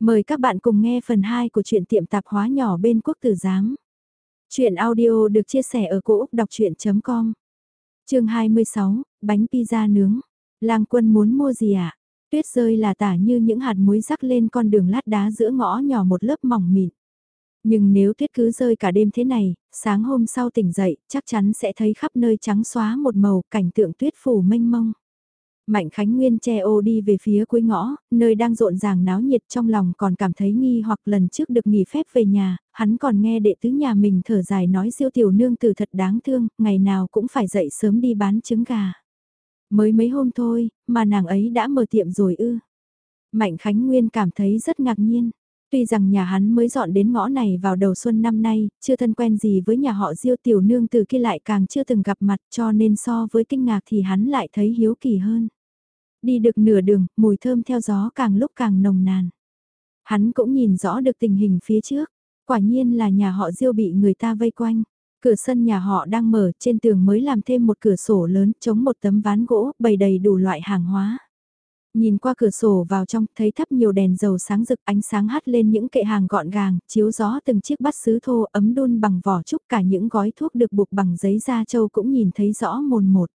Mời các bạn cùng nghe phần 2 của truyện tiệm tạp hóa nhỏ bên quốc tử giám. Chuyện audio được chia sẻ ở cỗ đọc chuyện.com Trường 26, bánh pizza nướng. Lang quân muốn mua gì ạ? À? Tuyết rơi là tả như những hạt muối rắc lên con đường lát đá giữa ngõ nhỏ một lớp mỏng mịn. Nhưng nếu tuyết cứ rơi cả đêm thế này, sáng hôm sau tỉnh dậy, chắc chắn sẽ thấy khắp nơi trắng xóa một màu cảnh tượng tuyết phủ mênh mông. Mạnh Khánh Nguyên che ô đi về phía cuối ngõ, nơi đang rộn ràng náo nhiệt trong lòng còn cảm thấy nghi hoặc lần trước được nghỉ phép về nhà, hắn còn nghe đệ tứ nhà mình thở dài nói siêu tiểu nương từ thật đáng thương, ngày nào cũng phải dậy sớm đi bán trứng gà. Mới mấy hôm thôi, mà nàng ấy đã mở tiệm rồi ư. Mạnh Khánh Nguyên cảm thấy rất ngạc nhiên. Tuy rằng nhà hắn mới dọn đến ngõ này vào đầu xuân năm nay, chưa thân quen gì với nhà họ Diêu tiểu nương từ kia lại càng chưa từng gặp mặt cho nên so với kinh ngạc thì hắn lại thấy hiếu kỳ hơn. Đi được nửa đường, mùi thơm theo gió càng lúc càng nồng nàn. Hắn cũng nhìn rõ được tình hình phía trước, quả nhiên là nhà họ Diêu bị người ta vây quanh. Cửa sân nhà họ đang mở, trên tường mới làm thêm một cửa sổ lớn, chống một tấm ván gỗ, bày đầy đủ loại hàng hóa. Nhìn qua cửa sổ vào trong, thấy thắp nhiều đèn dầu sáng rực ánh sáng hắt lên những kệ hàng gọn gàng, chiếu gió từng chiếc bát sứ thô ấm đun bằng vỏ trúc cả những gói thuốc được buộc bằng giấy da trâu cũng nhìn thấy rõ mồn một.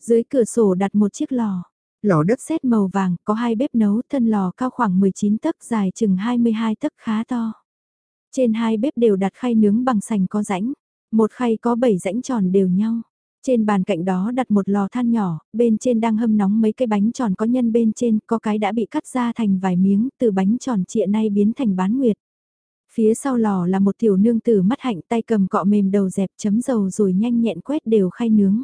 Dưới cửa sổ đặt một chiếc lò, Lò đất sét màu vàng, có hai bếp nấu, thân lò cao khoảng 19 tấc, dài chừng 22 tấc khá to. Trên hai bếp đều đặt khay nướng bằng sành có rãnh, một khay có 7 rãnh tròn đều nhau. Trên bàn cạnh đó đặt một lò than nhỏ, bên trên đang hâm nóng mấy cái bánh tròn có nhân bên trên, có cái đã bị cắt ra thành vài miếng, từ bánh tròn trịa nay biến thành bán nguyệt. Phía sau lò là một tiểu nương tử mắt hạnh tay cầm cọ mềm đầu dẹp chấm dầu rồi nhanh nhẹn quét đều khay nướng.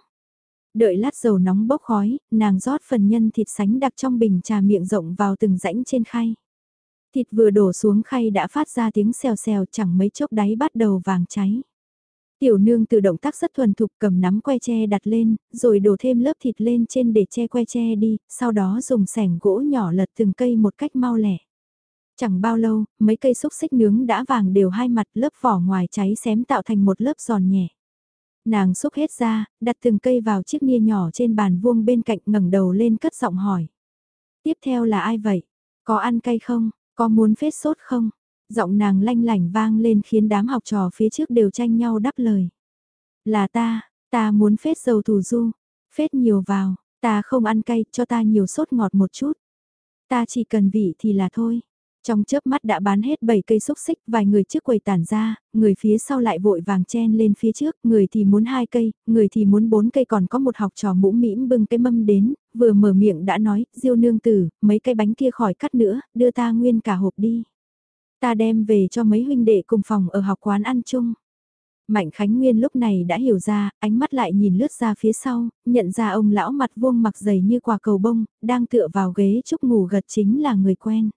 Đợi lát dầu nóng bốc khói, nàng rót phần nhân thịt sánh đặc trong bình trà miệng rộng vào từng rãnh trên khay. Thịt vừa đổ xuống khay đã phát ra tiếng xèo xèo chẳng mấy chốc đáy bắt đầu vàng cháy. Tiểu nương từ động tác rất thuần thục cầm nắm que tre đặt lên, rồi đổ thêm lớp thịt lên trên để che que tre đi, sau đó dùng sẻng gỗ nhỏ lật từng cây một cách mau lẻ. Chẳng bao lâu, mấy cây xúc xích nướng đã vàng đều hai mặt lớp vỏ ngoài cháy xém tạo thành một lớp giòn nhẹ. Nàng xúc hết ra, đặt từng cây vào chiếc nia nhỏ trên bàn vuông bên cạnh ngẩng đầu lên cất giọng hỏi. Tiếp theo là ai vậy? Có ăn cay không? Có muốn phết sốt không? Giọng nàng lanh lảnh vang lên khiến đám học trò phía trước đều tranh nhau đáp lời. Là ta, ta muốn phết dầu thủ du. Phết nhiều vào, ta không ăn cay, cho ta nhiều sốt ngọt một chút. Ta chỉ cần vị thì là thôi. Trong chớp mắt đã bán hết 7 cây xúc xích, vài người trước quầy tản ra, người phía sau lại vội vàng chen lên phía trước, người thì muốn hai cây, người thì muốn bốn cây còn có một học trò mũ mĩm bưng cái mâm đến, vừa mở miệng đã nói, diêu nương tử, mấy cái bánh kia khỏi cắt nữa, đưa ta nguyên cả hộp đi. Ta đem về cho mấy huynh đệ cùng phòng ở học quán ăn chung. Mạnh Khánh Nguyên lúc này đã hiểu ra, ánh mắt lại nhìn lướt ra phía sau, nhận ra ông lão mặt vuông mặc dày như quả cầu bông, đang tựa vào ghế chúc ngủ gật chính là người quen.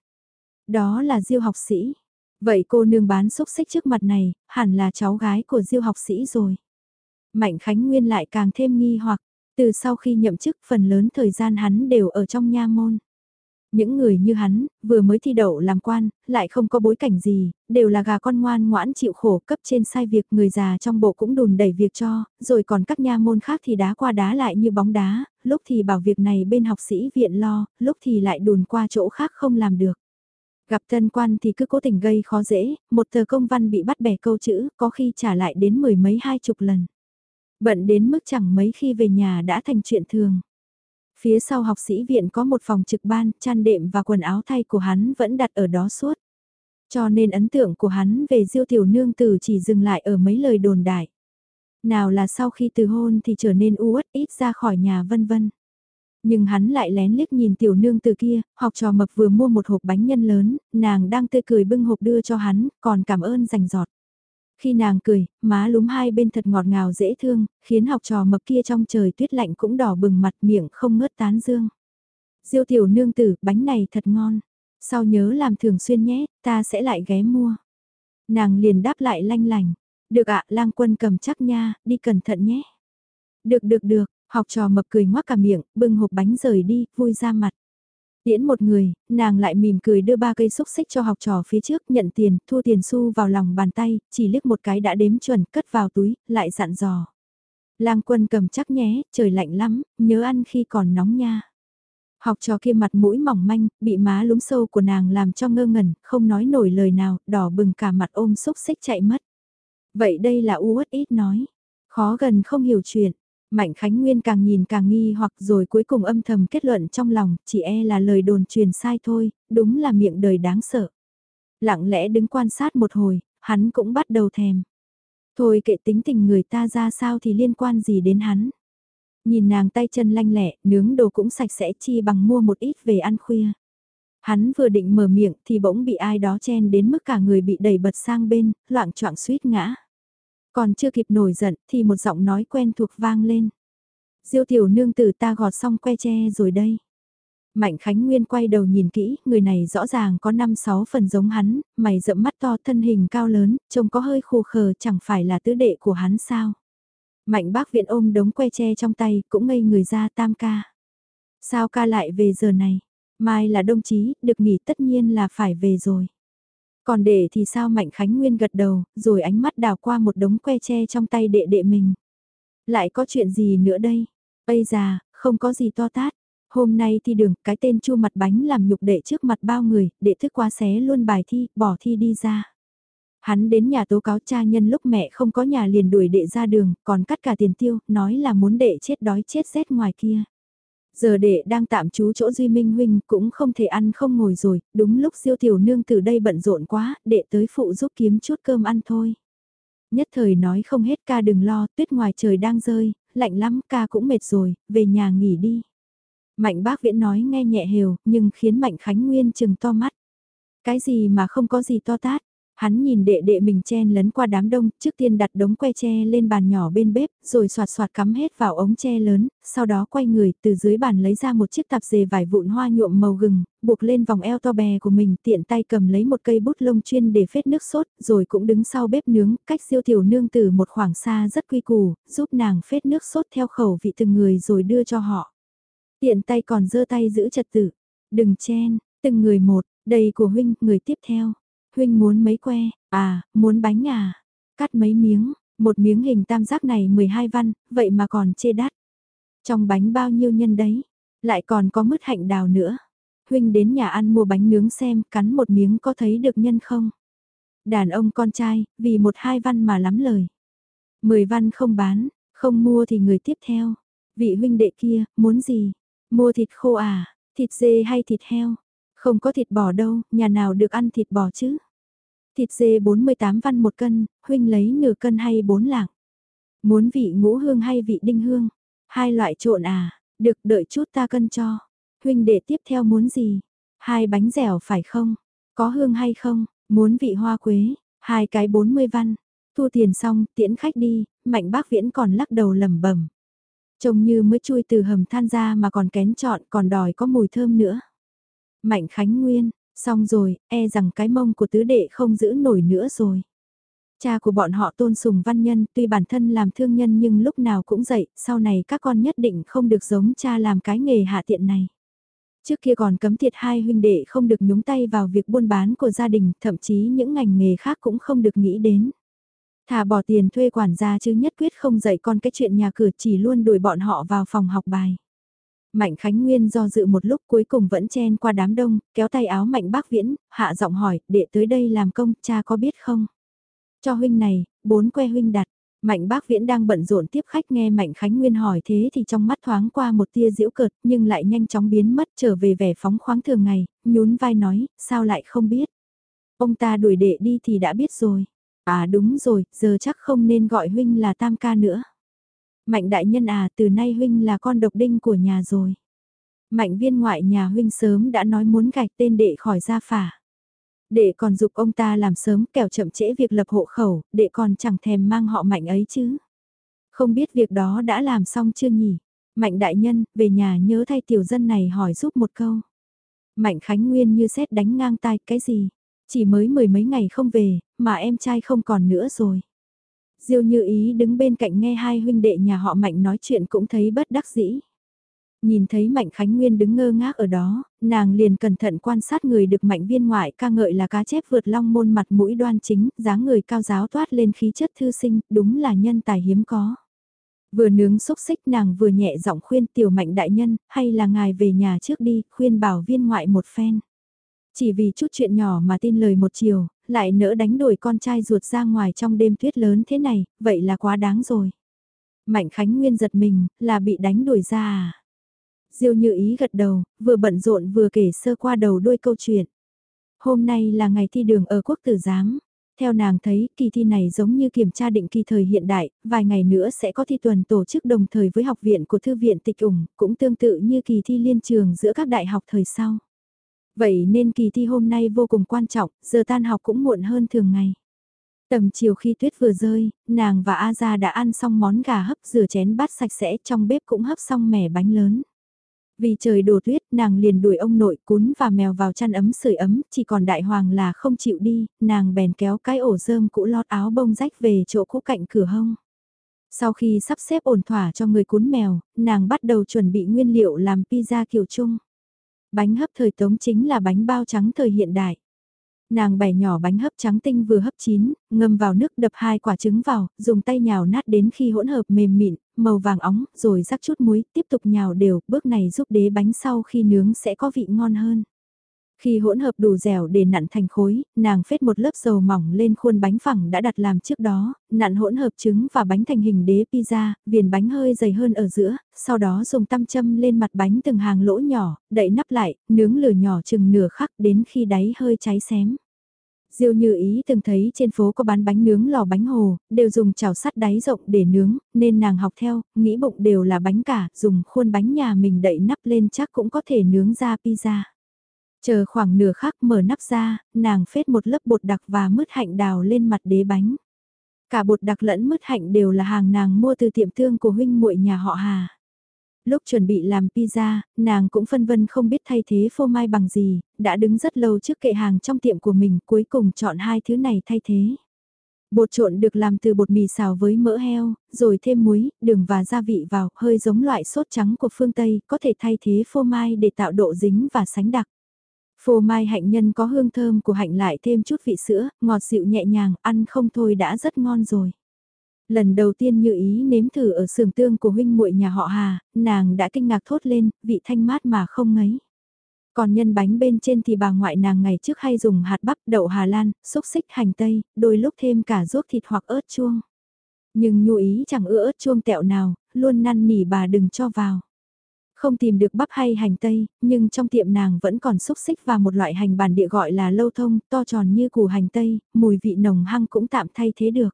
Đó là diêu học sĩ. Vậy cô nương bán xúc xích trước mặt này, hẳn là cháu gái của diêu học sĩ rồi. Mạnh Khánh Nguyên lại càng thêm nghi hoặc, từ sau khi nhậm chức phần lớn thời gian hắn đều ở trong nha môn. Những người như hắn, vừa mới thi đậu làm quan, lại không có bối cảnh gì, đều là gà con ngoan ngoãn chịu khổ cấp trên sai việc người già trong bộ cũng đùn đẩy việc cho, rồi còn các nha môn khác thì đá qua đá lại như bóng đá, lúc thì bảo việc này bên học sĩ viện lo, lúc thì lại đùn qua chỗ khác không làm được. Gặp tân quan thì cứ cố tình gây khó dễ, một tờ công văn bị bắt bẻ câu chữ, có khi trả lại đến mười mấy hai chục lần. Bận đến mức chẳng mấy khi về nhà đã thành chuyện thường. Phía sau học sĩ viện có một phòng trực ban, chăn đệm và quần áo thay của hắn vẫn đặt ở đó suốt. Cho nên ấn tượng của hắn về diêu tiểu nương tử chỉ dừng lại ở mấy lời đồn đại. Nào là sau khi từ hôn thì trở nên u uất ít ra khỏi nhà vân vân. Nhưng hắn lại lén liếc nhìn tiểu nương từ kia, học trò mập vừa mua một hộp bánh nhân lớn, nàng đang tươi cười bưng hộp đưa cho hắn, còn cảm ơn rành giọt. Khi nàng cười, má lúm hai bên thật ngọt ngào dễ thương, khiến học trò mập kia trong trời tuyết lạnh cũng đỏ bừng mặt miệng không ngớt tán dương. Diêu tiểu nương tử, bánh này thật ngon. Sau nhớ làm thường xuyên nhé, ta sẽ lại ghé mua. Nàng liền đáp lại lanh lành. Được ạ, lang quân cầm chắc nha, đi cẩn thận nhé. Được được được, Học trò mập cười ngoác cả miệng, bưng hộp bánh rời đi, vui ra mặt. Tiễn một người, nàng lại mỉm cười đưa ba cây xúc xích cho học trò phía trước nhận tiền, thu tiền xu vào lòng bàn tay, chỉ liếc một cái đã đếm chuẩn, cất vào túi, lại dặn dò. Lang quân cầm chắc nhé, trời lạnh lắm, nhớ ăn khi còn nóng nha. Học trò kia mặt mũi mỏng manh, bị má lúng sâu của nàng làm cho ngơ ngẩn, không nói nổi lời nào, đỏ bừng cả mặt ôm xúc xích chạy mất. Vậy đây là u uất ít nói. Khó gần không hiểu chuyện. Mạnh Khánh Nguyên càng nhìn càng nghi hoặc rồi cuối cùng âm thầm kết luận trong lòng, chỉ e là lời đồn truyền sai thôi, đúng là miệng đời đáng sợ. Lặng lẽ đứng quan sát một hồi, hắn cũng bắt đầu thèm. Thôi kệ tính tình người ta ra sao thì liên quan gì đến hắn. Nhìn nàng tay chân lanh lẹ, nướng đồ cũng sạch sẽ chi bằng mua một ít về ăn khuya. Hắn vừa định mở miệng thì bỗng bị ai đó chen đến mức cả người bị đẩy bật sang bên, loạn choạng suýt ngã. Còn chưa kịp nổi giận thì một giọng nói quen thuộc vang lên. Diêu tiểu nương tử ta gọt xong que tre rồi đây. Mạnh Khánh Nguyên quay đầu nhìn kỹ, người này rõ ràng có 5-6 phần giống hắn, mày rậm mắt to thân hình cao lớn, trông có hơi khô khờ chẳng phải là tứ đệ của hắn sao. Mạnh bác viện ôm đống que tre trong tay, cũng ngây người ra tam ca. Sao ca lại về giờ này? Mai là đồng chí, được nghỉ tất nhiên là phải về rồi. Còn để thì sao Mạnh Khánh Nguyên gật đầu, rồi ánh mắt đào qua một đống que tre trong tay đệ đệ mình. Lại có chuyện gì nữa đây? Bây giờ, không có gì to tát. Hôm nay thi đường, cái tên chua mặt bánh làm nhục đệ trước mặt bao người, đệ thức quá xé luôn bài thi, bỏ thi đi ra. Hắn đến nhà tố cáo cha nhân lúc mẹ không có nhà liền đuổi đệ ra đường, còn cắt cả tiền tiêu, nói là muốn đệ chết đói chết rét ngoài kia. Giờ đệ đang tạm trú chỗ Duy Minh Huynh cũng không thể ăn không ngồi rồi, đúng lúc siêu tiểu nương từ đây bận rộn quá, đệ tới phụ giúp kiếm chút cơm ăn thôi. Nhất thời nói không hết ca đừng lo, tuyết ngoài trời đang rơi, lạnh lắm ca cũng mệt rồi, về nhà nghỉ đi. Mạnh bác viễn nói nghe nhẹ hều, nhưng khiến Mạnh Khánh Nguyên chừng to mắt. Cái gì mà không có gì to tát, Hắn nhìn đệ đệ mình chen lấn qua đám đông, trước tiên đặt đống que tre lên bàn nhỏ bên bếp, rồi soạt soạt cắm hết vào ống tre lớn, sau đó quay người từ dưới bàn lấy ra một chiếc tạp dề vải vụn hoa nhuộm màu gừng, buộc lên vòng eo to bè của mình, tiện tay cầm lấy một cây bút lông chuyên để phết nước sốt, rồi cũng đứng sau bếp nướng, cách siêu tiểu nương từ một khoảng xa rất quy củ, giúp nàng phết nước sốt theo khẩu vị từng người rồi đưa cho họ. Tiện tay còn giơ tay giữ trật tự, đừng chen, từng người một, đầy của huynh, người tiếp theo. Huynh muốn mấy que, à, muốn bánh à, cắt mấy miếng, một miếng hình tam giác này 12 văn, vậy mà còn chê đắt. Trong bánh bao nhiêu nhân đấy, lại còn có mứt hạnh đào nữa. Huynh đến nhà ăn mua bánh nướng xem, cắn một miếng có thấy được nhân không? Đàn ông con trai, vì một hai văn mà lắm lời. Mười văn không bán, không mua thì người tiếp theo. Vị huynh đệ kia, muốn gì? Mua thịt khô à, thịt dê hay thịt heo? Không có thịt bò đâu, nhà nào được ăn thịt bò chứ? Thịt dê 48 văn một cân, huynh lấy nửa cân hay bốn lạng? Muốn vị ngũ hương hay vị đinh hương? Hai loại trộn à, được đợi chút ta cân cho. Huynh để tiếp theo muốn gì? Hai bánh dẻo phải không? Có hương hay không? Muốn vị hoa quế? Hai cái 40 văn. Thu tiền xong, tiễn khách đi, mạnh bác viễn còn lắc đầu lẩm bẩm Trông như mới chui từ hầm than ra mà còn kén chọn còn đòi có mùi thơm nữa. Mạnh Khánh Nguyên, xong rồi, e rằng cái mông của tứ đệ không giữ nổi nữa rồi. Cha của bọn họ tôn sùng văn nhân, tuy bản thân làm thương nhân nhưng lúc nào cũng dạy, sau này các con nhất định không được giống cha làm cái nghề hạ tiện này. Trước kia còn cấm thiệt hai huynh đệ không được nhúng tay vào việc buôn bán của gia đình, thậm chí những ngành nghề khác cũng không được nghĩ đến. Thà bỏ tiền thuê quản gia chứ nhất quyết không dạy con cái chuyện nhà cửa chỉ luôn đuổi bọn họ vào phòng học bài. Mạnh Khánh Nguyên do dự một lúc cuối cùng vẫn chen qua đám đông, kéo tay áo Mạnh Bác Viễn, hạ giọng hỏi, đệ tới đây làm công, cha có biết không? Cho huynh này, bốn que huynh đặt. Mạnh Bác Viễn đang bận rộn tiếp khách nghe Mạnh Khánh Nguyên hỏi thế thì trong mắt thoáng qua một tia diễu cợt nhưng lại nhanh chóng biến mất trở về vẻ phóng khoáng thường ngày, nhún vai nói, sao lại không biết? Ông ta đuổi đệ đi thì đã biết rồi. À đúng rồi, giờ chắc không nên gọi huynh là tam ca nữa. Mạnh đại nhân à, từ nay huynh là con độc đinh của nhà rồi. Mạnh viên ngoại nhà huynh sớm đã nói muốn gạch tên đệ khỏi gia phả. Đệ còn dục ông ta làm sớm kẻo chậm trễ việc lập hộ khẩu, đệ còn chẳng thèm mang họ mạnh ấy chứ. Không biết việc đó đã làm xong chưa nhỉ? Mạnh đại nhân, về nhà nhớ thay tiểu dân này hỏi giúp một câu. Mạnh Khánh Nguyên như xét đánh ngang tai, cái gì? Chỉ mới mười mấy ngày không về, mà em trai không còn nữa rồi. Diêu như ý đứng bên cạnh nghe hai huynh đệ nhà họ Mạnh nói chuyện cũng thấy bất đắc dĩ. Nhìn thấy Mạnh Khánh Nguyên đứng ngơ ngác ở đó, nàng liền cẩn thận quan sát người được Mạnh viên ngoại ca ngợi là cá chép vượt long môn mặt mũi đoan chính, dáng người cao giáo toát lên khí chất thư sinh, đúng là nhân tài hiếm có. Vừa nướng xúc xích nàng vừa nhẹ giọng khuyên tiểu mạnh đại nhân, hay là ngài về nhà trước đi, khuyên bảo viên ngoại một phen. Chỉ vì chút chuyện nhỏ mà tin lời một chiều, lại nỡ đánh đổi con trai ruột ra ngoài trong đêm tuyết lớn thế này, vậy là quá đáng rồi. Mạnh Khánh Nguyên giật mình, là bị đánh đuổi ra à? Diêu như ý gật đầu, vừa bận rộn vừa kể sơ qua đầu đuôi câu chuyện. Hôm nay là ngày thi đường ở quốc tử giám. Theo nàng thấy, kỳ thi này giống như kiểm tra định kỳ thời hiện đại, vài ngày nữa sẽ có thi tuần tổ chức đồng thời với học viện của Thư viện Tịch ủng, cũng tương tự như kỳ thi liên trường giữa các đại học thời sau. Vậy nên kỳ thi hôm nay vô cùng quan trọng, giờ tan học cũng muộn hơn thường ngày. Tầm chiều khi tuyết vừa rơi, nàng và A Gia đã ăn xong món gà hấp rửa chén bát sạch sẽ trong bếp cũng hấp xong mẻ bánh lớn. Vì trời đổ tuyết, nàng liền đuổi ông nội cún và mèo vào chăn ấm sưởi ấm, chỉ còn đại hoàng là không chịu đi, nàng bèn kéo cái ổ rơm cũ lót áo bông rách về chỗ cũ cạnh cửa hông. Sau khi sắp xếp ổn thỏa cho người cún mèo, nàng bắt đầu chuẩn bị nguyên liệu làm pizza kiểu chung. Bánh hấp thời tống chính là bánh bao trắng thời hiện đại. Nàng bẻ nhỏ bánh hấp trắng tinh vừa hấp chín, ngâm vào nước đập hai quả trứng vào, dùng tay nhào nát đến khi hỗn hợp mềm mịn, màu vàng óng, rồi rắc chút muối, tiếp tục nhào đều, bước này giúp đế bánh sau khi nướng sẽ có vị ngon hơn. Khi hỗn hợp đủ dẻo để nặn thành khối, nàng phết một lớp dầu mỏng lên khuôn bánh phẳng đã đặt làm trước đó, nặn hỗn hợp trứng và bánh thành hình đế pizza, viền bánh hơi dày hơn ở giữa, sau đó dùng tăm châm lên mặt bánh từng hàng lỗ nhỏ, đậy nắp lại, nướng lửa nhỏ chừng nửa khắc đến khi đáy hơi cháy xém. Diêu như ý từng thấy trên phố có bán bánh nướng lò bánh hồ, đều dùng chảo sắt đáy rộng để nướng, nên nàng học theo, nghĩ bụng đều là bánh cả, dùng khuôn bánh nhà mình đậy nắp lên chắc cũng có thể nướng ra pizza. Chờ khoảng nửa khắc mở nắp ra, nàng phết một lớp bột đặc và mứt hạnh đào lên mặt đế bánh. Cả bột đặc lẫn mứt hạnh đều là hàng nàng mua từ tiệm thương của huynh muội nhà họ Hà. Lúc chuẩn bị làm pizza, nàng cũng phân vân không biết thay thế phô mai bằng gì, đã đứng rất lâu trước kệ hàng trong tiệm của mình cuối cùng chọn hai thứ này thay thế. Bột trộn được làm từ bột mì xào với mỡ heo, rồi thêm muối, đường và gia vị vào, hơi giống loại sốt trắng của phương Tây, có thể thay thế phô mai để tạo độ dính và sánh đặc. Phô mai hạnh nhân có hương thơm của hạnh lại thêm chút vị sữa, ngọt dịu nhẹ nhàng, ăn không thôi đã rất ngon rồi. Lần đầu tiên như ý nếm thử ở sườn tương của huynh muội nhà họ Hà, nàng đã kinh ngạc thốt lên, vị thanh mát mà không ngấy. Còn nhân bánh bên trên thì bà ngoại nàng ngày trước hay dùng hạt bắp, đậu Hà Lan, xúc xích hành tây, đôi lúc thêm cả ruốc thịt hoặc ớt chuông. Nhưng nhu ý chẳng ưa ớt chuông tẹo nào, luôn năn nỉ bà đừng cho vào. Không tìm được bắp hay hành tây, nhưng trong tiệm nàng vẫn còn xúc xích và một loại hành bản địa gọi là lâu thông, to tròn như củ hành tây, mùi vị nồng hăng cũng tạm thay thế được.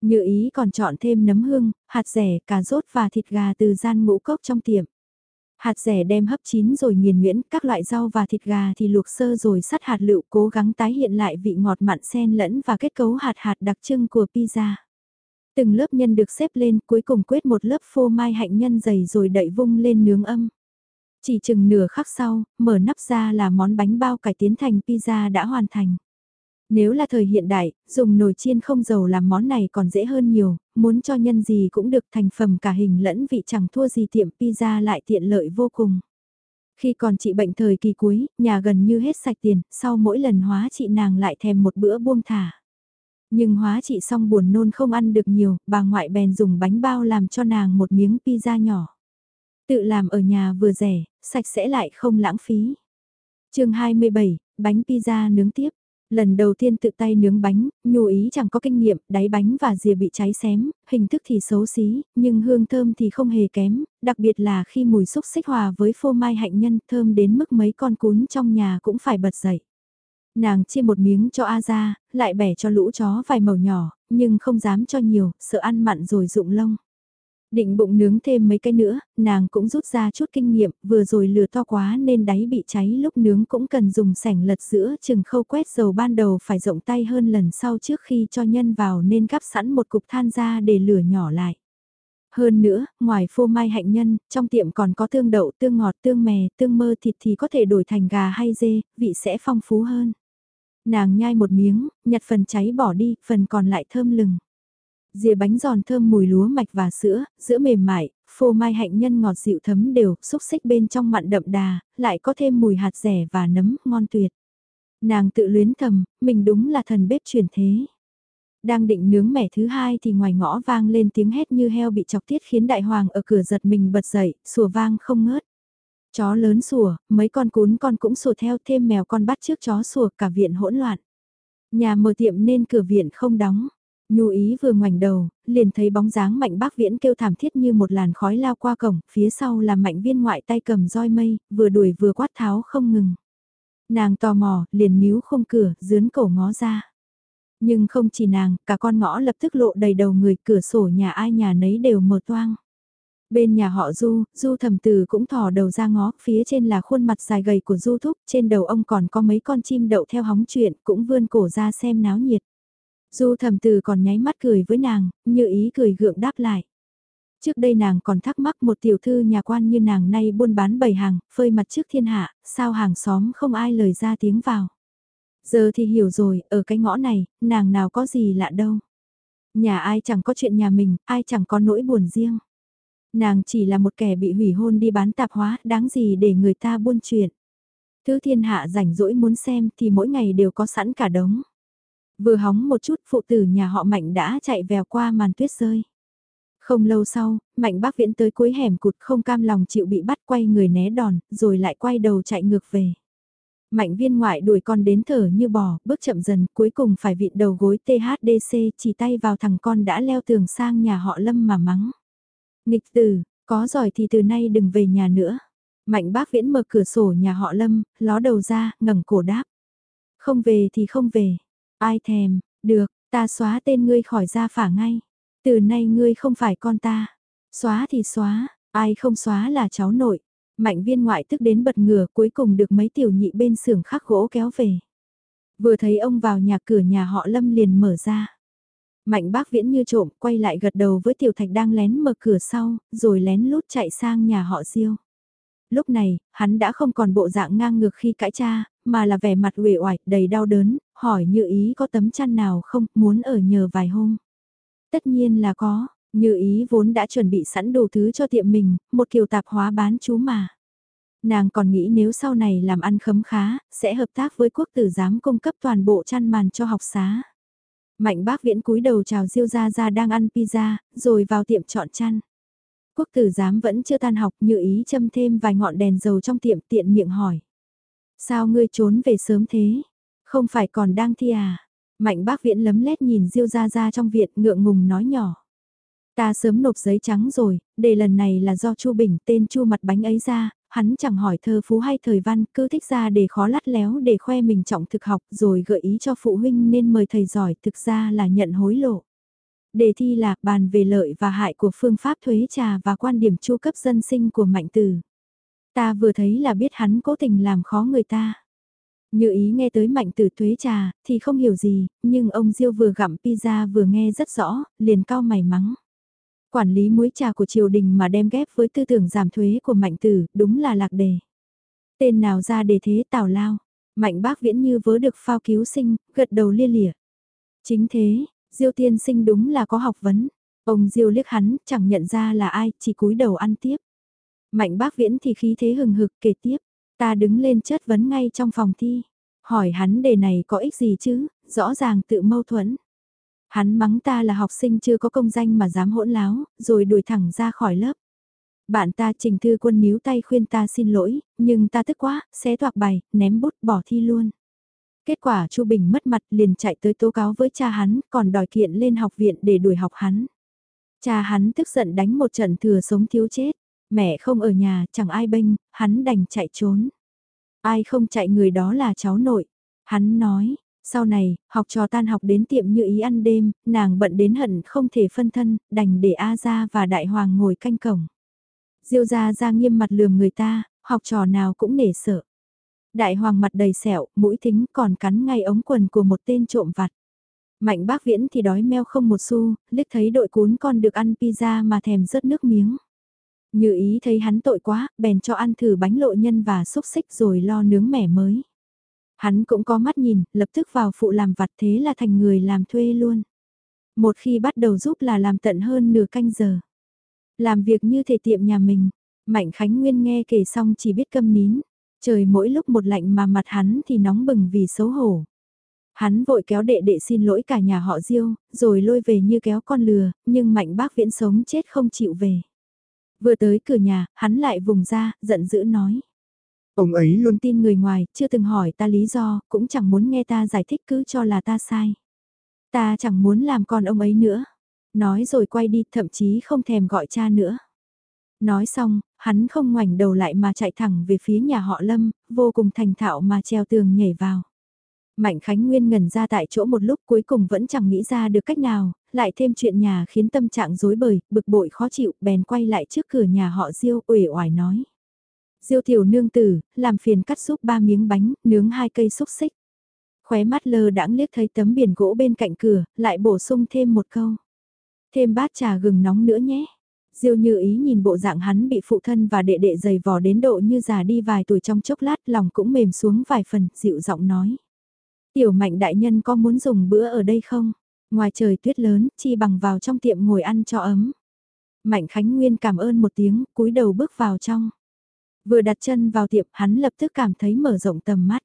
Như ý còn chọn thêm nấm hương, hạt rẻ, cà rốt và thịt gà từ gian ngũ cốc trong tiệm. Hạt rẻ đem hấp chín rồi nghiền nhuyễn, các loại rau và thịt gà thì luộc sơ rồi sắt hạt lựu cố gắng tái hiện lại vị ngọt mặn xen lẫn và kết cấu hạt hạt đặc trưng của pizza. Từng lớp nhân được xếp lên cuối cùng quết một lớp phô mai hạnh nhân dày rồi đậy vung lên nướng âm. Chỉ chừng nửa khắc sau, mở nắp ra là món bánh bao cải tiến thành pizza đã hoàn thành. Nếu là thời hiện đại, dùng nồi chiên không dầu làm món này còn dễ hơn nhiều, muốn cho nhân gì cũng được thành phẩm cả hình lẫn vị chẳng thua gì tiệm pizza lại tiện lợi vô cùng. Khi còn trị bệnh thời kỳ cuối, nhà gần như hết sạch tiền, sau mỗi lần hóa trị nàng lại thèm một bữa buông thả. Nhưng hóa trị xong buồn nôn không ăn được nhiều, bà ngoại bèn dùng bánh bao làm cho nàng một miếng pizza nhỏ. Tự làm ở nhà vừa rẻ, sạch sẽ lại không lãng phí. chương 27, bánh pizza nướng tiếp. Lần đầu tiên tự tay nướng bánh, nhu ý chẳng có kinh nghiệm, đáy bánh và rìa bị cháy xém, hình thức thì xấu xí, nhưng hương thơm thì không hề kém, đặc biệt là khi mùi xúc xích hòa với phô mai hạnh nhân thơm đến mức mấy con cún trong nhà cũng phải bật dậy. Nàng chia một miếng cho A ra, lại bẻ cho lũ chó vài màu nhỏ, nhưng không dám cho nhiều, sợ ăn mặn rồi rụng lông. Định bụng nướng thêm mấy cái nữa, nàng cũng rút ra chút kinh nghiệm, vừa rồi lửa to quá nên đáy bị cháy lúc nướng cũng cần dùng sẻng lật giữa chừng khâu quét dầu ban đầu phải rộng tay hơn lần sau trước khi cho nhân vào nên gắp sẵn một cục than ra để lửa nhỏ lại. Hơn nữa, ngoài phô mai hạnh nhân, trong tiệm còn có tương đậu, tương ngọt, tương mè, tương mơ thịt thì có thể đổi thành gà hay dê, vị sẽ phong phú hơn. Nàng nhai một miếng, nhặt phần cháy bỏ đi, phần còn lại thơm lừng. Dìa bánh giòn thơm mùi lúa mạch và sữa, sữa mềm mại, phô mai hạnh nhân ngọt dịu thấm đều, xúc xích bên trong mặn đậm đà, lại có thêm mùi hạt rẻ và nấm, ngon tuyệt. Nàng tự luyến thầm, mình đúng là thần bếp truyền thế. Đang định nướng mẻ thứ hai thì ngoài ngõ vang lên tiếng hét như heo bị chọc tiết khiến đại hoàng ở cửa giật mình bật dậy, sủa vang không ngớt. Chó lớn sủa, mấy con cún con cũng sủa theo thêm mèo con bắt trước chó sủa cả viện hỗn loạn. Nhà mở tiệm nên cửa viện không đóng. Nhu ý vừa ngoảnh đầu, liền thấy bóng dáng mạnh bác viễn kêu thảm thiết như một làn khói lao qua cổng, phía sau là mạnh viên ngoại tay cầm roi mây, vừa đuổi vừa quát tháo không ngừng. Nàng tò mò, liền níu không cửa, dướn cổ ngó ra. Nhưng không chỉ nàng, cả con ngõ lập tức lộ đầy đầu người cửa sổ nhà ai nhà nấy đều mở toang. Bên nhà họ Du, Du thầm từ cũng thò đầu ra ngó, phía trên là khuôn mặt dài gầy của Du Thúc, trên đầu ông còn có mấy con chim đậu theo hóng chuyện, cũng vươn cổ ra xem náo nhiệt. Du thầm từ còn nháy mắt cười với nàng, như ý cười gượng đáp lại. Trước đây nàng còn thắc mắc một tiểu thư nhà quan như nàng nay buôn bán bày hàng, phơi mặt trước thiên hạ, sao hàng xóm không ai lời ra tiếng vào. Giờ thì hiểu rồi, ở cái ngõ này, nàng nào có gì lạ đâu. Nhà ai chẳng có chuyện nhà mình, ai chẳng có nỗi buồn riêng. Nàng chỉ là một kẻ bị hủy hôn đi bán tạp hóa, đáng gì để người ta buôn chuyện. Thứ thiên hạ rảnh rỗi muốn xem thì mỗi ngày đều có sẵn cả đống. Vừa hóng một chút phụ tử nhà họ Mạnh đã chạy vèo qua màn tuyết rơi. Không lâu sau, Mạnh bác viễn tới cuối hẻm cụt không cam lòng chịu bị bắt quay người né đòn, rồi lại quay đầu chạy ngược về. Mạnh viên ngoại đuổi con đến thở như bò, bước chậm dần, cuối cùng phải vịn đầu gối THDC chỉ tay vào thằng con đã leo tường sang nhà họ Lâm mà mắng. Nghịch tử, có giỏi thì từ nay đừng về nhà nữa. Mạnh bác viễn mở cửa sổ nhà họ Lâm, ló đầu ra, ngẩng cổ đáp. Không về thì không về. Ai thèm, được, ta xóa tên ngươi khỏi gia phả ngay. Từ nay ngươi không phải con ta. Xóa thì xóa, ai không xóa là cháu nội. Mạnh viên ngoại tức đến bật ngửa cuối cùng được mấy tiểu nhị bên xưởng khắc gỗ kéo về. Vừa thấy ông vào nhà cửa nhà họ Lâm liền mở ra. Mạnh bác viễn như trộm quay lại gật đầu với tiểu thạch đang lén mở cửa sau, rồi lén lút chạy sang nhà họ Diêu. Lúc này, hắn đã không còn bộ dạng ngang ngược khi cãi cha, mà là vẻ mặt uể oải, đầy đau đớn, hỏi như ý có tấm chăn nào không, muốn ở nhờ vài hôm. Tất nhiên là có, như ý vốn đã chuẩn bị sẵn đồ thứ cho tiệm mình, một kiểu tạp hóa bán chú mà. Nàng còn nghĩ nếu sau này làm ăn khấm khá, sẽ hợp tác với quốc tử giám cung cấp toàn bộ chăn màn cho học xá. Mạnh bác viễn cúi đầu chào Diêu Gia Gia đang ăn pizza, rồi vào tiệm chọn chăn. Quốc tử giám vẫn chưa tan học như ý châm thêm vài ngọn đèn dầu trong tiệm tiện miệng hỏi. Sao ngươi trốn về sớm thế? Không phải còn đang thi à? Mạnh bác viễn lấm lét nhìn Diêu Gia Gia trong viện ngượng ngùng nói nhỏ. Ta sớm nộp giấy trắng rồi, đề lần này là do Chu Bình tên Chu mặt bánh ấy ra, hắn chẳng hỏi thơ phú hay thời văn, cứ thích ra để khó lắt léo để khoe mình trọng thực học rồi gợi ý cho phụ huynh nên mời thầy giỏi thực ra là nhận hối lộ. Đề thi là bàn về lợi và hại của phương pháp thuế trà và quan điểm chu cấp dân sinh của mạnh tử. Ta vừa thấy là biết hắn cố tình làm khó người ta. Như ý nghe tới mạnh tử thuế trà, thì không hiểu gì, nhưng ông Diêu vừa gặm pizza vừa nghe rất rõ, liền cao mày mắng. Quản lý muối trà của triều đình mà đem ghép với tư tưởng giảm thuế của mạnh tử, đúng là lạc đề. Tên nào ra đề thế tào lao, mạnh bác viễn như vớ được phao cứu sinh, gật đầu lia lịa. Chính thế, Diêu tiên sinh đúng là có học vấn. Ông Diêu liếc hắn, chẳng nhận ra là ai, chỉ cúi đầu ăn tiếp. Mạnh bác viễn thì khí thế hừng hực kể tiếp. Ta đứng lên chất vấn ngay trong phòng thi. Hỏi hắn đề này có ích gì chứ, rõ ràng tự mâu thuẫn. Hắn mắng ta là học sinh chưa có công danh mà dám hỗn láo, rồi đuổi thẳng ra khỏi lớp. Bạn ta trình thư quân níu tay khuyên ta xin lỗi, nhưng ta tức quá, xé toạc bài, ném bút bỏ thi luôn. Kết quả Chu Bình mất mặt liền chạy tới tố cáo với cha hắn, còn đòi kiện lên học viện để đuổi học hắn. Cha hắn tức giận đánh một trận thừa sống thiếu chết, mẹ không ở nhà, chẳng ai bênh, hắn đành chạy trốn. Ai không chạy người đó là cháu nội. Hắn nói, sau này, học trò tan học đến tiệm như ý ăn đêm, nàng bận đến hận không thể phân thân, đành để A ra và Đại Hoàng ngồi canh cổng. Diêu ra ra nghiêm mặt lườm người ta, học trò nào cũng nể sợ. Đại Hoàng mặt đầy sẹo, mũi thính còn cắn ngay ống quần của một tên trộm vặt. Mạnh bác viễn thì đói meo không một xu, liếc thấy đội cuốn con được ăn pizza mà thèm rớt nước miếng. Như ý thấy hắn tội quá, bèn cho ăn thử bánh lộ nhân và xúc xích rồi lo nướng mẻ mới. Hắn cũng có mắt nhìn, lập tức vào phụ làm vặt thế là thành người làm thuê luôn. Một khi bắt đầu giúp là làm tận hơn nửa canh giờ. Làm việc như thể tiệm nhà mình, Mạnh Khánh Nguyên nghe kể xong chỉ biết câm nín. Trời mỗi lúc một lạnh mà mặt hắn thì nóng bừng vì xấu hổ. Hắn vội kéo đệ đệ xin lỗi cả nhà họ Diêu, rồi lôi về như kéo con lừa, nhưng mạnh bác viễn sống chết không chịu về. Vừa tới cửa nhà, hắn lại vùng ra, giận dữ nói. Ông ấy luôn tin người ngoài, chưa từng hỏi ta lý do, cũng chẳng muốn nghe ta giải thích cứ cho là ta sai. Ta chẳng muốn làm con ông ấy nữa. Nói rồi quay đi, thậm chí không thèm gọi cha nữa. Nói xong, hắn không ngoảnh đầu lại mà chạy thẳng về phía nhà họ Lâm, vô cùng thành thạo mà treo tường nhảy vào. Mạnh Khánh Nguyên ngẩn ra tại chỗ một lúc cuối cùng vẫn chẳng nghĩ ra được cách nào, lại thêm chuyện nhà khiến tâm trạng rối bời, bực bội khó chịu, bèn quay lại trước cửa nhà họ Diêu uể oải nói. Diêu tiểu nương tử, làm phiền cắt giúp ba miếng bánh, nướng hai cây xúc xích. Khóe mắt lơ đãng liếc thấy tấm biển gỗ bên cạnh cửa, lại bổ sung thêm một câu. Thêm bát trà gừng nóng nữa nhé. Diêu như ý nhìn bộ dạng hắn bị phụ thân và đệ đệ dày vò đến độ như già đi vài tuổi trong chốc lát lòng cũng mềm xuống vài phần, dịu giọng nói. Tiểu mạnh đại nhân có muốn dùng bữa ở đây không? Ngoài trời tuyết lớn, chi bằng vào trong tiệm ngồi ăn cho ấm. Mạnh Khánh Nguyên cảm ơn một tiếng, cúi đầu bước vào trong. Vừa đặt chân vào tiệm, hắn lập tức cảm thấy mở rộng tầm mắt.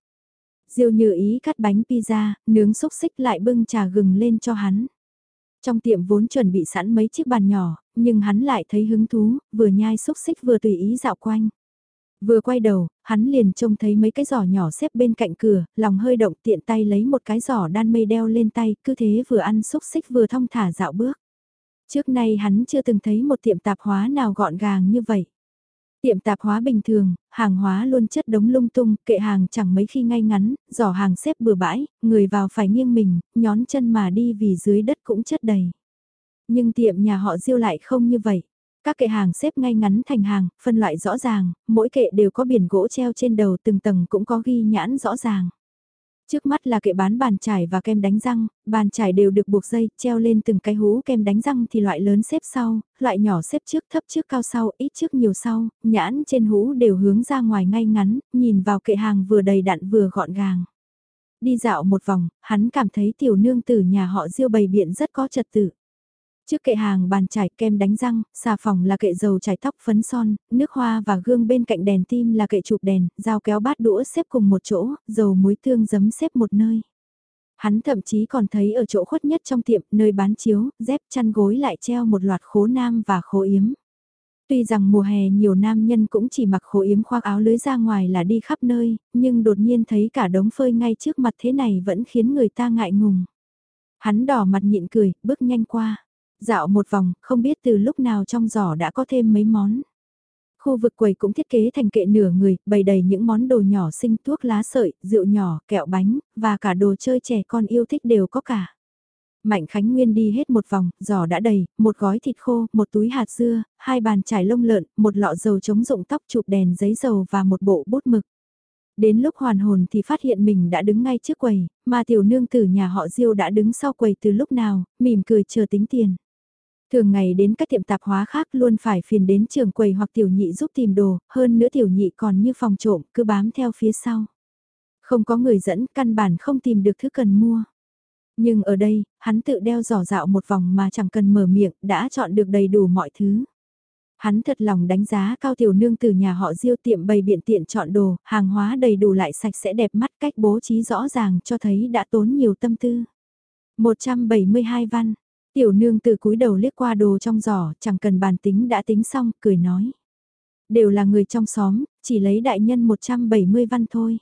Diêu như ý cắt bánh pizza, nướng xúc xích lại bưng trà gừng lên cho hắn. Trong tiệm vốn chuẩn bị sẵn mấy chiếc bàn nhỏ, nhưng hắn lại thấy hứng thú, vừa nhai xúc xích vừa tùy ý dạo quanh. Vừa quay đầu, hắn liền trông thấy mấy cái giỏ nhỏ xếp bên cạnh cửa, lòng hơi động tiện tay lấy một cái giỏ đan mây đeo lên tay, cứ thế vừa ăn xúc xích vừa thong thả dạo bước. Trước nay hắn chưa từng thấy một tiệm tạp hóa nào gọn gàng như vậy. Tiệm tạp hóa bình thường, hàng hóa luôn chất đống lung tung, kệ hàng chẳng mấy khi ngay ngắn, giỏ hàng xếp bừa bãi, người vào phải nghiêng mình, nhón chân mà đi vì dưới đất cũng chất đầy. Nhưng tiệm nhà họ diêu lại không như vậy. Các kệ hàng xếp ngay ngắn thành hàng, phân loại rõ ràng, mỗi kệ đều có biển gỗ treo trên đầu từng tầng cũng có ghi nhãn rõ ràng. Trước mắt là kệ bán bàn chải và kem đánh răng, bàn chải đều được buộc dây, treo lên từng cái hú kem đánh răng thì loại lớn xếp sau, loại nhỏ xếp trước thấp trước cao sau, ít trước nhiều sau, nhãn trên hú đều hướng ra ngoài ngay ngắn, nhìn vào kệ hàng vừa đầy đặn vừa gọn gàng. Đi dạo một vòng, hắn cảm thấy tiểu nương tử nhà họ diêu bày biện rất có trật tự. Trước kệ hàng bàn chải kem đánh răng, xà phòng là kệ dầu chải tóc phấn son, nước hoa và gương bên cạnh đèn tim là kệ chụp đèn, dao kéo bát đũa xếp cùng một chỗ, dầu muối tương giấm xếp một nơi. Hắn thậm chí còn thấy ở chỗ khuất nhất trong tiệm, nơi bán chiếu, dép chăn gối lại treo một loạt khố nam và khố yếm. Tuy rằng mùa hè nhiều nam nhân cũng chỉ mặc khố yếm khoác áo lưới ra ngoài là đi khắp nơi, nhưng đột nhiên thấy cả đống phơi ngay trước mặt thế này vẫn khiến người ta ngại ngùng. Hắn đỏ mặt nhịn cười, bước nhanh qua. Dạo một vòng, không biết từ lúc nào trong giỏ đã có thêm mấy món. Khu vực quầy cũng thiết kế thành kệ nửa người, bày đầy những món đồ nhỏ xinh thuốc lá sợi, rượu nhỏ, kẹo bánh, và cả đồ chơi trẻ con yêu thích đều có cả. Mạnh Khánh Nguyên đi hết một vòng, giỏ đã đầy, một gói thịt khô, một túi hạt dưa, hai bàn chải lông lợn, một lọ dầu chống rụng tóc chụp đèn giấy dầu và một bộ bút mực. Đến lúc hoàn hồn thì phát hiện mình đã đứng ngay trước quầy, mà tiểu nương tử nhà họ Diêu đã đứng sau quầy từ lúc nào, mỉm cười chờ tính tiền. Thường ngày đến các tiệm tạp hóa khác luôn phải phiền đến trường quầy hoặc tiểu nhị giúp tìm đồ, hơn nữa tiểu nhị còn như phòng trộm, cứ bám theo phía sau. Không có người dẫn, căn bản không tìm được thứ cần mua. Nhưng ở đây, hắn tự đeo giỏ dạo một vòng mà chẳng cần mở miệng, đã chọn được đầy đủ mọi thứ. Hắn thật lòng đánh giá cao tiểu nương từ nhà họ diêu tiệm bày biện tiện chọn đồ, hàng hóa đầy đủ lại sạch sẽ đẹp mắt cách bố trí rõ ràng cho thấy đã tốn nhiều tâm tư. 172 văn, Tiểu nương từ cúi đầu liếc qua đồ trong giỏ, chẳng cần bàn tính đã tính xong, cười nói. Đều là người trong xóm, chỉ lấy đại nhân 170 văn thôi.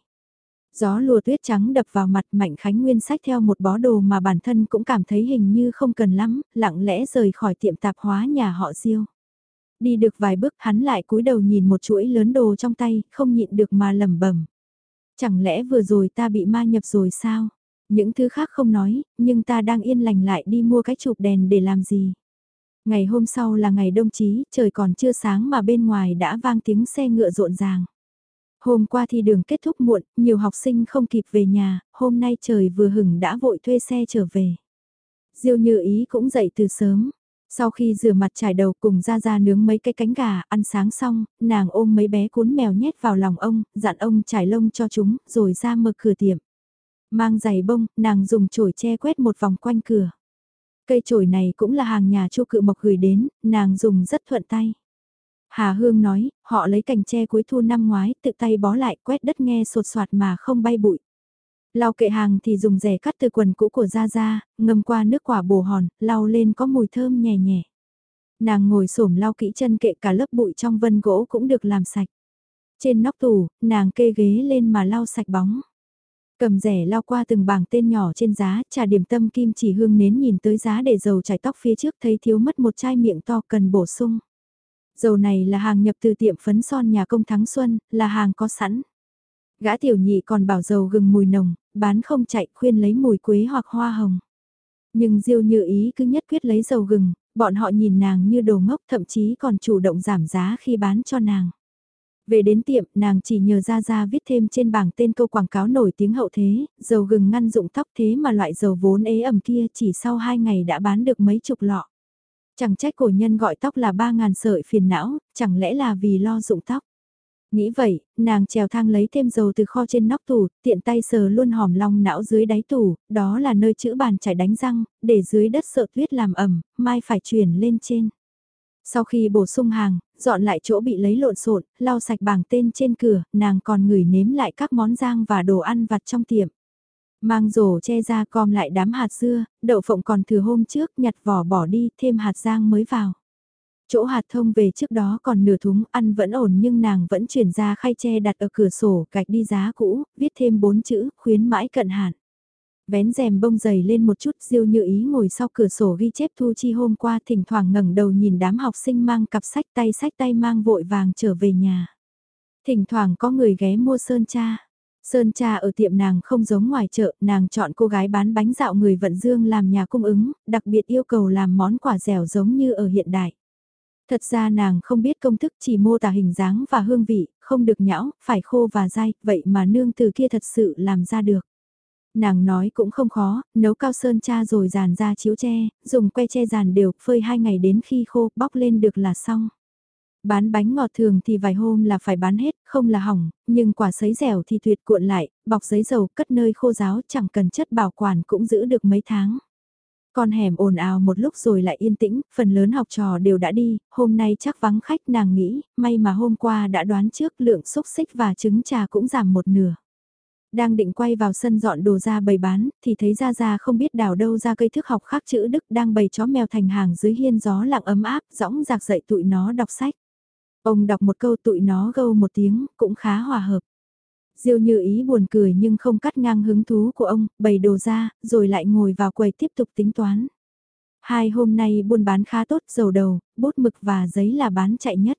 Gió lùa tuyết trắng đập vào mặt Mạnh Khánh Nguyên sách theo một bó đồ mà bản thân cũng cảm thấy hình như không cần lắm, lặng lẽ rời khỏi tiệm tạp hóa nhà họ Diêu. Đi được vài bước hắn lại cúi đầu nhìn một chuỗi lớn đồ trong tay, không nhịn được mà lẩm bẩm. Chẳng lẽ vừa rồi ta bị ma nhập rồi sao? Những thứ khác không nói, nhưng ta đang yên lành lại đi mua cái chụp đèn để làm gì. Ngày hôm sau là ngày đông chí, trời còn chưa sáng mà bên ngoài đã vang tiếng xe ngựa rộn ràng. Hôm qua thì đường kết thúc muộn, nhiều học sinh không kịp về nhà, hôm nay trời vừa hửng đã vội thuê xe trở về. Diêu như ý cũng dậy từ sớm. Sau khi rửa mặt trải đầu cùng ra ra nướng mấy cái cánh gà, ăn sáng xong, nàng ôm mấy bé cuốn mèo nhét vào lòng ông, dặn ông trải lông cho chúng, rồi ra mở cửa tiệm. Mang giày bông, nàng dùng chổi che quét một vòng quanh cửa. Cây chổi này cũng là hàng nhà chu cự mộc gửi đến, nàng dùng rất thuận tay. Hà Hương nói, họ lấy cành tre cuối thu năm ngoái tự tay bó lại quét đất nghe sột soạt mà không bay bụi. Lau kệ hàng thì dùng rẻ cắt từ quần cũ của Gia Gia, ngâm qua nước quả bồ hòn, lau lên có mùi thơm nhẹ nhẹ. Nàng ngồi xổm lau kỹ chân kệ cả lớp bụi trong vân gỗ cũng được làm sạch. Trên nóc tủ, nàng kê ghế lên mà lau sạch bóng. Cầm rẻ lao qua từng bảng tên nhỏ trên giá, trà điểm tâm kim chỉ hương nến nhìn tới giá để dầu chải tóc phía trước thấy thiếu mất một chai miệng to cần bổ sung. Dầu này là hàng nhập từ tiệm phấn son nhà công Thắng Xuân, là hàng có sẵn. Gã tiểu nhị còn bảo dầu gừng mùi nồng, bán không chạy khuyên lấy mùi quế hoặc hoa hồng. Nhưng Diêu như ý cứ nhất quyết lấy dầu gừng, bọn họ nhìn nàng như đồ ngốc thậm chí còn chủ động giảm giá khi bán cho nàng. Về đến tiệm, nàng chỉ nhờ ra ra viết thêm trên bảng tên câu quảng cáo nổi tiếng hậu thế, dầu gừng ngăn dụng tóc thế mà loại dầu vốn ế ẩm kia chỉ sau 2 ngày đã bán được mấy chục lọ. Chẳng trách cổ nhân gọi tóc là 3.000 sợi phiền não, chẳng lẽ là vì lo dụng tóc. Nghĩ vậy, nàng trèo thang lấy thêm dầu từ kho trên nóc tủ, tiện tay sờ luôn hòm long não dưới đáy tủ, đó là nơi chữ bàn chải đánh răng, để dưới đất sợ tuyết làm ẩm, mai phải chuyển lên trên. Sau khi bổ sung hàng, dọn lại chỗ bị lấy lộn xộn, lau sạch bảng tên trên cửa, nàng còn ngửi nếm lại các món rang và đồ ăn vặt trong tiệm. Mang rổ che ra com lại đám hạt dưa, đậu phộng còn thừa hôm trước nhặt vỏ bỏ đi, thêm hạt rang mới vào. Chỗ hạt thông về trước đó còn nửa thúng ăn vẫn ổn nhưng nàng vẫn chuyển ra khay tre đặt ở cửa sổ gạch đi giá cũ, viết thêm bốn chữ, khuyến mãi cận hạn. Vén rèm bông dày lên một chút diêu như ý ngồi sau cửa sổ ghi chép thu chi hôm qua thỉnh thoảng ngẩng đầu nhìn đám học sinh mang cặp sách tay sách tay mang vội vàng trở về nhà. Thỉnh thoảng có người ghé mua sơn cha. Sơn cha ở tiệm nàng không giống ngoài chợ, nàng chọn cô gái bán bánh dạo người vận dương làm nhà cung ứng, đặc biệt yêu cầu làm món quả dẻo giống như ở hiện đại. Thật ra nàng không biết công thức chỉ mô tả hình dáng và hương vị, không được nhão, phải khô và dai, vậy mà nương từ kia thật sự làm ra được. Nàng nói cũng không khó, nấu cao sơn cha rồi dàn ra chiếu tre, dùng que tre dàn đều, phơi hai ngày đến khi khô, bóc lên được là xong. Bán bánh ngọt thường thì vài hôm là phải bán hết, không là hỏng, nhưng quả sấy dẻo thì tuyệt cuộn lại, bọc giấy dầu cất nơi khô ráo chẳng cần chất bảo quản cũng giữ được mấy tháng. Con hẻm ồn ào một lúc rồi lại yên tĩnh, phần lớn học trò đều đã đi, hôm nay chắc vắng khách nàng nghĩ, may mà hôm qua đã đoán trước lượng xúc xích và trứng trà cũng giảm một nửa. Đang định quay vào sân dọn đồ ra bày bán, thì thấy ra ra không biết đào đâu ra cây thức học khác chữ Đức đang bày chó mèo thành hàng dưới hiên gió lặng ấm áp, dõng dạc dậy tụi nó đọc sách. Ông đọc một câu tụi nó gâu một tiếng, cũng khá hòa hợp. Diêu như ý buồn cười nhưng không cắt ngang hứng thú của ông, bày đồ ra, rồi lại ngồi vào quầy tiếp tục tính toán. Hai hôm nay buôn bán khá tốt, dầu đầu, bút mực và giấy là bán chạy nhất.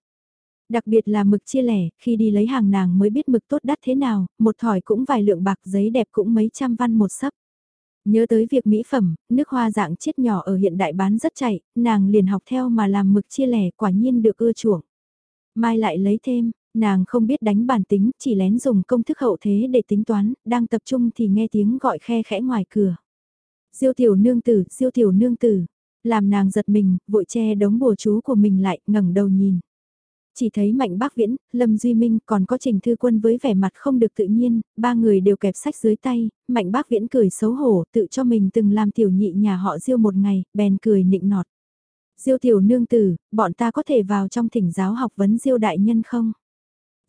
Đặc biệt là mực chia lẻ, khi đi lấy hàng nàng mới biết mực tốt đắt thế nào, một thỏi cũng vài lượng bạc giấy đẹp cũng mấy trăm văn một sấp. Nhớ tới việc mỹ phẩm, nước hoa dạng chiết nhỏ ở hiện đại bán rất chạy, nàng liền học theo mà làm mực chia lẻ quả nhiên được ưa chuộng. Mai lại lấy thêm, nàng không biết đánh bản tính, chỉ lén dùng công thức hậu thế để tính toán, đang tập trung thì nghe tiếng gọi khe khẽ ngoài cửa. Diêu tiểu nương tử, diêu tiểu nương tử, làm nàng giật mình, vội che đống bùa chú của mình lại, ngẩng đầu nhìn. Chỉ thấy Mạnh Bác Viễn, Lâm Duy Minh còn có Trình Thư Quân với vẻ mặt không được tự nhiên, ba người đều kẹp sách dưới tay, Mạnh Bác Viễn cười xấu hổ, tự cho mình từng làm tiểu nhị nhà họ Diêu một ngày, bèn cười nịnh nọt. Diêu tiểu nương tử, bọn ta có thể vào trong thỉnh giáo học vấn Diêu đại nhân không?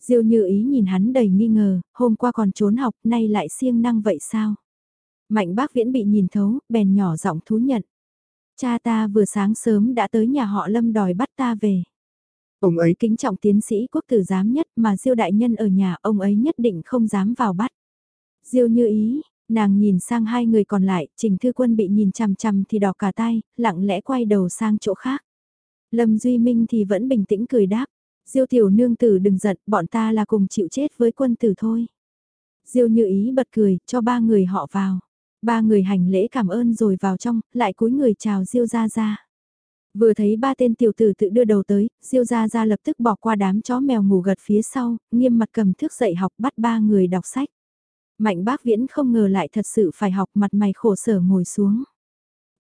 Diêu như ý nhìn hắn đầy nghi ngờ, hôm qua còn trốn học, nay lại siêng năng vậy sao? Mạnh bác viễn bị nhìn thấu, bèn nhỏ giọng thú nhận. Cha ta vừa sáng sớm đã tới nhà họ Lâm đòi bắt ta về. Ông ấy kính trọng tiến sĩ quốc tử giám nhất mà Diêu đại nhân ở nhà ông ấy nhất định không dám vào bắt. Diêu như ý, nàng nhìn sang hai người còn lại, Trình Thư Quân bị nhìn chằm chằm thì đỏ cả tay, lặng lẽ quay đầu sang chỗ khác. Lâm Duy Minh thì vẫn bình tĩnh cười đáp, Diêu tiểu nương tử đừng giận, bọn ta là cùng chịu chết với quân tử thôi. Diêu như ý bật cười, cho ba người họ vào. Ba người hành lễ cảm ơn rồi vào trong, lại cúi người chào Diêu ra ra. Vừa thấy ba tên tiểu tử tự đưa đầu tới, Diêu gia ra lập tức bỏ qua đám chó mèo ngủ gật phía sau, nghiêm mặt cầm thước dậy học bắt ba người đọc sách. Mạnh bác viễn không ngờ lại thật sự phải học mặt mày khổ sở ngồi xuống.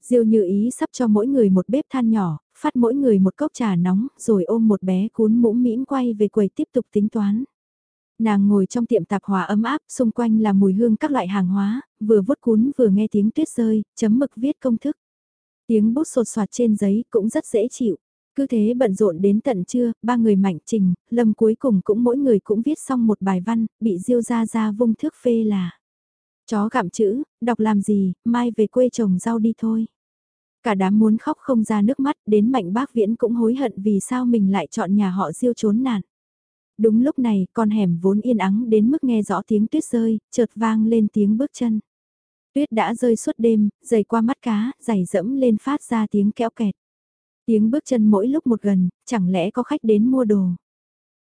Diêu như ý sắp cho mỗi người một bếp than nhỏ, phát mỗi người một cốc trà nóng, rồi ôm một bé cún mũm mĩm quay về quầy tiếp tục tính toán. Nàng ngồi trong tiệm tạp hóa ấm áp, xung quanh là mùi hương các loại hàng hóa, vừa vuốt cún vừa nghe tiếng tuyết rơi, chấm mực viết công thức. Tiếng bút sột soạt trên giấy cũng rất dễ chịu. Cứ thế bận rộn đến tận trưa, ba người mạnh trình, lâm cuối cùng cũng mỗi người cũng viết xong một bài văn, bị diêu ra ra vung thước phê là. Chó gặm chữ, đọc làm gì, mai về quê trồng rau đi thôi. Cả đám muốn khóc không ra nước mắt, đến mạnh bác viễn cũng hối hận vì sao mình lại chọn nhà họ diêu trốn nạn. Đúng lúc này, con hẻm vốn yên ắng đến mức nghe rõ tiếng tuyết rơi, chợt vang lên tiếng bước chân. Tuyết đã rơi suốt đêm, dày qua mắt cá, giày dẫm lên phát ra tiếng kéo kẹt. Tiếng bước chân mỗi lúc một gần, chẳng lẽ có khách đến mua đồ.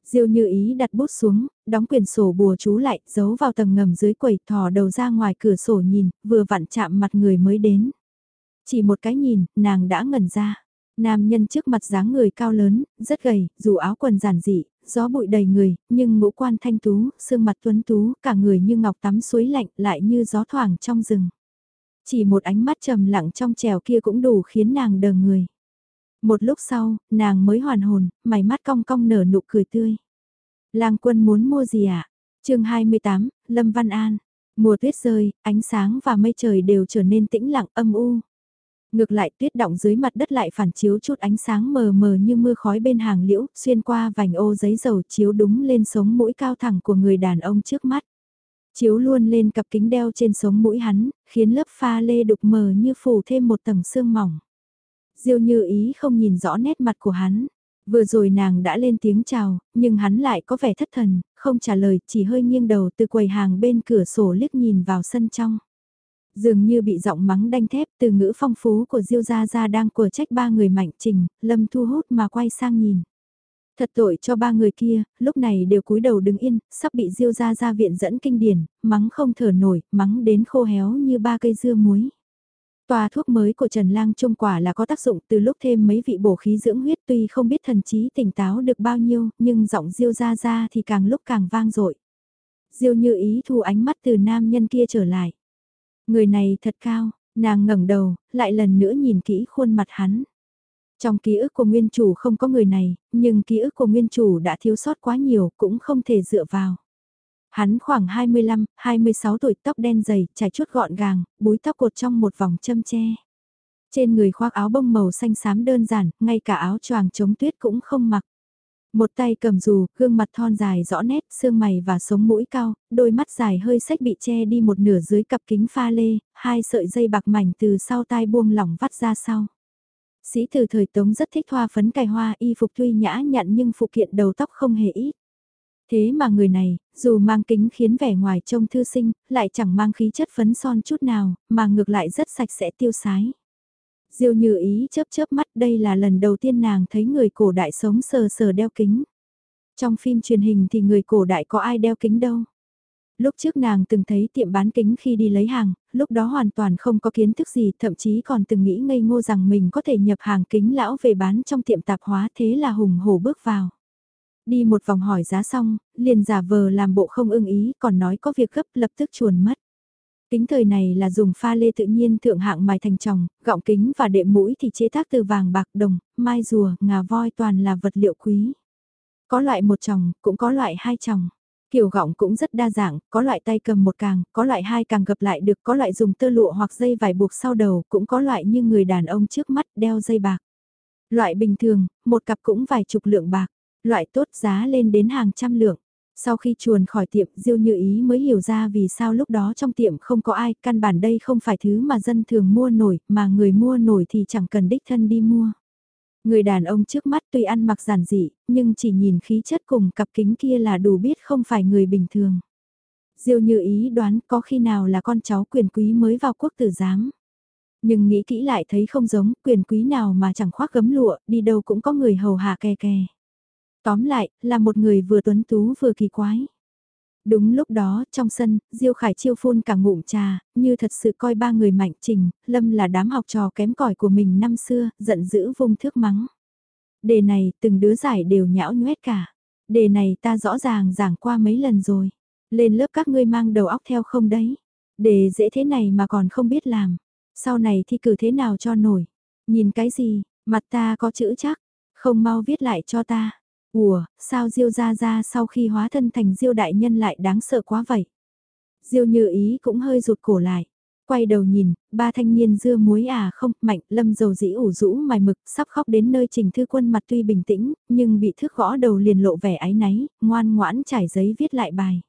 Diêu như ý đặt bút xuống, đóng quyển sổ bùa chú lại, giấu vào tầng ngầm dưới quầy thò đầu ra ngoài cửa sổ nhìn, vừa vặn chạm mặt người mới đến. Chỉ một cái nhìn, nàng đã ngẩn ra. Nam nhân trước mặt dáng người cao lớn, rất gầy, dù áo quần giản dị, gió bụi đầy người, nhưng ngũ quan thanh tú, xương mặt tuấn tú, cả người như ngọc tắm suối lạnh lại như gió thoảng trong rừng. Chỉ một ánh mắt trầm lặng trong trèo kia cũng đủ khiến nàng đờ người. Một lúc sau, nàng mới hoàn hồn, mày mắt cong cong nở nụ cười tươi. Lang quân muốn mua gì ạ? À? chương 28, Lâm Văn An. Mùa tuyết rơi, ánh sáng và mây trời đều trở nên tĩnh lặng âm u. Ngược lại tuyết động dưới mặt đất lại phản chiếu chút ánh sáng mờ mờ như mưa khói bên hàng liễu, xuyên qua vành ô giấy dầu chiếu đúng lên sống mũi cao thẳng của người đàn ông trước mắt. Chiếu luôn lên cặp kính đeo trên sống mũi hắn, khiến lớp pha lê đục mờ như phủ thêm một tầng sương mỏng. Diêu như ý không nhìn rõ nét mặt của hắn. Vừa rồi nàng đã lên tiếng chào, nhưng hắn lại có vẻ thất thần, không trả lời, chỉ hơi nghiêng đầu từ quầy hàng bên cửa sổ liếc nhìn vào sân trong. Dường như bị giọng mắng đanh thép từ ngữ phong phú của Diêu Gia Gia đang của trách ba người mạnh trình, lâm thu hút mà quay sang nhìn. Thật tội cho ba người kia, lúc này đều cúi đầu đứng yên, sắp bị Diêu Gia Gia viện dẫn kinh điển, mắng không thở nổi, mắng đến khô héo như ba cây dưa muối. Tòa thuốc mới của Trần Lang Trung quả là có tác dụng từ lúc thêm mấy vị bổ khí dưỡng huyết tuy không biết thần trí tỉnh táo được bao nhiêu, nhưng giọng Diêu ra ra thì càng lúc càng vang dội. Diêu như ý thu ánh mắt từ nam nhân kia trở lại. Người này thật cao, nàng ngẩng đầu, lại lần nữa nhìn kỹ khuôn mặt hắn. Trong ký ức của nguyên chủ không có người này, nhưng ký ức của nguyên chủ đã thiếu sót quá nhiều, cũng không thể dựa vào. Hắn khoảng 25, 26 tuổi tóc đen dày, trải chuốt gọn gàng, búi tóc cột trong một vòng châm che. Trên người khoác áo bông màu xanh xám đơn giản, ngay cả áo choàng chống tuyết cũng không mặc. Một tay cầm dù, gương mặt thon dài rõ nét, xương mày và sống mũi cao, đôi mắt dài hơi sách bị che đi một nửa dưới cặp kính pha lê, hai sợi dây bạc mảnh từ sau tai buông lỏng vắt ra sau. Sĩ từ thời Tống rất thích hoa phấn cài hoa y phục tuy nhã nhặn nhưng phụ kiện đầu tóc không hề ít. Thế mà người này, dù mang kính khiến vẻ ngoài trông thư sinh, lại chẳng mang khí chất phấn son chút nào, mà ngược lại rất sạch sẽ tiêu sái. Diêu như ý chớp chớp mắt đây là lần đầu tiên nàng thấy người cổ đại sống sờ sờ đeo kính. Trong phim truyền hình thì người cổ đại có ai đeo kính đâu. Lúc trước nàng từng thấy tiệm bán kính khi đi lấy hàng, lúc đó hoàn toàn không có kiến thức gì, thậm chí còn từng nghĩ ngây ngô rằng mình có thể nhập hàng kính lão về bán trong tiệm tạp hóa thế là hùng hổ bước vào. Đi một vòng hỏi giá xong, liền giả vờ làm bộ không ưng ý, còn nói có việc gấp lập tức chuồn mất. Kính thời này là dùng pha lê tự nhiên thượng hạng mài thành tròng, gọng kính và đệm mũi thì chế tác từ vàng bạc đồng, mai rùa, ngà voi toàn là vật liệu quý. Có loại một tròng, cũng có loại hai tròng. Kiểu gọng cũng rất đa dạng, có loại tay cầm một càng, có loại hai càng gập lại được, có loại dùng tơ lụa hoặc dây vải buộc sau đầu, cũng có loại như người đàn ông trước mắt đeo dây bạc. Loại bình thường, một cặp cũng vài chục lượng bạc loại tốt giá lên đến hàng trăm lượng. Sau khi chuồn khỏi tiệm Diêu Như Ý mới hiểu ra vì sao lúc đó trong tiệm không có ai, căn bản đây không phải thứ mà dân thường mua nổi, mà người mua nổi thì chẳng cần đích thân đi mua. Người đàn ông trước mắt tuy ăn mặc giản dị, nhưng chỉ nhìn khí chất cùng cặp kính kia là đủ biết không phải người bình thường. Diêu Như Ý đoán có khi nào là con cháu quyền quý mới vào quốc tử giám. Nhưng nghĩ kỹ lại thấy không giống quyền quý nào mà chẳng khoác gấm lụa, đi đâu cũng có người hầu hạ kè kè. Tóm lại, là một người vừa tuấn tú vừa kỳ quái. Đúng lúc đó, trong sân, Diêu Khải chiêu phun cả ngụm trà, như thật sự coi ba người mạnh trình, Lâm là đám học trò kém cỏi của mình năm xưa, giận dữ vung thước mắng. Đề này, từng đứa giải đều nhão nhoét cả. Đề này ta rõ ràng giảng qua mấy lần rồi. Lên lớp các ngươi mang đầu óc theo không đấy. Đề dễ thế này mà còn không biết làm. Sau này thi cử thế nào cho nổi. Nhìn cái gì, mặt ta có chữ chắc, không mau viết lại cho ta. Ủa, sao Diêu Gia Gia sau khi hóa thân thành Diêu Đại Nhân lại đáng sợ quá vậy? Diêu Như Ý cũng hơi rụt cổ lại. Quay đầu nhìn, ba thanh niên dưa muối à không, mạnh, lâm dầu dĩ ủ rũ mài mực, sắp khóc đến nơi trình thư quân mặt tuy bình tĩnh, nhưng bị thước gõ đầu liền lộ vẻ áy náy, ngoan ngoãn trải giấy viết lại bài.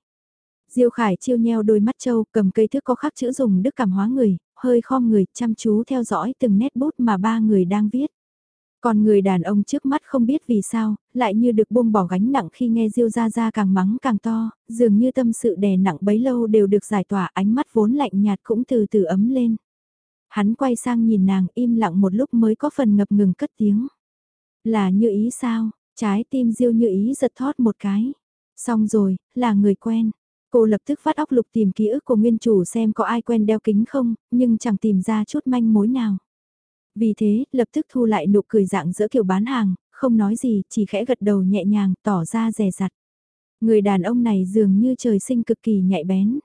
Diêu Khải chiêu nheo đôi mắt trâu cầm cây thước có khắc chữ dùng đức cảm hóa người, hơi khom người chăm chú theo dõi từng nét bút mà ba người đang viết. Còn người đàn ông trước mắt không biết vì sao, lại như được buông bỏ gánh nặng khi nghe Diêu Gia Gia càng mắng càng to, dường như tâm sự đè nặng bấy lâu đều được giải tỏa ánh mắt vốn lạnh nhạt cũng từ từ ấm lên. Hắn quay sang nhìn nàng im lặng một lúc mới có phần ngập ngừng cất tiếng. Là như ý sao, trái tim Diêu như ý giật thót một cái. Xong rồi, là người quen. Cô lập tức phát óc lục tìm ký ức của nguyên chủ xem có ai quen đeo kính không, nhưng chẳng tìm ra chút manh mối nào. Vì thế, lập tức thu lại nụ cười dạng giữa kiểu bán hàng, không nói gì, chỉ khẽ gật đầu nhẹ nhàng, tỏ ra rè rặt. Người đàn ông này dường như trời sinh cực kỳ nhạy bén.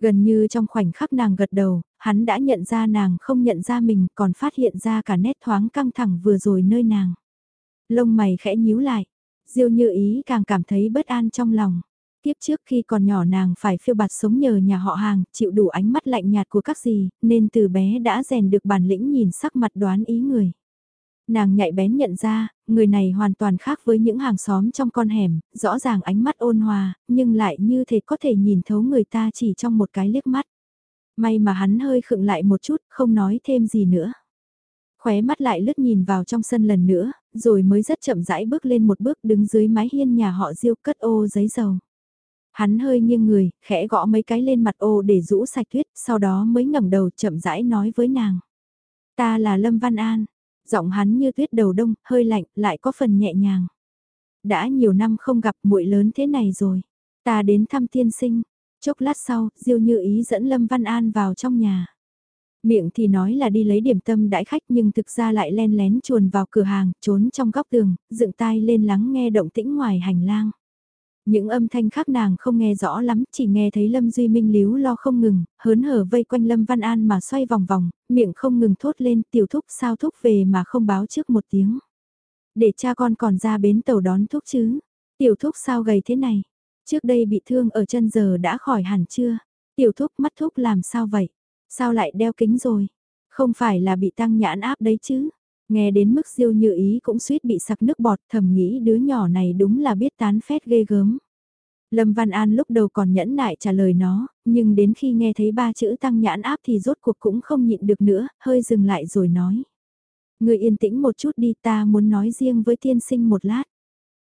Gần như trong khoảnh khắc nàng gật đầu, hắn đã nhận ra nàng không nhận ra mình còn phát hiện ra cả nét thoáng căng thẳng vừa rồi nơi nàng. Lông mày khẽ nhíu lại, diêu như ý càng cảm thấy bất an trong lòng. Tiếp trước khi còn nhỏ nàng phải phiêu bạt sống nhờ nhà họ hàng, chịu đủ ánh mắt lạnh nhạt của các gì, nên từ bé đã rèn được bản lĩnh nhìn sắc mặt đoán ý người. Nàng nhạy bén nhận ra, người này hoàn toàn khác với những hàng xóm trong con hẻm, rõ ràng ánh mắt ôn hòa, nhưng lại như thể có thể nhìn thấu người ta chỉ trong một cái liếc mắt. May mà hắn hơi khựng lại một chút, không nói thêm gì nữa. Khóe mắt lại lướt nhìn vào trong sân lần nữa, rồi mới rất chậm rãi bước lên một bước đứng dưới mái hiên nhà họ diêu cất ô giấy dầu. Hắn hơi nghiêng người, khẽ gõ mấy cái lên mặt ô để rũ sạch tuyết, sau đó mới ngẩng đầu chậm rãi nói với nàng. Ta là Lâm Văn An. Giọng hắn như tuyết đầu đông, hơi lạnh, lại có phần nhẹ nhàng. Đã nhiều năm không gặp muội lớn thế này rồi. Ta đến thăm tiên sinh. Chốc lát sau, Diêu Như Ý dẫn Lâm Văn An vào trong nhà. Miệng thì nói là đi lấy điểm tâm đãi khách nhưng thực ra lại len lén chuồn vào cửa hàng, trốn trong góc tường, dựng tai lên lắng nghe động tĩnh ngoài hành lang. Những âm thanh khác nàng không nghe rõ lắm, chỉ nghe thấy Lâm Duy Minh líu lo không ngừng, hớn hở vây quanh Lâm Văn An mà xoay vòng vòng, miệng không ngừng thốt lên tiểu thúc sao thúc về mà không báo trước một tiếng. Để cha con còn ra bến tàu đón thúc chứ, tiểu thúc sao gầy thế này, trước đây bị thương ở chân giờ đã khỏi hẳn chưa, tiểu thúc mắt thúc làm sao vậy, sao lại đeo kính rồi, không phải là bị tăng nhãn áp đấy chứ. Nghe đến mức diêu như ý cũng suýt bị sặc nước bọt thầm nghĩ đứa nhỏ này đúng là biết tán phét ghê gớm. Lâm Văn An lúc đầu còn nhẫn nại trả lời nó, nhưng đến khi nghe thấy ba chữ tăng nhãn áp thì rốt cuộc cũng không nhịn được nữa, hơi dừng lại rồi nói. Người yên tĩnh một chút đi ta muốn nói riêng với tiên sinh một lát.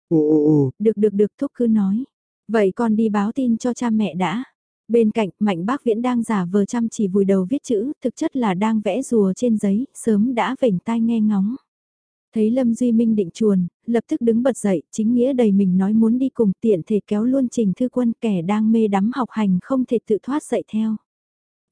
Ồ. Được được được thúc cứ nói. Vậy con đi báo tin cho cha mẹ đã. Bên cạnh, Mạnh Bác Viễn đang giả vờ chăm chỉ vùi đầu viết chữ, thực chất là đang vẽ rùa trên giấy, sớm đã vểnh tai nghe ngóng. Thấy Lâm Duy Minh định chuồn, lập tức đứng bật dậy, chính nghĩa đầy mình nói muốn đi cùng tiện thể kéo luôn trình thư quân kẻ đang mê đắm học hành không thể tự thoát dậy theo.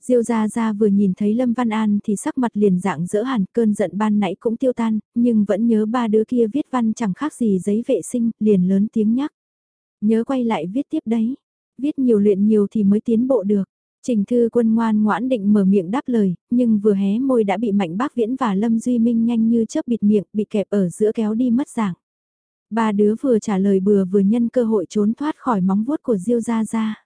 Diêu Gia Gia vừa nhìn thấy Lâm Văn An thì sắc mặt liền dạng dỡ hẳn cơn giận ban nãy cũng tiêu tan, nhưng vẫn nhớ ba đứa kia viết văn chẳng khác gì giấy vệ sinh, liền lớn tiếng nhắc. Nhớ quay lại viết tiếp đấy viết nhiều luyện nhiều thì mới tiến bộ được. Trình Thư Quân ngoan ngoãn định mở miệng đáp lời, nhưng vừa hé môi đã bị Mạnh Bác Viễn và Lâm Duy Minh nhanh như chớp bịt miệng, bị kẹp ở giữa kéo đi mất dạng. Ba đứa vừa trả lời bừa vừa nhân cơ hội trốn thoát khỏi móng vuốt của Diêu Gia Gia.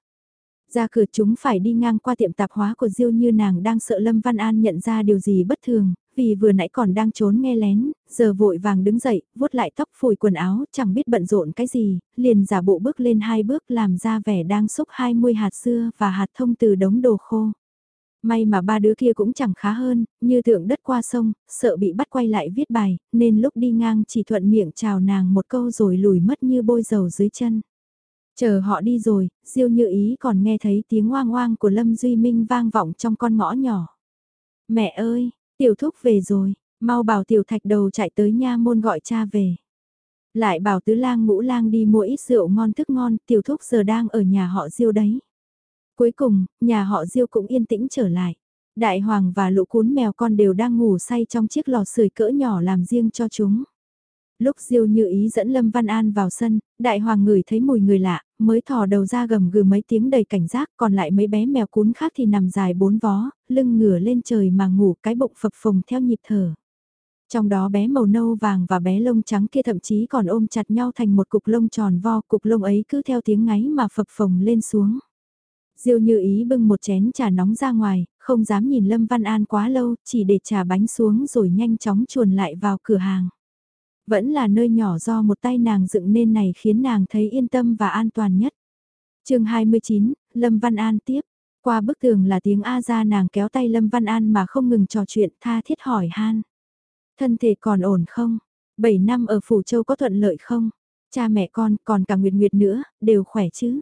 Ra cửa chúng phải đi ngang qua tiệm tạp hóa của Diêu như nàng đang sợ Lâm Văn An nhận ra điều gì bất thường, vì vừa nãy còn đang trốn nghe lén, giờ vội vàng đứng dậy, vuốt lại tóc phủi quần áo, chẳng biết bận rộn cái gì, liền giả bộ bước lên hai bước làm ra vẻ đang xúc 20 hạt xưa và hạt thông từ đống đồ khô. May mà ba đứa kia cũng chẳng khá hơn, như thượng đất qua sông, sợ bị bắt quay lại viết bài, nên lúc đi ngang chỉ thuận miệng chào nàng một câu rồi lùi mất như bôi dầu dưới chân. Chờ họ đi rồi, Diêu Như Ý còn nghe thấy tiếng oang oang của Lâm Duy Minh vang vọng trong con ngõ nhỏ. Mẹ ơi, tiểu thúc về rồi, mau bảo tiểu thạch đầu chạy tới nha môn gọi cha về. Lại bảo tứ lang ngũ lang đi mua ít rượu ngon thức ngon, tiểu thúc giờ đang ở nhà họ Diêu đấy. Cuối cùng, nhà họ Diêu cũng yên tĩnh trở lại. Đại hoàng và lũ cún mèo con đều đang ngủ say trong chiếc lò sưởi cỡ nhỏ làm riêng cho chúng. Lúc Diêu như ý dẫn Lâm Văn An vào sân, đại hoàng ngửi thấy mùi người lạ, mới thò đầu ra gầm gừ mấy tiếng đầy cảnh giác, còn lại mấy bé mèo cún khác thì nằm dài bốn vó, lưng ngửa lên trời mà ngủ cái bụng phập phồng theo nhịp thở. Trong đó bé màu nâu vàng và bé lông trắng kia thậm chí còn ôm chặt nhau thành một cục lông tròn vo, cục lông ấy cứ theo tiếng ngáy mà phập phồng lên xuống. Diêu như ý bưng một chén trà nóng ra ngoài, không dám nhìn Lâm Văn An quá lâu, chỉ để trà bánh xuống rồi nhanh chóng chuồn lại vào cửa hàng. Vẫn là nơi nhỏ do một tay nàng dựng nên này khiến nàng thấy yên tâm và an toàn nhất. chương 29, Lâm Văn An tiếp. Qua bức tường là tiếng A ra nàng kéo tay Lâm Văn An mà không ngừng trò chuyện tha thiết hỏi han. Thân thể còn ổn không? 7 năm ở Phủ Châu có thuận lợi không? Cha mẹ con còn cả Nguyệt Nguyệt nữa, đều khỏe chứ?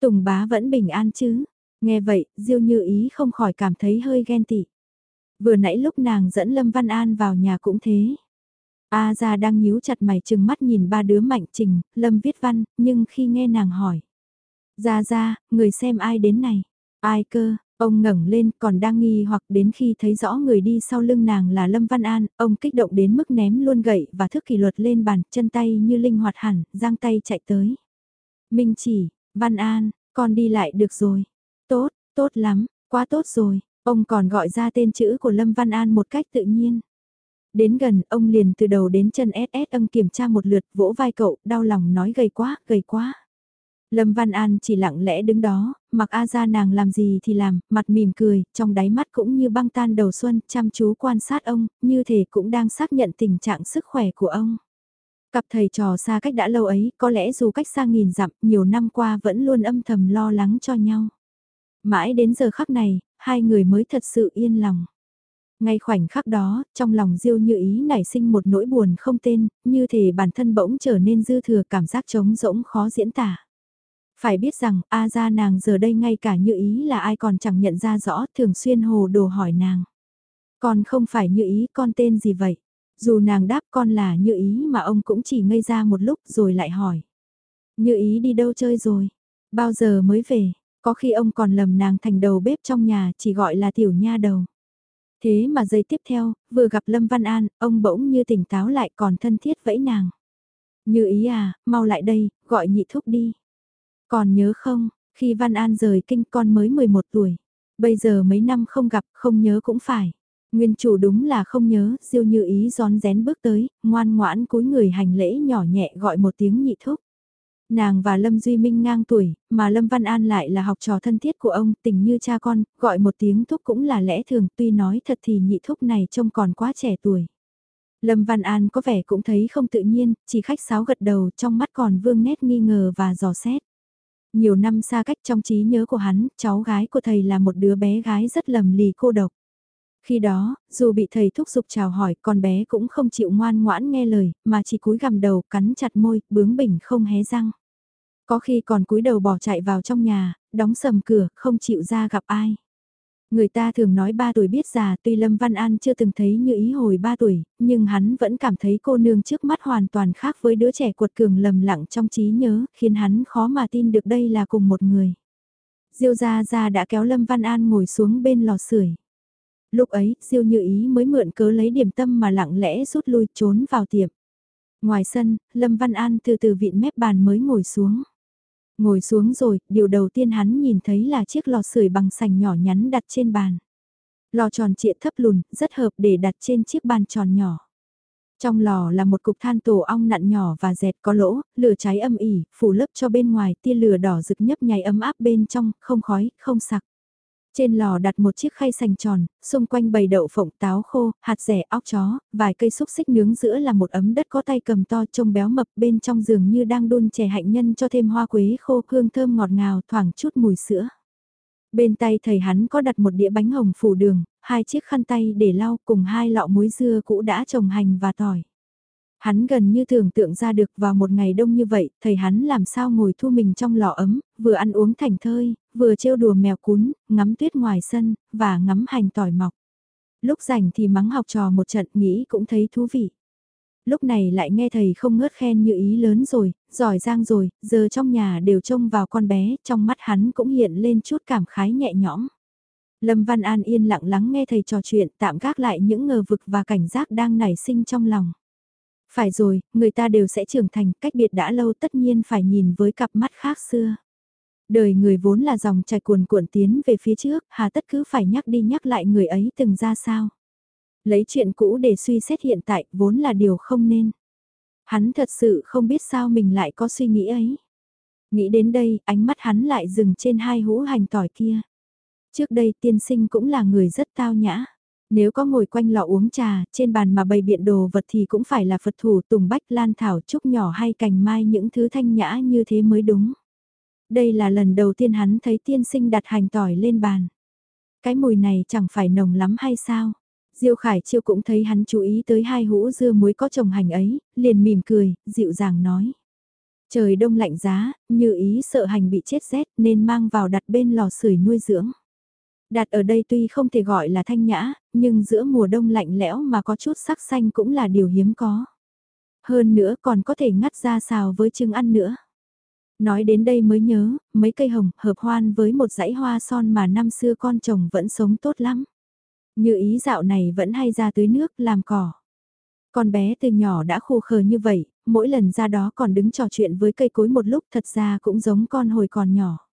Tùng bá vẫn bình an chứ? Nghe vậy, Diêu Như Ý không khỏi cảm thấy hơi ghen tị. Vừa nãy lúc nàng dẫn Lâm Văn An vào nhà cũng thế. A ra đang nhíu chặt mày chừng mắt nhìn ba đứa mạnh trình, Lâm viết văn, nhưng khi nghe nàng hỏi. Ra ra, người xem ai đến này? Ai cơ, ông ngẩng lên còn đang nghi hoặc đến khi thấy rõ người đi sau lưng nàng là Lâm Văn An, ông kích động đến mức ném luôn gậy và thức kỷ luật lên bàn, chân tay như linh hoạt hẳn, giang tay chạy tới. Minh chỉ, Văn An, con đi lại được rồi. Tốt, tốt lắm, quá tốt rồi. Ông còn gọi ra tên chữ của Lâm Văn An một cách tự nhiên. Đến gần, ông liền từ đầu đến chân SS âm kiểm tra một lượt, vỗ vai cậu, đau lòng nói gầy quá, gầy quá. Lâm Văn An chỉ lặng lẽ đứng đó, mặc A ra nàng làm gì thì làm, mặt mỉm cười, trong đáy mắt cũng như băng tan đầu xuân, chăm chú quan sát ông, như thể cũng đang xác nhận tình trạng sức khỏe của ông. Cặp thầy trò xa cách đã lâu ấy, có lẽ dù cách xa nghìn dặm, nhiều năm qua vẫn luôn âm thầm lo lắng cho nhau. Mãi đến giờ khắc này, hai người mới thật sự yên lòng. Ngay khoảnh khắc đó, trong lòng Diêu Như Ý nảy sinh một nỗi buồn không tên, như thể bản thân bỗng trở nên dư thừa cảm giác trống rỗng khó diễn tả. Phải biết rằng, A ra nàng giờ đây ngay cả Như Ý là ai còn chẳng nhận ra rõ, thường xuyên hồ đồ hỏi nàng. Còn không phải Như Ý, con tên gì vậy? Dù nàng đáp con là Như Ý mà ông cũng chỉ ngây ra một lúc rồi lại hỏi. Như Ý đi đâu chơi rồi? Bao giờ mới về? Có khi ông còn lầm nàng thành đầu bếp trong nhà chỉ gọi là tiểu nha đầu. Thế mà giây tiếp theo, vừa gặp Lâm Văn An, ông bỗng như tỉnh táo lại còn thân thiết vẫy nàng. Như ý à, mau lại đây, gọi nhị thúc đi. Còn nhớ không, khi Văn An rời kinh con mới 11 tuổi. Bây giờ mấy năm không gặp, không nhớ cũng phải. Nguyên chủ đúng là không nhớ, diêu như ý gión rén bước tới, ngoan ngoãn cúi người hành lễ nhỏ nhẹ gọi một tiếng nhị thúc. Nàng và Lâm Duy Minh ngang tuổi, mà Lâm Văn An lại là học trò thân thiết của ông, tình như cha con, gọi một tiếng thúc cũng là lẽ thường, tuy nói thật thì nhị thúc này trông còn quá trẻ tuổi. Lâm Văn An có vẻ cũng thấy không tự nhiên, chỉ khách sáo gật đầu trong mắt còn vương nét nghi ngờ và dò xét. Nhiều năm xa cách trong trí nhớ của hắn, cháu gái của thầy là một đứa bé gái rất lầm lì cô độc. Khi đó, dù bị thầy thúc giục chào hỏi, con bé cũng không chịu ngoan ngoãn nghe lời, mà chỉ cúi gằm đầu, cắn chặt môi, bướng bỉnh không hé răng. Có khi còn cúi đầu bỏ chạy vào trong nhà, đóng sầm cửa, không chịu ra gặp ai. Người ta thường nói ba tuổi biết già tuy Lâm Văn An chưa từng thấy như ý hồi ba tuổi, nhưng hắn vẫn cảm thấy cô nương trước mắt hoàn toàn khác với đứa trẻ cuột cường lầm lặng trong trí nhớ, khiến hắn khó mà tin được đây là cùng một người. Diêu Gia Gia đã kéo Lâm Văn An ngồi xuống bên lò sưởi. Lúc ấy, Diêu Như Ý mới mượn cớ lấy điểm tâm mà lặng lẽ rút lui trốn vào tiệm. Ngoài sân, Lâm Văn An từ từ vịn mép bàn mới ngồi xuống. Ngồi xuống rồi, điều đầu tiên hắn nhìn thấy là chiếc lò sưởi bằng sành nhỏ nhắn đặt trên bàn. Lò tròn trịa thấp lùn, rất hợp để đặt trên chiếc bàn tròn nhỏ. Trong lò là một cục than tổ ong nặn nhỏ và dẹt có lỗ, lửa cháy âm ỉ, phủ lớp cho bên ngoài, tia lửa đỏ rực nhấp nháy ấm áp bên trong, không khói, không sặc. Trên lò đặt một chiếc khay sành tròn, xung quanh bầy đậu phộng táo khô, hạt rẻ óc chó, vài cây xúc xích nướng giữa là một ấm đất có tay cầm to trông béo mập bên trong giường như đang đun chè hạnh nhân cho thêm hoa quế khô hương thơm ngọt ngào thoảng chút mùi sữa. Bên tay thầy hắn có đặt một đĩa bánh hồng phủ đường, hai chiếc khăn tay để lau cùng hai lọ muối dưa cũ đã trồng hành và tỏi. Hắn gần như tưởng tượng ra được vào một ngày đông như vậy, thầy hắn làm sao ngồi thu mình trong lò ấm, vừa ăn uống thành thơi, vừa trêu đùa mèo cún, ngắm tuyết ngoài sân, và ngắm hành tỏi mọc. Lúc rảnh thì mắng học trò một trận nghĩ cũng thấy thú vị. Lúc này lại nghe thầy không ngớt khen như ý lớn rồi, giỏi giang rồi, giờ trong nhà đều trông vào con bé, trong mắt hắn cũng hiện lên chút cảm khái nhẹ nhõm. Lâm Văn An yên lặng lắng nghe thầy trò chuyện tạm gác lại những ngờ vực và cảnh giác đang nảy sinh trong lòng. Phải rồi, người ta đều sẽ trưởng thành, cách biệt đã lâu tất nhiên phải nhìn với cặp mắt khác xưa. Đời người vốn là dòng chảy cuồn cuộn tiến về phía trước, hà tất cứ phải nhắc đi nhắc lại người ấy từng ra sao. Lấy chuyện cũ để suy xét hiện tại vốn là điều không nên. Hắn thật sự không biết sao mình lại có suy nghĩ ấy. Nghĩ đến đây, ánh mắt hắn lại dừng trên hai hũ hành tỏi kia. Trước đây tiên sinh cũng là người rất tao nhã. Nếu có ngồi quanh lọ uống trà, trên bàn mà bày biện đồ vật thì cũng phải là Phật thủ tùng bách lan thảo trúc nhỏ hay cành mai những thứ thanh nhã như thế mới đúng. Đây là lần đầu tiên hắn thấy tiên sinh đặt hành tỏi lên bàn. Cái mùi này chẳng phải nồng lắm hay sao? Diêu Khải Chiêu cũng thấy hắn chú ý tới hai hũ dưa muối có trồng hành ấy, liền mỉm cười, dịu dàng nói. Trời đông lạnh giá, như ý sợ hành bị chết rét nên mang vào đặt bên lò sưởi nuôi dưỡng đạt ở đây tuy không thể gọi là thanh nhã, nhưng giữa mùa đông lạnh lẽo mà có chút sắc xanh cũng là điều hiếm có. Hơn nữa còn có thể ngắt ra xào với trứng ăn nữa. Nói đến đây mới nhớ, mấy cây hồng hợp hoan với một dãy hoa son mà năm xưa con chồng vẫn sống tốt lắm. Như ý dạo này vẫn hay ra tưới nước làm cỏ. Con bé từ nhỏ đã khô khờ như vậy, mỗi lần ra đó còn đứng trò chuyện với cây cối một lúc thật ra cũng giống con hồi còn nhỏ.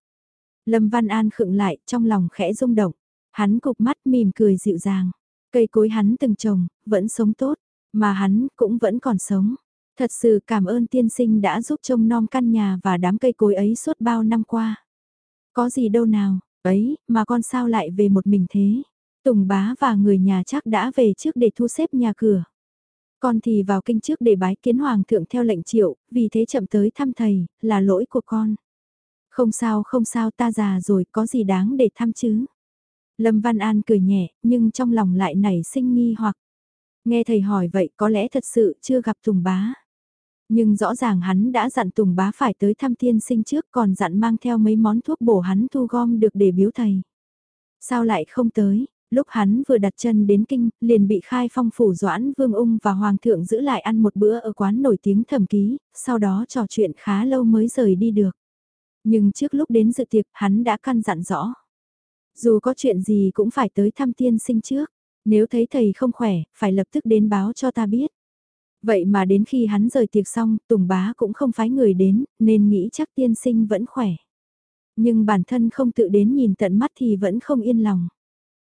Lâm Văn An khựng lại trong lòng khẽ rung động. Hắn cục mắt mỉm cười dịu dàng. Cây cối hắn từng trồng, vẫn sống tốt, mà hắn cũng vẫn còn sống. Thật sự cảm ơn tiên sinh đã giúp trông nom căn nhà và đám cây cối ấy suốt bao năm qua. Có gì đâu nào, ấy, mà con sao lại về một mình thế? Tùng bá và người nhà chắc đã về trước để thu xếp nhà cửa. Con thì vào kinh trước để bái kiến hoàng thượng theo lệnh triệu, vì thế chậm tới thăm thầy, là lỗi của con. Không sao không sao ta già rồi có gì đáng để thăm chứ. Lâm Văn An cười nhẹ, nhưng trong lòng lại nảy sinh nghi hoặc. Nghe thầy hỏi vậy có lẽ thật sự chưa gặp Tùng Bá. Nhưng rõ ràng hắn đã dặn Tùng Bá phải tới thăm tiên sinh trước còn dặn mang theo mấy món thuốc bổ hắn thu gom được để biếu thầy. Sao lại không tới, lúc hắn vừa đặt chân đến kinh, liền bị khai phong phủ doãn vương ung và hoàng thượng giữ lại ăn một bữa ở quán nổi tiếng thẩm ký, sau đó trò chuyện khá lâu mới rời đi được. Nhưng trước lúc đến dự tiệc hắn đã căn dặn rõ. Dù có chuyện gì cũng phải tới thăm tiên sinh trước, nếu thấy thầy không khỏe, phải lập tức đến báo cho ta biết. Vậy mà đến khi hắn rời tiệc xong, Tùng Bá cũng không phái người đến, nên nghĩ chắc tiên sinh vẫn khỏe. Nhưng bản thân không tự đến nhìn tận mắt thì vẫn không yên lòng.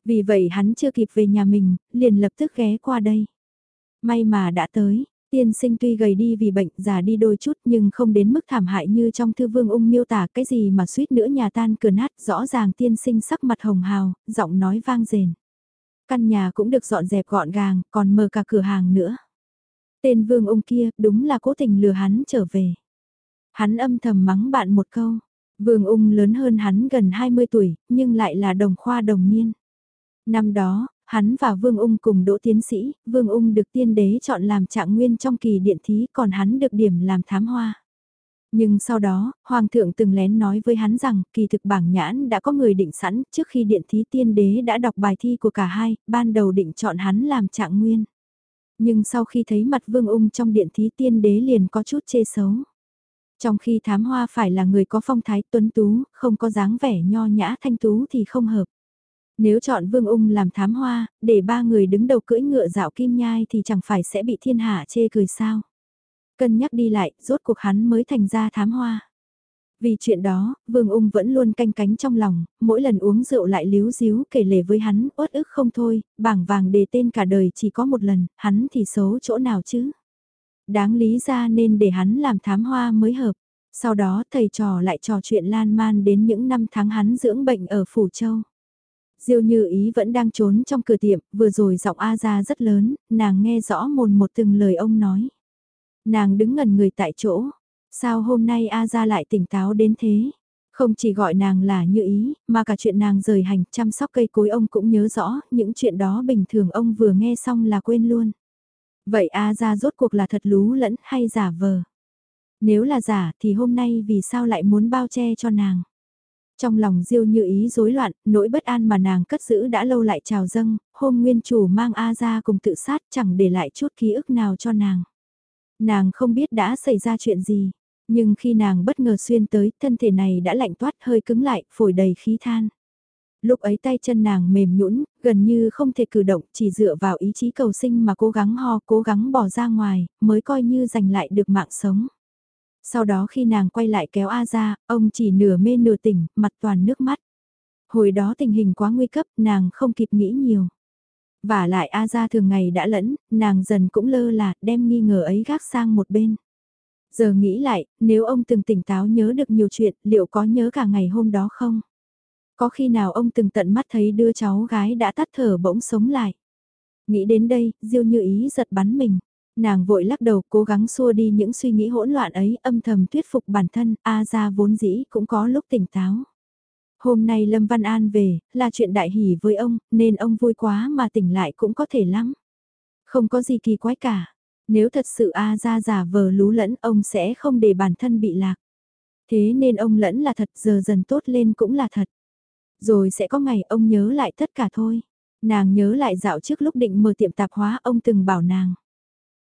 Vì vậy hắn chưa kịp về nhà mình, liền lập tức ghé qua đây. May mà đã tới, tiên sinh tuy gầy đi vì bệnh già đi đôi chút nhưng không đến mức thảm hại như trong thư vương ung miêu tả cái gì mà suýt nữa nhà tan cửa nát rõ ràng tiên sinh sắc mặt hồng hào, giọng nói vang rền. Căn nhà cũng được dọn dẹp gọn gàng, còn mở cả cửa hàng nữa. Tên vương ung kia đúng là cố tình lừa hắn trở về. Hắn âm thầm mắng bạn một câu. Vương ung lớn hơn hắn gần 20 tuổi, nhưng lại là đồng khoa đồng niên. Năm đó, hắn và Vương Ung cùng đỗ tiến sĩ, Vương Ung được tiên đế chọn làm trạng nguyên trong kỳ điện thí còn hắn được điểm làm thám hoa. Nhưng sau đó, Hoàng thượng từng lén nói với hắn rằng kỳ thực bảng nhãn đã có người định sẵn trước khi điện thí tiên đế đã đọc bài thi của cả hai, ban đầu định chọn hắn làm trạng nguyên. Nhưng sau khi thấy mặt Vương Ung trong điện thí tiên đế liền có chút chê xấu. Trong khi thám hoa phải là người có phong thái tuấn tú, không có dáng vẻ nho nhã thanh tú thì không hợp. Nếu chọn Vương Ung làm thám hoa, để ba người đứng đầu cưỡi ngựa dạo kim nhai thì chẳng phải sẽ bị thiên hạ chê cười sao. Cân nhắc đi lại, rốt cuộc hắn mới thành ra thám hoa. Vì chuyện đó, Vương Ung vẫn luôn canh cánh trong lòng, mỗi lần uống rượu lại líu díu kể lể với hắn, uất ức không thôi, bảng vàng đề tên cả đời chỉ có một lần, hắn thì xấu chỗ nào chứ. Đáng lý ra nên để hắn làm thám hoa mới hợp. Sau đó thầy trò lại trò chuyện lan man đến những năm tháng hắn dưỡng bệnh ở Phủ Châu. Diêu như ý vẫn đang trốn trong cửa tiệm, vừa rồi giọng A ra rất lớn, nàng nghe rõ mồn một từng lời ông nói. Nàng đứng ngần người tại chỗ, sao hôm nay A ra lại tỉnh táo đến thế? Không chỉ gọi nàng là như ý, mà cả chuyện nàng rời hành chăm sóc cây cối ông cũng nhớ rõ, những chuyện đó bình thường ông vừa nghe xong là quên luôn. Vậy A ra rốt cuộc là thật lú lẫn hay giả vờ? Nếu là giả thì hôm nay vì sao lại muốn bao che cho nàng? Trong lòng Diêu như ý rối loạn, nỗi bất an mà nàng cất giữ đã lâu lại trào dâng, hôm nguyên chủ mang A ra cùng tự sát chẳng để lại chút ký ức nào cho nàng. Nàng không biết đã xảy ra chuyện gì, nhưng khi nàng bất ngờ xuyên tới, thân thể này đã lạnh toát hơi cứng lại, phổi đầy khí than. Lúc ấy tay chân nàng mềm nhũn, gần như không thể cử động, chỉ dựa vào ý chí cầu sinh mà cố gắng ho, cố gắng bỏ ra ngoài, mới coi như giành lại được mạng sống. Sau đó khi nàng quay lại kéo A ra, ông chỉ nửa mê nửa tỉnh, mặt toàn nước mắt. Hồi đó tình hình quá nguy cấp, nàng không kịp nghĩ nhiều. Và lại A ra thường ngày đã lẫn, nàng dần cũng lơ là, đem nghi ngờ ấy gác sang một bên. Giờ nghĩ lại, nếu ông từng tỉnh táo nhớ được nhiều chuyện, liệu có nhớ cả ngày hôm đó không? Có khi nào ông từng tận mắt thấy đưa cháu gái đã tắt thở bỗng sống lại? Nghĩ đến đây, Diêu như ý giật bắn mình. Nàng vội lắc đầu cố gắng xua đi những suy nghĩ hỗn loạn ấy âm thầm thuyết phục bản thân, A ra vốn dĩ cũng có lúc tỉnh táo. Hôm nay Lâm Văn An về, là chuyện đại hỷ với ông, nên ông vui quá mà tỉnh lại cũng có thể lắm. Không có gì kỳ quái cả. Nếu thật sự A ra giả vờ lú lẫn ông sẽ không để bản thân bị lạc. Thế nên ông lẫn là thật giờ dần tốt lên cũng là thật. Rồi sẽ có ngày ông nhớ lại tất cả thôi. Nàng nhớ lại dạo trước lúc định mở tiệm tạp hóa ông từng bảo nàng.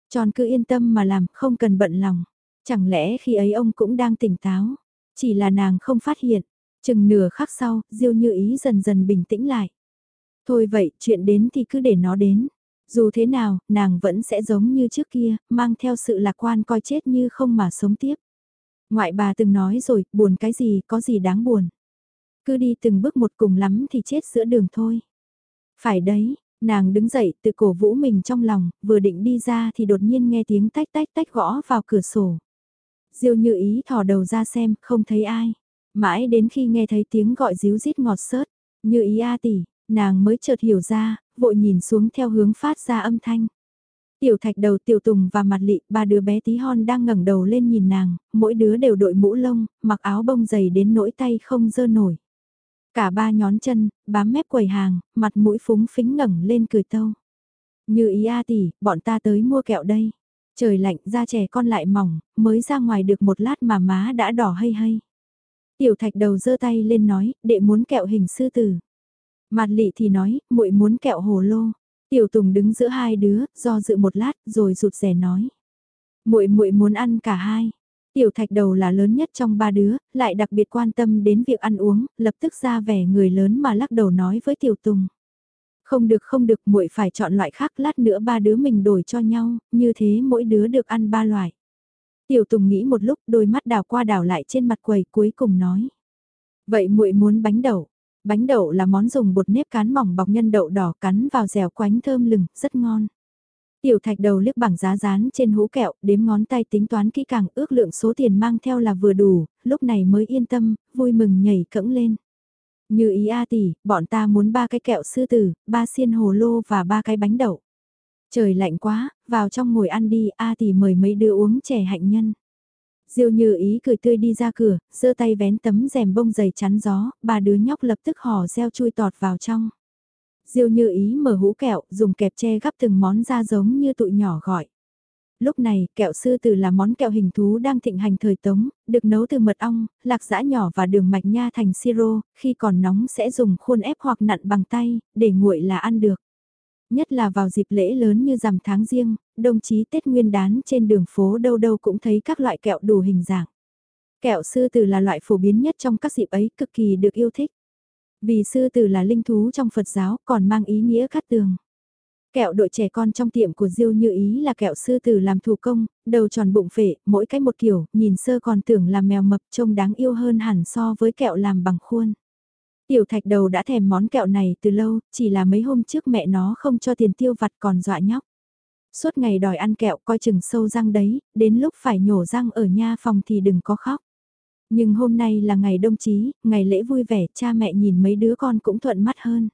Tròn cứ yên tâm mà làm, không cần bận lòng. Chẳng lẽ khi ấy ông cũng đang tỉnh táo? Chỉ là nàng không phát hiện. Chừng nửa khắc sau, Diêu như ý dần dần bình tĩnh lại. Thôi vậy, chuyện đến thì cứ để nó đến. Dù thế nào, nàng vẫn sẽ giống như trước kia, mang theo sự lạc quan coi chết như không mà sống tiếp. Ngoại bà từng nói rồi, buồn cái gì, có gì đáng buồn. Cứ đi từng bước một cùng lắm thì chết giữa đường thôi. Phải đấy, nàng đứng dậy tự cổ vũ mình trong lòng, vừa định đi ra thì đột nhiên nghe tiếng tách tách tách gõ vào cửa sổ. Diêu như ý thò đầu ra xem, không thấy ai. Mãi đến khi nghe thấy tiếng gọi díu rít ngọt sớt, như ý a tỷ, nàng mới chợt hiểu ra, vội nhìn xuống theo hướng phát ra âm thanh. Tiểu thạch đầu tiểu tùng và mặt lị, ba đứa bé tí hon đang ngẩng đầu lên nhìn nàng, mỗi đứa đều đội mũ lông, mặc áo bông dày đến nỗi tay không dơ nổi. Cả ba nhón chân, bám mép quầy hàng, mặt mũi phúng phính ngẩng lên cười tâu. Như ý a tỷ, bọn ta tới mua kẹo đây. Trời lạnh da trẻ con lại mỏng, mới ra ngoài được một lát mà má đã đỏ hay hay. Tiểu thạch đầu giơ tay lên nói, đệ muốn kẹo hình sư tử. Mặt lị thì nói, muội muốn kẹo hồ lô. Tiểu Tùng đứng giữa hai đứa, do dự một lát, rồi rụt rè nói. Muội muội muốn ăn cả hai. Tiểu Thạch đầu là lớn nhất trong ba đứa, lại đặc biệt quan tâm đến việc ăn uống, lập tức ra vẻ người lớn mà lắc đầu nói với Tiểu Tùng. Không được không được, muội phải chọn loại khác, lát nữa ba đứa mình đổi cho nhau, như thế mỗi đứa được ăn ba loại. Tiểu Tùng nghĩ một lúc, đôi mắt đảo qua đảo lại trên mặt quầy, cuối cùng nói: "Vậy muội muốn bánh đậu?" Bánh đậu là món dùng bột nếp cán mỏng bọc nhân đậu đỏ cắn vào dẻo quánh thơm lừng, rất ngon. Tiểu thạch đầu liếc bảng giá rán trên hũ kẹo, đếm ngón tay tính toán kỹ càng ước lượng số tiền mang theo là vừa đủ, lúc này mới yên tâm, vui mừng nhảy cẫng lên. Như ý A tỷ, bọn ta muốn ba cái kẹo sư tử, ba xiên hồ lô và ba cái bánh đậu. Trời lạnh quá, vào trong ngồi ăn đi, A tỷ mời mấy đứa uống chè hạnh nhân. Diêu như ý cười tươi đi ra cửa, giơ tay vén tấm rèm bông dày chắn gió, ba đứa nhóc lập tức hò reo chui tọt vào trong. Diêu như ý mở hũ kẹo, dùng kẹp che gắp từng món ra giống như tụi nhỏ gọi. Lúc này, kẹo sư tử là món kẹo hình thú đang thịnh hành thời tống, được nấu từ mật ong, lạc dã nhỏ và đường mạch nha thành siro, khi còn nóng sẽ dùng khuôn ép hoặc nặn bằng tay, để nguội là ăn được. Nhất là vào dịp lễ lớn như rằm tháng riêng, đồng chí Tết Nguyên đán trên đường phố đâu đâu cũng thấy các loại kẹo đủ hình dạng. Kẹo sư tử là loại phổ biến nhất trong các dịp ấy, cực kỳ được yêu thích. Vì sư tử là linh thú trong Phật giáo còn mang ý nghĩa cắt tường. Kẹo đội trẻ con trong tiệm của Diêu Như Ý là kẹo sư tử làm thủ công, đầu tròn bụng phệ, mỗi cái một kiểu, nhìn sơ còn tưởng là mèo mập trông đáng yêu hơn hẳn so với kẹo làm bằng khuôn. Tiểu thạch đầu đã thèm món kẹo này từ lâu, chỉ là mấy hôm trước mẹ nó không cho tiền tiêu vặt còn dọa nhóc. Suốt ngày đòi ăn kẹo coi chừng sâu răng đấy, đến lúc phải nhổ răng ở nha phòng thì đừng có khóc. Nhưng hôm nay là ngày đông chí, ngày lễ vui vẻ, cha mẹ nhìn mấy đứa con cũng thuận mắt hơn.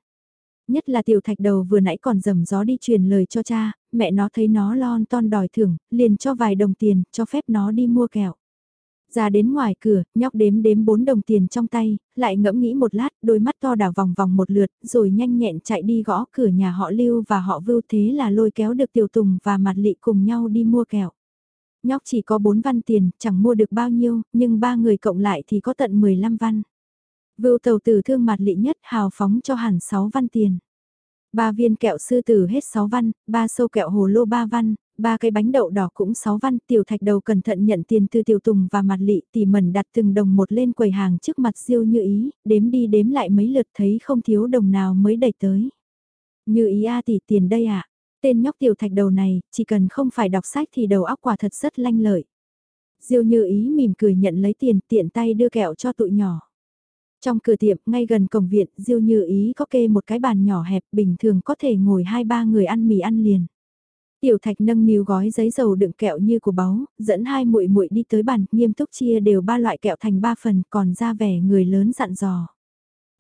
Nhất là tiểu thạch đầu vừa nãy còn dầm gió đi truyền lời cho cha, mẹ nó thấy nó lon ton đòi thưởng, liền cho vài đồng tiền, cho phép nó đi mua kẹo. Ra đến ngoài cửa, nhóc đếm đếm bốn đồng tiền trong tay, lại ngẫm nghĩ một lát, đôi mắt to đảo vòng vòng một lượt, rồi nhanh nhẹn chạy đi gõ cửa nhà họ Lưu và họ Vưu thế là lôi kéo được Tiểu Tùng và Mặt Lị cùng nhau đi mua kẹo. Nhóc chỉ có 4 văn tiền, chẳng mua được bao nhiêu, nhưng ba người cộng lại thì có tận 15 văn. Vưu tàu tử thương Mặt Lị nhất hào phóng cho hẳn 6 văn tiền. Ba viên kẹo sư tử hết 6 văn, ba sâu kẹo hồ lô 3 văn, ba cái bánh đậu đỏ cũng 6 văn, tiểu thạch đầu cẩn thận nhận tiền từ tiểu tùng và mặt lị tỉ mẩn đặt từng đồng một lên quầy hàng trước mặt Diêu như ý, đếm đi đếm lại mấy lượt thấy không thiếu đồng nào mới đẩy tới. Như ý a tỷ tiền đây ạ, à? Tên nhóc tiểu thạch đầu này, chỉ cần không phải đọc sách thì đầu óc quả thật rất lanh lợi. Diêu như ý mỉm cười nhận lấy tiền tiện tay đưa kẹo cho tụi nhỏ. Trong cửa tiệm, ngay gần cổng viện, Diêu như ý có kê một cái bàn nhỏ hẹp bình thường có thể ngồi hai ba người ăn mì ăn liền. Tiểu Thạch nâng niu gói giấy dầu đựng kẹo như của báu, dẫn hai muội muội đi tới bàn, nghiêm túc chia đều ba loại kẹo thành ba phần, còn ra vẻ người lớn dặn dò.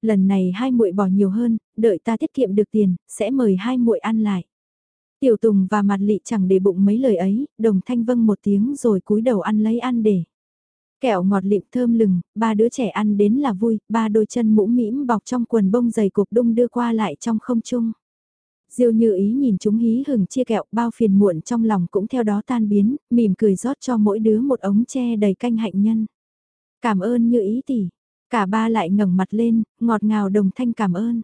Lần này hai muội bỏ nhiều hơn, đợi ta tiết kiệm được tiền, sẽ mời hai muội ăn lại. Tiểu Tùng và mặt lị chẳng để bụng mấy lời ấy, đồng thanh vâng một tiếng rồi cúi đầu ăn lấy ăn để. Kẹo ngọt lịm thơm lừng, ba đứa trẻ ăn đến là vui, ba đôi chân mũ mĩm bọc trong quần bông dày cục đung đưa qua lại trong không trung. Diêu như ý nhìn chúng hí hừng chia kẹo bao phiền muộn trong lòng cũng theo đó tan biến, mỉm cười rót cho mỗi đứa một ống tre đầy canh hạnh nhân. Cảm ơn như ý tỷ, cả ba lại ngẩng mặt lên, ngọt ngào đồng thanh cảm ơn.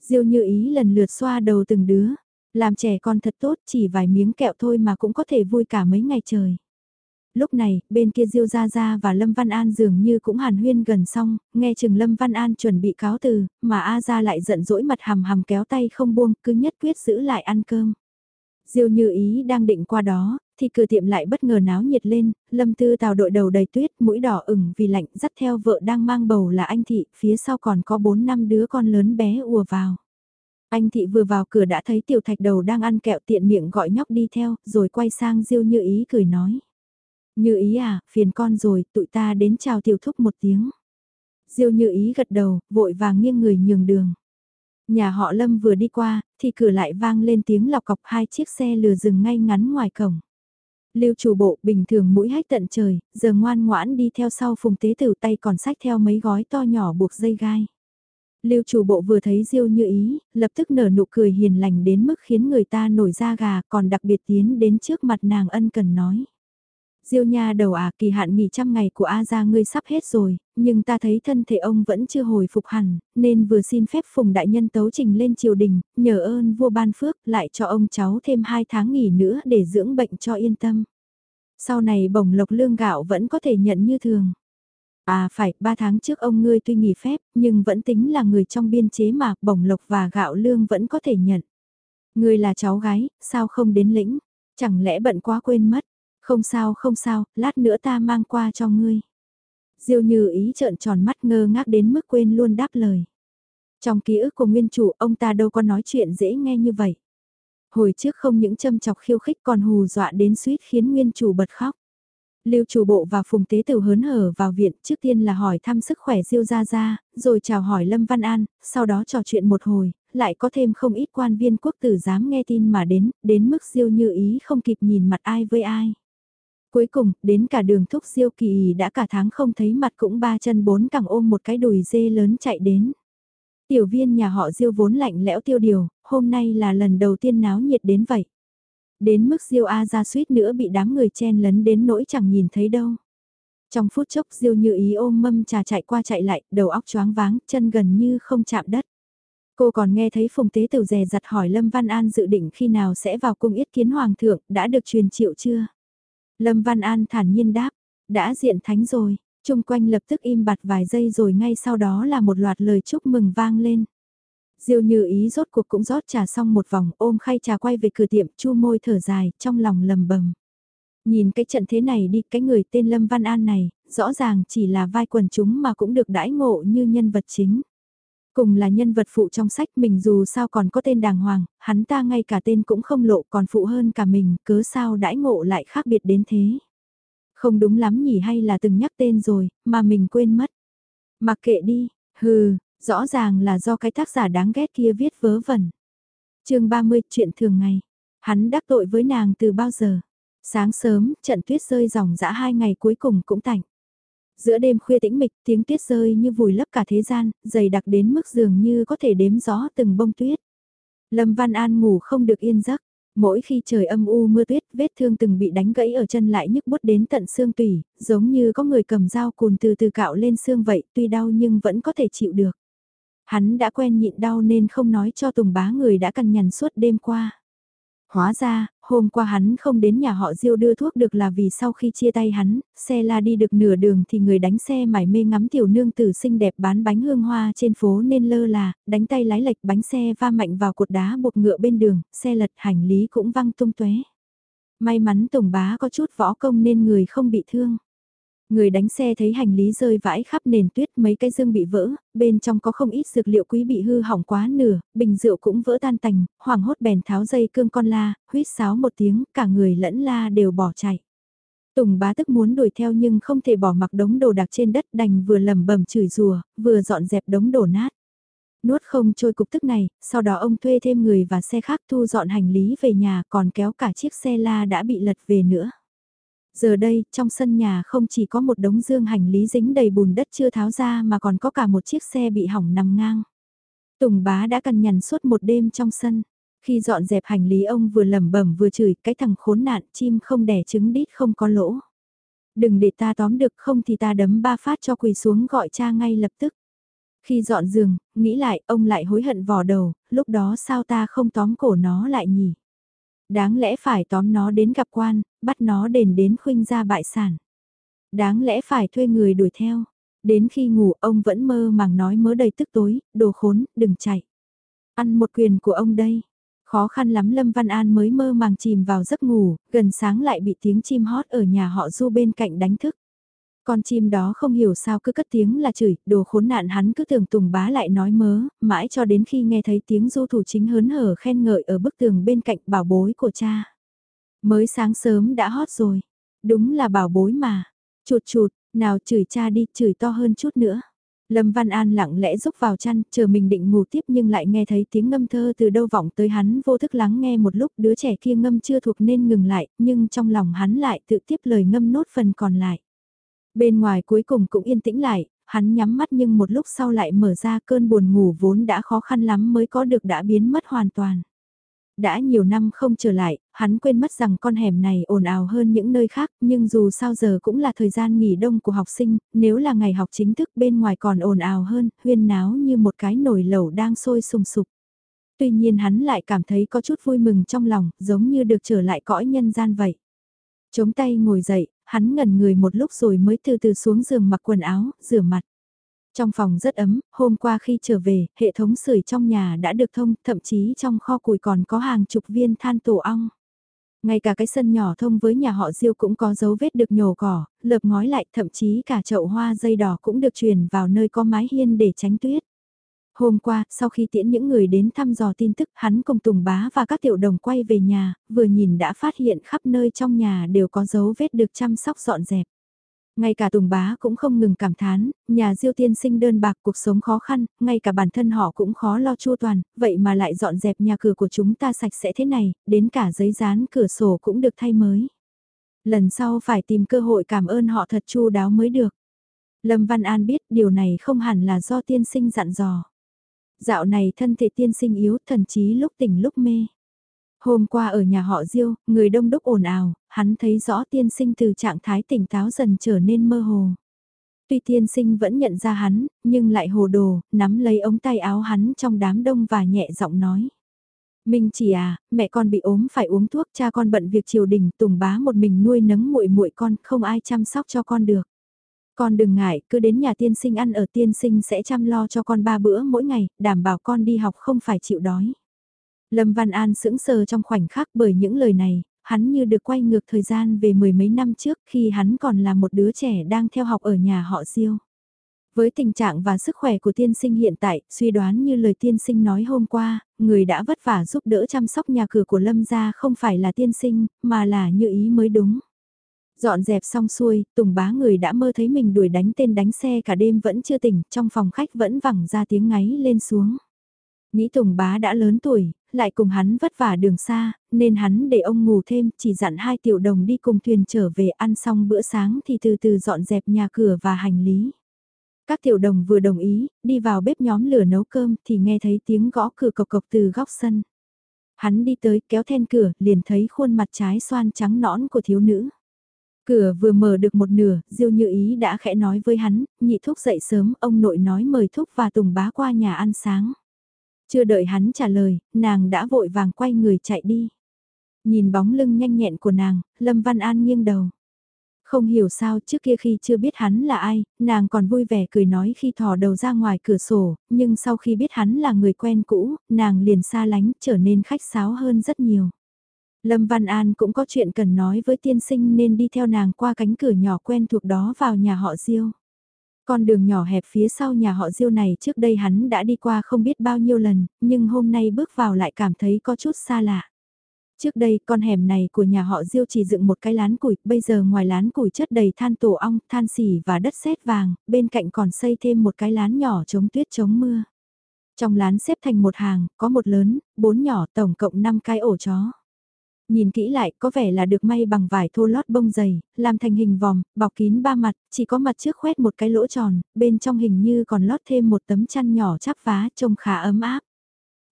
Diêu như ý lần lượt xoa đầu từng đứa, làm trẻ con thật tốt chỉ vài miếng kẹo thôi mà cũng có thể vui cả mấy ngày trời. Lúc này, bên kia Diêu Gia Gia và Lâm Văn An dường như cũng hàn huyên gần xong, nghe chừng Lâm Văn An chuẩn bị cáo từ, mà A Gia lại giận dỗi mặt hầm hầm kéo tay không buông, cứ nhất quyết giữ lại ăn cơm. Diêu như ý đang định qua đó, thì cửa tiệm lại bất ngờ náo nhiệt lên, Lâm Tư Tào đội đầu đầy tuyết, mũi đỏ ửng vì lạnh, dắt theo vợ đang mang bầu là anh Thị, phía sau còn có 4 năm đứa con lớn bé ùa vào. Anh Thị vừa vào cửa đã thấy tiểu thạch đầu đang ăn kẹo tiện miệng gọi nhóc đi theo, rồi quay sang Diêu như ý cười nói. Như ý à, phiền con rồi, tụi ta đến chào tiểu thúc một tiếng. Diêu như ý gật đầu, vội vàng nghiêng người nhường đường. Nhà họ Lâm vừa đi qua, thì cửa lại vang lên tiếng lọc cọc hai chiếc xe lừa dừng ngay ngắn ngoài cổng. Lưu chủ bộ bình thường mũi hách tận trời, giờ ngoan ngoãn đi theo sau phùng tế tử tay còn sách theo mấy gói to nhỏ buộc dây gai. Lưu chủ bộ vừa thấy Diêu như ý, lập tức nở nụ cười hiền lành đến mức khiến người ta nổi da gà còn đặc biệt tiến đến trước mặt nàng ân cần nói. Diêu nha đầu à kỳ hạn nghỉ trăm ngày của A gia ngươi sắp hết rồi, nhưng ta thấy thân thể ông vẫn chưa hồi phục hẳn, nên vừa xin phép phùng đại nhân tấu trình lên triều đình, nhờ ơn vua ban phước lại cho ông cháu thêm hai tháng nghỉ nữa để dưỡng bệnh cho yên tâm. Sau này bổng lộc lương gạo vẫn có thể nhận như thường. À phải, ba tháng trước ông ngươi tuy nghỉ phép, nhưng vẫn tính là người trong biên chế mà, bổng lộc và gạo lương vẫn có thể nhận. Ngươi là cháu gái, sao không đến lĩnh? Chẳng lẽ bận quá quên mất? Không sao không sao, lát nữa ta mang qua cho ngươi. Diêu như ý trợn tròn mắt ngơ ngác đến mức quên luôn đáp lời. Trong ký ức của nguyên chủ ông ta đâu có nói chuyện dễ nghe như vậy. Hồi trước không những châm chọc khiêu khích còn hù dọa đến suýt khiến nguyên chủ bật khóc. Lưu chủ bộ và Phùng Tế Tử hớn hở vào viện trước tiên là hỏi thăm sức khỏe Diêu Gia Gia, rồi chào hỏi Lâm Văn An, sau đó trò chuyện một hồi, lại có thêm không ít quan viên quốc tử dám nghe tin mà đến, đến mức Diêu như ý không kịp nhìn mặt ai với ai. Cuối cùng, đến cả đường thúc Diêu kỳ đã cả tháng không thấy mặt cũng ba chân bốn cẳng ôm một cái đùi dê lớn chạy đến. Tiểu viên nhà họ Diêu vốn lạnh lẽo tiêu điều, hôm nay là lần đầu tiên náo nhiệt đến vậy. Đến mức Diêu A ra suýt nữa bị đám người chen lấn đến nỗi chẳng nhìn thấy đâu. Trong phút chốc Diêu như ý ôm mâm trà chạy qua chạy lại, đầu óc choáng váng, chân gần như không chạm đất. Cô còn nghe thấy Phùng Tế Tử rè giặt hỏi Lâm Văn An dự định khi nào sẽ vào cung yết kiến Hoàng thượng, đã được truyền triệu chưa? Lâm Văn An thản nhiên đáp, đã diện thánh rồi, chung quanh lập tức im bặt vài giây rồi ngay sau đó là một loạt lời chúc mừng vang lên. Diêu như ý rốt cuộc cũng rót trà xong một vòng ôm khay trà quay về cửa tiệm chu môi thở dài, trong lòng lầm bầm. Nhìn cái trận thế này đi, cái người tên Lâm Văn An này, rõ ràng chỉ là vai quần chúng mà cũng được đãi ngộ như nhân vật chính. Cùng là nhân vật phụ trong sách mình dù sao còn có tên đàng hoàng, hắn ta ngay cả tên cũng không lộ còn phụ hơn cả mình, cớ sao đãi ngộ lại khác biệt đến thế. Không đúng lắm nhỉ hay là từng nhắc tên rồi, mà mình quên mất. Mặc kệ đi, hừ, rõ ràng là do cái tác giả đáng ghét kia viết vớ vẩn. chương 30 chuyện thường ngày, hắn đắc tội với nàng từ bao giờ. Sáng sớm, trận tuyết rơi dòng dã hai ngày cuối cùng cũng tạnh. Giữa đêm khuya tĩnh mịch, tiếng tuyết rơi như vùi lấp cả thế gian, dày đặc đến mức dường như có thể đếm gió từng bông tuyết. Lâm Văn An ngủ không được yên giấc. Mỗi khi trời âm u mưa tuyết, vết thương từng bị đánh gãy ở chân lại nhức bút đến tận xương tủy, giống như có người cầm dao cùn từ từ cạo lên xương vậy, tuy đau nhưng vẫn có thể chịu được. Hắn đã quen nhịn đau nên không nói cho Tùng bá người đã cằn nhằn suốt đêm qua. Hóa ra, hôm qua hắn không đến nhà họ Diêu đưa thuốc được là vì sau khi chia tay hắn, xe la đi được nửa đường thì người đánh xe mải mê ngắm tiểu nương tử xinh đẹp bán bánh hương hoa trên phố nên lơ là, đánh tay lái lệch bánh xe va mạnh vào cột đá buộc ngựa bên đường, xe lật hành lý cũng văng tung tóe. May mắn Tùng bá có chút võ công nên người không bị thương. Người đánh xe thấy hành lý rơi vãi khắp nền tuyết mấy cái dương bị vỡ, bên trong có không ít dược liệu quý bị hư hỏng quá nửa, bình rượu cũng vỡ tan tành, hoảng hốt bèn tháo dây cương con la, huyết sáo một tiếng, cả người lẫn la đều bỏ chạy. Tùng bá tức muốn đuổi theo nhưng không thể bỏ mặc đống đồ đạc trên đất đành vừa lầm bầm chửi rùa, vừa dọn dẹp đống đổ nát. Nuốt không trôi cục tức này, sau đó ông thuê thêm người và xe khác thu dọn hành lý về nhà còn kéo cả chiếc xe la đã bị lật về nữa. Giờ đây, trong sân nhà không chỉ có một đống dương hành lý dính đầy bùn đất chưa tháo ra mà còn có cả một chiếc xe bị hỏng nằm ngang. Tùng bá đã cằn nhằn suốt một đêm trong sân. Khi dọn dẹp hành lý ông vừa lẩm bẩm vừa chửi cái thằng khốn nạn chim không đẻ trứng đít không có lỗ. Đừng để ta tóm được không thì ta đấm ba phát cho quỳ xuống gọi cha ngay lập tức. Khi dọn giường, nghĩ lại ông lại hối hận vò đầu, lúc đó sao ta không tóm cổ nó lại nhỉ? Đáng lẽ phải tóm nó đến gặp quan, bắt nó đền đến khuynh ra bại sản. Đáng lẽ phải thuê người đuổi theo. Đến khi ngủ ông vẫn mơ màng nói mớ đầy tức tối, đồ khốn, đừng chạy. Ăn một quyền của ông đây. Khó khăn lắm Lâm Văn An mới mơ màng chìm vào giấc ngủ, gần sáng lại bị tiếng chim hót ở nhà họ du bên cạnh đánh thức. Con chim đó không hiểu sao cứ cất tiếng là chửi, đồ khốn nạn hắn cứ tưởng Tùng bá lại nói mớ, mãi cho đến khi nghe thấy tiếng du thủ chính hớn hở khen ngợi ở bức tường bên cạnh bảo bối của cha. Mới sáng sớm đã hót rồi, đúng là bảo bối mà, chụt chụt, nào chửi cha đi, chửi to hơn chút nữa. Lâm Văn An lặng lẽ rúc vào chăn, chờ mình định ngủ tiếp nhưng lại nghe thấy tiếng ngâm thơ từ đâu vọng tới hắn vô thức lắng nghe một lúc đứa trẻ kia ngâm chưa thuộc nên ngừng lại, nhưng trong lòng hắn lại tự tiếp lời ngâm nốt phần còn lại. Bên ngoài cuối cùng cũng yên tĩnh lại, hắn nhắm mắt nhưng một lúc sau lại mở ra cơn buồn ngủ vốn đã khó khăn lắm mới có được đã biến mất hoàn toàn. Đã nhiều năm không trở lại, hắn quên mất rằng con hẻm này ồn ào hơn những nơi khác, nhưng dù sao giờ cũng là thời gian nghỉ đông của học sinh, nếu là ngày học chính thức bên ngoài còn ồn ào hơn, huyên náo như một cái nồi lẩu đang sôi sùng sục. Tuy nhiên hắn lại cảm thấy có chút vui mừng trong lòng, giống như được trở lại cõi nhân gian vậy. Chống tay ngồi dậy, hắn ngẩn người một lúc rồi mới từ từ xuống giường mặc quần áo, rửa mặt. Trong phòng rất ấm, hôm qua khi trở về, hệ thống sưởi trong nhà đã được thông, thậm chí trong kho củi còn có hàng chục viên than tổ ong. Ngay cả cái sân nhỏ thông với nhà họ Diêu cũng có dấu vết được nhổ cỏ, lợp ngói lại, thậm chí cả chậu hoa dây đỏ cũng được truyền vào nơi có mái hiên để tránh tuyết. Hôm qua, sau khi tiễn những người đến thăm dò tin tức, hắn cùng Tùng Bá và các tiểu đồng quay về nhà, vừa nhìn đã phát hiện khắp nơi trong nhà đều có dấu vết được chăm sóc dọn dẹp. Ngay cả Tùng Bá cũng không ngừng cảm thán, nhà diêu tiên sinh đơn bạc cuộc sống khó khăn, ngay cả bản thân họ cũng khó lo chua toàn, vậy mà lại dọn dẹp nhà cửa của chúng ta sạch sẽ thế này, đến cả giấy dán cửa sổ cũng được thay mới. Lần sau phải tìm cơ hội cảm ơn họ thật chu đáo mới được. Lâm Văn An biết điều này không hẳn là do tiên sinh dặn dò. Dạo này thân thể tiên sinh yếu thần chí lúc tỉnh lúc mê. Hôm qua ở nhà họ Diêu, người đông đúc ồn ào, hắn thấy rõ tiên sinh từ trạng thái tỉnh táo dần trở nên mơ hồ. Tuy tiên sinh vẫn nhận ra hắn, nhưng lại hồ đồ, nắm lấy ống tay áo hắn trong đám đông và nhẹ giọng nói. Minh chỉ à, mẹ con bị ốm phải uống thuốc, cha con bận việc triều đình, tùng bá một mình nuôi nấng muội muội con, không ai chăm sóc cho con được. Con đừng ngại, cứ đến nhà tiên sinh ăn ở tiên sinh sẽ chăm lo cho con ba bữa mỗi ngày, đảm bảo con đi học không phải chịu đói. Lâm Văn An sững sờ trong khoảnh khắc bởi những lời này, hắn như được quay ngược thời gian về mười mấy năm trước khi hắn còn là một đứa trẻ đang theo học ở nhà họ Diêu. Với tình trạng và sức khỏe của tiên sinh hiện tại, suy đoán như lời tiên sinh nói hôm qua, người đã vất vả giúp đỡ chăm sóc nhà cửa của Lâm gia không phải là tiên sinh, mà là như ý mới đúng. Dọn dẹp xong xuôi, Tùng bá người đã mơ thấy mình đuổi đánh tên đánh xe cả đêm vẫn chưa tỉnh, trong phòng khách vẫn vẳng ra tiếng ngáy lên xuống. Nghĩ Tùng bá đã lớn tuổi, lại cùng hắn vất vả đường xa, nên hắn để ông ngủ thêm, chỉ dặn hai tiểu đồng đi cùng thuyền trở về ăn xong bữa sáng thì từ từ dọn dẹp nhà cửa và hành lý. Các tiểu đồng vừa đồng ý, đi vào bếp nhóm lửa nấu cơm thì nghe thấy tiếng gõ cửa cộc cộc từ góc sân. Hắn đi tới kéo then cửa, liền thấy khuôn mặt trái xoan trắng nõn của thiếu nữ. Cửa vừa mở được một nửa, Diêu Như Ý đã khẽ nói với hắn, nhị thúc dậy sớm, ông nội nói mời thúc và Tùng bá qua nhà ăn sáng. Chưa đợi hắn trả lời, nàng đã vội vàng quay người chạy đi. Nhìn bóng lưng nhanh nhẹn của nàng, Lâm Văn An nghiêng đầu. Không hiểu sao trước kia khi chưa biết hắn là ai, nàng còn vui vẻ cười nói khi thò đầu ra ngoài cửa sổ, nhưng sau khi biết hắn là người quen cũ, nàng liền xa lánh trở nên khách sáo hơn rất nhiều. Lâm Văn An cũng có chuyện cần nói với tiên sinh nên đi theo nàng qua cánh cửa nhỏ quen thuộc đó vào nhà họ Diêu. Con đường nhỏ hẹp phía sau nhà họ Diêu này trước đây hắn đã đi qua không biết bao nhiêu lần, nhưng hôm nay bước vào lại cảm thấy có chút xa lạ. Trước đây con hẻm này của nhà họ Diêu chỉ dựng một cái lán củi, bây giờ ngoài lán củi chất đầy than tổ ong, than xỉ và đất sét vàng, bên cạnh còn xây thêm một cái lán nhỏ chống tuyết chống mưa. Trong lán xếp thành một hàng, có một lớn, bốn nhỏ, tổng cộng 5 cái ổ chó. Nhìn kỹ lại, có vẻ là được may bằng vải thô lót bông dày, làm thành hình vòng, bọc kín ba mặt, chỉ có mặt trước khoét một cái lỗ tròn, bên trong hình như còn lót thêm một tấm chăn nhỏ chắp vá, trông khá ấm áp.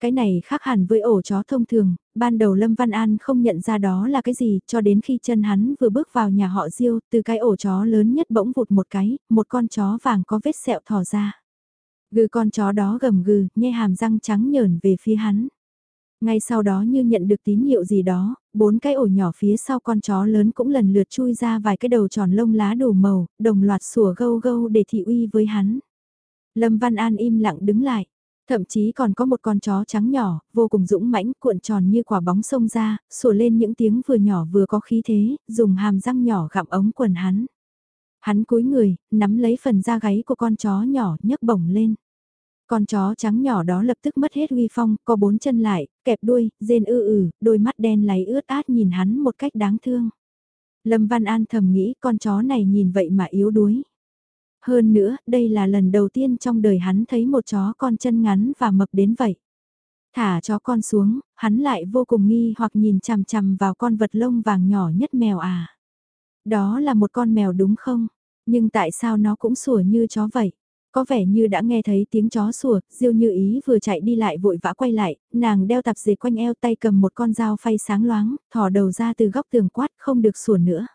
Cái này khác hẳn với ổ chó thông thường, ban đầu Lâm Văn An không nhận ra đó là cái gì, cho đến khi chân hắn vừa bước vào nhà họ Diêu, từ cái ổ chó lớn nhất bỗng vụt một cái, một con chó vàng có vết sẹo thò ra. Gừ con chó đó gầm gừ, nhe hàm răng trắng nhởn về phía hắn. Ngay sau đó như nhận được tín hiệu gì đó, bốn cái ổ nhỏ phía sau con chó lớn cũng lần lượt chui ra vài cái đầu tròn lông lá đủ màu, đồng loạt sủa gâu gâu để thị uy với hắn. Lâm Văn An im lặng đứng lại. Thậm chí còn có một con chó trắng nhỏ, vô cùng dũng mãnh, cuộn tròn như quả bóng sông ra, sủa lên những tiếng vừa nhỏ vừa có khí thế, dùng hàm răng nhỏ gặm ống quần hắn. Hắn cúi người, nắm lấy phần da gáy của con chó nhỏ, nhấc bổng lên. Con chó trắng nhỏ đó lập tức mất hết uy phong, có bốn chân lại, kẹp đuôi, rên ư ử, đôi mắt đen láy ướt át nhìn hắn một cách đáng thương. Lâm Văn An thầm nghĩ con chó này nhìn vậy mà yếu đuối. Hơn nữa, đây là lần đầu tiên trong đời hắn thấy một chó con chân ngắn và mập đến vậy. Thả chó con xuống, hắn lại vô cùng nghi hoặc nhìn chằm chằm vào con vật lông vàng nhỏ nhất mèo à. Đó là một con mèo đúng không? Nhưng tại sao nó cũng sủa như chó vậy? Có vẻ như đã nghe thấy tiếng chó sủa, Diêu Như Ý vừa chạy đi lại vội vã quay lại, nàng đeo tạp dề quanh eo tay cầm một con dao phay sáng loáng, thò đầu ra từ góc tường quát không được sủa nữa.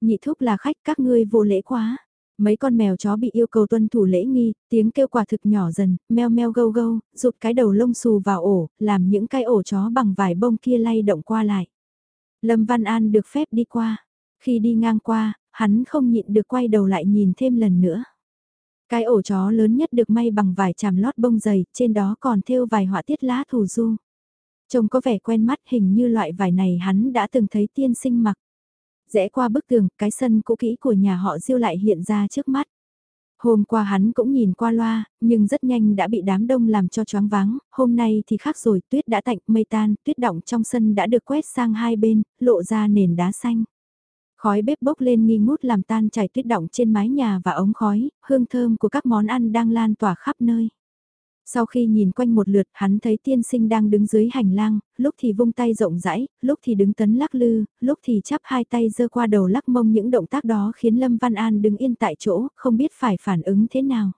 Nhị thúc là khách các ngươi vô lễ quá. Mấy con mèo chó bị yêu cầu tuân thủ lễ nghi, tiếng kêu quả thực nhỏ dần, meo meo gâu gâu, rụt cái đầu lông xù vào ổ, làm những cái ổ chó bằng vải bông kia lay động qua lại. Lâm Văn An được phép đi qua. Khi đi ngang qua, hắn không nhịn được quay đầu lại nhìn thêm lần nữa. Cái ổ chó lớn nhất được may bằng vải chàm lót bông dày, trên đó còn thêu vài họa tiết lá thù du. Trông có vẻ quen mắt hình như loại vải này hắn đã từng thấy tiên sinh mặc. Rẽ qua bức tường, cái sân cũ kỹ của nhà họ diêu lại hiện ra trước mắt. Hôm qua hắn cũng nhìn qua loa, nhưng rất nhanh đã bị đám đông làm cho choáng váng, hôm nay thì khác rồi, tuyết đã tạnh, mây tan, tuyết động trong sân đã được quét sang hai bên, lộ ra nền đá xanh. Khói bếp bốc lên nghi ngút làm tan chảy tuyết động trên mái nhà và ống khói, hương thơm của các món ăn đang lan tỏa khắp nơi. Sau khi nhìn quanh một lượt hắn thấy tiên sinh đang đứng dưới hành lang, lúc thì vung tay rộng rãi, lúc thì đứng tấn lắc lư, lúc thì chắp hai tay giơ qua đầu lắc mông những động tác đó khiến Lâm Văn An đứng yên tại chỗ, không biết phải phản ứng thế nào.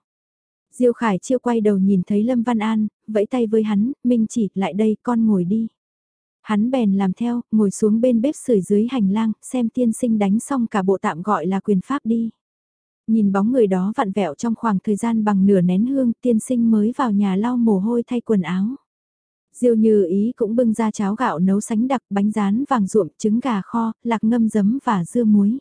Diêu Khải chiêu quay đầu nhìn thấy Lâm Văn An, vẫy tay với hắn, Minh chỉ, lại đây, con ngồi đi. Hắn bèn làm theo, ngồi xuống bên bếp sưởi dưới hành lang, xem tiên sinh đánh xong cả bộ tạm gọi là quyền pháp đi. Nhìn bóng người đó vặn vẹo trong khoảng thời gian bằng nửa nén hương, tiên sinh mới vào nhà lau mồ hôi thay quần áo. Diêu như ý cũng bưng ra cháo gạo nấu sánh đặc bánh rán vàng ruộm, trứng gà kho, lạc ngâm giấm và dưa muối.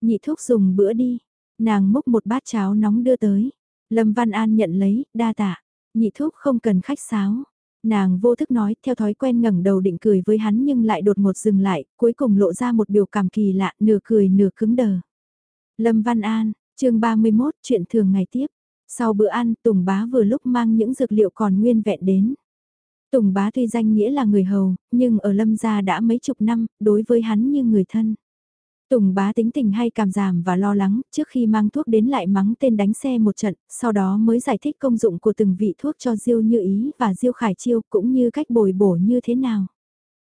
Nhị thúc dùng bữa đi. Nàng múc một bát cháo nóng đưa tới. Lâm Văn An nhận lấy, đa tạ. Nhị thúc không cần khách sáo. Nàng vô thức nói, theo thói quen ngẩng đầu định cười với hắn nhưng lại đột ngột dừng lại, cuối cùng lộ ra một biểu cảm kỳ lạ, nửa cười nửa cứng đờ. Lâm Văn An, chương 31, chuyện thường ngày tiếp. Sau bữa ăn, Tùng Bá vừa lúc mang những dược liệu còn nguyên vẹn đến. Tùng Bá tuy danh nghĩa là người hầu, nhưng ở Lâm gia đã mấy chục năm, đối với hắn như người thân. Tùng bá tính tình hay cảm giảm và lo lắng, trước khi mang thuốc đến lại mắng tên đánh xe một trận, sau đó mới giải thích công dụng của từng vị thuốc cho Diêu Như Ý và Diêu Khải Chiêu cũng như cách bồi bổ như thế nào.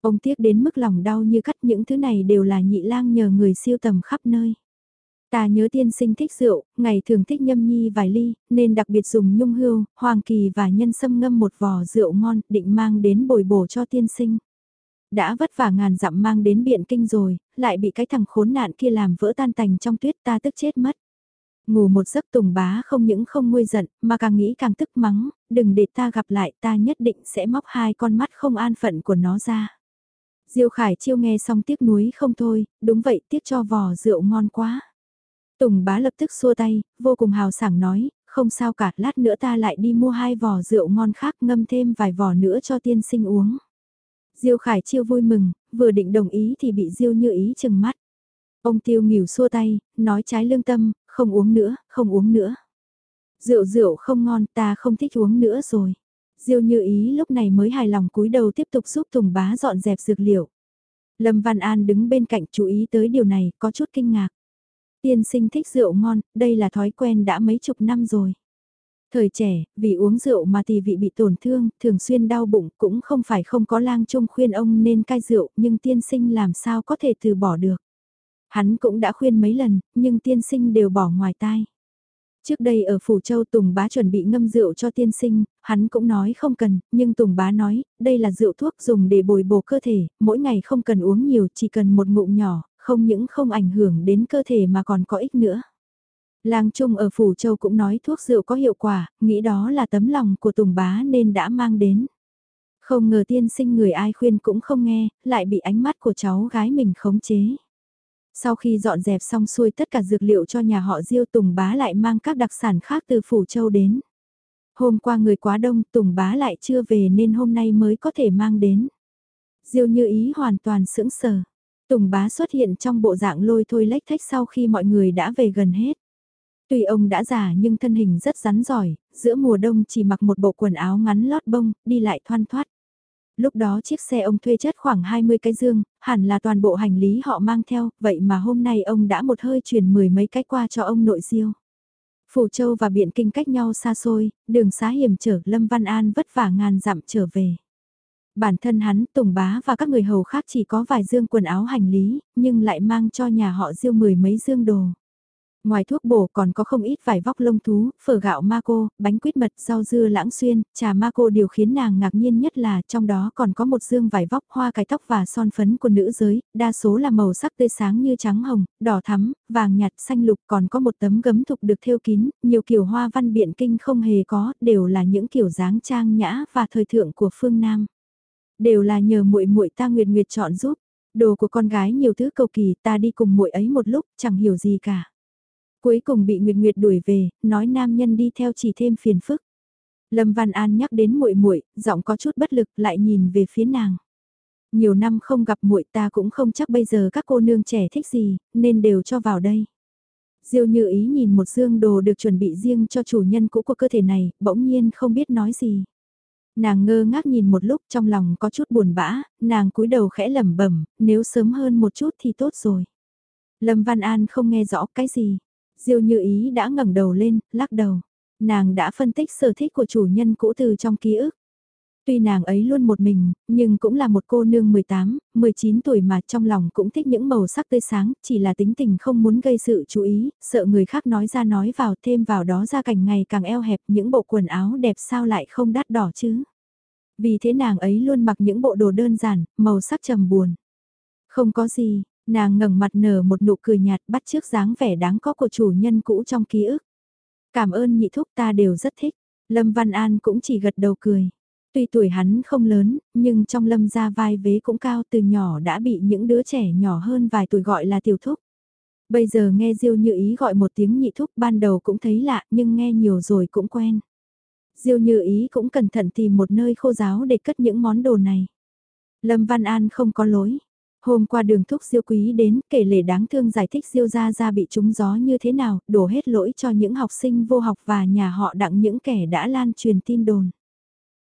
Ông tiếc đến mức lòng đau như cắt những thứ này đều là nhị lang nhờ người siêu tầm khắp nơi. Ta nhớ tiên sinh thích rượu, ngày thường thích nhâm nhi vài ly, nên đặc biệt dùng nhung hưu, hoàng kỳ và nhân sâm ngâm một vò rượu ngon, định mang đến bồi bổ cho tiên sinh. Đã vất vả ngàn dặm mang đến biện kinh rồi, lại bị cái thằng khốn nạn kia làm vỡ tan tành trong tuyết ta tức chết mất. Ngủ một giấc tùng bá không những không nguôi giận, mà càng nghĩ càng tức mắng, đừng để ta gặp lại ta nhất định sẽ móc hai con mắt không an phận của nó ra. Diêu Khải chiêu nghe xong tiếc nuối không thôi, đúng vậy tiếc cho vò rượu ngon quá. Tùng bá lập tức xua tay, vô cùng hào sảng nói, không sao cả, lát nữa ta lại đi mua hai vò rượu ngon khác ngâm thêm vài vò nữa cho tiên sinh uống. Diêu Khải Chiêu vui mừng, vừa định đồng ý thì bị Diêu Như Ý chừng mắt. Ông Tiêu nghỉu xua tay, nói trái lương tâm, không uống nữa, không uống nữa. Rượu rượu không ngon, ta không thích uống nữa rồi. Diêu Như Ý lúc này mới hài lòng cúi đầu tiếp tục giúp Tùng Bá dọn dẹp dược liệu. Lâm Văn An đứng bên cạnh chú ý tới điều này, có chút kinh ngạc. Tiên sinh thích rượu ngon, đây là thói quen đã mấy chục năm rồi. Thời trẻ, vì uống rượu mà tỳ vị bị tổn thương, thường xuyên đau bụng, cũng không phải không có lang trung khuyên ông nên cai rượu, nhưng tiên sinh làm sao có thể từ bỏ được. Hắn cũng đã khuyên mấy lần, nhưng tiên sinh đều bỏ ngoài tai. Trước đây ở Phủ Châu Tùng Bá chuẩn bị ngâm rượu cho tiên sinh, hắn cũng nói không cần, nhưng Tùng Bá nói, đây là rượu thuốc dùng để bồi bổ cơ thể, mỗi ngày không cần uống nhiều, chỉ cần một ngụm nhỏ, không những không ảnh hưởng đến cơ thể mà còn có ích nữa. Lang Trung ở Phủ Châu cũng nói thuốc rượu có hiệu quả, nghĩ đó là tấm lòng của Tùng Bá nên đã mang đến. Không ngờ tiên sinh người ai khuyên cũng không nghe, lại bị ánh mắt của cháu gái mình khống chế. Sau khi dọn dẹp xong xuôi tất cả dược liệu cho nhà họ Diêu Tùng Bá lại mang các đặc sản khác từ Phủ Châu đến. Hôm qua người quá đông Tùng Bá lại chưa về nên hôm nay mới có thể mang đến. Diêu như ý hoàn toàn sững sờ. Tùng Bá xuất hiện trong bộ dạng lôi thôi lách thách sau khi mọi người đã về gần hết. Tuy ông đã già nhưng thân hình rất rắn giỏi, giữa mùa đông chỉ mặc một bộ quần áo ngắn lót bông, đi lại thoăn thoát. Lúc đó chiếc xe ông thuê chất khoảng 20 cái dương, hẳn là toàn bộ hành lý họ mang theo, vậy mà hôm nay ông đã một hơi chuyển mười mấy cái qua cho ông nội diêu. Phủ Châu và Biện Kinh cách nhau xa xôi, đường xá hiểm trở Lâm Văn An vất vả ngàn dặm trở về. Bản thân hắn, Tùng Bá và các người hầu khác chỉ có vài dương quần áo hành lý, nhưng lại mang cho nhà họ diêu mười mấy dương đồ. Ngoài thuốc bổ còn có không ít vải vóc lông thú, phở gạo ma cô, bánh quýt mật, rau dưa lãng xuyên, trà ma cô điều khiến nàng ngạc nhiên nhất là trong đó còn có một dương vải vóc hoa cải tóc và son phấn của nữ giới, đa số là màu sắc tươi sáng như trắng hồng, đỏ thắm, vàng nhạt, xanh lục còn có một tấm gấm thục được thêu kín, nhiều kiểu hoa văn biện kinh không hề có, đều là những kiểu dáng trang nhã và thời thượng của phương Nam. Đều là nhờ muội muội ta Nguyệt Nguyệt chọn giúp. Đồ của con gái nhiều thứ cầu kỳ ta đi cùng muội ấy một lúc chẳng hiểu gì cả. Cuối cùng bị Nguyệt Nguyệt đuổi về, nói nam nhân đi theo chỉ thêm phiền phức. Lâm Văn An nhắc đến muội muội, giọng có chút bất lực, lại nhìn về phía nàng. Nhiều năm không gặp muội ta cũng không chắc bây giờ các cô nương trẻ thích gì, nên đều cho vào đây. Diêu Như Ý nhìn một dương đồ được chuẩn bị riêng cho chủ nhân cũ của cơ thể này, bỗng nhiên không biết nói gì. Nàng ngơ ngác nhìn một lúc trong lòng có chút buồn bã, nàng cúi đầu khẽ lẩm bẩm, nếu sớm hơn một chút thì tốt rồi. Lâm Văn An không nghe rõ cái gì. Diêu như ý đã ngẩng đầu lên, lắc đầu. Nàng đã phân tích sở thích của chủ nhân cũ từ trong ký ức. Tuy nàng ấy luôn một mình, nhưng cũng là một cô nương 18, 19 tuổi mà trong lòng cũng thích những màu sắc tươi sáng, chỉ là tính tình không muốn gây sự chú ý, sợ người khác nói ra nói vào thêm vào đó ra cảnh ngày càng eo hẹp những bộ quần áo đẹp sao lại không đắt đỏ chứ. Vì thế nàng ấy luôn mặc những bộ đồ đơn giản, màu sắc trầm buồn. Không có gì, Nàng ngẩng mặt nở một nụ cười nhạt bắt trước dáng vẻ đáng có của chủ nhân cũ trong ký ức. Cảm ơn nhị thúc ta đều rất thích. Lâm Văn An cũng chỉ gật đầu cười. Tuy tuổi hắn không lớn, nhưng trong lâm gia vai vế cũng cao từ nhỏ đã bị những đứa trẻ nhỏ hơn vài tuổi gọi là tiểu thúc. Bây giờ nghe Diêu Như Ý gọi một tiếng nhị thúc ban đầu cũng thấy lạ nhưng nghe nhiều rồi cũng quen. Diêu Như Ý cũng cẩn thận tìm một nơi khô giáo để cất những món đồ này. Lâm Văn An không có lối, Hôm qua đường thúc diêu quý đến, kể lể đáng thương giải thích diêu gia gia bị trúng gió như thế nào, đổ hết lỗi cho những học sinh vô học và nhà họ đặng những kẻ đã lan truyền tin đồn.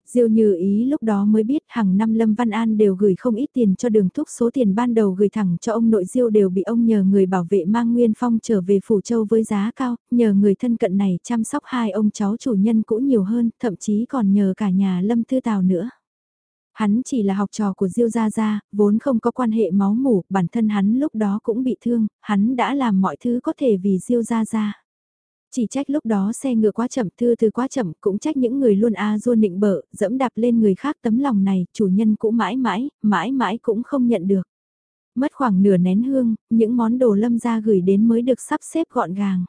Diêu như ý lúc đó mới biết hàng năm Lâm Văn An đều gửi không ít tiền cho đường thúc số tiền ban đầu gửi thẳng cho ông nội Diêu đều bị ông nhờ người bảo vệ mang Nguyên Phong trở về Phủ Châu với giá cao, nhờ người thân cận này chăm sóc hai ông cháu chủ nhân cũ nhiều hơn, thậm chí còn nhờ cả nhà Lâm Thư Tào nữa. Hắn chỉ là học trò của Diêu Gia Gia, vốn không có quan hệ máu mủ, bản thân hắn lúc đó cũng bị thương, hắn đã làm mọi thứ có thể vì Diêu Gia Gia. Chỉ trách lúc đó xe ngựa quá chậm, thư thư quá chậm, cũng trách những người luôn a à nịnh bợ, dẫm đạp lên người khác tấm lòng này, chủ nhân cũng mãi mãi, mãi mãi cũng không nhận được. Mất khoảng nửa nén hương, những món đồ lâm gia gửi đến mới được sắp xếp gọn gàng.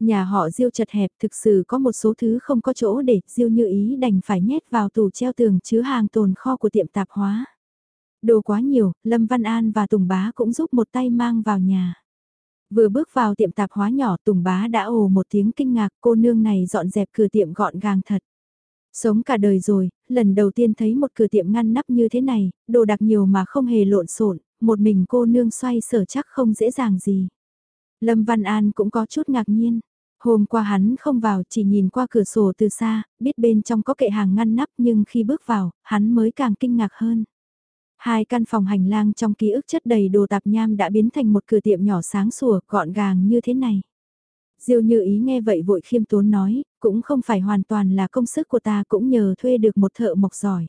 Nhà họ Diêu chật hẹp thực sự có một số thứ không có chỗ để Diêu như ý đành phải nhét vào tủ treo tường chứa hàng tồn kho của tiệm tạp hóa. Đồ quá nhiều, Lâm Văn An và Tùng Bá cũng giúp một tay mang vào nhà. Vừa bước vào tiệm tạp hóa nhỏ Tùng Bá đã ồ một tiếng kinh ngạc cô nương này dọn dẹp cửa tiệm gọn gàng thật. Sống cả đời rồi, lần đầu tiên thấy một cửa tiệm ngăn nắp như thế này, đồ đặc nhiều mà không hề lộn xộn, một mình cô nương xoay sở chắc không dễ dàng gì. Lâm Văn An cũng có chút ngạc nhiên. Hôm qua hắn không vào chỉ nhìn qua cửa sổ từ xa, biết bên trong có kệ hàng ngăn nắp nhưng khi bước vào, hắn mới càng kinh ngạc hơn. Hai căn phòng hành lang trong ký ức chất đầy đồ tạp nham đã biến thành một cửa tiệm nhỏ sáng sủa, gọn gàng như thế này. Diêu như ý nghe vậy vội khiêm tốn nói, cũng không phải hoàn toàn là công sức của ta cũng nhờ thuê được một thợ mộc giỏi.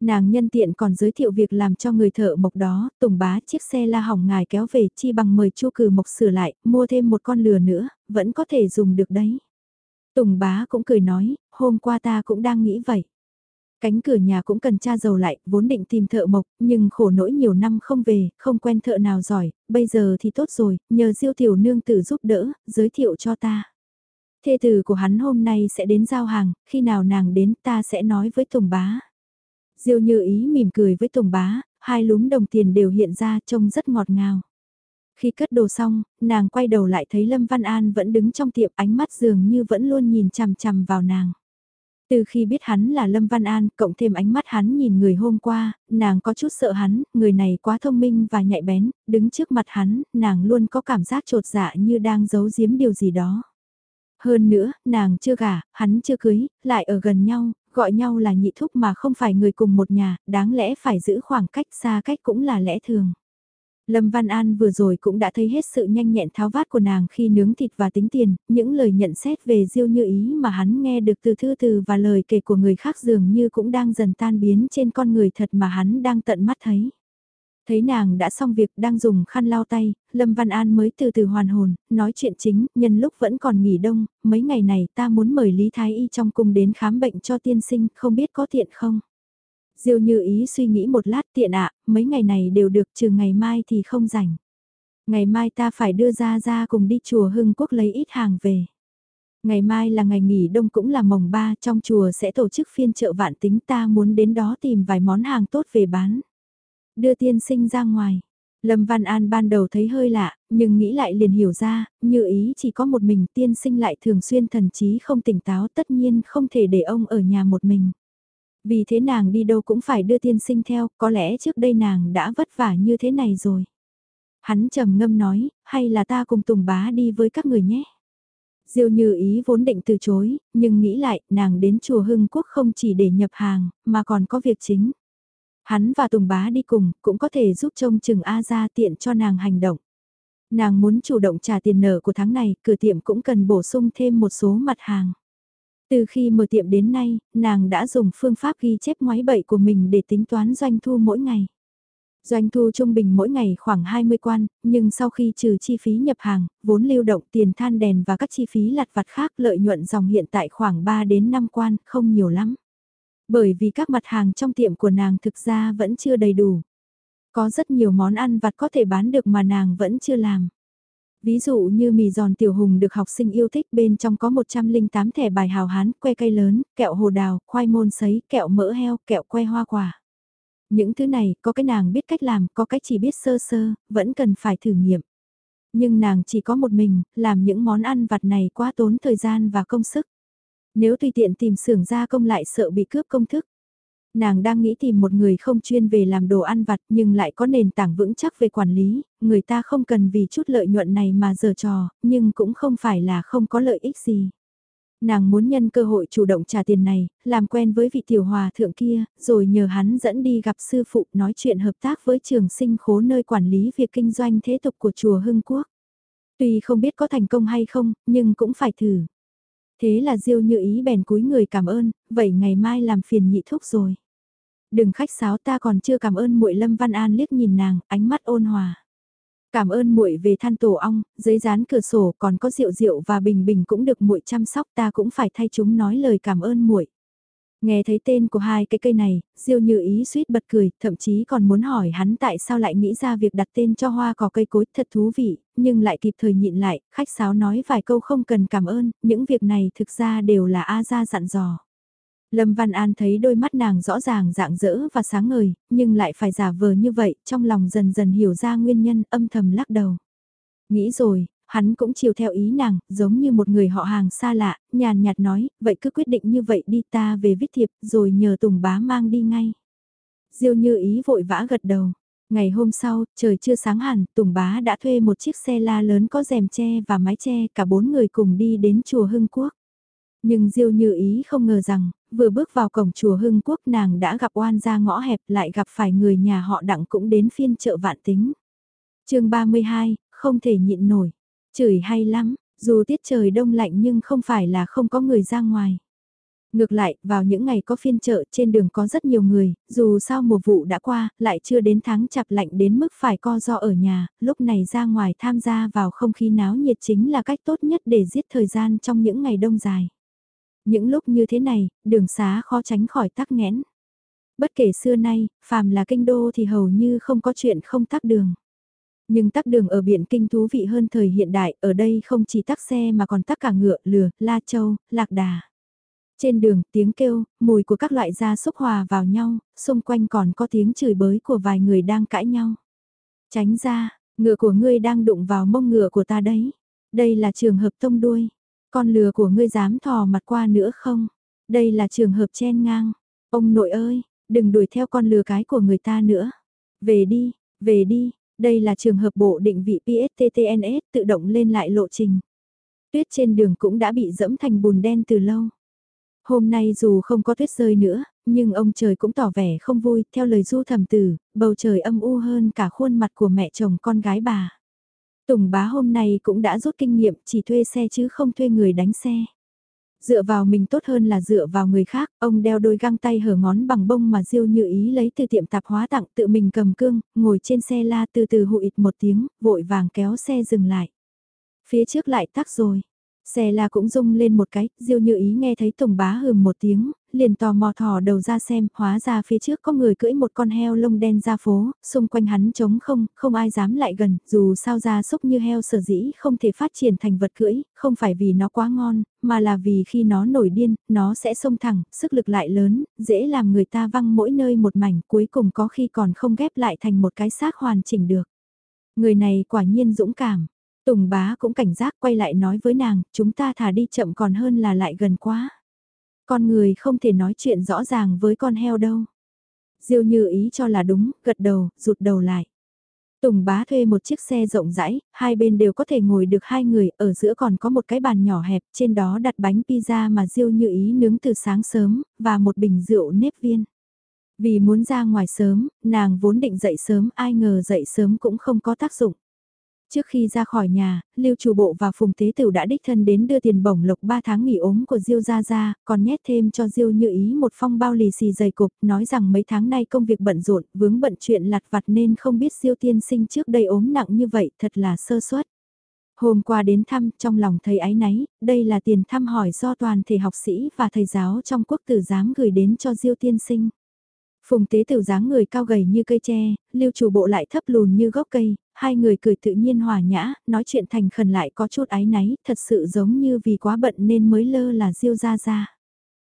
Nàng nhân tiện còn giới thiệu việc làm cho người thợ mộc đó, tùng bá chiếc xe la hỏng ngài kéo về chi bằng mời chu cử mộc sửa lại, mua thêm một con lừa nữa, vẫn có thể dùng được đấy. Tùng bá cũng cười nói, hôm qua ta cũng đang nghĩ vậy. Cánh cửa nhà cũng cần tra dầu lại, vốn định tìm thợ mộc, nhưng khổ nỗi nhiều năm không về, không quen thợ nào giỏi, bây giờ thì tốt rồi, nhờ diêu tiểu nương tử giúp đỡ, giới thiệu cho ta. Thê tử của hắn hôm nay sẽ đến giao hàng, khi nào nàng đến ta sẽ nói với Tùng bá. Diêu như ý mỉm cười với Tùng bá, hai lúm đồng tiền đều hiện ra trông rất ngọt ngào. Khi cất đồ xong, nàng quay đầu lại thấy Lâm Văn An vẫn đứng trong tiệm ánh mắt dường như vẫn luôn nhìn chằm chằm vào nàng. Từ khi biết hắn là Lâm Văn An, cộng thêm ánh mắt hắn nhìn người hôm qua, nàng có chút sợ hắn, người này quá thông minh và nhạy bén, đứng trước mặt hắn, nàng luôn có cảm giác trột dạ như đang giấu giếm điều gì đó. Hơn nữa, nàng chưa gả, hắn chưa cưới, lại ở gần nhau, gọi nhau là nhị thúc mà không phải người cùng một nhà, đáng lẽ phải giữ khoảng cách xa cách cũng là lẽ thường. Lâm Văn An vừa rồi cũng đã thấy hết sự nhanh nhẹn tháo vát của nàng khi nướng thịt và tính tiền, những lời nhận xét về Diêu Như Ý mà hắn nghe được từ thư từ và lời kể của người khác dường như cũng đang dần tan biến trên con người thật mà hắn đang tận mắt thấy. Thấy nàng đã xong việc đang dùng khăn lau tay, Lâm Văn An mới từ từ hoàn hồn, nói chuyện chính, nhân lúc vẫn còn nghỉ đông, mấy ngày này ta muốn mời Lý Thái Y trong cung đến khám bệnh cho tiên sinh, không biết có tiện không? Diêu như ý suy nghĩ một lát tiện ạ, mấy ngày này đều được trừ ngày mai thì không rảnh. Ngày mai ta phải đưa ra ra cùng đi chùa Hưng Quốc lấy ít hàng về. Ngày mai là ngày nghỉ đông cũng là mồng ba trong chùa sẽ tổ chức phiên chợ vạn tính ta muốn đến đó tìm vài món hàng tốt về bán. Đưa tiên sinh ra ngoài. Lâm Văn An ban đầu thấy hơi lạ, nhưng nghĩ lại liền hiểu ra, như ý chỉ có một mình tiên sinh lại thường xuyên thần trí không tỉnh táo tất nhiên không thể để ông ở nhà một mình. Vì thế nàng đi đâu cũng phải đưa tiên sinh theo, có lẽ trước đây nàng đã vất vả như thế này rồi. Hắn trầm ngâm nói, hay là ta cùng Tùng Bá đi với các người nhé. Diêu như ý vốn định từ chối, nhưng nghĩ lại, nàng đến chùa Hưng Quốc không chỉ để nhập hàng, mà còn có việc chính. Hắn và Tùng Bá đi cùng, cũng có thể giúp trông chừng A ra tiện cho nàng hành động. Nàng muốn chủ động trả tiền nợ của tháng này, cửa tiệm cũng cần bổ sung thêm một số mặt hàng. Từ khi mở tiệm đến nay, nàng đã dùng phương pháp ghi chép ngoái bậy của mình để tính toán doanh thu mỗi ngày. Doanh thu trung bình mỗi ngày khoảng 20 quan, nhưng sau khi trừ chi phí nhập hàng, vốn lưu động tiền than đèn và các chi phí lặt vặt khác lợi nhuận dòng hiện tại khoảng 3 đến 5 quan, không nhiều lắm. Bởi vì các mặt hàng trong tiệm của nàng thực ra vẫn chưa đầy đủ. Có rất nhiều món ăn vặt có thể bán được mà nàng vẫn chưa làm. Ví dụ như mì giòn tiểu hùng được học sinh yêu thích bên trong có 108 thẻ bài hào hán, que cây lớn, kẹo hồ đào, khoai môn sấy, kẹo mỡ heo, kẹo que hoa quả. Những thứ này, có cái nàng biết cách làm, có cái chỉ biết sơ sơ, vẫn cần phải thử nghiệm. Nhưng nàng chỉ có một mình, làm những món ăn vặt này quá tốn thời gian và công sức. Nếu tùy tiện tìm xưởng gia công lại sợ bị cướp công thức. Nàng đang nghĩ tìm một người không chuyên về làm đồ ăn vặt nhưng lại có nền tảng vững chắc về quản lý, người ta không cần vì chút lợi nhuận này mà giở trò, nhưng cũng không phải là không có lợi ích gì. Nàng muốn nhân cơ hội chủ động trả tiền này, làm quen với vị tiểu hòa thượng kia, rồi nhờ hắn dẫn đi gặp sư phụ nói chuyện hợp tác với trường sinh khố nơi quản lý việc kinh doanh thế tục của chùa Hưng Quốc. Tuy không biết có thành công hay không, nhưng cũng phải thử. Thế là Diêu như ý bèn cúi người cảm ơn, vậy ngày mai làm phiền nhị thúc rồi. Đừng khách sáo ta còn chưa cảm ơn muội Lâm Văn An liếc nhìn nàng, ánh mắt ôn hòa. Cảm ơn muội về than tổ ong, giấy dán cửa sổ còn có rượu rượu và bình bình cũng được muội chăm sóc ta cũng phải thay chúng nói lời cảm ơn muội. Nghe thấy tên của hai cái cây này, Diêu Như Ý suýt bật cười, thậm chí còn muốn hỏi hắn tại sao lại nghĩ ra việc đặt tên cho hoa cỏ cây cối thật thú vị, nhưng lại kịp thời nhịn lại, khách sáo nói vài câu không cần cảm ơn, những việc này thực ra đều là A gia dặn dò. Lâm Văn An thấy đôi mắt nàng rõ ràng dạng dỡ và sáng ngời, nhưng lại phải giả vờ như vậy, trong lòng dần dần hiểu ra nguyên nhân âm thầm lắc đầu. Nghĩ rồi, hắn cũng chiều theo ý nàng, giống như một người họ hàng xa lạ, nhàn nhạt nói, vậy cứ quyết định như vậy đi ta về viết thiệp, rồi nhờ Tùng bá mang đi ngay. Diêu như ý vội vã gật đầu. Ngày hôm sau, trời chưa sáng hẳn, Tùng bá đã thuê một chiếc xe la lớn có rèm tre và mái tre cả bốn người cùng đi đến chùa Hưng Quốc. Nhưng Diêu như ý không ngờ rằng, vừa bước vào cổng chùa Hưng Quốc nàng đã gặp oan ra ngõ hẹp lại gặp phải người nhà họ đặng cũng đến phiên chợ vạn tính. chương 32, không thể nhịn nổi. Chửi hay lắm, Dù tiết trời đông lạnh nhưng không phải là không có người ra ngoài. Ngược lại, vào những ngày có phiên chợ trên đường có rất nhiều người, dù sao mùa vụ đã qua, lại chưa đến tháng chạp lạnh đến mức phải co do ở nhà, lúc này ra ngoài tham gia vào không khí náo nhiệt chính là cách tốt nhất để giết thời gian trong những ngày đông dài. Những lúc như thế này, đường xá khó tránh khỏi tắc nghẽn. Bất kể xưa nay, phàm là kinh đô thì hầu như không có chuyện không tắc đường. Nhưng tắc đường ở biển kinh thú vị hơn thời hiện đại, ở đây không chỉ tắc xe mà còn tắc cả ngựa, lừa, la châu, lạc đà. Trên đường, tiếng kêu, mùi của các loại gia xúc hòa vào nhau, xung quanh còn có tiếng chửi bới của vài người đang cãi nhau. Tránh ra, ngựa của ngươi đang đụng vào mông ngựa của ta đấy. Đây là trường hợp tông đuôi. Con lừa của ngươi dám thò mặt qua nữa không? Đây là trường hợp chen ngang. Ông nội ơi, đừng đuổi theo con lừa cái của người ta nữa. Về đi, về đi, đây là trường hợp bộ định vị PSTTNS tự động lên lại lộ trình. Tuyết trên đường cũng đã bị dẫm thành bùn đen từ lâu. Hôm nay dù không có tuyết rơi nữa, nhưng ông trời cũng tỏ vẻ không vui, theo lời du thầm tử, bầu trời âm u hơn cả khuôn mặt của mẹ chồng con gái bà. Tùng bá hôm nay cũng đã rút kinh nghiệm chỉ thuê xe chứ không thuê người đánh xe. Dựa vào mình tốt hơn là dựa vào người khác, ông đeo đôi găng tay hở ngón bằng bông mà Diêu như ý lấy từ tiệm tạp hóa tặng tự mình cầm cương, ngồi trên xe la từ từ hụi một tiếng, vội vàng kéo xe dừng lại. Phía trước lại tắc rồi, Xe la cũng rung lên một cái, diêu như ý nghe thấy Tùng bá hừm một tiếng, liền tò mò thò đầu ra xem, hóa ra phía trước có người cưỡi một con heo lông đen ra phố, xung quanh hắn trống không, không ai dám lại gần, dù sao ra súc như heo sở dĩ không thể phát triển thành vật cưỡi, không phải vì nó quá ngon, mà là vì khi nó nổi điên, nó sẽ xông thẳng, sức lực lại lớn, dễ làm người ta văng mỗi nơi một mảnh, cuối cùng có khi còn không ghép lại thành một cái xác hoàn chỉnh được. Người này quả nhiên dũng cảm. Tùng bá cũng cảnh giác quay lại nói với nàng, chúng ta thả đi chậm còn hơn là lại gần quá. Con người không thể nói chuyện rõ ràng với con heo đâu. Diêu như ý cho là đúng, gật đầu, rụt đầu lại. Tùng bá thuê một chiếc xe rộng rãi, hai bên đều có thể ngồi được hai người, ở giữa còn có một cái bàn nhỏ hẹp, trên đó đặt bánh pizza mà Diêu như ý nướng từ sáng sớm, và một bình rượu nếp viên. Vì muốn ra ngoài sớm, nàng vốn định dậy sớm, ai ngờ dậy sớm cũng không có tác dụng. Trước khi ra khỏi nhà, Lưu chủ bộ và Phùng Tế Tửu đã đích thân đến đưa tiền bổng lộc 3 tháng nghỉ ốm của Diêu Gia Gia, còn nhét thêm cho Diêu Như Ý một phong bao lì xì dày cục, nói rằng mấy tháng nay công việc bận rộn, vướng bận chuyện lặt vặt nên không biết Diêu tiên sinh trước đây ốm nặng như vậy, thật là sơ suất. Hôm qua đến thăm, trong lòng thầy ái náy, đây là tiền thăm hỏi do toàn thể học sĩ và thầy giáo trong quốc tử giám gửi đến cho Diêu tiên sinh. Phùng tế tiểu dáng người cao gầy như cây tre, lưu chủ bộ lại thấp lùn như gốc cây, hai người cười tự nhiên hòa nhã, nói chuyện thành khẩn lại có chút ái náy, thật sự giống như vì quá bận nên mới lơ là diêu ra ra.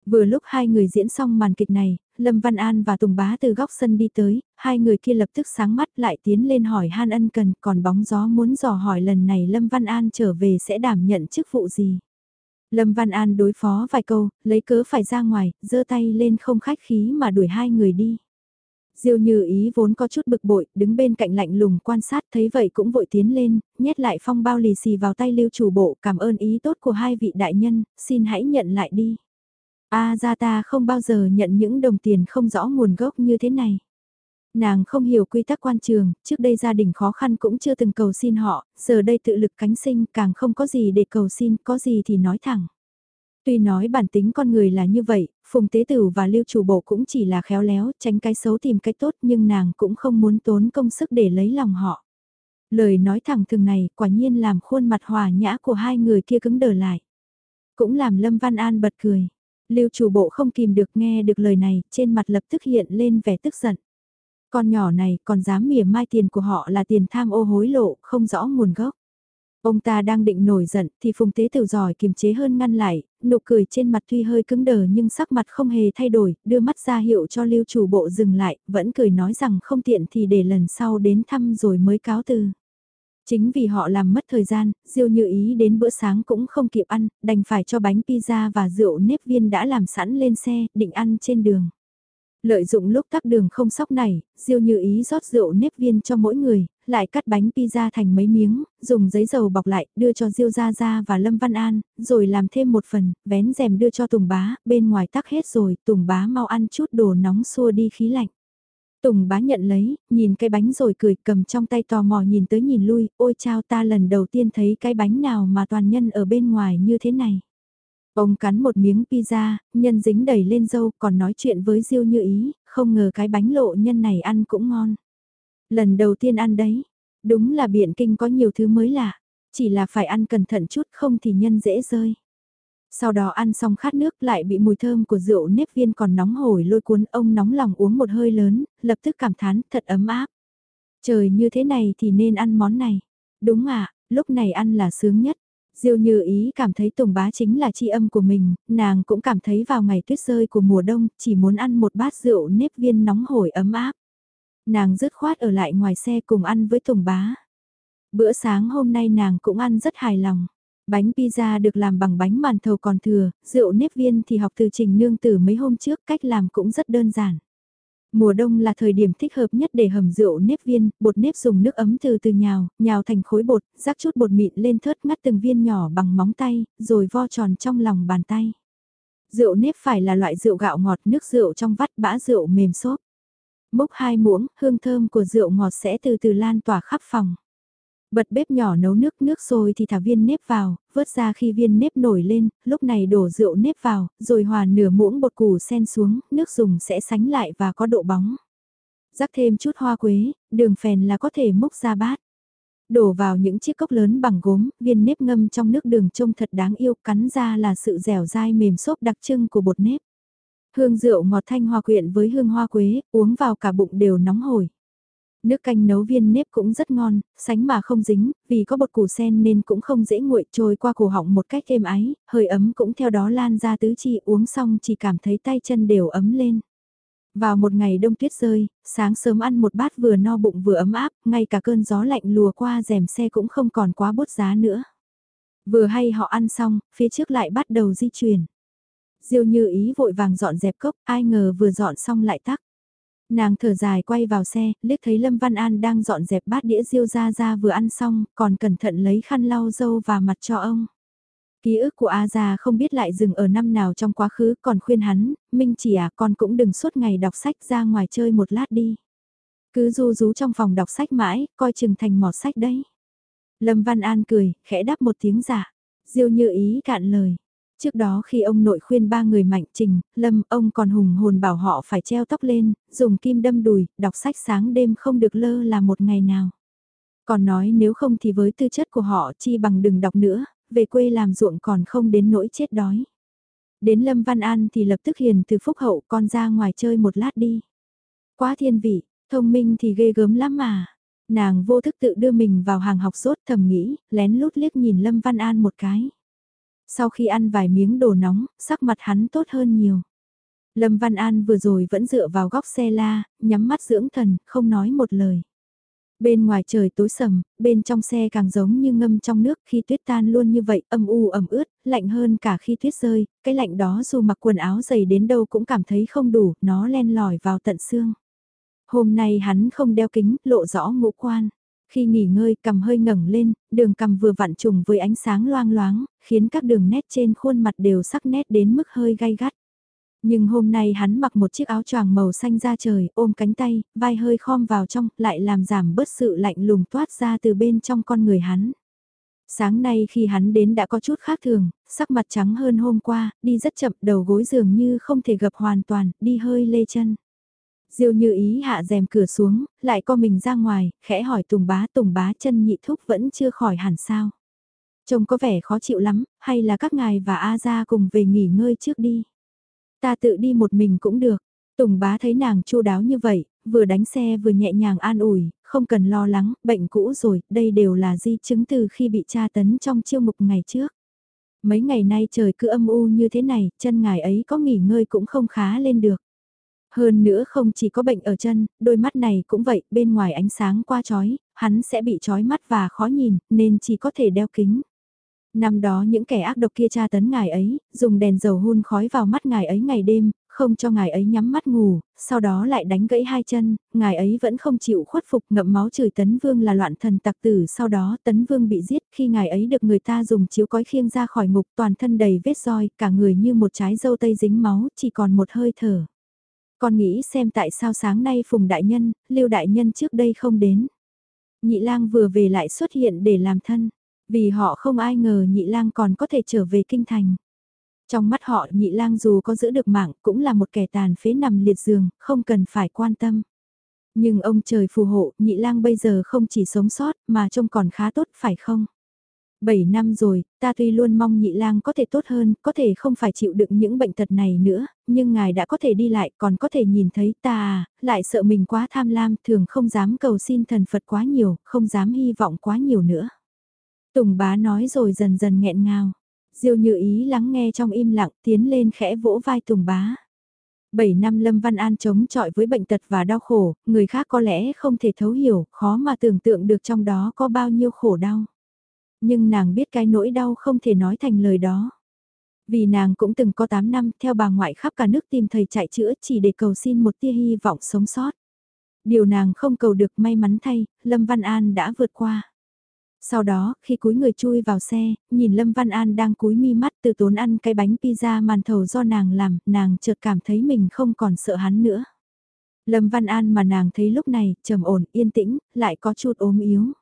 Vừa lúc hai người diễn xong màn kịch này, Lâm Văn An và Tùng Bá từ góc sân đi tới, hai người kia lập tức sáng mắt lại tiến lên hỏi Han ân cần, còn bóng gió muốn dò hỏi lần này Lâm Văn An trở về sẽ đảm nhận chức vụ gì. Lâm Văn An đối phó vài câu, lấy cớ phải ra ngoài, giơ tay lên không khách khí mà đuổi hai người đi. Diêu như ý vốn có chút bực bội, đứng bên cạnh lạnh lùng quan sát thấy vậy cũng vội tiến lên, nhét lại phong bao lì xì vào tay lưu chủ bộ cảm ơn ý tốt của hai vị đại nhân, xin hãy nhận lại đi. A ra ta không bao giờ nhận những đồng tiền không rõ nguồn gốc như thế này. Nàng không hiểu quy tắc quan trường, trước đây gia đình khó khăn cũng chưa từng cầu xin họ, giờ đây tự lực cánh sinh càng không có gì để cầu xin, có gì thì nói thẳng. Tuy nói bản tính con người là như vậy, Phùng Tế Tử và Lưu Chủ Bộ cũng chỉ là khéo léo, tránh cái xấu tìm cái tốt nhưng nàng cũng không muốn tốn công sức để lấy lòng họ. Lời nói thẳng thường này quả nhiên làm khuôn mặt hòa nhã của hai người kia cứng đờ lại. Cũng làm Lâm Văn An bật cười. Lưu Chủ Bộ không kìm được nghe được lời này, trên mặt lập tức hiện lên vẻ tức giận. Con nhỏ này còn dám mỉa mai tiền của họ là tiền tham ô hối lộ, không rõ nguồn gốc. Ông ta đang định nổi giận thì Phùng Tế Tiểu giỏi kiềm chế hơn ngăn lại, nụ cười trên mặt tuy hơi cứng đờ nhưng sắc mặt không hề thay đổi, đưa mắt ra hiệu cho lưu chủ bộ dừng lại, vẫn cười nói rằng không tiện thì để lần sau đến thăm rồi mới cáo từ. Chính vì họ làm mất thời gian, Diêu Như Ý đến bữa sáng cũng không kịp ăn, đành phải cho bánh pizza và rượu nếp viên đã làm sẵn lên xe, định ăn trên đường. Lợi dụng lúc tắc đường không sóc này, Diêu Như Ý rót rượu nếp viên cho mỗi người, lại cắt bánh pizza thành mấy miếng, dùng giấy dầu bọc lại, đưa cho Diêu Gia Gia và Lâm Văn An, rồi làm thêm một phần, vén rèm đưa cho Tùng Bá, bên ngoài tắc hết rồi, Tùng Bá mau ăn chút đồ nóng xua đi khí lạnh. Tùng bá nhận lấy, nhìn cái bánh rồi cười cầm trong tay tò mò nhìn tới nhìn lui, ôi chao ta lần đầu tiên thấy cái bánh nào mà toàn nhân ở bên ngoài như thế này. Ông cắn một miếng pizza, nhân dính đầy lên dâu còn nói chuyện với Diêu như ý, không ngờ cái bánh lộ nhân này ăn cũng ngon. Lần đầu tiên ăn đấy, đúng là biện kinh có nhiều thứ mới lạ, chỉ là phải ăn cẩn thận chút không thì nhân dễ rơi. Sau đó ăn xong khát nước lại bị mùi thơm của rượu nếp viên còn nóng hổi lôi cuốn ông nóng lòng uống một hơi lớn, lập tức cảm thán thật ấm áp. Trời như thế này thì nên ăn món này. Đúng ạ, lúc này ăn là sướng nhất. Diêu như ý cảm thấy Tùng bá chính là tri âm của mình, nàng cũng cảm thấy vào ngày tuyết rơi của mùa đông chỉ muốn ăn một bát rượu nếp viên nóng hổi ấm áp. Nàng dứt khoát ở lại ngoài xe cùng ăn với Tùng bá. Bữa sáng hôm nay nàng cũng ăn rất hài lòng. Bánh pizza được làm bằng bánh màn thầu còn thừa, rượu nếp viên thì học từ trình nương từ mấy hôm trước cách làm cũng rất đơn giản. Mùa đông là thời điểm thích hợp nhất để hầm rượu nếp viên, bột nếp dùng nước ấm từ từ nhào, nhào thành khối bột, rắc chút bột mịn lên thớt ngắt từng viên nhỏ bằng móng tay, rồi vo tròn trong lòng bàn tay. Rượu nếp phải là loại rượu gạo ngọt nước rượu trong vắt bã rượu mềm xốp. Múc hai muỗng, hương thơm của rượu ngọt sẽ từ từ lan tỏa khắp phòng. Bật bếp nhỏ nấu nước, nước sôi thì thả viên nếp vào, vớt ra khi viên nếp nổi lên, lúc này đổ rượu nếp vào, rồi hòa nửa muỗng bột củ sen xuống, nước dùng sẽ sánh lại và có độ bóng. Rắc thêm chút hoa quế, đường phèn là có thể múc ra bát. Đổ vào những chiếc cốc lớn bằng gốm, viên nếp ngâm trong nước đường trông thật đáng yêu, cắn ra là sự dẻo dai mềm xốp đặc trưng của bột nếp. Hương rượu ngọt thanh hoa quyện với hương hoa quế, uống vào cả bụng đều nóng hổi. Nước canh nấu viên nếp cũng rất ngon, sánh mà không dính, vì có bột củ sen nên cũng không dễ nguội trôi qua cổ họng một cách êm ái, hơi ấm cũng theo đó lan ra tứ chi uống xong chỉ cảm thấy tay chân đều ấm lên. Vào một ngày đông tuyết rơi, sáng sớm ăn một bát vừa no bụng vừa ấm áp, ngay cả cơn gió lạnh lùa qua rèm xe cũng không còn quá bốt giá nữa. Vừa hay họ ăn xong, phía trước lại bắt đầu di chuyển. Diêu như ý vội vàng dọn dẹp cốc, ai ngờ vừa dọn xong lại tắc. Nàng thở dài quay vào xe, liếc thấy Lâm Văn An đang dọn dẹp bát đĩa riêu ra ra vừa ăn xong, còn cẩn thận lấy khăn lau dâu và mặt cho ông. Ký ức của A Gia không biết lại dừng ở năm nào trong quá khứ, còn khuyên hắn, Minh chỉ à con cũng đừng suốt ngày đọc sách ra ngoài chơi một lát đi. Cứ du rú trong phòng đọc sách mãi, coi chừng thành mọt sách đấy. Lâm Văn An cười, khẽ đáp một tiếng giả. Diêu như ý cạn lời. Trước đó khi ông nội khuyên ba người mạnh trình, lâm, ông còn hùng hồn bảo họ phải treo tóc lên, dùng kim đâm đùi, đọc sách sáng đêm không được lơ là một ngày nào. Còn nói nếu không thì với tư chất của họ chi bằng đừng đọc nữa, về quê làm ruộng còn không đến nỗi chết đói. Đến Lâm Văn An thì lập tức hiền từ phúc hậu con ra ngoài chơi một lát đi. Quá thiên vị, thông minh thì ghê gớm lắm mà. Nàng vô thức tự đưa mình vào hàng học sốt thầm nghĩ, lén lút liếc nhìn Lâm Văn An một cái. Sau khi ăn vài miếng đồ nóng, sắc mặt hắn tốt hơn nhiều. Lâm Văn An vừa rồi vẫn dựa vào góc xe la, nhắm mắt dưỡng thần, không nói một lời. Bên ngoài trời tối sầm, bên trong xe càng giống như ngâm trong nước khi tuyết tan luôn như vậy âm u ẩm ướt, lạnh hơn cả khi tuyết rơi, cái lạnh đó dù mặc quần áo dày đến đâu cũng cảm thấy không đủ, nó len lỏi vào tận xương. Hôm nay hắn không đeo kính, lộ rõ ngũ quan. Khi nghỉ ngơi cầm hơi ngẩng lên, đường cầm vừa vặn trùng với ánh sáng loang loáng, khiến các đường nét trên khuôn mặt đều sắc nét đến mức hơi gai gắt. Nhưng hôm nay hắn mặc một chiếc áo choàng màu xanh da trời, ôm cánh tay, vai hơi khom vào trong, lại làm giảm bớt sự lạnh lùng toát ra từ bên trong con người hắn. Sáng nay khi hắn đến đã có chút khác thường, sắc mặt trắng hơn hôm qua, đi rất chậm, đầu gối dường như không thể gập hoàn toàn, đi hơi lê chân. Diêu như ý hạ rèm cửa xuống, lại co mình ra ngoài, khẽ hỏi Tùng bá Tùng bá chân nhị thúc vẫn chưa khỏi hẳn sao. Trông có vẻ khó chịu lắm, hay là các ngài và A ra cùng về nghỉ ngơi trước đi. Ta tự đi một mình cũng được. Tùng bá thấy nàng chu đáo như vậy, vừa đánh xe vừa nhẹ nhàng an ủi, không cần lo lắng, bệnh cũ rồi, đây đều là di chứng từ khi bị tra tấn trong chiêu mục ngày trước. Mấy ngày nay trời cứ âm u như thế này, chân ngài ấy có nghỉ ngơi cũng không khá lên được. Hơn nữa không chỉ có bệnh ở chân, đôi mắt này cũng vậy, bên ngoài ánh sáng qua chói, hắn sẽ bị chói mắt và khó nhìn, nên chỉ có thể đeo kính. Năm đó những kẻ ác độc kia tra tấn ngài ấy, dùng đèn dầu hun khói vào mắt ngài ấy ngày đêm, không cho ngài ấy nhắm mắt ngủ, sau đó lại đánh gãy hai chân, ngài ấy vẫn không chịu khuất phục ngậm máu chửi Tấn Vương là loạn thần tặc tử sau đó Tấn Vương bị giết khi ngài ấy được người ta dùng chiếu cói khiêng ra khỏi ngục toàn thân đầy vết roi, cả người như một trái dâu tây dính máu, chỉ còn một hơi thở. Con nghĩ xem tại sao sáng nay Phùng Đại Nhân, Lưu Đại Nhân trước đây không đến. Nhị lang vừa về lại xuất hiện để làm thân, vì họ không ai ngờ nhị lang còn có thể trở về kinh thành. Trong mắt họ nhị lang dù có giữ được mạng cũng là một kẻ tàn phế nằm liệt giường, không cần phải quan tâm. Nhưng ông trời phù hộ, nhị lang bây giờ không chỉ sống sót mà trông còn khá tốt phải không? 7 năm rồi, ta tuy luôn mong nhị lang có thể tốt hơn, có thể không phải chịu đựng những bệnh tật này nữa, nhưng ngài đã có thể đi lại còn có thể nhìn thấy ta à, lại sợ mình quá tham lam, thường không dám cầu xin thần Phật quá nhiều, không dám hy vọng quá nhiều nữa. Tùng bá nói rồi dần dần nghẹn ngào. Diêu như ý lắng nghe trong im lặng tiến lên khẽ vỗ vai Tùng bá. 7 năm Lâm Văn An chống chọi với bệnh tật và đau khổ, người khác có lẽ không thể thấu hiểu, khó mà tưởng tượng được trong đó có bao nhiêu khổ đau. Nhưng nàng biết cái nỗi đau không thể nói thành lời đó. Vì nàng cũng từng có 8 năm theo bà ngoại khắp cả nước tìm thầy chạy chữa chỉ để cầu xin một tia hy vọng sống sót. Điều nàng không cầu được may mắn thay, Lâm Văn An đã vượt qua. Sau đó, khi cúi người chui vào xe, nhìn Lâm Văn An đang cúi mi mắt từ tốn ăn cái bánh pizza màn thầu do nàng làm, nàng chợt cảm thấy mình không còn sợ hắn nữa. Lâm Văn An mà nàng thấy lúc này, trầm ổn, yên tĩnh, lại có chút ốm yếu.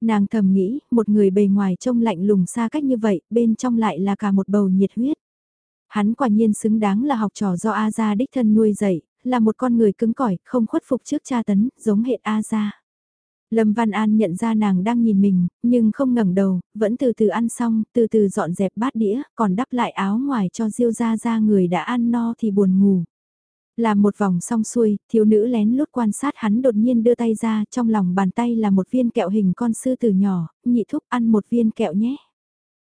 Nàng thầm nghĩ, một người bề ngoài trông lạnh lùng xa cách như vậy, bên trong lại là cả một bầu nhiệt huyết. Hắn quả nhiên xứng đáng là học trò do A Gia đích thân nuôi dạy, là một con người cứng cỏi, không khuất phục trước cha tấn, giống hệ A Gia. Lâm Văn An nhận ra nàng đang nhìn mình, nhưng không ngẩng đầu, vẫn từ từ ăn xong, từ từ dọn dẹp bát đĩa, còn đắp lại áo ngoài cho Diêu Gia Gia người đã ăn no thì buồn ngủ. Làm một vòng xong xuôi, thiếu nữ lén lút quan sát hắn đột nhiên đưa tay ra, trong lòng bàn tay là một viên kẹo hình con sư tử nhỏ, nhị thúc ăn một viên kẹo nhé.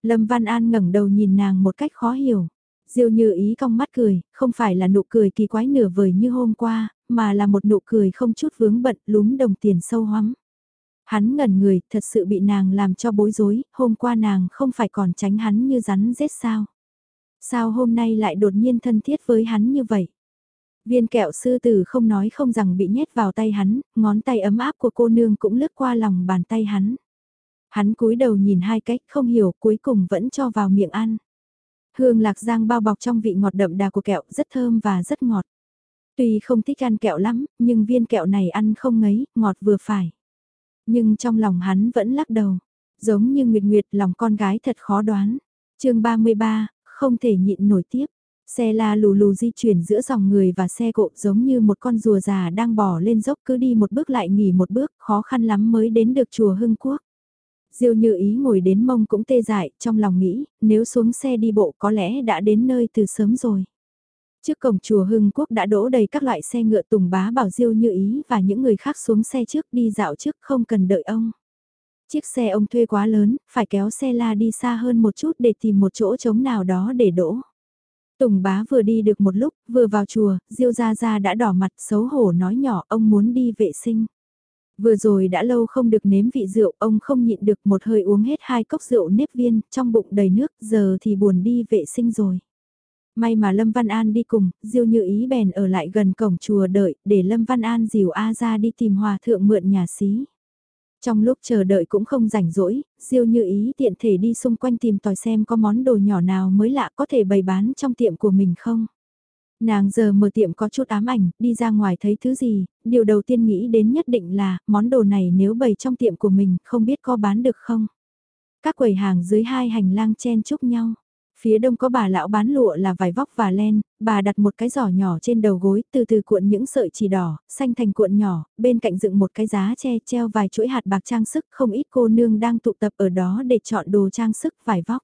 Lâm Văn An ngẩng đầu nhìn nàng một cách khó hiểu. Diêu như ý cong mắt cười, không phải là nụ cười kỳ quái nửa vời như hôm qua, mà là một nụ cười không chút vướng bận lúm đồng tiền sâu hoắm. Hắn ngẩn người, thật sự bị nàng làm cho bối rối, hôm qua nàng không phải còn tránh hắn như rắn rết sao. Sao hôm nay lại đột nhiên thân thiết với hắn như vậy? Viên kẹo sư tử không nói không rằng bị nhét vào tay hắn, ngón tay ấm áp của cô nương cũng lướt qua lòng bàn tay hắn. Hắn cúi đầu nhìn hai cách không hiểu cuối cùng vẫn cho vào miệng ăn. Hương lạc giang bao bọc trong vị ngọt đậm đà của kẹo rất thơm và rất ngọt. Tuy không thích ăn kẹo lắm, nhưng viên kẹo này ăn không ngấy, ngọt vừa phải. Nhưng trong lòng hắn vẫn lắc đầu, giống như Nguyệt Nguyệt lòng con gái thật khó đoán. chương 33, không thể nhịn nổi tiếp. Xe la lù lù di chuyển giữa dòng người và xe cộ giống như một con rùa già đang bỏ lên dốc cứ đi một bước lại nghỉ một bước, khó khăn lắm mới đến được chùa Hưng Quốc. Diêu như ý ngồi đến mông cũng tê dại, trong lòng nghĩ, nếu xuống xe đi bộ có lẽ đã đến nơi từ sớm rồi. Trước cổng chùa Hưng Quốc đã đỗ đầy các loại xe ngựa tùng bá bảo Diêu như ý và những người khác xuống xe trước đi dạo trước không cần đợi ông. Chiếc xe ông thuê quá lớn, phải kéo xe la đi xa hơn một chút để tìm một chỗ trống nào đó để đỗ. Tùng bá vừa đi được một lúc, vừa vào chùa, Diêu Gia Gia đã đỏ mặt xấu hổ nói nhỏ ông muốn đi vệ sinh. Vừa rồi đã lâu không được nếm vị rượu, ông không nhịn được một hơi uống hết hai cốc rượu nếp viên, trong bụng đầy nước, giờ thì buồn đi vệ sinh rồi. May mà Lâm Văn An đi cùng, Diêu Như Ý bèn ở lại gần cổng chùa đợi, để Lâm Văn An dìu A ra đi tìm hòa thượng mượn nhà xí. Trong lúc chờ đợi cũng không rảnh rỗi, Diêu Như Ý tiện thể đi xung quanh tìm tòi xem có món đồ nhỏ nào mới lạ có thể bày bán trong tiệm của mình không. Nàng giờ mở tiệm có chút ám ảnh, đi ra ngoài thấy thứ gì, điều đầu tiên nghĩ đến nhất định là, món đồ này nếu bày trong tiệm của mình, không biết có bán được không. Các quầy hàng dưới hai hành lang chen chúc nhau. Phía đông có bà lão bán lụa là vải vóc và len, bà đặt một cái giỏ nhỏ trên đầu gối, từ từ cuộn những sợi chỉ đỏ, xanh thành cuộn nhỏ, bên cạnh dựng một cái giá che treo vài chuỗi hạt bạc trang sức, không ít cô nương đang tụ tập ở đó để chọn đồ trang sức vải vóc.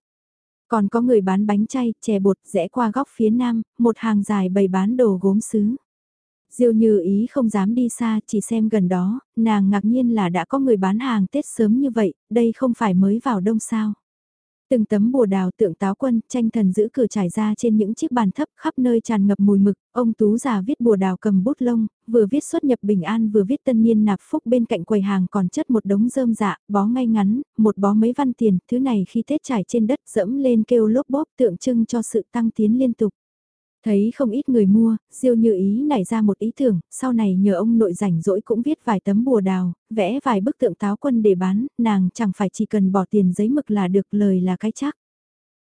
Còn có người bán bánh chay, chè bột rẽ qua góc phía nam, một hàng dài bày bán đồ gốm sứ. Diêu như ý không dám đi xa, chỉ xem gần đó, nàng ngạc nhiên là đã có người bán hàng Tết sớm như vậy, đây không phải mới vào đông sao. Từng tấm bùa đào tượng táo quân, tranh thần giữ cửa trải ra trên những chiếc bàn thấp khắp nơi tràn ngập mùi mực, ông tú già viết bùa đào cầm bút lông, vừa viết xuất nhập bình an vừa viết tân niên nạp phúc bên cạnh quầy hàng còn chất một đống rơm dạ, bó ngay ngắn, một bó mấy văn tiền, thứ này khi Tết trải trên đất dẫm lên kêu lốp bóp tượng trưng cho sự tăng tiến liên tục. Thấy không ít người mua, Diêu Như Ý nảy ra một ý tưởng, sau này nhờ ông nội rảnh rỗi cũng viết vài tấm bùa đào, vẽ vài bức tượng táo quân để bán, nàng chẳng phải chỉ cần bỏ tiền giấy mực là được lời là cái chắc.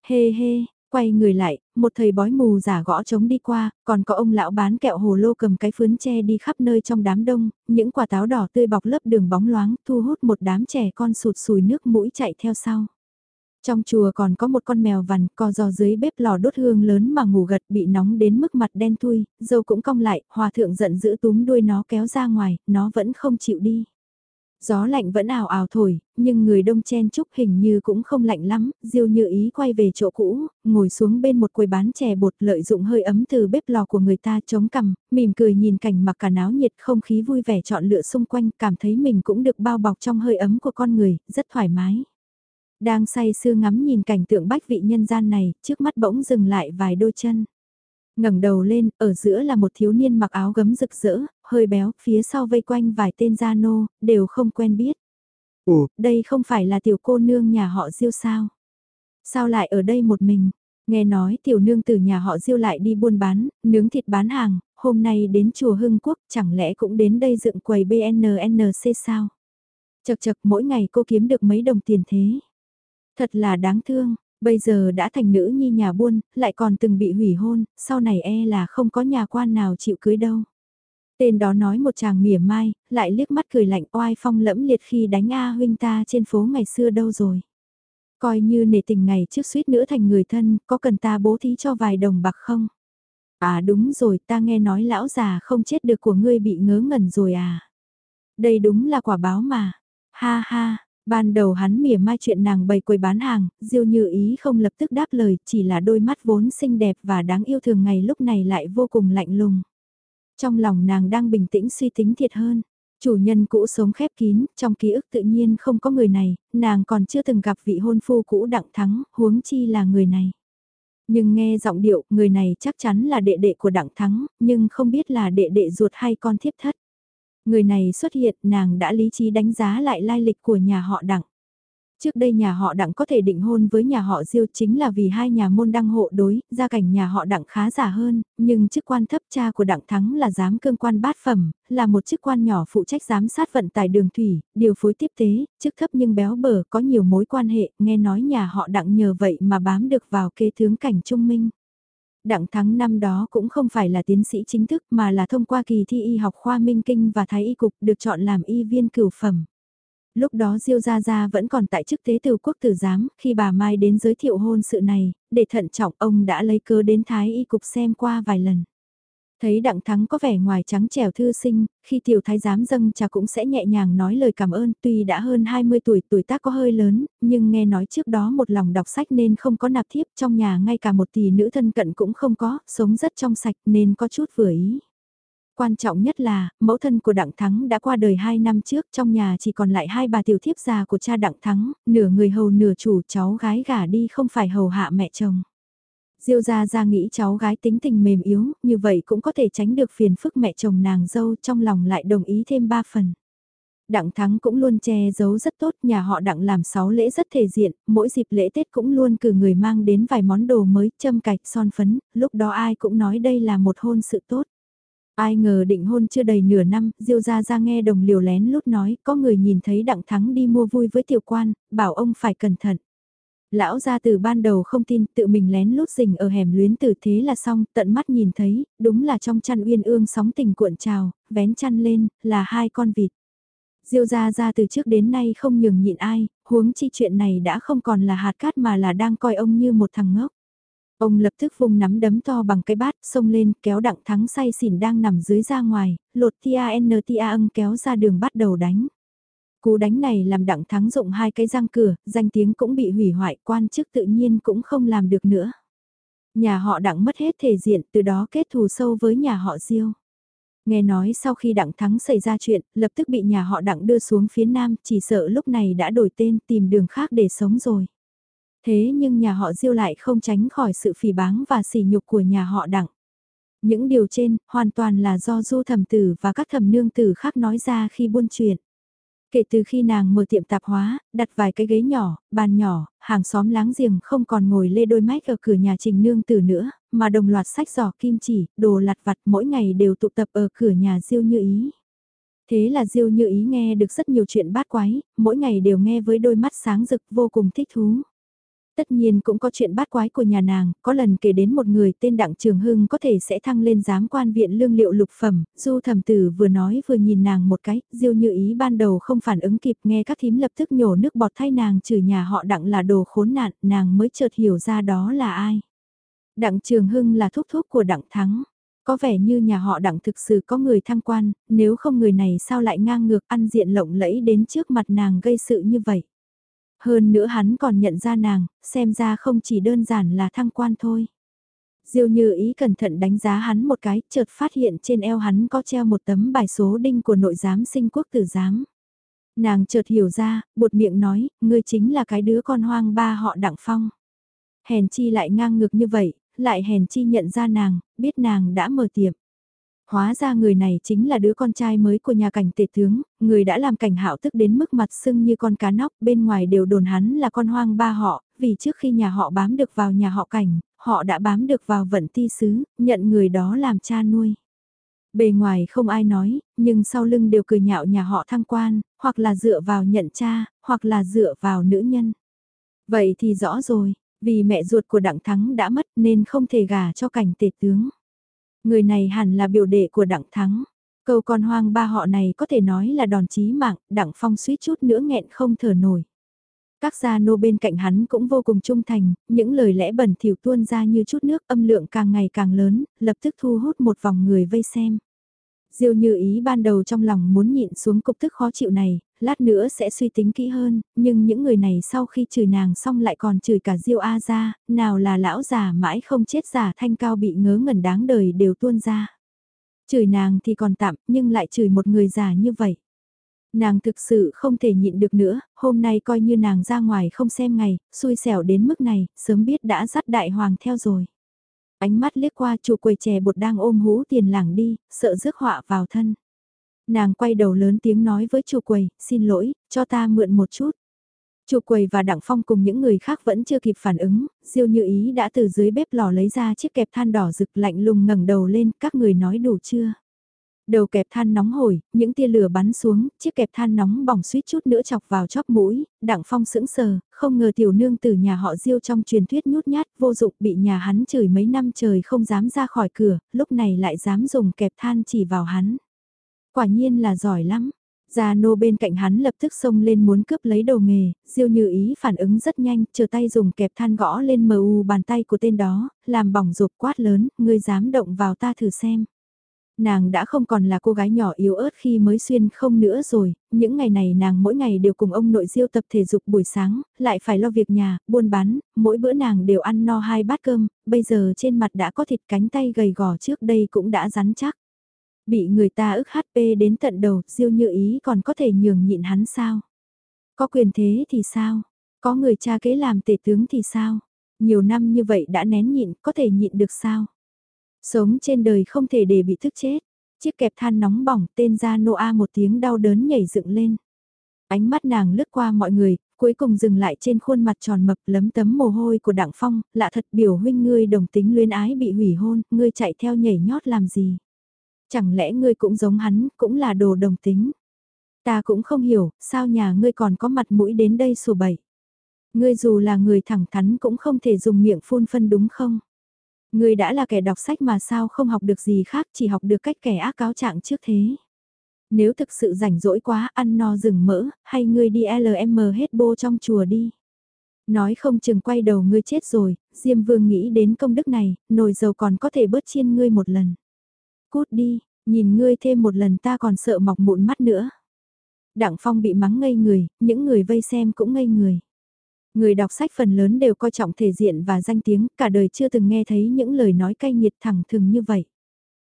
Hê hê, Quay người lại, một thầy bói mù giả gõ trống đi qua, còn có ông lão bán kẹo hồ lô cầm cái phướn tre đi khắp nơi trong đám đông, những quả táo đỏ tươi bọc lớp đường bóng loáng thu hút một đám trẻ con sụt sùi nước mũi chạy theo sau. Trong chùa còn có một con mèo vằn co giò dưới bếp lò đốt hương lớn mà ngủ gật bị nóng đến mức mặt đen thui, dâu cũng cong lại, hòa thượng giận dữ túm đuôi nó kéo ra ngoài, nó vẫn không chịu đi. Gió lạnh vẫn ảo ảo thổi, nhưng người đông chen chúc hình như cũng không lạnh lắm, diêu như ý quay về chỗ cũ, ngồi xuống bên một quầy bán chè bột lợi dụng hơi ấm từ bếp lò của người ta chống cằm, mỉm cười nhìn cảnh mặc cả náo nhiệt không khí vui vẻ chọn lựa xung quanh, cảm thấy mình cũng được bao bọc trong hơi ấm của con người, rất thoải mái. Đang say sưa ngắm nhìn cảnh tượng bách vị nhân gian này, trước mắt bỗng dừng lại vài đôi chân ngẩng đầu lên, ở giữa là một thiếu niên mặc áo gấm rực rỡ, hơi béo, phía sau vây quanh vài tên gia nô, đều không quen biết. Ủa, đây không phải là tiểu cô nương nhà họ Diêu sao? Sao lại ở đây một mình? Nghe nói tiểu nương từ nhà họ Diêu lại đi buôn bán, nướng thịt bán hàng, hôm nay đến chùa Hưng Quốc chẳng lẽ cũng đến đây dựng quầy BNNC sao? Chật chật mỗi ngày cô kiếm được mấy đồng tiền thế. Thật là đáng thương, Bây giờ đã thành nữ nhi nhà buôn, lại còn từng bị hủy hôn, sau này e là không có nhà quan nào chịu cưới đâu. Tên đó nói một chàng mỉa mai, lại liếc mắt cười lạnh oai phong lẫm liệt khi đánh A huynh ta trên phố ngày xưa đâu rồi. Coi như nể tình ngày trước suýt nữa thành người thân, có cần ta bố thí cho vài đồng bạc không? À đúng rồi, ta nghe nói lão già không chết được của ngươi bị ngớ ngẩn rồi à. Đây đúng là quả báo mà. Ha ha, Ban đầu hắn mỉa mai chuyện nàng bày quầy bán hàng, Diêu Như Ý không lập tức đáp lời, chỉ là đôi mắt vốn xinh đẹp và đáng yêu thường ngày lúc này lại vô cùng lạnh lùng. Trong lòng nàng đang bình tĩnh suy tính thiệt hơn. Chủ nhân cũ sống khép kín, trong ký ức tự nhiên không có người này, nàng còn chưa từng gặp vị hôn phu cũ đặng thắng, huống chi là người này. Nhưng nghe giọng điệu, người này chắc chắn là đệ đệ của đặng thắng, nhưng không biết là đệ đệ ruột hay con thiếp thất. Người này xuất hiện nàng đã lý trí đánh giá lại lai lịch của nhà họ đặng. Trước đây nhà họ đặng có thể định hôn với nhà họ diêu chính là vì hai nhà môn đăng hộ đối, gia cảnh nhà họ đặng khá giả hơn, nhưng chức quan thấp cha của đặng thắng là giám cương quan bát phẩm, là một chức quan nhỏ phụ trách giám sát vận tải đường thủy, điều phối tiếp tế, chức thấp nhưng béo bở có nhiều mối quan hệ, nghe nói nhà họ đặng nhờ vậy mà bám được vào kế tướng cảnh trung minh. Đặng Thắng năm đó cũng không phải là tiến sĩ chính thức mà là thông qua kỳ thi y học khoa Minh Kinh và Thái Y Cục được chọn làm y viên cửu phẩm. Lúc đó Diêu Gia Gia vẫn còn tại chức tế từ quốc tử giám, khi bà Mai đến giới thiệu hôn sự này, để thận trọng ông đã lấy cớ đến Thái Y Cục xem qua vài lần. Thấy Đặng Thắng có vẻ ngoài trắng trẻo thư sinh, khi tiểu thái giám dâng trà cũng sẽ nhẹ nhàng nói lời cảm ơn tuy đã hơn 20 tuổi tuổi tác có hơi lớn, nhưng nghe nói trước đó một lòng đọc sách nên không có nạp thiếp trong nhà ngay cả một tỷ nữ thân cận cũng không có, sống rất trong sạch nên có chút vừa ý. Quan trọng nhất là, mẫu thân của Đặng Thắng đã qua đời 2 năm trước trong nhà chỉ còn lại hai bà tiểu thiếp già của cha Đặng Thắng, nửa người hầu nửa chủ cháu gái gả đi không phải hầu hạ mẹ chồng. Diêu gia gia nghĩ cháu gái tính tình mềm yếu, như vậy cũng có thể tránh được phiền phức mẹ chồng nàng dâu trong lòng lại đồng ý thêm ba phần. Đặng Thắng cũng luôn che giấu rất tốt, nhà họ Đặng làm sáu lễ rất thể diện, mỗi dịp lễ Tết cũng luôn cử người mang đến vài món đồ mới, châm cạch, son phấn, lúc đó ai cũng nói đây là một hôn sự tốt. Ai ngờ định hôn chưa đầy nửa năm, Diêu gia gia nghe đồng liều lén lút nói, có người nhìn thấy Đặng Thắng đi mua vui với tiểu quan, bảo ông phải cẩn thận. Lão gia từ ban đầu không tin tự mình lén lút rình ở hẻm luyến tử thế là xong, tận mắt nhìn thấy, đúng là trong chăn uyên ương sóng tình cuộn trào, vén chăn lên, là hai con vịt. Diêu gia gia từ trước đến nay không nhường nhịn ai, huống chi chuyện này đã không còn là hạt cát mà là đang coi ông như một thằng ngốc. Ông lập tức vùng nắm đấm to bằng cái bát, xông lên, kéo đặng thắng say xỉn đang nằm dưới ra ngoài, lột tia n tia âng kéo ra đường bắt đầu đánh. Cú đánh này làm đặng thắng dụng hai cái răng cửa, danh tiếng cũng bị hủy hoại, quan chức tự nhiên cũng không làm được nữa. Nhà họ đặng mất hết thể diện, từ đó kết thù sâu với nhà họ diêu. Nghe nói sau khi đặng thắng xảy ra chuyện, lập tức bị nhà họ đặng đưa xuống phía nam, chỉ sợ lúc này đã đổi tên tìm đường khác để sống rồi. Thế nhưng nhà họ diêu lại không tránh khỏi sự phỉ báng và sỉ nhục của nhà họ đặng. Những điều trên, hoàn toàn là do du thẩm tử và các thẩm nương tử khác nói ra khi buôn chuyện. Kể từ khi nàng mở tiệm tạp hóa, đặt vài cái ghế nhỏ, bàn nhỏ, hàng xóm láng giềng không còn ngồi lê đôi mách ở cửa nhà trình nương tử nữa, mà đồng loạt sách giỏ kim chỉ, đồ lặt vặt mỗi ngày đều tụ tập ở cửa nhà Diêu Như Ý. Thế là Diêu Như Ý nghe được rất nhiều chuyện bát quái, mỗi ngày đều nghe với đôi mắt sáng rực vô cùng thích thú. Tất nhiên cũng có chuyện bát quái của nhà nàng, có lần kể đến một người tên Đặng Trường Hưng có thể sẽ thăng lên giám quan viện lương liệu lục phẩm, du thẩm tử vừa nói vừa nhìn nàng một cái, diêu như ý ban đầu không phản ứng kịp nghe các thím lập tức nhổ nước bọt thay nàng chửi nhà họ Đặng là đồ khốn nạn, nàng mới chợt hiểu ra đó là ai. Đặng Trường Hưng là thúc thúc của Đặng Thắng. Có vẻ như nhà họ đặng thực sự có người thăng quan, nếu không người này sao lại ngang ngược ăn diện lộng lẫy đến trước mặt nàng gây sự như vậy. Hơn nữa hắn còn nhận ra nàng, xem ra không chỉ đơn giản là thăng quan thôi. Diêu như ý cẩn thận đánh giá hắn một cái, chợt phát hiện trên eo hắn có treo một tấm bài số đinh của nội giám sinh quốc tử giám. Nàng chợt hiểu ra, bột miệng nói, ngươi chính là cái đứa con hoang ba họ đặng phong. Hèn chi lại ngang ngược như vậy, lại hèn chi nhận ra nàng, biết nàng đã mở tiệm. Hóa ra người này chính là đứa con trai mới của nhà cảnh tể tướng, người đã làm cảnh hạo tức đến mức mặt sưng như con cá nóc, bên ngoài đều đồn hắn là con hoang ba họ, vì trước khi nhà họ bám được vào nhà họ cảnh, họ đã bám được vào vận ti sứ, nhận người đó làm cha nuôi. Bề ngoài không ai nói, nhưng sau lưng đều cười nhạo nhà họ thăng quan, hoặc là dựa vào nhận cha, hoặc là dựa vào nữ nhân. Vậy thì rõ rồi, vì mẹ ruột của Đặng Thắng đã mất nên không thể gả cho cảnh tể tướng. Người này hẳn là biểu đệ của Đặng Thắng. Câu con hoang ba họ này có thể nói là đòn chí mạng, Đặng Phong suýt chút nữa nghẹn không thở nổi. Các gia nô bên cạnh hắn cũng vô cùng trung thành, những lời lẽ bẩn thỉu tuôn ra như chút nước âm lượng càng ngày càng lớn, lập tức thu hút một vòng người vây xem. Diêu như ý ban đầu trong lòng muốn nhịn xuống cục tức khó chịu này, lát nữa sẽ suy tính kỹ hơn, nhưng những người này sau khi chửi nàng xong lại còn chửi cả Diêu A ra, nào là lão già mãi không chết giả thanh cao bị ngớ ngẩn đáng đời đều tuôn ra. Chửi nàng thì còn tạm, nhưng lại chửi một người già như vậy. Nàng thực sự không thể nhịn được nữa, hôm nay coi như nàng ra ngoài không xem ngày, xui xẻo đến mức này, sớm biết đã dắt đại hoàng theo rồi. Ánh mắt liếc qua chủ quầy chè bột đang ôm hú tiền lảng đi, sợ rước họa vào thân. Nàng quay đầu lớn tiếng nói với chủ quầy, xin lỗi, cho ta mượn một chút. Chủ quầy và Đặng Phong cùng những người khác vẫn chưa kịp phản ứng, Diêu Như Ý đã từ dưới bếp lò lấy ra chiếc kẹp than đỏ rực lạnh lùng ngẩng đầu lên, các người nói đủ chưa? Đầu kẹp than nóng hổi, những tia lửa bắn xuống, chiếc kẹp than nóng bỏng suýt chút nữa chọc vào chóp mũi, Đặng Phong sững sờ, không ngờ tiểu nương từ nhà họ Diêu trong truyền thuyết nhút nhát, vô dụng bị nhà hắn chửi mấy năm trời không dám ra khỏi cửa, lúc này lại dám dùng kẹp than chỉ vào hắn. Quả nhiên là giỏi lắm. Gia nô bên cạnh hắn lập tức xông lên muốn cướp lấy đầu nghề, diêu như ý phản ứng rất nhanh, chờ tay dùng kẹp than gõ lên mờ u bàn tay của tên đó, làm bỏng rộp quát lớn, ngươi dám động vào ta thử xem. Nàng đã không còn là cô gái nhỏ yếu ớt khi mới xuyên không nữa rồi, những ngày này nàng mỗi ngày đều cùng ông nội diêu tập thể dục buổi sáng, lại phải lo việc nhà, buôn bán, mỗi bữa nàng đều ăn no hai bát cơm, bây giờ trên mặt đã có thịt cánh tay gầy gò trước đây cũng đã rắn chắc. Bị người ta ức HP đến tận đầu, diêu như ý còn có thể nhường nhịn hắn sao? Có quyền thế thì sao? Có người cha kế làm tể tướng thì sao? Nhiều năm như vậy đã nén nhịn, có thể nhịn được sao? Sống trên đời không thể để bị thức chết. Chiếc kẹp than nóng bỏng tên ra nô a một tiếng đau đớn nhảy dựng lên. Ánh mắt nàng lướt qua mọi người, cuối cùng dừng lại trên khuôn mặt tròn mập lấm tấm mồ hôi của Đặng Phong, lạ thật biểu huynh ngươi đồng tính luyến ái bị hủy hôn, ngươi chạy theo nhảy nhót làm gì. Chẳng lẽ ngươi cũng giống hắn, cũng là đồ đồng tính. Ta cũng không hiểu, sao nhà ngươi còn có mặt mũi đến đây sủa bậy. Ngươi dù là người thẳng thắn cũng không thể dùng miệng phun phân đúng không? Ngươi đã là kẻ đọc sách mà sao không học được gì khác chỉ học được cách kẻ ác cáo trạng trước thế. Nếu thực sự rảnh rỗi quá ăn no rừng mỡ, hay ngươi đi LM hết bô trong chùa đi. Nói không chừng quay đầu ngươi chết rồi, Diêm Vương nghĩ đến công đức này, nồi dầu còn có thể bớt chiên ngươi một lần. Cút đi, nhìn ngươi thêm một lần ta còn sợ mọc mụn mắt nữa. Đặng Phong bị mắng ngây người, những người vây xem cũng ngây người. Người đọc sách phần lớn đều coi trọng thể diện và danh tiếng, cả đời chưa từng nghe thấy những lời nói cay nghiệt thẳng thừng như vậy.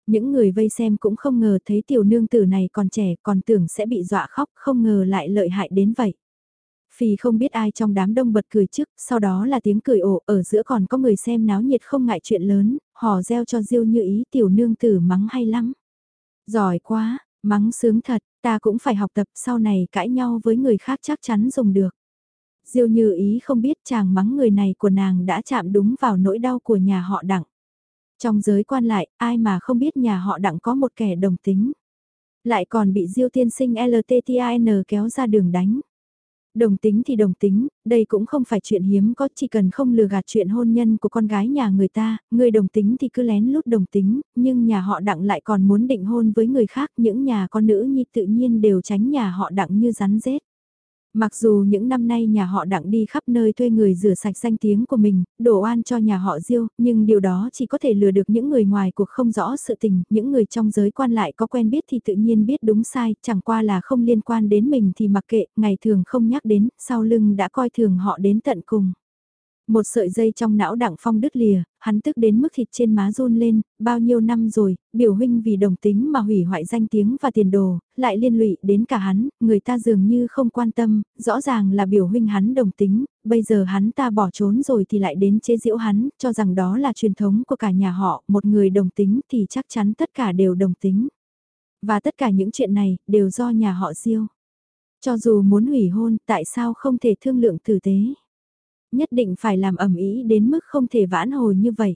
Những người vây xem cũng không ngờ thấy tiểu nương tử này còn trẻ còn tưởng sẽ bị dọa khóc, không ngờ lại lợi hại đến vậy. Phì không biết ai trong đám đông bật cười trước, sau đó là tiếng cười ồ, ở giữa còn có người xem náo nhiệt không ngại chuyện lớn, hò reo cho diêu như ý tiểu nương tử mắng hay lắm. Giỏi quá, mắng sướng thật, ta cũng phải học tập sau này cãi nhau với người khác chắc chắn dùng được. Diêu như ý không biết chàng mắng người này của nàng đã chạm đúng vào nỗi đau của nhà họ đặng. Trong giới quan lại, ai mà không biết nhà họ đặng có một kẻ đồng tính. Lại còn bị Diêu tiên sinh LTTIN kéo ra đường đánh. Đồng tính thì đồng tính, đây cũng không phải chuyện hiếm có, chỉ cần không lừa gạt chuyện hôn nhân của con gái nhà người ta, người đồng tính thì cứ lén lút đồng tính, nhưng nhà họ đặng lại còn muốn định hôn với người khác, những nhà con nữ nhi tự nhiên đều tránh nhà họ đặng như rắn rết. Mặc dù những năm nay nhà họ đặng đi khắp nơi thuê người rửa sạch danh tiếng của mình, đổ oan cho nhà họ Diêu, nhưng điều đó chỉ có thể lừa được những người ngoài cuộc không rõ sự tình, những người trong giới quan lại có quen biết thì tự nhiên biết đúng sai, chẳng qua là không liên quan đến mình thì mặc kệ, ngày thường không nhắc đến, sau lưng đã coi thường họ đến tận cùng. Một sợi dây trong não đặng phong đứt lìa, hắn tức đến mức thịt trên má run lên, bao nhiêu năm rồi, biểu huynh vì đồng tính mà hủy hoại danh tiếng và tiền đồ, lại liên lụy đến cả hắn, người ta dường như không quan tâm, rõ ràng là biểu huynh hắn đồng tính, bây giờ hắn ta bỏ trốn rồi thì lại đến chế giễu hắn, cho rằng đó là truyền thống của cả nhà họ, một người đồng tính thì chắc chắn tất cả đều đồng tính. Và tất cả những chuyện này đều do nhà họ diêu. Cho dù muốn hủy hôn, tại sao không thể thương lượng tử tế? Nhất định phải làm ẩm ý đến mức không thể vãn hồi như vậy.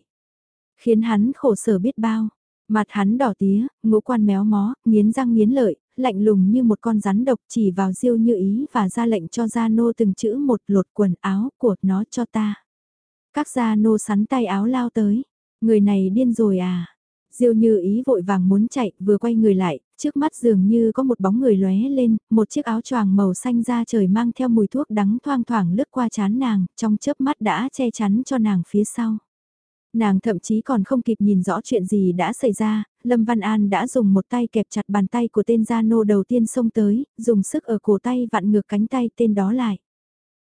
Khiến hắn khổ sở biết bao, mặt hắn đỏ tía, ngũ quan méo mó, nghiến răng nghiến lợi, lạnh lùng như một con rắn độc chỉ vào diêu như ý và ra lệnh cho gia nô từng chữ một lột quần áo của nó cho ta. Các gia nô sắn tay áo lao tới, người này điên rồi à. Diêu như ý vội vàng muốn chạy, vừa quay người lại, trước mắt dường như có một bóng người lóe lên, một chiếc áo choàng màu xanh da trời mang theo mùi thuốc đắng thoang thoảng lướt qua chán nàng, trong chớp mắt đã che chắn cho nàng phía sau. Nàng thậm chí còn không kịp nhìn rõ chuyện gì đã xảy ra, Lâm Văn An đã dùng một tay kẹp chặt bàn tay của tên gia nô đầu tiên xông tới, dùng sức ở cổ tay vặn ngược cánh tay tên đó lại.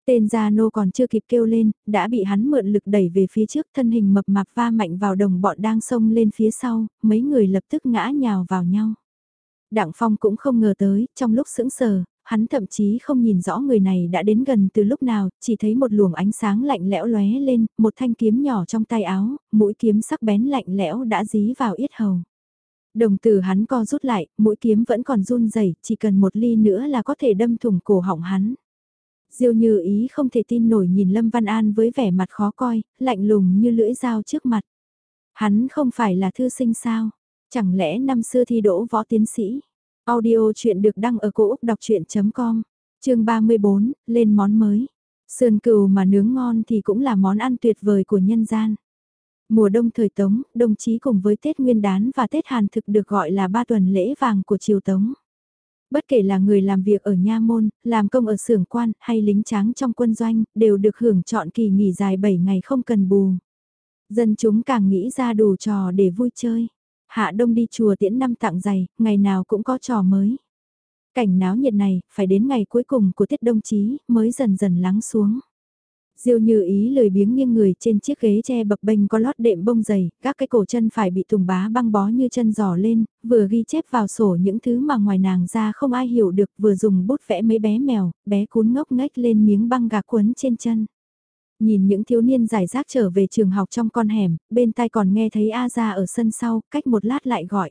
Tên gia nô còn chưa kịp kêu lên, đã bị hắn mượn lực đẩy về phía trước thân hình mập mạp va mạnh vào đồng bọn đang xông lên phía sau, mấy người lập tức ngã nhào vào nhau. Đặng Phong cũng không ngờ tới, trong lúc sững sờ, hắn thậm chí không nhìn rõ người này đã đến gần từ lúc nào, chỉ thấy một luồng ánh sáng lạnh lẽo lóe lên, một thanh kiếm nhỏ trong tay áo, mũi kiếm sắc bén lạnh lẽo đã dí vào yết hầu. Đồng tử hắn co rút lại, mũi kiếm vẫn còn run rẩy, chỉ cần một ly nữa là có thể đâm thủng cổ họng hắn. Diêu như ý không thể tin nổi nhìn Lâm Văn An với vẻ mặt khó coi, lạnh lùng như lưỡi dao trước mặt. Hắn không phải là thư sinh sao? Chẳng lẽ năm xưa thi đỗ võ tiến sĩ? Audio chuyện được đăng ở cổ Úc đọc chuyện.com, chương 34, lên món mới. Sườn cừu mà nướng ngon thì cũng là món ăn tuyệt vời của nhân gian. Mùa đông thời Tống, đồng chí cùng với Tết Nguyên đán và Tết Hàn thực được gọi là ba tuần lễ vàng của triều Tống. Bất kể là người làm việc ở nha môn, làm công ở xưởng quan hay lính tráng trong quân doanh, đều được hưởng chọn kỳ nghỉ dài 7 ngày không cần bù. Dân chúng càng nghĩ ra đủ trò để vui chơi. Hạ đông đi chùa tiễn năm tặng giày, ngày nào cũng có trò mới. Cảnh náo nhiệt này, phải đến ngày cuối cùng của tiết đông chí, mới dần dần lắng xuống. Diêu như ý lười biếng nghiêng người trên chiếc ghế tre bập bênh có lót đệm bông dày, các cái cổ chân phải bị tùng bá băng bó như chân giò lên, vừa ghi chép vào sổ những thứ mà ngoài nàng ra không ai hiểu được, vừa dùng bút vẽ mấy bé mèo, bé cún ngốc nghếch lên miếng băng gạc quấn trên chân. Nhìn những thiếu niên giải rác trở về trường học trong con hẻm, bên tai còn nghe thấy A ra ở sân sau, cách một lát lại gọi.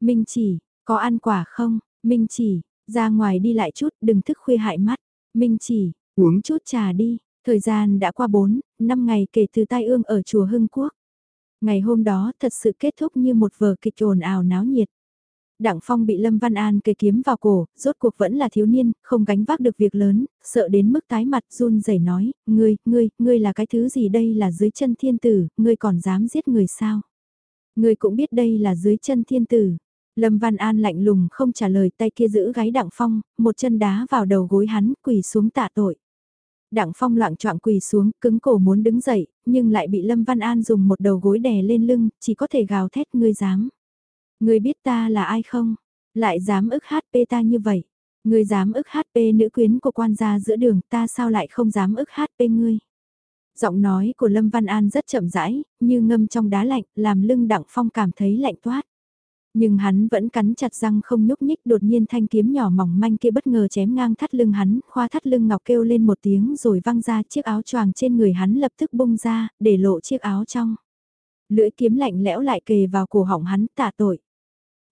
Minh chỉ, có ăn quả không? Minh chỉ, ra ngoài đi lại chút, đừng thức khuya hại mắt. Minh chỉ, uống chút trà đi, Thời gian đã qua 4, 5 ngày kể từ tai ương ở chùa Hưng Quốc. Ngày hôm đó thật sự kết thúc như một vở kịch ồn ào náo nhiệt. Đặng Phong bị Lâm Văn An cây kiếm vào cổ, rốt cuộc vẫn là thiếu niên, không gánh vác được việc lớn, sợ đến mức tái mặt run rẩy nói, ngươi, ngươi, ngươi là cái thứ gì đây là dưới chân thiên tử, ngươi còn dám giết người sao? Ngươi cũng biết đây là dưới chân thiên tử. Lâm Văn An lạnh lùng không trả lời tay kia giữ gáy Đặng Phong, một chân đá vào đầu gối hắn, quỳ xuống tạ tội. Đặng Phong loạn trọng quỳ xuống, cứng cổ muốn đứng dậy, nhưng lại bị Lâm Văn An dùng một đầu gối đè lên lưng, chỉ có thể gào thét ngươi dám. Ngươi biết ta là ai không? Lại dám ức HP ta như vậy. Ngươi dám ức HP nữ quyến của quan gia giữa đường ta sao lại không dám ức HP ngươi? Giọng nói của Lâm Văn An rất chậm rãi, như ngâm trong đá lạnh, làm lưng Đặng Phong cảm thấy lạnh toát. Nhưng hắn vẫn cắn chặt răng không nhúc nhích đột nhiên thanh kiếm nhỏ mỏng manh kia bất ngờ chém ngang thắt lưng hắn, khoa thắt lưng ngọc kêu lên một tiếng rồi văng ra chiếc áo choàng trên người hắn lập tức bung ra, để lộ chiếc áo trong. Lưỡi kiếm lạnh lẽo lại kề vào cổ họng hắn tạ tội.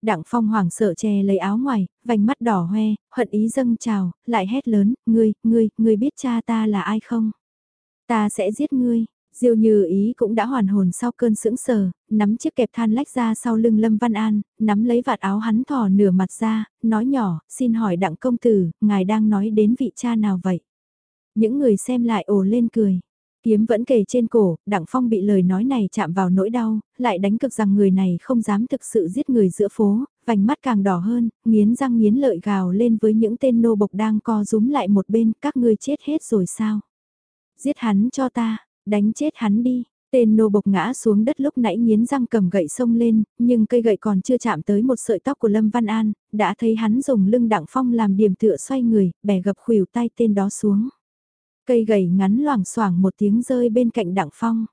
Đặng phong hoàng sợ che lấy áo ngoài, vành mắt đỏ hoe, hận ý dâng trào, lại hét lớn, ngươi, ngươi, ngươi biết cha ta là ai không? Ta sẽ giết ngươi, Diêu như ý cũng đã hoàn hồn sau cơn sững sờ, nắm chiếc kẹp than lách ra sau lưng Lâm Văn An, nắm lấy vạt áo hắn thò nửa mặt ra, nói nhỏ, xin hỏi đặng công tử, ngài đang nói đến vị cha nào vậy? Những người xem lại ồ lên cười. Kiếm vẫn kề trên cổ, Đặng Phong bị lời nói này chạm vào nỗi đau, lại đánh cực rằng người này không dám thực sự giết người giữa phố, vành mắt càng đỏ hơn, nghiến răng nghiến lợi gào lên với những tên nô bộc đang co rúm lại một bên, các ngươi chết hết rồi sao? Giết hắn cho ta, đánh chết hắn đi. Tên nô bộc ngã xuống đất lúc nãy nghiến răng cầm gậy sông lên, nhưng cây gậy còn chưa chạm tới một sợi tóc của Lâm Văn An, đã thấy hắn dùng lưng Đặng Phong làm điểm tựa xoay người, bẻ gập khuỷu tay tên đó xuống. Cây gầy ngắn loảng xoảng một tiếng rơi bên cạnh Đặng Phong.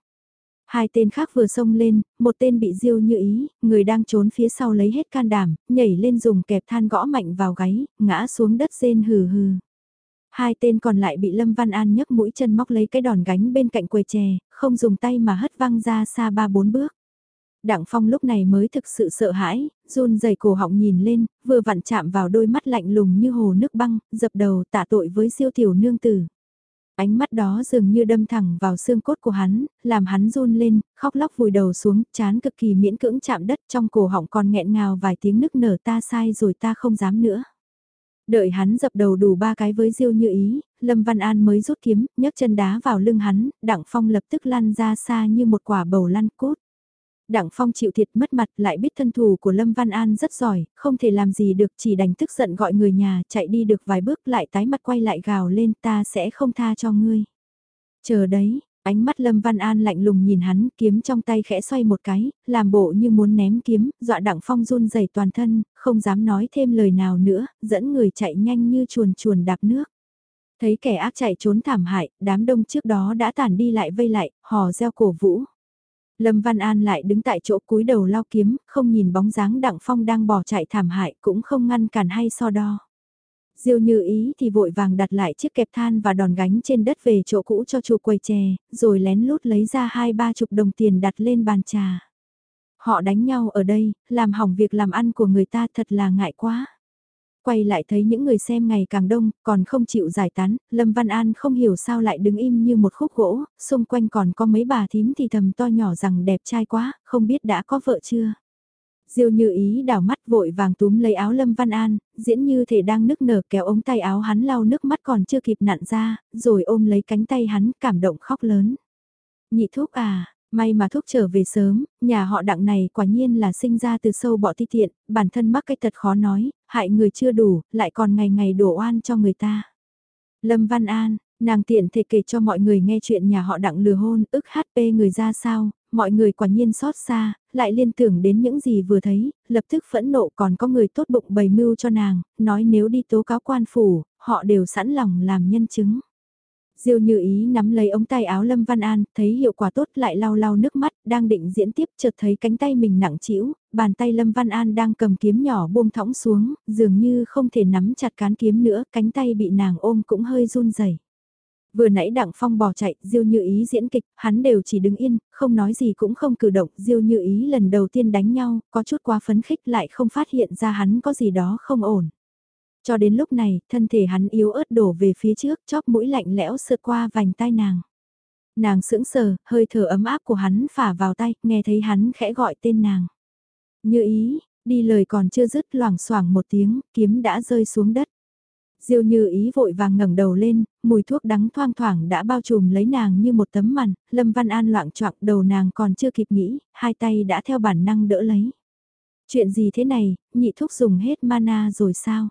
Hai tên khác vừa xông lên, một tên bị diêu như ý, người đang trốn phía sau lấy hết can đảm, nhảy lên dùng kẹp than gõ mạnh vào gáy, ngã xuống đất rên hừ hừ. Hai tên còn lại bị Lâm Văn An nhấc mũi chân móc lấy cái đòn gánh bên cạnh quầy chè, không dùng tay mà hất văng ra xa ba bốn bước. Đặng Phong lúc này mới thực sự sợ hãi, run rẩy cổ họng nhìn lên, vừa vặn chạm vào đôi mắt lạnh lùng như hồ nước băng, dập đầu tạ tội với siêu tiểu nương tử. Ánh mắt đó dường như đâm thẳng vào xương cốt của hắn, làm hắn run lên, khóc lóc vùi đầu xuống, chán cực kỳ miễn cưỡng chạm đất trong cổ họng còn nghẹn ngào vài tiếng nức nở ta sai rồi ta không dám nữa. Đợi hắn dập đầu đủ ba cái với diêu như ý, Lâm Văn An mới rút kiếm, nhấc chân đá vào lưng hắn, Đặng Phong lập tức lăn ra xa như một quả bầu lăn cút. Đặng Phong chịu thiệt mất mặt lại biết thân thủ của Lâm Văn An rất giỏi, không thể làm gì được chỉ đành tức giận gọi người nhà chạy đi được vài bước lại tái mặt quay lại gào lên ta sẽ không tha cho ngươi. Chờ đấy, ánh mắt Lâm Văn An lạnh lùng nhìn hắn kiếm trong tay khẽ xoay một cái, làm bộ như muốn ném kiếm, dọa Đặng Phong run rẩy toàn thân, không dám nói thêm lời nào nữa, dẫn người chạy nhanh như chuồn chuồn đạp nước. Thấy kẻ ác chạy trốn thảm hại, đám đông trước đó đã tản đi lại vây lại, hò reo cổ vũ. Lâm Văn An lại đứng tại chỗ cúi đầu lao kiếm, không nhìn bóng dáng Đặng Phong đang bỏ chạy thảm hại cũng không ngăn cản hay so đo. Diêu như ý thì vội vàng đặt lại chiếc kẹp than và đòn gánh trên đất về chỗ cũ cho chủ quầy chè, rồi lén lút lấy ra hai ba chục đồng tiền đặt lên bàn trà. Họ đánh nhau ở đây, làm hỏng việc làm ăn của người ta thật là ngại quá quay lại thấy những người xem ngày càng đông, còn không chịu giải tán, Lâm Văn An không hiểu sao lại đứng im như một khúc gỗ, xung quanh còn có mấy bà thím thì thầm to nhỏ rằng đẹp trai quá, không biết đã có vợ chưa. Diêu như ý đảo mắt vội vàng túm lấy áo Lâm Văn An, diễn như thể đang nức nở kéo ống tay áo hắn lau nước mắt còn chưa kịp nặn ra, rồi ôm lấy cánh tay hắn cảm động khóc lớn. Nhị thúc à, May mà thuốc trở về sớm, nhà họ đặng này quả nhiên là sinh ra từ sâu bọ ti tiện, bản thân mắc cái thật khó nói, hại người chưa đủ, lại còn ngày ngày đổ oan cho người ta. Lâm Văn An, nàng tiện thể kể cho mọi người nghe chuyện nhà họ đặng lừa hôn, ức HP người ra sao, mọi người quả nhiên xót xa, lại liên tưởng đến những gì vừa thấy, lập tức phẫn nộ còn có người tốt bụng bày mưu cho nàng, nói nếu đi tố cáo quan phủ, họ đều sẵn lòng làm nhân chứng. Diêu như ý nắm lấy ống tay áo Lâm Văn An, thấy hiệu quả tốt lại lau lau nước mắt, đang định diễn tiếp chợt thấy cánh tay mình nặng trĩu, bàn tay Lâm Văn An đang cầm kiếm nhỏ buông thõng xuống, dường như không thể nắm chặt cán kiếm nữa, cánh tay bị nàng ôm cũng hơi run rẩy. Vừa nãy Đặng Phong bỏ chạy, Diêu Như Ý diễn kịch, hắn đều chỉ đứng yên, không nói gì cũng không cử động, Diêu Như Ý lần đầu tiên đánh nhau, có chút quá phấn khích lại không phát hiện ra hắn có gì đó không ổn. Cho đến lúc này, thân thể hắn yếu ớt đổ về phía trước, chóp mũi lạnh lẽo sượt qua vành tai nàng. Nàng sững sờ, hơi thở ấm áp của hắn phả vào tay, nghe thấy hắn khẽ gọi tên nàng. Như ý, đi lời còn chưa dứt loảng xoảng một tiếng, kiếm đã rơi xuống đất. Diêu như ý vội vàng ngẩng đầu lên, mùi thuốc đắng thoang thoảng đã bao trùm lấy nàng như một tấm màn, Lâm Văn An loạn choạng đầu nàng còn chưa kịp nghĩ, hai tay đã theo bản năng đỡ lấy. Chuyện gì thế này, nhị thuốc dùng hết mana rồi sao?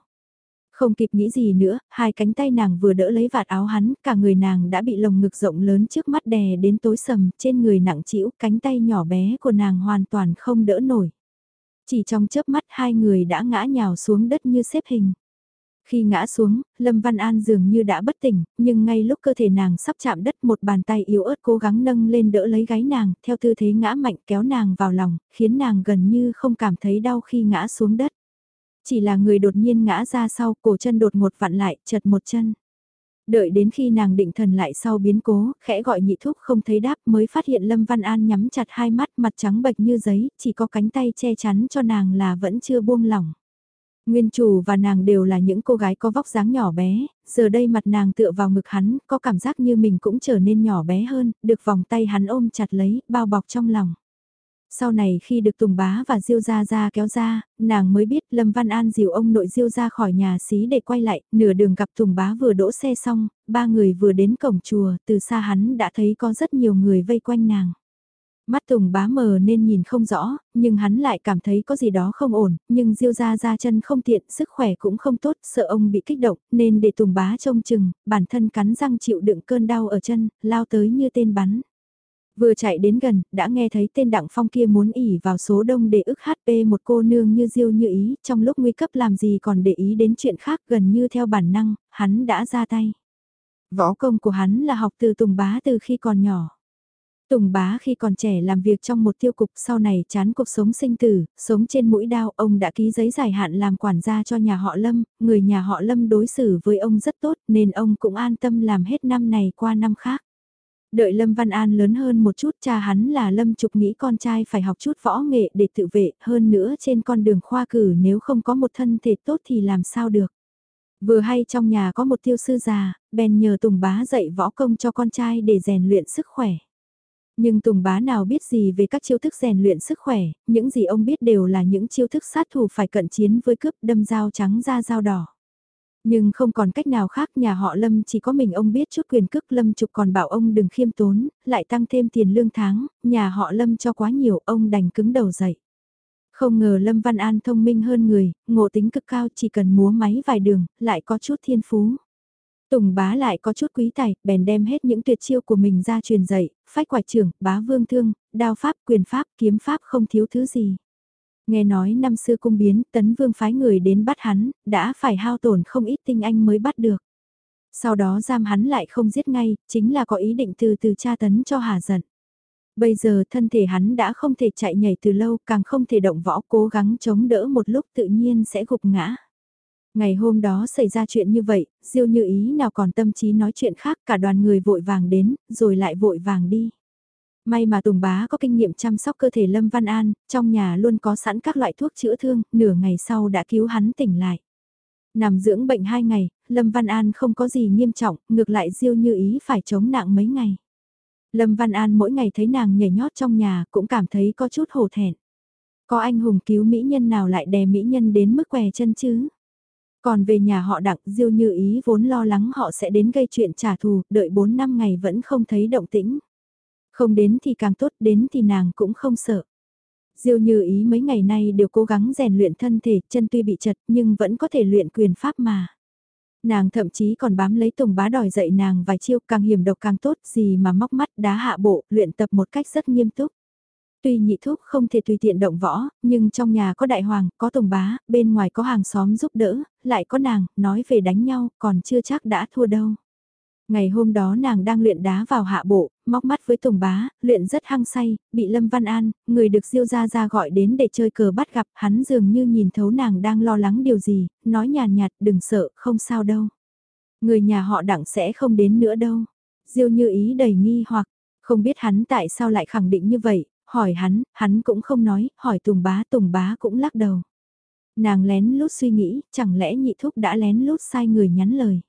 Không kịp nghĩ gì nữa, hai cánh tay nàng vừa đỡ lấy vạt áo hắn, cả người nàng đã bị lồng ngực rộng lớn trước mắt đè đến tối sầm, trên người nặng trĩu, cánh tay nhỏ bé của nàng hoàn toàn không đỡ nổi. Chỉ trong chớp mắt hai người đã ngã nhào xuống đất như xếp hình. Khi ngã xuống, Lâm Văn An dường như đã bất tỉnh, nhưng ngay lúc cơ thể nàng sắp chạm đất một bàn tay yếu ớt cố gắng nâng lên đỡ lấy gáy nàng, theo tư thế ngã mạnh kéo nàng vào lòng, khiến nàng gần như không cảm thấy đau khi ngã xuống đất. Chỉ là người đột nhiên ngã ra sau, cổ chân đột ngột vặn lại, chật một chân. Đợi đến khi nàng định thần lại sau biến cố, khẽ gọi nhị thúc không thấy đáp mới phát hiện Lâm Văn An nhắm chặt hai mắt mặt trắng bệch như giấy, chỉ có cánh tay che chắn cho nàng là vẫn chưa buông lỏng. Nguyên chủ và nàng đều là những cô gái có vóc dáng nhỏ bé, giờ đây mặt nàng tựa vào ngực hắn, có cảm giác như mình cũng trở nên nhỏ bé hơn, được vòng tay hắn ôm chặt lấy, bao bọc trong lòng. Sau này khi được Tùng Bá và Diêu Gia Gia kéo ra, nàng mới biết Lâm Văn An dìu ông nội Diêu Gia khỏi nhà xí để quay lại, nửa đường gặp Tùng Bá vừa đỗ xe xong, ba người vừa đến cổng chùa, từ xa hắn đã thấy có rất nhiều người vây quanh nàng. Mắt Tùng bá mờ nên nhìn không rõ, nhưng hắn lại cảm thấy có gì đó không ổn, nhưng Diêu Gia Gia chân không tiện, sức khỏe cũng không tốt, sợ ông bị kích động, nên để Tùng bá trông chừng, bản thân cắn răng chịu đựng cơn đau ở chân, lao tới như tên bắn. Vừa chạy đến gần, đã nghe thấy tên Đặng Phong kia muốn ỉ vào số đông để ức HP một cô nương như Diêu như ý, trong lúc nguy cấp làm gì còn để ý đến chuyện khác gần như theo bản năng, hắn đã ra tay. Võ công của hắn là học từ Tùng Bá từ khi còn nhỏ. Tùng bá khi còn trẻ làm việc trong một tiêu cục sau này chán cuộc sống sinh tử, sống trên mũi đao ông đã ký giấy giải hạn làm quản gia cho nhà họ Lâm, người nhà họ Lâm đối xử với ông rất tốt nên ông cũng an tâm làm hết năm này qua năm khác. Đợi Lâm Văn An lớn hơn một chút cha hắn là Lâm Trục nghĩ con trai phải học chút võ nghệ để tự vệ hơn nữa trên con đường khoa cử nếu không có một thân thể tốt thì làm sao được. Vừa hay trong nhà có một tiêu sư già, bèn nhờ Tùng bá dạy võ công cho con trai để rèn luyện sức khỏe. Nhưng Tùng bá nào biết gì về các chiêu thức rèn luyện sức khỏe, những gì ông biết đều là những chiêu thức sát thủ phải cận chiến với cướp đâm dao trắng ra dao đỏ. Nhưng không còn cách nào khác nhà họ Lâm chỉ có mình ông biết chút quyền cước Lâm Trục còn bảo ông đừng khiêm tốn, lại tăng thêm tiền lương tháng, nhà họ Lâm cho quá nhiều ông đành cứng đầu dậy. Không ngờ Lâm Văn An thông minh hơn người, ngộ tính cực cao chỉ cần múa máy vài đường, lại có chút thiên phú. Tùng bá lại có chút quý tài, bèn đem hết những tuyệt chiêu của mình ra truyền dạy, phách quả trưởng, bá vương thương, đao pháp, quyền pháp, kiếm pháp không thiếu thứ gì. Nghe nói năm xưa cung biến, tấn vương phái người đến bắt hắn, đã phải hao tổn không ít tinh anh mới bắt được. Sau đó giam hắn lại không giết ngay, chính là có ý định từ từ tra tấn cho hà giận. Bây giờ thân thể hắn đã không thể chạy nhảy từ lâu, càng không thể động võ cố gắng chống đỡ một lúc tự nhiên sẽ gục ngã. Ngày hôm đó xảy ra chuyện như vậy, Diêu như ý nào còn tâm trí nói chuyện khác cả đoàn người vội vàng đến, rồi lại vội vàng đi. May mà Tùng Bá có kinh nghiệm chăm sóc cơ thể Lâm Văn An, trong nhà luôn có sẵn các loại thuốc chữa thương, nửa ngày sau đã cứu hắn tỉnh lại. Nằm dưỡng bệnh hai ngày, Lâm Văn An không có gì nghiêm trọng, ngược lại Diêu như ý phải chống nặng mấy ngày. Lâm Văn An mỗi ngày thấy nàng nhảy nhót trong nhà cũng cảm thấy có chút hổ thẹn. Có anh hùng cứu mỹ nhân nào lại đè mỹ nhân đến mức què chân chứ? Còn về nhà họ đặng Diêu như ý vốn lo lắng họ sẽ đến gây chuyện trả thù, đợi 4 năm ngày vẫn không thấy động tĩnh. Không đến thì càng tốt, đến thì nàng cũng không sợ. Diêu như ý mấy ngày nay đều cố gắng rèn luyện thân thể, chân tuy bị chật nhưng vẫn có thể luyện quyền pháp mà. Nàng thậm chí còn bám lấy Tùng bá đòi dạy nàng vài chiêu càng hiểm độc càng tốt gì mà móc mắt đá hạ bộ, luyện tập một cách rất nghiêm túc. Tuy nhị thúc không thể tùy tiện động võ, nhưng trong nhà có đại hoàng, có tùng bá, bên ngoài có hàng xóm giúp đỡ, lại có nàng, nói về đánh nhau, còn chưa chắc đã thua đâu. Ngày hôm đó nàng đang luyện đá vào hạ bộ, móc mắt với Tùng Bá, luyện rất hăng say, bị Lâm Văn An, người được Diêu Gia Gia gọi đến để chơi cờ bắt gặp, hắn dường như nhìn thấu nàng đang lo lắng điều gì, nói nhàn nhạt, đừng sợ, không sao đâu. Người nhà họ đặng sẽ không đến nữa đâu. Diêu như ý đầy nghi hoặc, không biết hắn tại sao lại khẳng định như vậy, hỏi hắn, hắn cũng không nói, hỏi Tùng Bá, Tùng Bá cũng lắc đầu. Nàng lén lút suy nghĩ, chẳng lẽ nhị thúc đã lén lút sai người nhắn lời.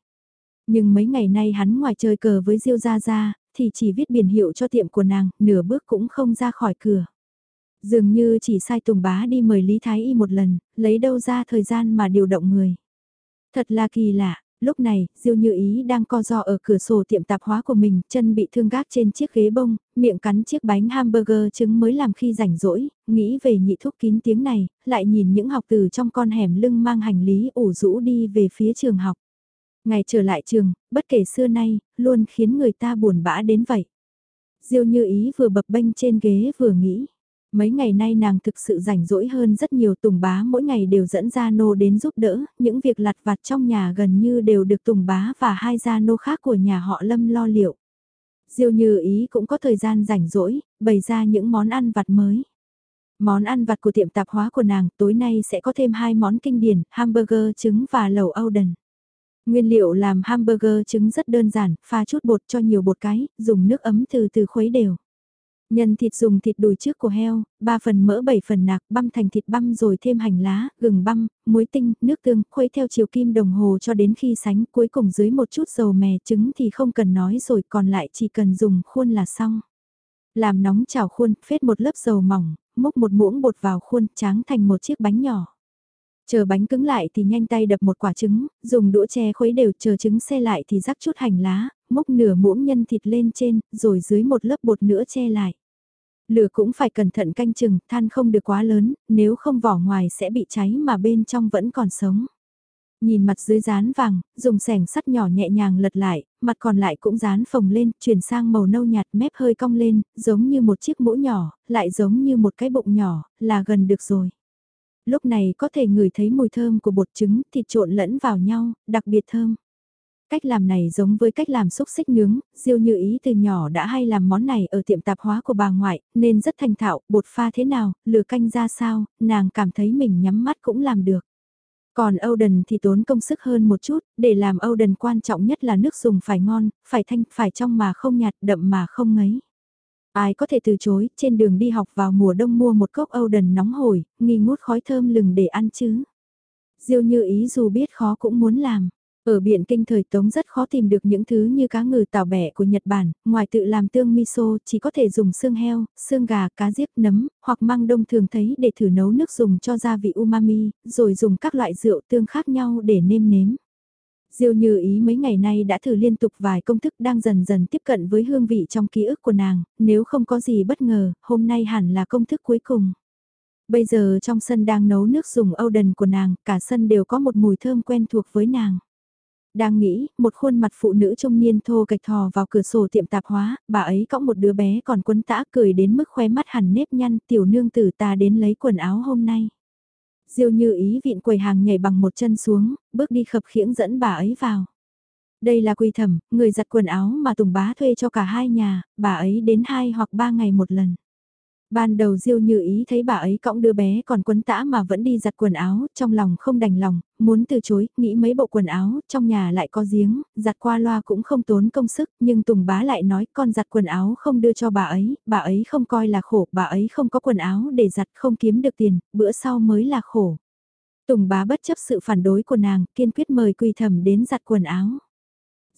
Nhưng mấy ngày nay hắn ngoài chơi cờ với Diêu Gia Gia, thì chỉ viết biển hiệu cho tiệm của nàng, nửa bước cũng không ra khỏi cửa. Dường như chỉ sai Tùng Bá đi mời Lý Thái Y một lần, lấy đâu ra thời gian mà điều động người. Thật là kỳ lạ, Lúc này, Diêu Như Ý đang co do ở cửa sổ tiệm tạp hóa của mình, chân bị thương gác trên chiếc ghế bông, miệng cắn chiếc bánh hamburger trứng mới làm khi rảnh rỗi, nghĩ về nhị thuốc kín tiếng này, lại nhìn những học từ trong con hẻm lưng mang hành lý ủ rũ đi về phía trường học. Ngày trở lại trường, bất kể xưa nay, luôn khiến người ta buồn bã đến vậy. Diêu Như Ý vừa bập bênh trên ghế vừa nghĩ. Mấy ngày nay nàng thực sự rảnh rỗi hơn rất nhiều Tùng Bá mỗi ngày đều dẫn gia nô đến giúp đỡ, những việc lặt vặt trong nhà gần như đều được Tùng Bá và hai gia nô khác của nhà họ Lâm lo liệu. Diêu Như Ý cũng có thời gian rảnh rỗi, bày ra những món ăn vặt mới. Món ăn vặt của tiệm tạp hóa của nàng tối nay sẽ có thêm hai món kinh điển, hamburger trứng và lẩu Âu Nguyên liệu làm hamburger trứng rất đơn giản, pha chút bột cho nhiều bột cái, dùng nước ấm từ từ khuấy đều. Nhân thịt dùng thịt đùi trước của heo, 3 phần mỡ 7 phần nạc băm thành thịt băm rồi thêm hành lá, gừng băm, muối tinh, nước tương, khuấy theo chiều kim đồng hồ cho đến khi sánh cuối cùng dưới một chút dầu mè trứng thì không cần nói rồi còn lại chỉ cần dùng khuôn là xong. Làm nóng chảo khuôn, phết một lớp dầu mỏng, múc một muỗng bột vào khuôn tráng thành một chiếc bánh nhỏ. Chờ bánh cứng lại thì nhanh tay đập một quả trứng, dùng đũa che khuấy đều chờ trứng xe lại thì rắc chút hành lá, múc nửa muỗng nhân thịt lên trên, rồi dưới một lớp bột nữa che lại. Lửa cũng phải cẩn thận canh chừng, than không được quá lớn, nếu không vỏ ngoài sẽ bị cháy mà bên trong vẫn còn sống. Nhìn mặt dưới dán vàng, dùng sẻng sắt nhỏ nhẹ nhàng lật lại, mặt còn lại cũng dán phồng lên, chuyển sang màu nâu nhạt mép hơi cong lên, giống như một chiếc mũ nhỏ, lại giống như một cái bụng nhỏ, là gần được rồi. Lúc này có thể ngửi thấy mùi thơm của bột trứng, thịt trộn lẫn vào nhau, đặc biệt thơm. Cách làm này giống với cách làm xúc xích nướng, Diêu Như Ý từ nhỏ đã hay làm món này ở tiệm tạp hóa của bà ngoại, nên rất thành thạo, bột pha thế nào, lửa canh ra sao, nàng cảm thấy mình nhắm mắt cũng làm được. Còn Âu Đần thì tốn công sức hơn một chút, để làm Âu Đần quan trọng nhất là nước dùng phải ngon, phải thanh, phải trong mà không nhạt, đậm mà không ngấy. Ai có thể từ chối, trên đường đi học vào mùa đông mua một cốc Âu Đần nóng hổi, nghi ngút khói thơm lừng để ăn chứ. Diêu như ý dù biết khó cũng muốn làm. Ở biển kinh thời Tống rất khó tìm được những thứ như cá ngừ tảo bẻ của Nhật Bản, ngoài tự làm tương miso chỉ có thể dùng xương heo, xương gà, cá diếp, nấm, hoặc măng đông thường thấy để thử nấu nước dùng cho gia vị umami, rồi dùng các loại rượu tương khác nhau để nêm nếm. Diêu như ý mấy ngày nay đã thử liên tục vài công thức đang dần dần tiếp cận với hương vị trong ký ức của nàng, nếu không có gì bất ngờ, hôm nay hẳn là công thức cuối cùng. Bây giờ trong sân đang nấu nước dùng Âu đần của nàng, cả sân đều có một mùi thơm quen thuộc với nàng. Đang nghĩ, một khuôn mặt phụ nữ trung niên thô kịch thò vào cửa sổ tiệm tạp hóa, bà ấy cõng một đứa bé còn quấn tã cười đến mức khóe mắt hẳn nếp nhăn, tiểu nương tử ta đến lấy quần áo hôm nay. Diêu như ý vịn quầy hàng nhảy bằng một chân xuống, bước đi khập khiễng dẫn bà ấy vào. Đây là quỳ thẩm, người giặt quần áo mà Tùng bá thuê cho cả hai nhà, bà ấy đến hai hoặc ba ngày một lần. Ban đầu Diêu như ý thấy bà ấy cõng đứa bé còn quấn tã mà vẫn đi giặt quần áo, trong lòng không đành lòng, muốn từ chối, nghĩ mấy bộ quần áo, trong nhà lại có giếng, giặt qua loa cũng không tốn công sức, nhưng Tùng bá lại nói con giặt quần áo không đưa cho bà ấy, bà ấy không coi là khổ, bà ấy không có quần áo để giặt không kiếm được tiền, bữa sau mới là khổ. Tùng bá bất chấp sự phản đối của nàng, kiên quyết mời quỳ thẩm đến giặt quần áo.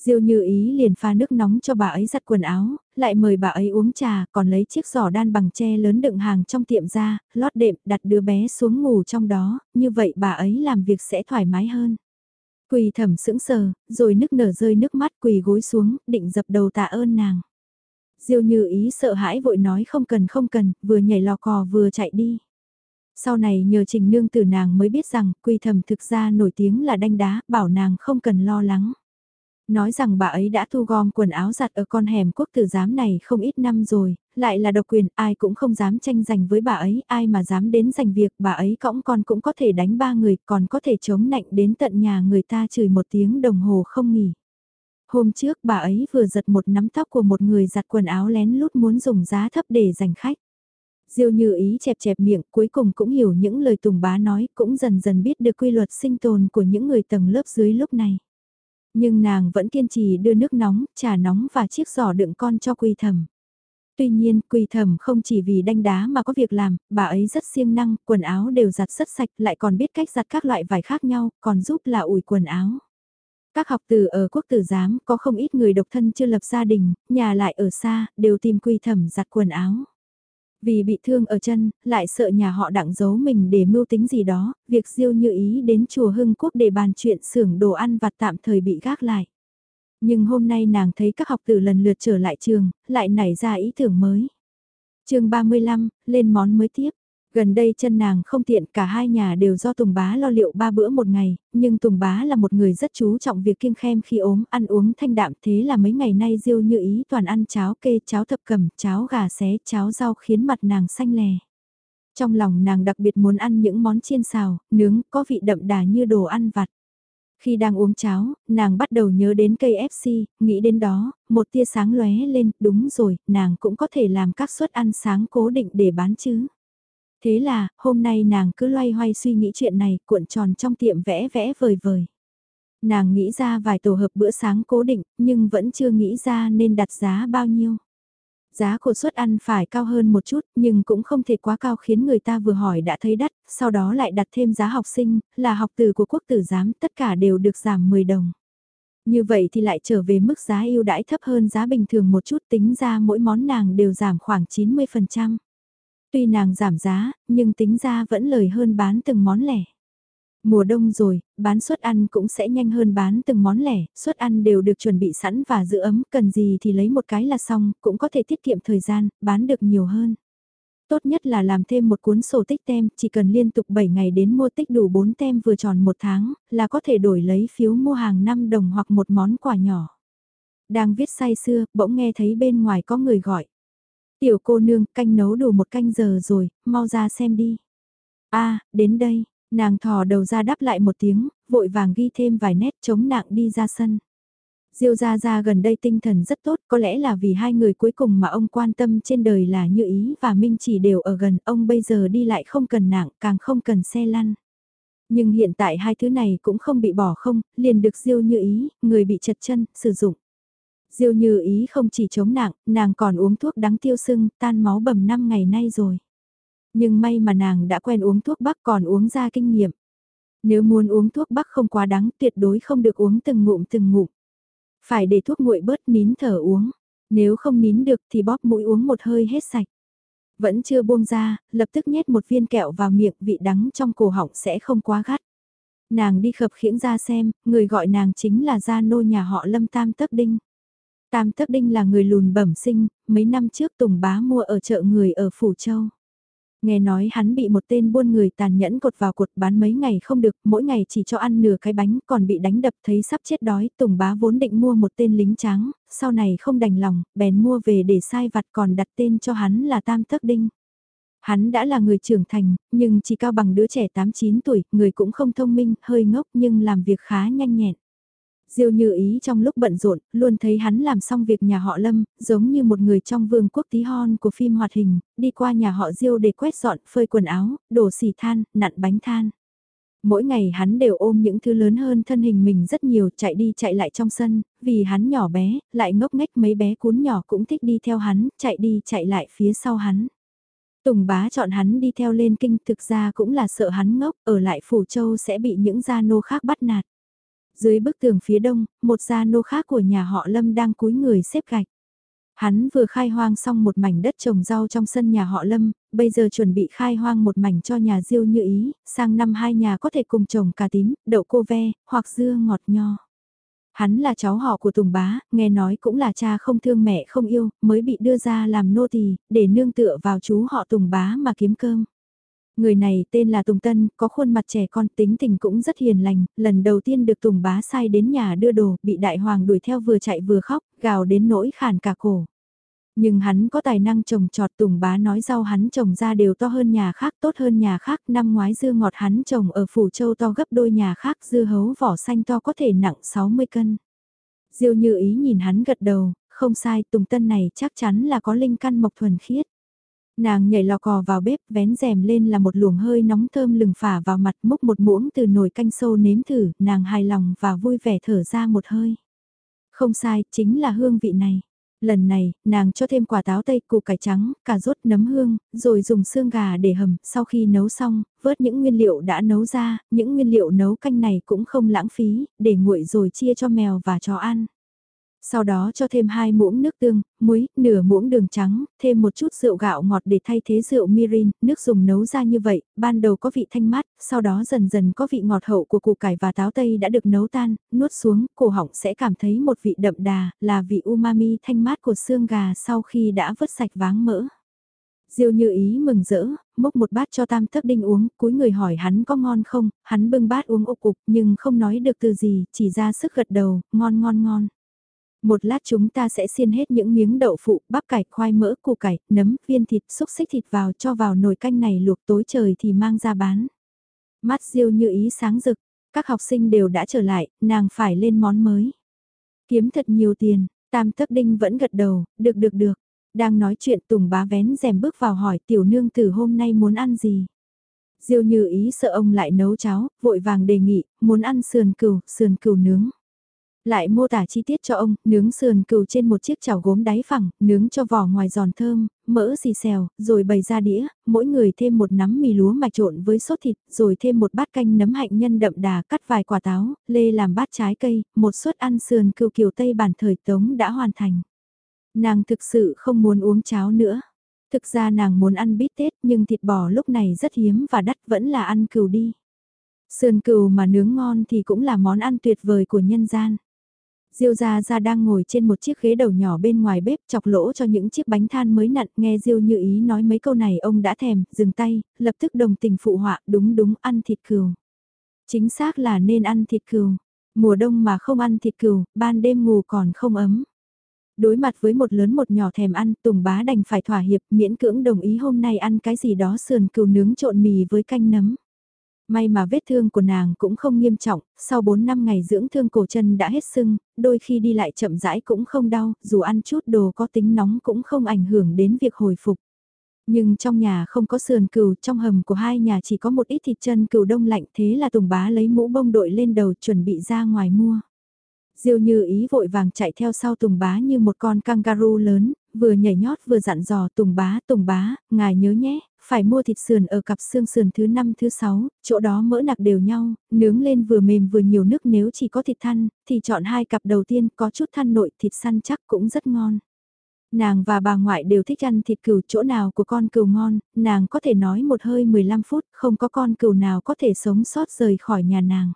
Diêu như ý liền pha nước nóng cho bà ấy giặt quần áo, lại mời bà ấy uống trà, còn lấy chiếc giỏ đan bằng tre lớn đựng hàng trong tiệm ra, lót đệm, đặt đứa bé xuống ngủ trong đó, như vậy bà ấy làm việc sẽ thoải mái hơn. Quỳ thẩm sững sờ, rồi nức nở rơi nước mắt quỳ gối xuống, định dập đầu tạ ơn nàng. Diêu như ý sợ hãi vội nói không cần không cần, vừa nhảy lò cò vừa chạy đi. Sau này nhờ trình nương từ nàng mới biết rằng quỳ thẩm thực ra nổi tiếng là đanh đá, bảo nàng không cần lo lắng. Nói rằng bà ấy đã thu gom quần áo giặt ở con hẻm quốc tử giám này không ít năm rồi, lại là độc quyền, ai cũng không dám tranh giành với bà ấy, ai mà dám đến giành việc, bà ấy cõng con cũng có thể đánh ba người, còn có thể chống nạnh đến tận nhà người ta chửi một tiếng đồng hồ không nghỉ. Hôm trước bà ấy vừa giật một nắm tóc của một người giặt quần áo lén lút muốn dùng giá thấp để giành khách. Diêu như ý chẹp chẹp miệng cuối cùng cũng hiểu những lời Tùng bá nói cũng dần dần biết được quy luật sinh tồn của những người tầng lớp dưới lúc này. Nhưng nàng vẫn kiên trì đưa nước nóng, trà nóng và chiếc giỏ đựng con cho quỳ thẩm. Tuy nhiên, quỳ thẩm không chỉ vì đanh đá mà có việc làm, bà ấy rất siêng năng, quần áo đều giặt rất sạch, lại còn biết cách giặt các loại vải khác nhau, còn giúp là ủi quần áo. Các học tử ở quốc tử giám có không ít người độc thân chưa lập gia đình, nhà lại ở xa, đều tìm quỳ thẩm giặt quần áo. Vì bị thương ở chân, lại sợ nhà họ đặng giấu mình để mưu tính gì đó, việc diêu như ý đến chùa Hưng Quốc để bàn chuyện xưởng đồ ăn vặt tạm thời bị gác lại. Nhưng hôm nay nàng thấy các học tử lần lượt trở lại trường, lại nảy ra ý tưởng mới. chương 35, lên món mới tiếp. Gần đây chân nàng không tiện cả hai nhà đều do Tùng Bá lo liệu ba bữa một ngày, nhưng Tùng Bá là một người rất chú trọng việc kiêng khem khi ốm, ăn uống thanh đạm thế là mấy ngày nay diêu như ý toàn ăn cháo kê, cháo thập cẩm, cháo gà xé, cháo rau khiến mặt nàng xanh lè. Trong lòng nàng đặc biệt muốn ăn những món chiên xào, nướng, có vị đậm đà như đồ ăn vặt. Khi đang uống cháo, nàng bắt đầu nhớ đến cây FC, nghĩ đến đó, một tia sáng lóe lên, đúng rồi, nàng cũng có thể làm các suất ăn sáng cố định để bán chứ. Thế là, hôm nay nàng cứ loay hoay suy nghĩ chuyện này, cuộn tròn trong tiệm vẽ vẽ vời vời. Nàng nghĩ ra vài tổ hợp bữa sáng cố định, nhưng vẫn chưa nghĩ ra nên đặt giá bao nhiêu. Giá của suất ăn phải cao hơn một chút, nhưng cũng không thể quá cao khiến người ta vừa hỏi đã thấy đắt, sau đó lại đặt thêm giá học sinh, là học từ của quốc tử giám, tất cả đều được giảm 10 đồng. Như vậy thì lại trở về mức giá ưu đãi thấp hơn giá bình thường một chút tính ra mỗi món nàng đều giảm khoảng 90%. Tuy nàng giảm giá, nhưng tính ra vẫn lời hơn bán từng món lẻ. Mùa đông rồi, bán suất ăn cũng sẽ nhanh hơn bán từng món lẻ, suất ăn đều được chuẩn bị sẵn và giữ ấm, cần gì thì lấy một cái là xong, cũng có thể tiết kiệm thời gian, bán được nhiều hơn. Tốt nhất là làm thêm một cuốn sổ tích tem, chỉ cần liên tục 7 ngày đến mua tích đủ 4 tem vừa tròn một tháng, là có thể đổi lấy phiếu mua hàng 5 đồng hoặc một món quà nhỏ. Đang viết say xưa, bỗng nghe thấy bên ngoài có người gọi. Tiểu cô nương, canh nấu đủ một canh giờ rồi, mau ra xem đi. a đến đây, nàng thò đầu ra đáp lại một tiếng, vội vàng ghi thêm vài nét chống nặng đi ra sân. Diêu Gia Gia gần đây tinh thần rất tốt, có lẽ là vì hai người cuối cùng mà ông quan tâm trên đời là Như Ý và Minh chỉ đều ở gần, ông bây giờ đi lại không cần nặng, càng không cần xe lăn. Nhưng hiện tại hai thứ này cũng không bị bỏ không, liền được Diêu Như Ý, người bị chật chân, sử dụng. Diêu Như Ý không chỉ chống nặng, nàng còn uống thuốc đắng tiêu sưng, tan máu bầm 5 ngày nay rồi. Nhưng may mà nàng đã quen uống thuốc bắc còn uống ra kinh nghiệm. Nếu muốn uống thuốc bắc không quá đắng tuyệt đối không được uống từng ngụm từng ngụm. Phải để thuốc nguội bớt nín thở uống. Nếu không nín được thì bóp mũi uống một hơi hết sạch. Vẫn chưa buông ra, lập tức nhét một viên kẹo vào miệng vị đắng trong cổ họng sẽ không quá gắt. Nàng đi khập khiễng ra xem, người gọi nàng chính là gia nô nhà họ Lâm Tam Tấp Đinh. Tam Thất Đinh là người lùn bẩm sinh, mấy năm trước Tùng Bá mua ở chợ người ở Phủ Châu. Nghe nói hắn bị một tên buôn người tàn nhẫn cột vào cột bán mấy ngày không được, mỗi ngày chỉ cho ăn nửa cái bánh còn bị đánh đập thấy sắp chết đói. Tùng bá vốn định mua một tên lính tráng, sau này không đành lòng, bèn mua về để sai vặt còn đặt tên cho hắn là Tam Thất Đinh. Hắn đã là người trưởng thành, nhưng chỉ cao bằng đứa trẻ 8-9 tuổi, người cũng không thông minh, hơi ngốc nhưng làm việc khá nhanh nhẹn. Diêu như ý trong lúc bận rộn, luôn thấy hắn làm xong việc nhà họ Lâm, giống như một người trong vương quốc tí hon của phim hoạt hình, đi qua nhà họ Diêu để quét dọn, phơi quần áo, đổ xì than, nặn bánh than. Mỗi ngày hắn đều ôm những thứ lớn hơn thân hình mình rất nhiều chạy đi chạy lại trong sân, vì hắn nhỏ bé, lại ngốc nghếch mấy bé cún nhỏ cũng thích đi theo hắn, chạy đi chạy lại phía sau hắn. Tùng bá chọn hắn đi theo lên kinh thực ra cũng là sợ hắn ngốc, ở lại phủ châu sẽ bị những gia nô khác bắt nạt. Dưới bức tường phía đông, một gia nô khác của nhà họ Lâm đang cúi người xếp gạch. Hắn vừa khai hoang xong một mảnh đất trồng rau trong sân nhà họ Lâm, bây giờ chuẩn bị khai hoang một mảnh cho nhà Diêu như ý, sang năm hai nhà có thể cùng trồng cà tím, đậu cô ve, hoặc dưa ngọt nho. Hắn là cháu họ của Tùng Bá, nghe nói cũng là cha không thương mẹ không yêu, mới bị đưa ra làm nô tỳ để nương tựa vào chú họ Tùng Bá mà kiếm cơm. Người này tên là Tùng Tân, có khuôn mặt trẻ con tính tình cũng rất hiền lành, lần đầu tiên được Tùng bá sai đến nhà đưa đồ, bị đại hoàng đuổi theo vừa chạy vừa khóc, gào đến nỗi khản cả cổ. Nhưng hắn có tài năng trồng trọt Tùng bá nói rau hắn trồng ra đều to hơn nhà khác, tốt hơn nhà khác, năm ngoái dưa ngọt hắn trồng ở Phủ Châu to gấp đôi nhà khác, dưa hấu vỏ xanh to có thể nặng 60 cân. Diêu như ý nhìn hắn gật đầu, không sai, Tùng Tân này chắc chắn là có linh căn mộc thuần khiết. Nàng nhảy lò cò vào bếp, vén rèm lên là một luồng hơi nóng thơm lừng phả vào mặt múc một muỗng từ nồi canh sâu nếm thử, nàng hài lòng và vui vẻ thở ra một hơi. Không sai, chính là hương vị này. Lần này, nàng cho thêm quả táo tây, củ cải trắng, cà rốt nấm hương, rồi dùng xương gà để hầm, sau khi nấu xong, vớt những nguyên liệu đã nấu ra, những nguyên liệu nấu canh này cũng không lãng phí, để nguội rồi chia cho mèo và chó ăn. Sau đó cho thêm 2 muỗng nước tương, muối, nửa muỗng đường trắng, thêm một chút rượu gạo ngọt để thay thế rượu mirin, nước dùng nấu ra như vậy, ban đầu có vị thanh mát, sau đó dần dần có vị ngọt hậu của củ cải và táo tây đã được nấu tan, nuốt xuống, cổ họng sẽ cảm thấy một vị đậm đà, là vị umami thanh mát của xương gà sau khi đã vớt sạch váng mỡ. Diêu như ý mừng rỡ, múc một bát cho tam thất đinh uống, cúi người hỏi hắn có ngon không, hắn bưng bát uống ục ục nhưng không nói được từ gì, chỉ ra sức gật đầu, ngon ngon ngon. Một lát chúng ta sẽ xiên hết những miếng đậu phụ, bắp cải, khoai mỡ, củ cải, nấm, viên thịt, xúc xích thịt vào cho vào nồi canh này luộc tối trời thì mang ra bán. Mắt diêu như ý sáng rực, các học sinh đều đã trở lại, nàng phải lên món mới. Kiếm thật nhiều tiền, tam thất đinh vẫn gật đầu, được được được. Đang nói chuyện Tùng bá vén rèm bước vào hỏi tiểu nương tử hôm nay muốn ăn gì. Diêu như ý sợ ông lại nấu cháo, vội vàng đề nghị, muốn ăn sườn cừu, sườn cừu nướng. Lại mô tả chi tiết cho ông, nướng sườn cừu trên một chiếc chảo gốm đáy phẳng, nướng cho vỏ ngoài giòn thơm, mỡ xì xèo, rồi bày ra đĩa, mỗi người thêm một nắm mì lúa mạch trộn với sốt thịt, rồi thêm một bát canh nấm hạnh nhân đậm đà cắt vài quả táo, lê làm bát trái cây, một suất ăn sườn cừu kiểu Tây bản thời Tống đã hoàn thành. Nàng thực sự không muốn uống cháo nữa. Thực ra nàng muốn ăn bít tết nhưng thịt bò lúc này rất hiếm và đắt vẫn là ăn cừu đi. Sườn cừu mà nướng ngon thì cũng là món ăn tuyệt vời của nhân gian. Diêu Gia Gia đang ngồi trên một chiếc ghế đầu nhỏ bên ngoài bếp chọc lỗ cho những chiếc bánh than mới nặn nghe Diêu như ý nói mấy câu này ông đã thèm, dừng tay, lập tức đồng tình phụ họa đúng đúng ăn thịt cừu. Chính xác là nên ăn thịt cừu, mùa đông mà không ăn thịt cừu, ban đêm ngủ còn không ấm. Đối mặt với một lớn một nhỏ thèm ăn, Tùng Bá đành phải thỏa hiệp miễn cưỡng đồng ý hôm nay ăn cái gì đó sườn cừu nướng trộn mì với canh nấm. May mà vết thương của nàng cũng không nghiêm trọng, sau 4 năm ngày dưỡng thương cổ chân đã hết sưng, đôi khi đi lại chậm rãi cũng không đau, dù ăn chút đồ có tính nóng cũng không ảnh hưởng đến việc hồi phục. Nhưng trong nhà không có sườn cừu, trong hầm của hai nhà chỉ có một ít thịt chân cừu đông lạnh thế là Tùng Bá lấy mũ bông đội lên đầu chuẩn bị ra ngoài mua. Diêu như ý vội vàng chạy theo sau Tùng Bá như một con kangaroo lớn, vừa nhảy nhót vừa dặn dò Tùng Bá, Tùng Bá, ngài nhớ nhé, phải mua thịt sườn ở cặp xương sườn thứ 5 thứ 6, chỗ đó mỡ nạc đều nhau, nướng lên vừa mềm vừa nhiều nước nếu chỉ có thịt thăn, thì chọn hai cặp đầu tiên có chút thăn nội thịt săn chắc cũng rất ngon. Nàng và bà ngoại đều thích ăn thịt cừu chỗ nào của con cừu ngon, nàng có thể nói một hơi 15 phút, không có con cừu nào có thể sống sót rời khỏi nhà nàng.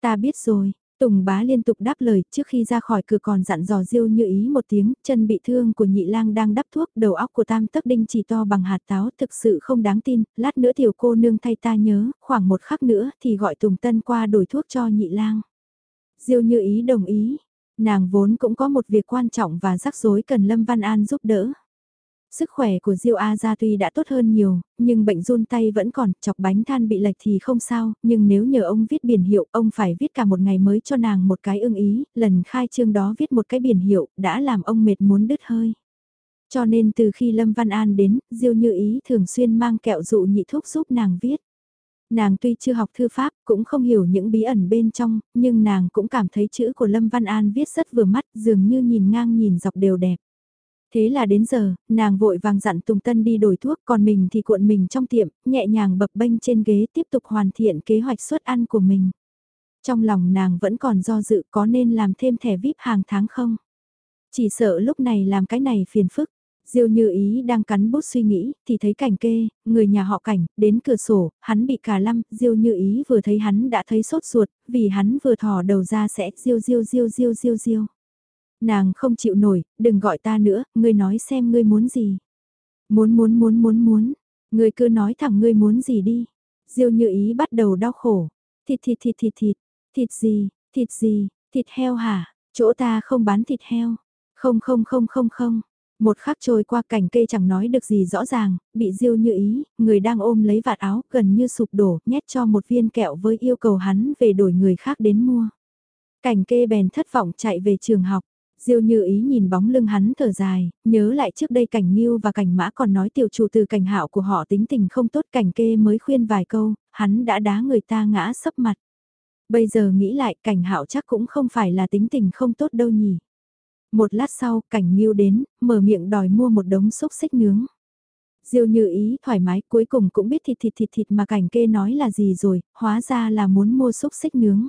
Ta biết rồi, Tùng bá liên tục đáp lời trước khi ra khỏi cửa còn dặn dò diêu như ý một tiếng, chân bị thương của nhị lang đang đắp thuốc, đầu óc của tam tấc đinh chỉ to bằng hạt táo thực sự không đáng tin, lát nữa tiểu cô nương thay ta nhớ, khoảng một khắc nữa thì gọi Tùng Tân qua đổi thuốc cho nhị lang. Diêu như ý đồng ý, nàng vốn cũng có một việc quan trọng và rắc rối cần Lâm Văn An giúp đỡ. Sức khỏe của Diêu A Gia tuy đã tốt hơn nhiều, nhưng bệnh run tay vẫn còn, chọc bánh than bị lệch thì không sao, nhưng nếu nhờ ông viết biển hiệu, ông phải viết cả một ngày mới cho nàng một cái ưng ý, lần khai trương đó viết một cái biển hiệu, đã làm ông mệt muốn đứt hơi. Cho nên từ khi Lâm Văn An đến, Diêu Như Ý thường xuyên mang kẹo dụ nhị thuốc giúp nàng viết. Nàng tuy chưa học thư pháp, cũng không hiểu những bí ẩn bên trong, nhưng nàng cũng cảm thấy chữ của Lâm Văn An viết rất vừa mắt, dường như nhìn ngang nhìn dọc đều đẹp. Thế là đến giờ, nàng vội vàng dặn Tùng Tân đi đổi thuốc còn mình thì cuộn mình trong tiệm, nhẹ nhàng bập bênh trên ghế tiếp tục hoàn thiện kế hoạch suất ăn của mình. Trong lòng nàng vẫn còn do dự có nên làm thêm thẻ VIP hàng tháng không? Chỉ sợ lúc này làm cái này phiền phức. Diêu như ý đang cắn bút suy nghĩ, thì thấy cảnh kê, người nhà họ cảnh, đến cửa sổ, hắn bị cả lăm, diêu như ý vừa thấy hắn đã thấy sốt ruột, vì hắn vừa thò đầu ra sẽ diêu diêu diêu diêu diêu diêu. Nàng không chịu nổi, đừng gọi ta nữa, ngươi nói xem ngươi muốn gì. Muốn muốn muốn muốn muốn, ngươi cứ nói thẳng ngươi muốn gì đi. Diêu như ý bắt đầu đau khổ. Thịt thịt thịt thịt thịt, thịt gì, thịt gì, thịt heo hả, chỗ ta không bán thịt heo. Không không không không không. Một khắc trôi qua cảnh cây chẳng nói được gì rõ ràng, bị diêu như ý, người đang ôm lấy vạt áo gần như sụp đổ, nhét cho một viên kẹo với yêu cầu hắn về đổi người khác đến mua. Cảnh kê bèn thất vọng chạy về trường học. Diêu như ý nhìn bóng lưng hắn thở dài, nhớ lại trước đây cảnh Nghiêu và cảnh Mã còn nói tiểu chủ từ cảnh hạo của họ tính tình không tốt cảnh kê mới khuyên vài câu, hắn đã đá người ta ngã sấp mặt. Bây giờ nghĩ lại cảnh hạo chắc cũng không phải là tính tình không tốt đâu nhỉ. Một lát sau, cảnh Nghiêu đến, mở miệng đòi mua một đống xúc xích nướng. Diêu như ý thoải mái cuối cùng cũng biết thịt thịt thịt thịt mà cảnh kê nói là gì rồi, hóa ra là muốn mua xúc xích nướng.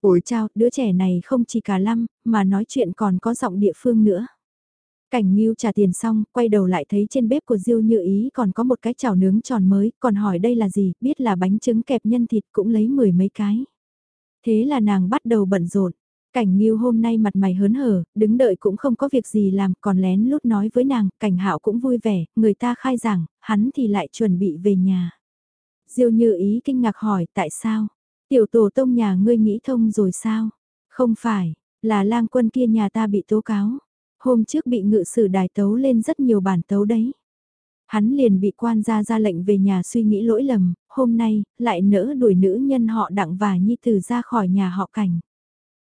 Ôi chao, đứa trẻ này không chỉ cả lăm, mà nói chuyện còn có giọng địa phương nữa. Cảnh Ngưu trả tiền xong, quay đầu lại thấy trên bếp của Diêu Như Ý còn có một cái chảo nướng tròn mới, còn hỏi đây là gì, biết là bánh trứng kẹp nhân thịt cũng lấy mười mấy cái. Thế là nàng bắt đầu bận rộn. Cảnh Ngưu hôm nay mặt mày hớn hở, đứng đợi cũng không có việc gì làm, còn lén lút nói với nàng, Cảnh Hạo cũng vui vẻ, người ta khai giảng, hắn thì lại chuẩn bị về nhà. Diêu Như Ý kinh ngạc hỏi tại sao? Tiểu tổ tông nhà ngươi nghĩ thông rồi sao? Không phải, là lang quân kia nhà ta bị tố cáo. Hôm trước bị ngự sử đài tấu lên rất nhiều bản tấu đấy. Hắn liền bị quan gia ra lệnh về nhà suy nghĩ lỗi lầm, hôm nay, lại nỡ đuổi nữ nhân họ đặng và nhi tử ra khỏi nhà họ cảnh.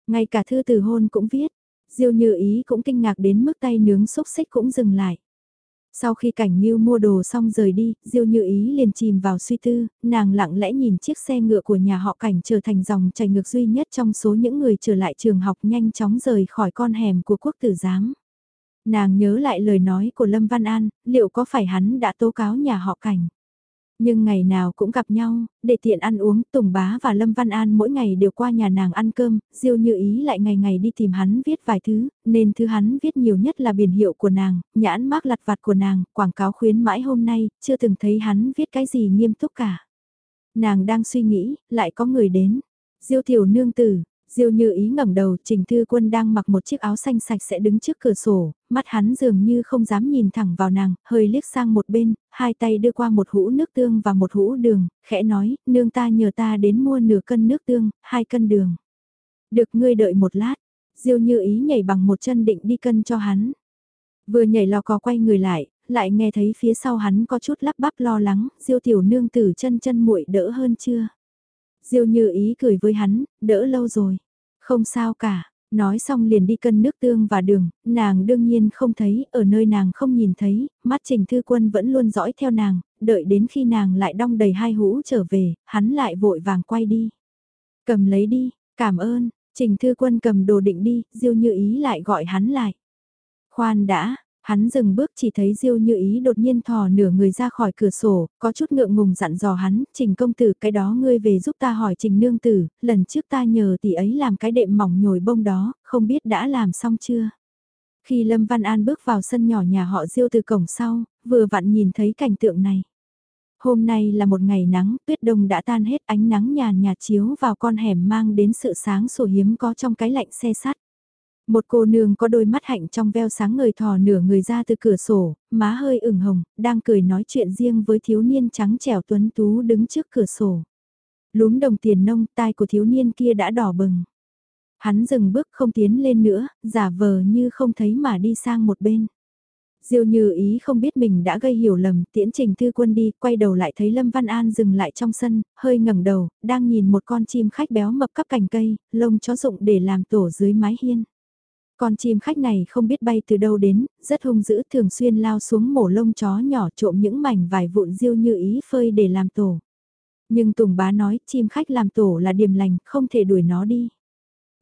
Ngay cả thư từ hôn cũng viết, diêu như ý cũng kinh ngạc đến mức tay nướng xúc xích cũng dừng lại. Sau khi cảnh Ngưu mua đồ xong rời đi, Diêu Như Ý liền chìm vào suy tư, nàng lặng lẽ nhìn chiếc xe ngựa của nhà họ cảnh trở thành dòng chảy ngược duy nhất trong số những người trở lại trường học nhanh chóng rời khỏi con hẻm của quốc tử giám. Nàng nhớ lại lời nói của Lâm Văn An, liệu có phải hắn đã tố cáo nhà họ cảnh? Nhưng ngày nào cũng gặp nhau, để tiện ăn uống, Tùng Bá và Lâm Văn An mỗi ngày đều qua nhà nàng ăn cơm, Diêu Như Ý lại ngày ngày đi tìm hắn viết vài thứ, nên thứ hắn viết nhiều nhất là biển hiệu của nàng, nhãn mác lặt vặt của nàng, quảng cáo khuyến mãi hôm nay, chưa từng thấy hắn viết cái gì nghiêm túc cả. Nàng đang suy nghĩ, lại có người đến. Diêu Tiểu Nương Tử, Diêu như ý ngẩng đầu, Trình Thư Quân đang mặc một chiếc áo xanh sạch sẽ đứng trước cửa sổ, mắt hắn dường như không dám nhìn thẳng vào nàng, hơi liếc sang một bên, hai tay đưa qua một hũ nước tương và một hũ đường, khẽ nói, nương ta nhờ ta đến mua nửa cân nước tương, hai cân đường. Được ngươi đợi một lát, Diêu như ý nhảy bằng một chân định đi cân cho hắn. Vừa nhảy lò cò quay người lại, lại nghe thấy phía sau hắn có chút lắp bắp lo lắng, Diêu tiểu nương tử chân chân muội đỡ hơn chưa? Diêu như ý cười với hắn, đỡ lâu rồi. Không sao cả, nói xong liền đi cân nước tương và đường, nàng đương nhiên không thấy, ở nơi nàng không nhìn thấy, mắt Trình Thư Quân vẫn luôn dõi theo nàng, đợi đến khi nàng lại đong đầy hai hũ trở về, hắn lại vội vàng quay đi. Cầm lấy đi, cảm ơn, Trình Thư Quân cầm đồ định đi, Diêu Như Ý lại gọi hắn lại. Khoan đã, Hắn dừng bước chỉ thấy Diêu Như Ý đột nhiên thò nửa người ra khỏi cửa sổ, có chút ngượng ngùng dặn dò hắn, Trình công tử cái đó ngươi về giúp ta hỏi Trình nương tử, lần trước ta nhờ tỷ ấy làm cái đệm mỏng nhồi bông đó, không biết đã làm xong chưa? Khi Lâm Văn An bước vào sân nhỏ nhà họ Diêu từ cổng sau, vừa vặn nhìn thấy cảnh tượng này. Hôm nay là một ngày nắng, tuyết đông đã tan hết ánh nắng nhàn nhạt chiếu vào con hẻm mang đến sự sáng sủa hiếm có trong cái lạnh xe sắt. Một cô nương có đôi mắt hạnh trong veo sáng người thò nửa người ra từ cửa sổ, má hơi ửng hồng, đang cười nói chuyện riêng với thiếu niên trắng trẻo tuấn tú đứng trước cửa sổ. Lúm đồng tiền nông tai của thiếu niên kia đã đỏ bừng. Hắn dừng bước không tiến lên nữa, giả vờ như không thấy mà đi sang một bên. Diêu như ý không biết mình đã gây hiểu lầm, tiễn trình thư quân đi, quay đầu lại thấy Lâm Văn An dừng lại trong sân, hơi ngẩng đầu, đang nhìn một con chim khách béo mập cắp cành cây, lông chó rụng để làm tổ dưới mái hiên. Con chim khách này không biết bay từ đâu đến, rất hung dữ thường xuyên lao xuống mổ lông chó nhỏ trộm những mảnh vải vụn diêu như ý phơi để làm tổ. Nhưng Tùng bá nói chim khách làm tổ là điểm lành, không thể đuổi nó đi.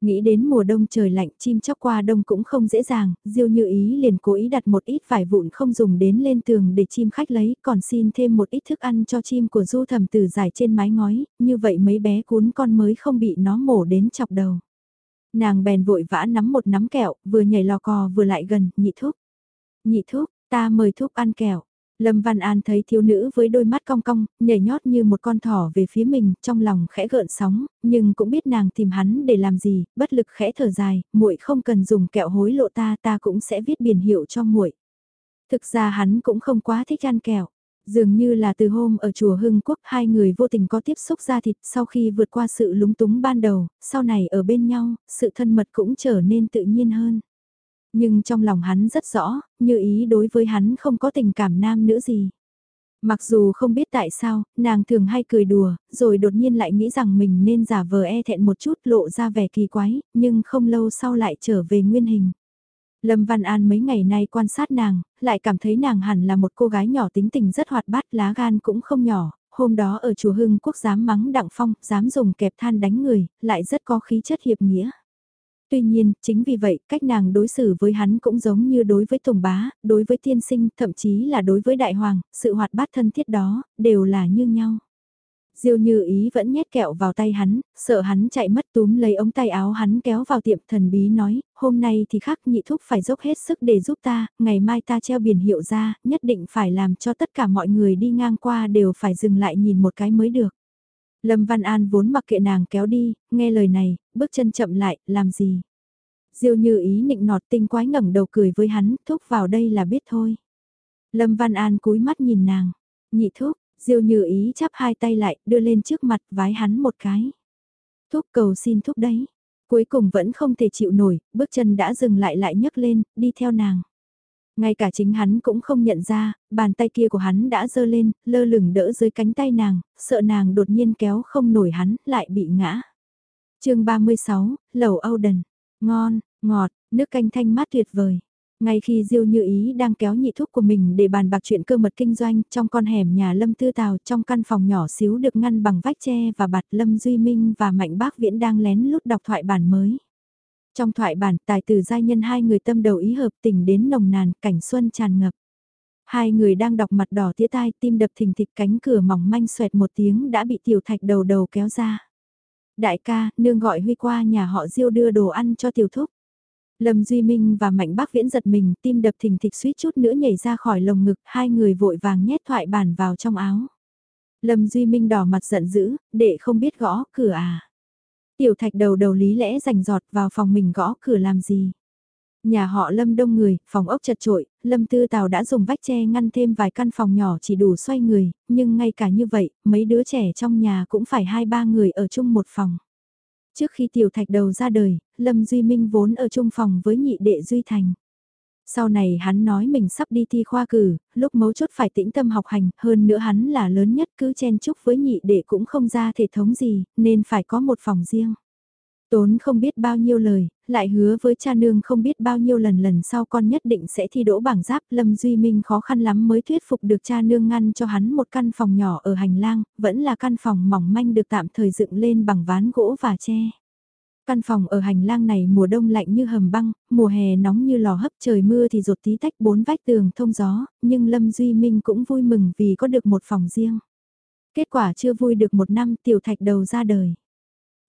Nghĩ đến mùa đông trời lạnh chim chóc qua đông cũng không dễ dàng, diêu như ý liền cố ý đặt một ít vải vụn không dùng đến lên tường để chim khách lấy, còn xin thêm một ít thức ăn cho chim của du thầm tử giải trên mái ngói, như vậy mấy bé cuốn con mới không bị nó mổ đến chọc đầu. Nàng bèn vội vã nắm một nắm kẹo, vừa nhảy lò cò vừa lại gần, nhị thúc. Nhị thúc, ta mời thúc ăn kẹo. Lâm Văn An thấy thiếu nữ với đôi mắt cong cong, nhảy nhót như một con thỏ về phía mình, trong lòng khẽ gợn sóng, nhưng cũng biết nàng tìm hắn để làm gì, bất lực khẽ thở dài, muội không cần dùng kẹo hối lộ ta, ta cũng sẽ viết biển hiệu cho muội. Thực ra hắn cũng không quá thích ăn kẹo. Dường như là từ hôm ở chùa Hưng Quốc hai người vô tình có tiếp xúc ra thịt sau khi vượt qua sự lúng túng ban đầu, sau này ở bên nhau, sự thân mật cũng trở nên tự nhiên hơn. Nhưng trong lòng hắn rất rõ, như ý đối với hắn không có tình cảm nam nữ gì. Mặc dù không biết tại sao, nàng thường hay cười đùa, rồi đột nhiên lại nghĩ rằng mình nên giả vờ e thẹn một chút lộ ra vẻ kỳ quái, nhưng không lâu sau lại trở về nguyên hình. Lâm Văn An mấy ngày nay quan sát nàng, lại cảm thấy nàng hẳn là một cô gái nhỏ tính tình rất hoạt bát lá gan cũng không nhỏ, hôm đó ở chùa Hưng Quốc dám mắng Đặng Phong, dám dùng kẹp than đánh người, lại rất có khí chất hiệp nghĩa. Tuy nhiên, chính vì vậy, cách nàng đối xử với hắn cũng giống như đối với Tùng Bá, đối với tiên sinh, thậm chí là đối với Đại Hoàng, sự hoạt bát thân thiết đó, đều là như nhau. Diêu như ý vẫn nhét kẹo vào tay hắn, sợ hắn chạy mất túm lấy ống tay áo hắn kéo vào tiệm thần bí nói, hôm nay thì khắc nhị thúc phải dốc hết sức để giúp ta, ngày mai ta treo biển hiệu ra, nhất định phải làm cho tất cả mọi người đi ngang qua đều phải dừng lại nhìn một cái mới được. Lâm Văn An vốn mặc kệ nàng kéo đi, nghe lời này, bước chân chậm lại, làm gì? Diêu như ý nịnh nọt tinh quái ngẩng đầu cười với hắn, thúc vào đây là biết thôi. Lâm Văn An cúi mắt nhìn nàng, nhị thúc, Diêu như ý chắp hai tay lại, đưa lên trước mặt, vái hắn một cái. Thúc cầu xin thúc đấy. Cuối cùng vẫn không thể chịu nổi, bước chân đã dừng lại lại nhấc lên, đi theo nàng. Ngay cả chính hắn cũng không nhận ra, bàn tay kia của hắn đã dơ lên, lơ lửng đỡ dưới cánh tay nàng, sợ nàng đột nhiên kéo không nổi hắn, lại bị ngã. chương 36, Lầu Âu Đần. Ngon, ngọt, nước canh thanh mát tuyệt vời. Ngay khi Diêu Như Ý đang kéo nhị thúc của mình để bàn bạc chuyện cơ mật kinh doanh trong con hẻm nhà Lâm Tư Tào trong căn phòng nhỏ xíu được ngăn bằng vách tre và bạt Lâm Duy Minh và Mạnh Bác Viễn đang lén lút đọc thoại bản mới. Trong thoại bản tài tử giai nhân hai người tâm đầu ý hợp tình đến nồng nàn cảnh xuân tràn ngập. Hai người đang đọc mặt đỏ tía tai tim đập thình thịch cánh cửa mỏng manh xoẹt một tiếng đã bị tiểu thạch đầu đầu kéo ra. Đại ca, nương gọi Huy qua nhà họ Diêu đưa đồ ăn cho tiểu thúc. Lâm Duy Minh và Mạnh Bác Viễn giật mình, tim đập thình thịch suýt chút nữa nhảy ra khỏi lồng ngực, hai người vội vàng nhét thoại bản vào trong áo. Lâm Duy Minh đỏ mặt giận dữ, đệ không biết gõ cửa à. Tiểu thạch đầu đầu lý lẽ rành giọt vào phòng mình gõ cửa làm gì. Nhà họ Lâm đông người, phòng ốc chật trội, Lâm Tư Tào đã dùng vách tre ngăn thêm vài căn phòng nhỏ chỉ đủ xoay người, nhưng ngay cả như vậy, mấy đứa trẻ trong nhà cũng phải hai ba người ở chung một phòng. Trước khi tiểu thạch đầu ra đời, Lâm Duy Minh vốn ở chung phòng với nhị đệ Duy Thành. Sau này hắn nói mình sắp đi thi khoa cử, lúc mấu chốt phải tĩnh tâm học hành, hơn nữa hắn là lớn nhất cứ chen chúc với nhị đệ cũng không ra thể thống gì, nên phải có một phòng riêng. Tốn không biết bao nhiêu lời, lại hứa với cha nương không biết bao nhiêu lần lần sau con nhất định sẽ thi đỗ bảng giáp. Lâm Duy Minh khó khăn lắm mới thuyết phục được cha nương ngăn cho hắn một căn phòng nhỏ ở hành lang, vẫn là căn phòng mỏng manh được tạm thời dựng lên bằng ván gỗ và tre. Căn phòng ở hành lang này mùa đông lạnh như hầm băng, mùa hè nóng như lò hấp trời mưa thì rột tí tách bốn vách tường thông gió, nhưng Lâm Duy Minh cũng vui mừng vì có được một phòng riêng. Kết quả chưa vui được một năm tiểu thạch đầu ra đời.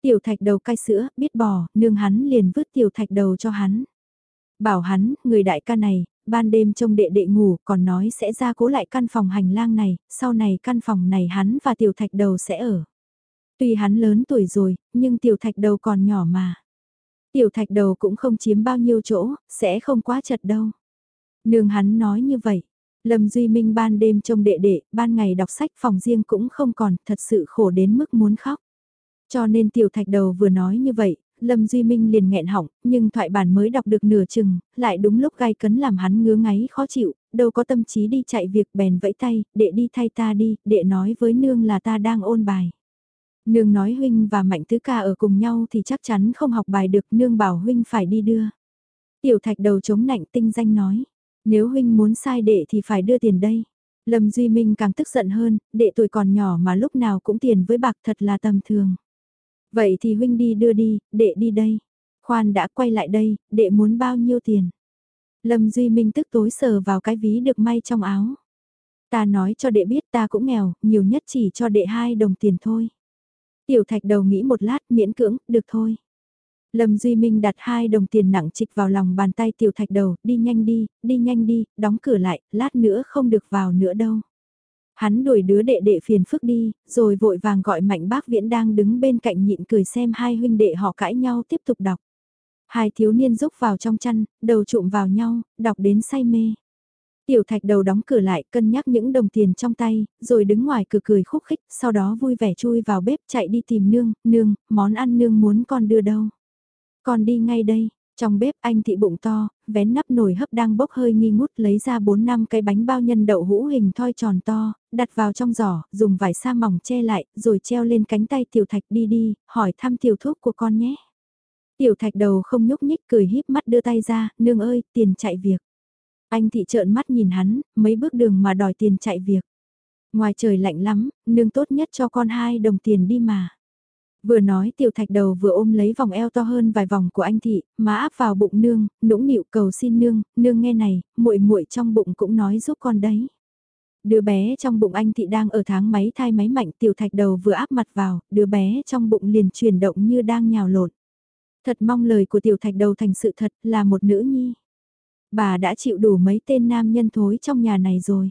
Tiểu thạch đầu cai sữa, biết bò, nương hắn liền vứt tiểu thạch đầu cho hắn. Bảo hắn, người đại ca này, ban đêm trông đệ đệ ngủ còn nói sẽ ra cố lại căn phòng hành lang này, sau này căn phòng này hắn và tiểu thạch đầu sẽ ở. Tuy hắn lớn tuổi rồi, nhưng tiểu thạch đầu còn nhỏ mà. Tiểu thạch đầu cũng không chiếm bao nhiêu chỗ, sẽ không quá chật đâu. Nương hắn nói như vậy. Lâm Duy Minh ban đêm trông đệ đệ, ban ngày đọc sách phòng riêng cũng không còn, thật sự khổ đến mức muốn khóc. Cho nên tiểu thạch đầu vừa nói như vậy, Lâm Duy Minh liền nghẹn họng, nhưng thoại bản mới đọc được nửa chừng, lại đúng lúc gai cấn làm hắn ngứa ngáy khó chịu, đâu có tâm trí đi chạy việc bèn vẫy tay, đệ đi thay ta đi, đệ nói với nương là ta đang ôn bài. Nương nói huynh và mạnh tứ ca ở cùng nhau thì chắc chắn không học bài được, nương bảo huynh phải đi đưa. Tiểu thạch đầu chống nạnh tinh danh nói, nếu huynh muốn sai đệ thì phải đưa tiền đây. Lâm Duy Minh càng tức giận hơn, đệ tuổi còn nhỏ mà lúc nào cũng tiền với bạc thật là tầm thường. Vậy thì huynh đi đưa đi, đệ đi đây. Khoan đã quay lại đây, đệ muốn bao nhiêu tiền. Lâm Duy Minh tức tối sờ vào cái ví được may trong áo. Ta nói cho đệ biết ta cũng nghèo, nhiều nhất chỉ cho đệ hai đồng tiền thôi. Tiểu thạch đầu nghĩ một lát miễn cưỡng, được thôi. Lâm Duy Minh đặt hai đồng tiền nặng trịch vào lòng bàn tay tiểu thạch đầu, đi nhanh đi, đi nhanh đi, đóng cửa lại, lát nữa không được vào nữa đâu. Hắn đuổi đứa đệ đệ phiền phức đi, rồi vội vàng gọi mạnh bác viễn đang đứng bên cạnh nhịn cười xem hai huynh đệ họ cãi nhau tiếp tục đọc. Hai thiếu niên rúc vào trong chăn, đầu trụm vào nhau, đọc đến say mê. Tiểu thạch đầu đóng cửa lại cân nhắc những đồng tiền trong tay, rồi đứng ngoài cửa cười khúc khích, sau đó vui vẻ chui vào bếp chạy đi tìm nương, nương, món ăn nương muốn con đưa đâu. Con đi ngay đây, trong bếp anh thị bụng to, vén nắp nồi hấp đang bốc hơi nghi ngút lấy ra 4 năm cái bánh bao nhân đậu hũ hình thoi tròn to, đặt vào trong giỏ, dùng vải sa mỏng che lại, rồi treo lên cánh tay tiểu thạch đi đi, hỏi thăm tiểu thuốc của con nhé. Tiểu thạch đầu không nhúc nhích cười híp mắt đưa tay ra, nương ơi, tiền chạy việc. Anh thị trợn mắt nhìn hắn, mấy bước đường mà đòi tiền chạy việc. Ngoài trời lạnh lắm, nương tốt nhất cho con hai đồng tiền đi mà. Vừa nói tiểu thạch đầu vừa ôm lấy vòng eo to hơn vài vòng của anh thị, má áp vào bụng nương, nũng nịu cầu xin nương, nương nghe này, muội muội trong bụng cũng nói giúp con đấy. Đứa bé trong bụng anh thị đang ở tháng máy thai máy mạnh tiểu thạch đầu vừa áp mặt vào, đứa bé trong bụng liền chuyển động như đang nhào lộn. Thật mong lời của tiểu thạch đầu thành sự thật là một nữ nhi. Bà đã chịu đủ mấy tên nam nhân thối trong nhà này rồi.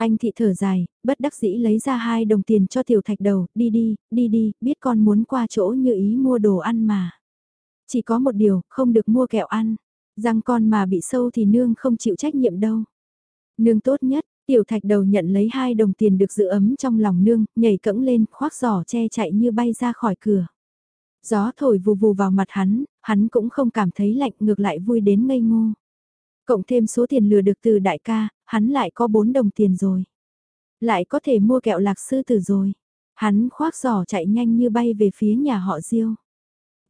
Anh thị thở dài, bất đắc dĩ lấy ra hai đồng tiền cho tiểu thạch đầu, đi đi, đi đi, biết con muốn qua chỗ như ý mua đồ ăn mà. Chỉ có một điều, không được mua kẹo ăn. Răng con mà bị sâu thì nương không chịu trách nhiệm đâu. Nương tốt nhất, tiểu thạch đầu nhận lấy hai đồng tiền được giữ ấm trong lòng nương, nhảy cẫng lên, khoác giỏ che chạy như bay ra khỏi cửa. Gió thổi vù vù vào mặt hắn, hắn cũng không cảm thấy lạnh ngược lại vui đến ngây ngô. Cộng thêm số tiền lừa được từ đại ca, hắn lại có 4 đồng tiền rồi. Lại có thể mua kẹo lạc sư tử rồi. Hắn khoác giỏ chạy nhanh như bay về phía nhà họ Diêu.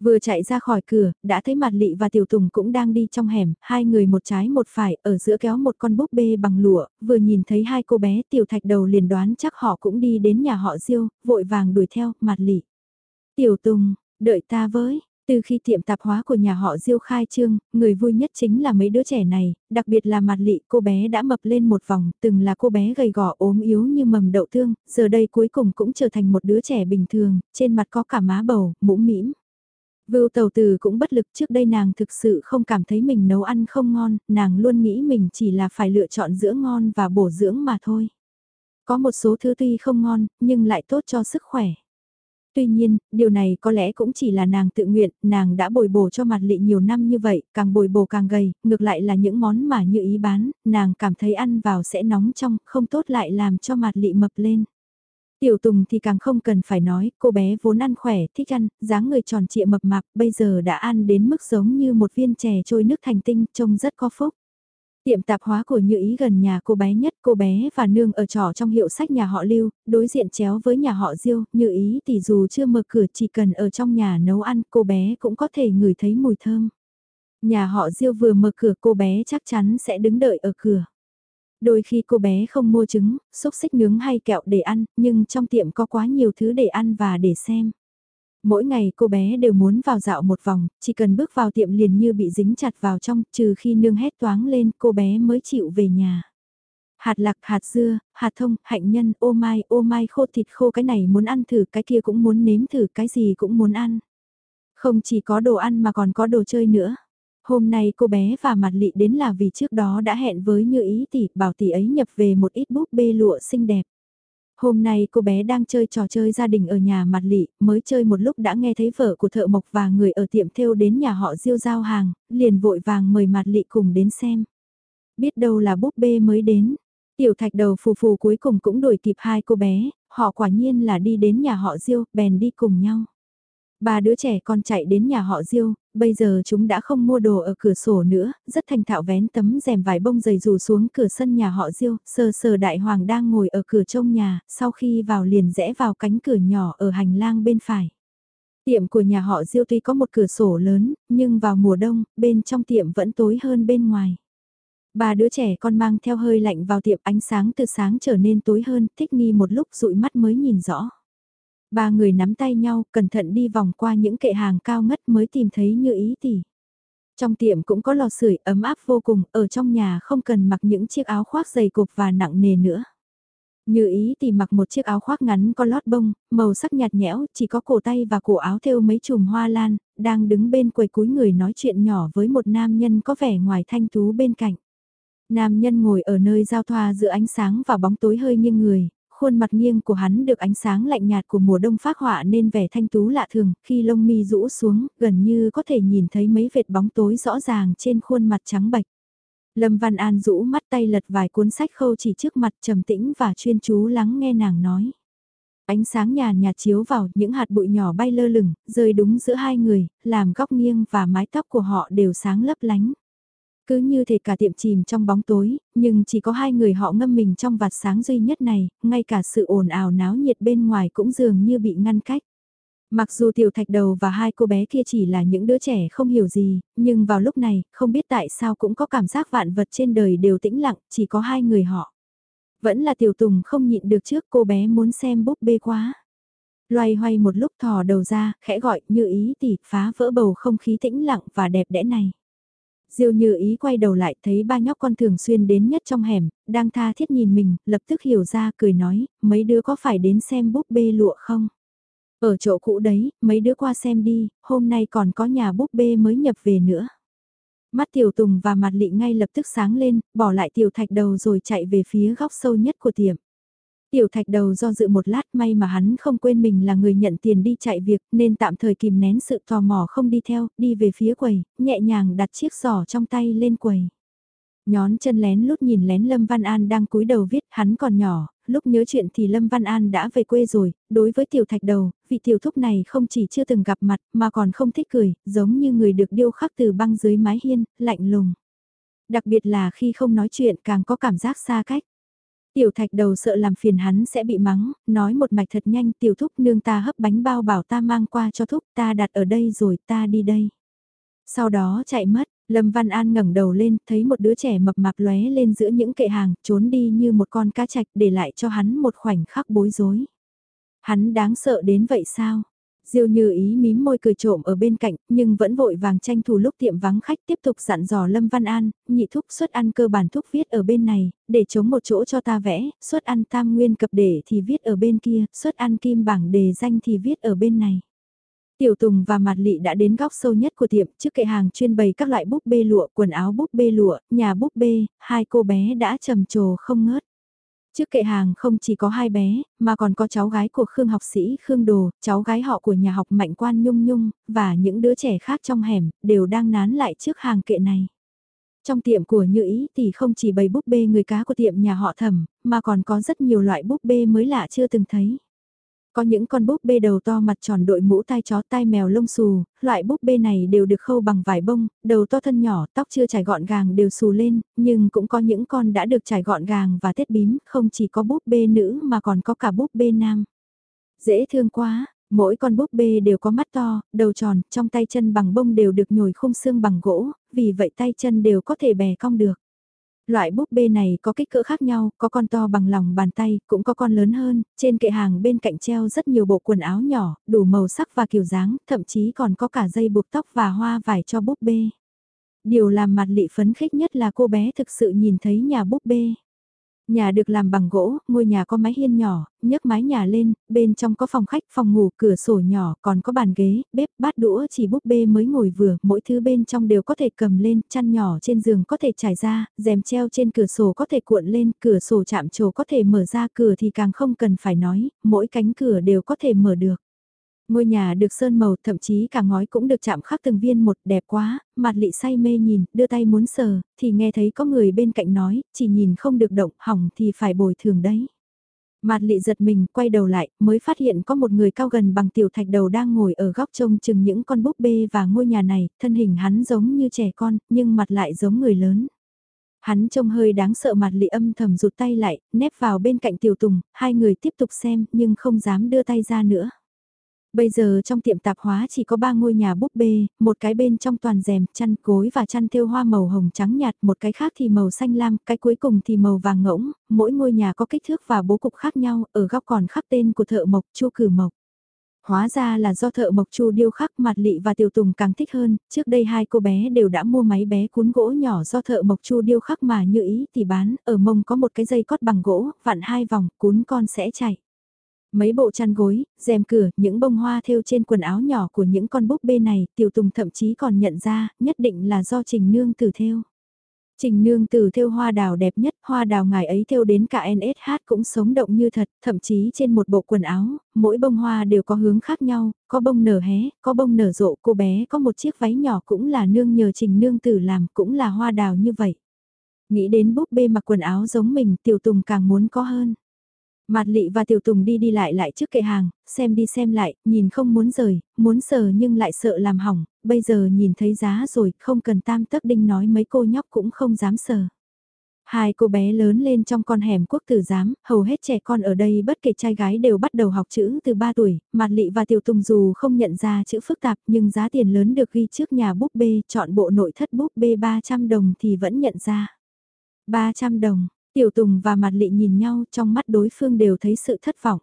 Vừa chạy ra khỏi cửa, đã thấy mặt lị và tiểu tùng cũng đang đi trong hẻm, hai người một trái một phải, ở giữa kéo một con búp bê bằng lụa, vừa nhìn thấy hai cô bé tiểu thạch đầu liền đoán chắc họ cũng đi đến nhà họ diêu, vội vàng đuổi theo, mặt lị. Tiểu tùng, đợi ta với, từ khi tiệm tạp hóa của nhà họ Diêu khai trương, người vui nhất chính là mấy đứa trẻ này, đặc biệt là mặt lị cô bé đã mập lên một vòng, từng là cô bé gầy gò ốm yếu như mầm đậu tương, giờ đây cuối cùng cũng trở thành một đứa trẻ bình thường, trên mặt có cả má bầu, mũm mĩm. Vưu tàu từ cũng bất lực trước đây nàng thực sự không cảm thấy mình nấu ăn không ngon, nàng luôn nghĩ mình chỉ là phải lựa chọn giữa ngon và bổ dưỡng mà thôi. Có một số thứ tuy không ngon, nhưng lại tốt cho sức khỏe. Tuy nhiên, điều này có lẽ cũng chỉ là nàng tự nguyện, nàng đã bồi bổ cho mặt lị nhiều năm như vậy, càng bồi bổ càng gầy, ngược lại là những món mà như ý bán, nàng cảm thấy ăn vào sẽ nóng trong, không tốt lại làm cho mặt lị mập lên. Tiểu Tùng thì càng không cần phải nói, cô bé vốn ăn khỏe, thích ăn, dáng người tròn trịa mập mạp, bây giờ đã ăn đến mức giống như một viên chè trôi nước thành tinh, trông rất có phúc. Tiệm tạp hóa của Như Ý gần nhà cô bé nhất, cô bé và nương ở trọ trong hiệu sách nhà họ Lưu, đối diện chéo với nhà họ Diêu, Như Ý thì dù chưa mở cửa chỉ cần ở trong nhà nấu ăn, cô bé cũng có thể ngửi thấy mùi thơm. Nhà họ Diêu vừa mở cửa cô bé chắc chắn sẽ đứng đợi ở cửa. Đôi khi cô bé không mua trứng, xúc xích nướng hay kẹo để ăn, nhưng trong tiệm có quá nhiều thứ để ăn và để xem. Mỗi ngày cô bé đều muốn vào dạo một vòng, chỉ cần bước vào tiệm liền như bị dính chặt vào trong, trừ khi nương hét toáng lên cô bé mới chịu về nhà. Hạt lạc, hạt dưa, hạt thông, hạnh nhân, ô mai, ô mai khô thịt khô cái này muốn ăn thử, cái kia cũng muốn nếm thử, cái gì cũng muốn ăn. Không chỉ có đồ ăn mà còn có đồ chơi nữa. Hôm nay cô bé và mặt lị đến là vì trước đó đã hẹn với như ý tỷ, bảo tỷ ấy nhập về một ít búp bê lụa xinh đẹp. Hôm nay cô bé đang chơi trò chơi gia đình ở nhà mặt lị, mới chơi một lúc đã nghe thấy vợ của thợ mộc và người ở tiệm thêu đến nhà họ diêu giao hàng, liền vội vàng mời mặt lị cùng đến xem. Biết đâu là búp bê mới đến, tiểu thạch đầu phù phù cuối cùng cũng đuổi kịp hai cô bé, họ quả nhiên là đi đến nhà họ diêu, bèn đi cùng nhau. Ba đứa trẻ con chạy đến nhà họ Diêu, bây giờ chúng đã không mua đồ ở cửa sổ nữa, rất thành thạo vén tấm rèm vải bông dày rủ xuống cửa sân nhà họ Diêu, sờ sờ đại hoàng đang ngồi ở cửa trông nhà, sau khi vào liền rẽ vào cánh cửa nhỏ ở hành lang bên phải. Tiệm của nhà họ Diêu tuy có một cửa sổ lớn, nhưng vào mùa đông, bên trong tiệm vẫn tối hơn bên ngoài. Ba đứa trẻ con mang theo hơi lạnh vào tiệm ánh sáng từ sáng trở nên tối hơn, thích nghi một lúc dụi mắt mới nhìn rõ. Ba người nắm tay nhau, cẩn thận đi vòng qua những kệ hàng cao ngất mới tìm thấy như ý tỷ. Trong tiệm cũng có lò sưởi ấm áp vô cùng, ở trong nhà không cần mặc những chiếc áo khoác dày cục và nặng nề nữa. Như ý thì mặc một chiếc áo khoác ngắn có lót bông, màu sắc nhạt nhẽo, chỉ có cổ tay và cổ áo thêu mấy chùm hoa lan, đang đứng bên quầy cúi người nói chuyện nhỏ với một nam nhân có vẻ ngoài thanh tú bên cạnh. Nam nhân ngồi ở nơi giao thoa giữa ánh sáng và bóng tối hơi nghiêng người, khuôn mặt nghiêng của hắn được ánh sáng lạnh nhạt của mùa đông phát họa nên vẻ thanh tú lạ thường, khi lông mi rũ xuống, gần như có thể nhìn thấy mấy vệt bóng tối rõ ràng trên khuôn mặt trắng bạch Lâm Văn An rũ mắt tay lật vài cuốn sách khâu chỉ trước mặt trầm tĩnh và chuyên chú lắng nghe nàng nói. Ánh sáng nhàn nhạt chiếu vào những hạt bụi nhỏ bay lơ lửng, rơi đúng giữa hai người, làm góc nghiêng và mái tóc của họ đều sáng lấp lánh. Cứ như thể cả tiệm chìm trong bóng tối, nhưng chỉ có hai người họ ngâm mình trong vạt sáng duy nhất này, ngay cả sự ồn ào náo nhiệt bên ngoài cũng dường như bị ngăn cách. Mặc dù tiểu thạch đầu và hai cô bé kia chỉ là những đứa trẻ không hiểu gì, nhưng vào lúc này, không biết tại sao cũng có cảm giác vạn vật trên đời đều tĩnh lặng, chỉ có hai người họ. Vẫn là tiểu tùng không nhịn được trước cô bé muốn xem búp bê quá. Loay hoay một lúc thò đầu ra, khẽ gọi như ý tỷ phá vỡ bầu không khí tĩnh lặng và đẹp đẽ này. Diêu như ý quay đầu lại thấy ba nhóc con thường xuyên đến nhất trong hẻm, đang tha thiết nhìn mình, lập tức hiểu ra cười nói, mấy đứa có phải đến xem búp bê lụa không? Ở chỗ cũ đấy, mấy đứa qua xem đi, hôm nay còn có nhà búp bê mới nhập về nữa. Mắt tiểu tùng và mặt lị ngay lập tức sáng lên, bỏ lại tiểu thạch đầu rồi chạy về phía góc sâu nhất của tiệm. Tiểu thạch đầu do dự một lát may mà hắn không quên mình là người nhận tiền đi chạy việc nên tạm thời kìm nén sự tò mò không đi theo, đi về phía quầy, nhẹ nhàng đặt chiếc giỏ trong tay lên quầy. Nhón chân lén lút nhìn lén Lâm Văn An đang cúi đầu viết hắn còn nhỏ, lúc nhớ chuyện thì Lâm Văn An đã về quê rồi, đối với tiểu thạch đầu, vị tiểu thúc này không chỉ chưa từng gặp mặt mà còn không thích cười, giống như người được điêu khắc từ băng dưới mái hiên, lạnh lùng. Đặc biệt là khi không nói chuyện càng có cảm giác xa cách. Tiểu thạch đầu sợ làm phiền hắn sẽ bị mắng, nói một mạch thật nhanh tiểu thúc nương ta hấp bánh bao bảo ta mang qua cho thúc ta đặt ở đây rồi ta đi đây. Sau đó chạy mất, Lâm Văn An ngẩng đầu lên, thấy một đứa trẻ mập mạp lóe lên giữa những kệ hàng, trốn đi như một con cá chạch để lại cho hắn một khoảnh khắc bối rối. Hắn đáng sợ đến vậy sao? Diêu như ý mím môi cười trộm ở bên cạnh, nhưng vẫn vội vàng tranh thủ lúc tiệm vắng khách tiếp tục dặn dò Lâm Văn An, nhị thúc suất ăn cơ bản thúc viết ở bên này, để chống một chỗ cho ta vẽ, suất ăn tam nguyên cập để thì viết ở bên kia, suất ăn kim bảng đề danh thì viết ở bên này. Tiểu Tùng và Mạt Lị đã đến góc sâu nhất của tiệm, trước kệ hàng chuyên bày các loại búp bê lụa, quần áo búp bê lụa, nhà búp bê, hai cô bé đã trầm trồ không ngớt. Trước kệ hàng không chỉ có hai bé, mà còn có cháu gái của Khương học sĩ Khương Đồ, cháu gái họ của nhà học Mạnh Quan Nhung Nhung, và những đứa trẻ khác trong hẻm, đều đang nán lại trước hàng kệ này. Trong tiệm của Như Ý thì không chỉ bày búp bê người cá của tiệm nhà họ thẩm, mà còn có rất nhiều loại búp bê mới lạ chưa từng thấy. Có những con búp bê đầu to mặt tròn đội mũ tai chó tai mèo lông xù, loại búp bê này đều được khâu bằng vải bông, đầu to thân nhỏ, tóc chưa trải gọn gàng đều xù lên, nhưng cũng có những con đã được trải gọn gàng và tết bím, không chỉ có búp bê nữ mà còn có cả búp bê nam. Dễ thương quá, mỗi con búp bê đều có mắt to, đầu tròn, trong tay chân bằng bông đều được nhồi khung xương bằng gỗ, vì vậy tay chân đều có thể bè cong được. Loại búp bê này có kích cỡ khác nhau, có con to bằng lòng bàn tay, cũng có con lớn hơn, trên kệ hàng bên cạnh treo rất nhiều bộ quần áo nhỏ, đủ màu sắc và kiểu dáng, thậm chí còn có cả dây buộc tóc và hoa vải cho búp bê. Điều làm mặt lị phấn khích nhất là cô bé thực sự nhìn thấy nhà búp bê. Nhà được làm bằng gỗ, ngôi nhà có mái hiên nhỏ, nhấc mái nhà lên, bên trong có phòng khách, phòng ngủ, cửa sổ nhỏ, còn có bàn ghế, bếp, bát đũa chỉ búp bê mới ngồi vừa, mỗi thứ bên trong đều có thể cầm lên, chăn nhỏ trên giường có thể trải ra, rèm treo trên cửa sổ có thể cuộn lên, cửa sổ chạm trổ có thể mở ra, cửa thì càng không cần phải nói, mỗi cánh cửa đều có thể mở được. Ngôi nhà được sơn màu, thậm chí cả ngói cũng được chạm khắc từng viên một đẹp quá, mặt lị say mê nhìn, đưa tay muốn sờ, thì nghe thấy có người bên cạnh nói, chỉ nhìn không được động, hỏng thì phải bồi thường đấy. Mạt lị giật mình, quay đầu lại, mới phát hiện có một người cao gần bằng tiểu thạch đầu đang ngồi ở góc trông chừng những con búp bê và ngôi nhà này, thân hình hắn giống như trẻ con, nhưng mặt lại giống người lớn. Hắn trông hơi đáng sợ mặt lị âm thầm rụt tay lại, nép vào bên cạnh tiểu tùng, hai người tiếp tục xem nhưng không dám đưa tay ra nữa. Bây giờ trong tiệm tạp hóa chỉ có ba ngôi nhà búp bê, một cái bên trong toàn rèm, chăn cối và chăn thêu hoa màu hồng trắng nhạt, một cái khác thì màu xanh lam, cái cuối cùng thì màu vàng ngỗng, mỗi ngôi nhà có kích thước và bố cục khác nhau, ở góc còn khắc tên của thợ mộc chu cử mộc. Hóa ra là do thợ mộc chu điêu khắc mặt lị và tiểu tùng càng thích hơn, trước đây hai cô bé đều đã mua máy bé cuốn gỗ nhỏ do thợ mộc chu điêu khắc mà như ý thì bán, ở mông có một cái dây cót bằng gỗ, vặn hai vòng, cuốn con sẽ chạy. Mấy bộ chăn gối, rèm cửa, những bông hoa thêu trên quần áo nhỏ của những con búp bê này, tiểu tùng thậm chí còn nhận ra, nhất định là do trình nương tử thêu. Trình nương tử thêu hoa đào đẹp nhất, hoa đào ngài ấy thêu đến cả NSH cũng sống động như thật, thậm chí trên một bộ quần áo, mỗi bông hoa đều có hướng khác nhau, có bông nở hé, có bông nở rộ, cô bé có một chiếc váy nhỏ cũng là nương nhờ trình nương tử làm, cũng là hoa đào như vậy. Nghĩ đến búp bê mặc quần áo giống mình, tiểu tùng càng muốn có hơn. Mạt Lị và Tiểu Tùng đi đi lại lại trước kệ hàng, xem đi xem lại, nhìn không muốn rời, muốn sờ nhưng lại sợ làm hỏng, bây giờ nhìn thấy giá rồi, không cần tam tấc đinh nói mấy cô nhóc cũng không dám sờ. Hai cô bé lớn lên trong con hẻm quốc tử giám, hầu hết trẻ con ở đây bất kể trai gái đều bắt đầu học chữ từ 3 tuổi, Mạt Lị và Tiểu Tùng dù không nhận ra chữ phức tạp nhưng giá tiền lớn được ghi trước nhà búp bê, chọn bộ nội thất búp bê 300 đồng thì vẫn nhận ra. 300 đồng, Tiểu Tùng và Mạt Lị nhìn nhau trong mắt đối phương đều thấy sự thất vọng.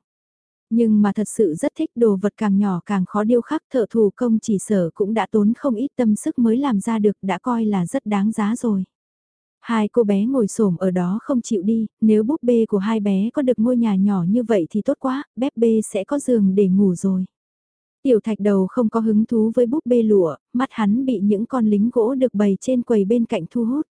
Nhưng mà thật sự rất thích đồ vật càng nhỏ càng khó điêu khắc thợ thủ công chỉ sở cũng đã tốn không ít tâm sức mới làm ra được đã coi là rất đáng giá rồi. Hai cô bé ngồi xổm ở đó không chịu đi, nếu búp bê của hai bé có được ngôi nhà nhỏ như vậy thì tốt quá, bếp bê sẽ có giường để ngủ rồi. Tiểu thạch đầu không có hứng thú với búp bê lụa, mắt hắn bị những con lính gỗ được bày trên quầy bên cạnh thu hút.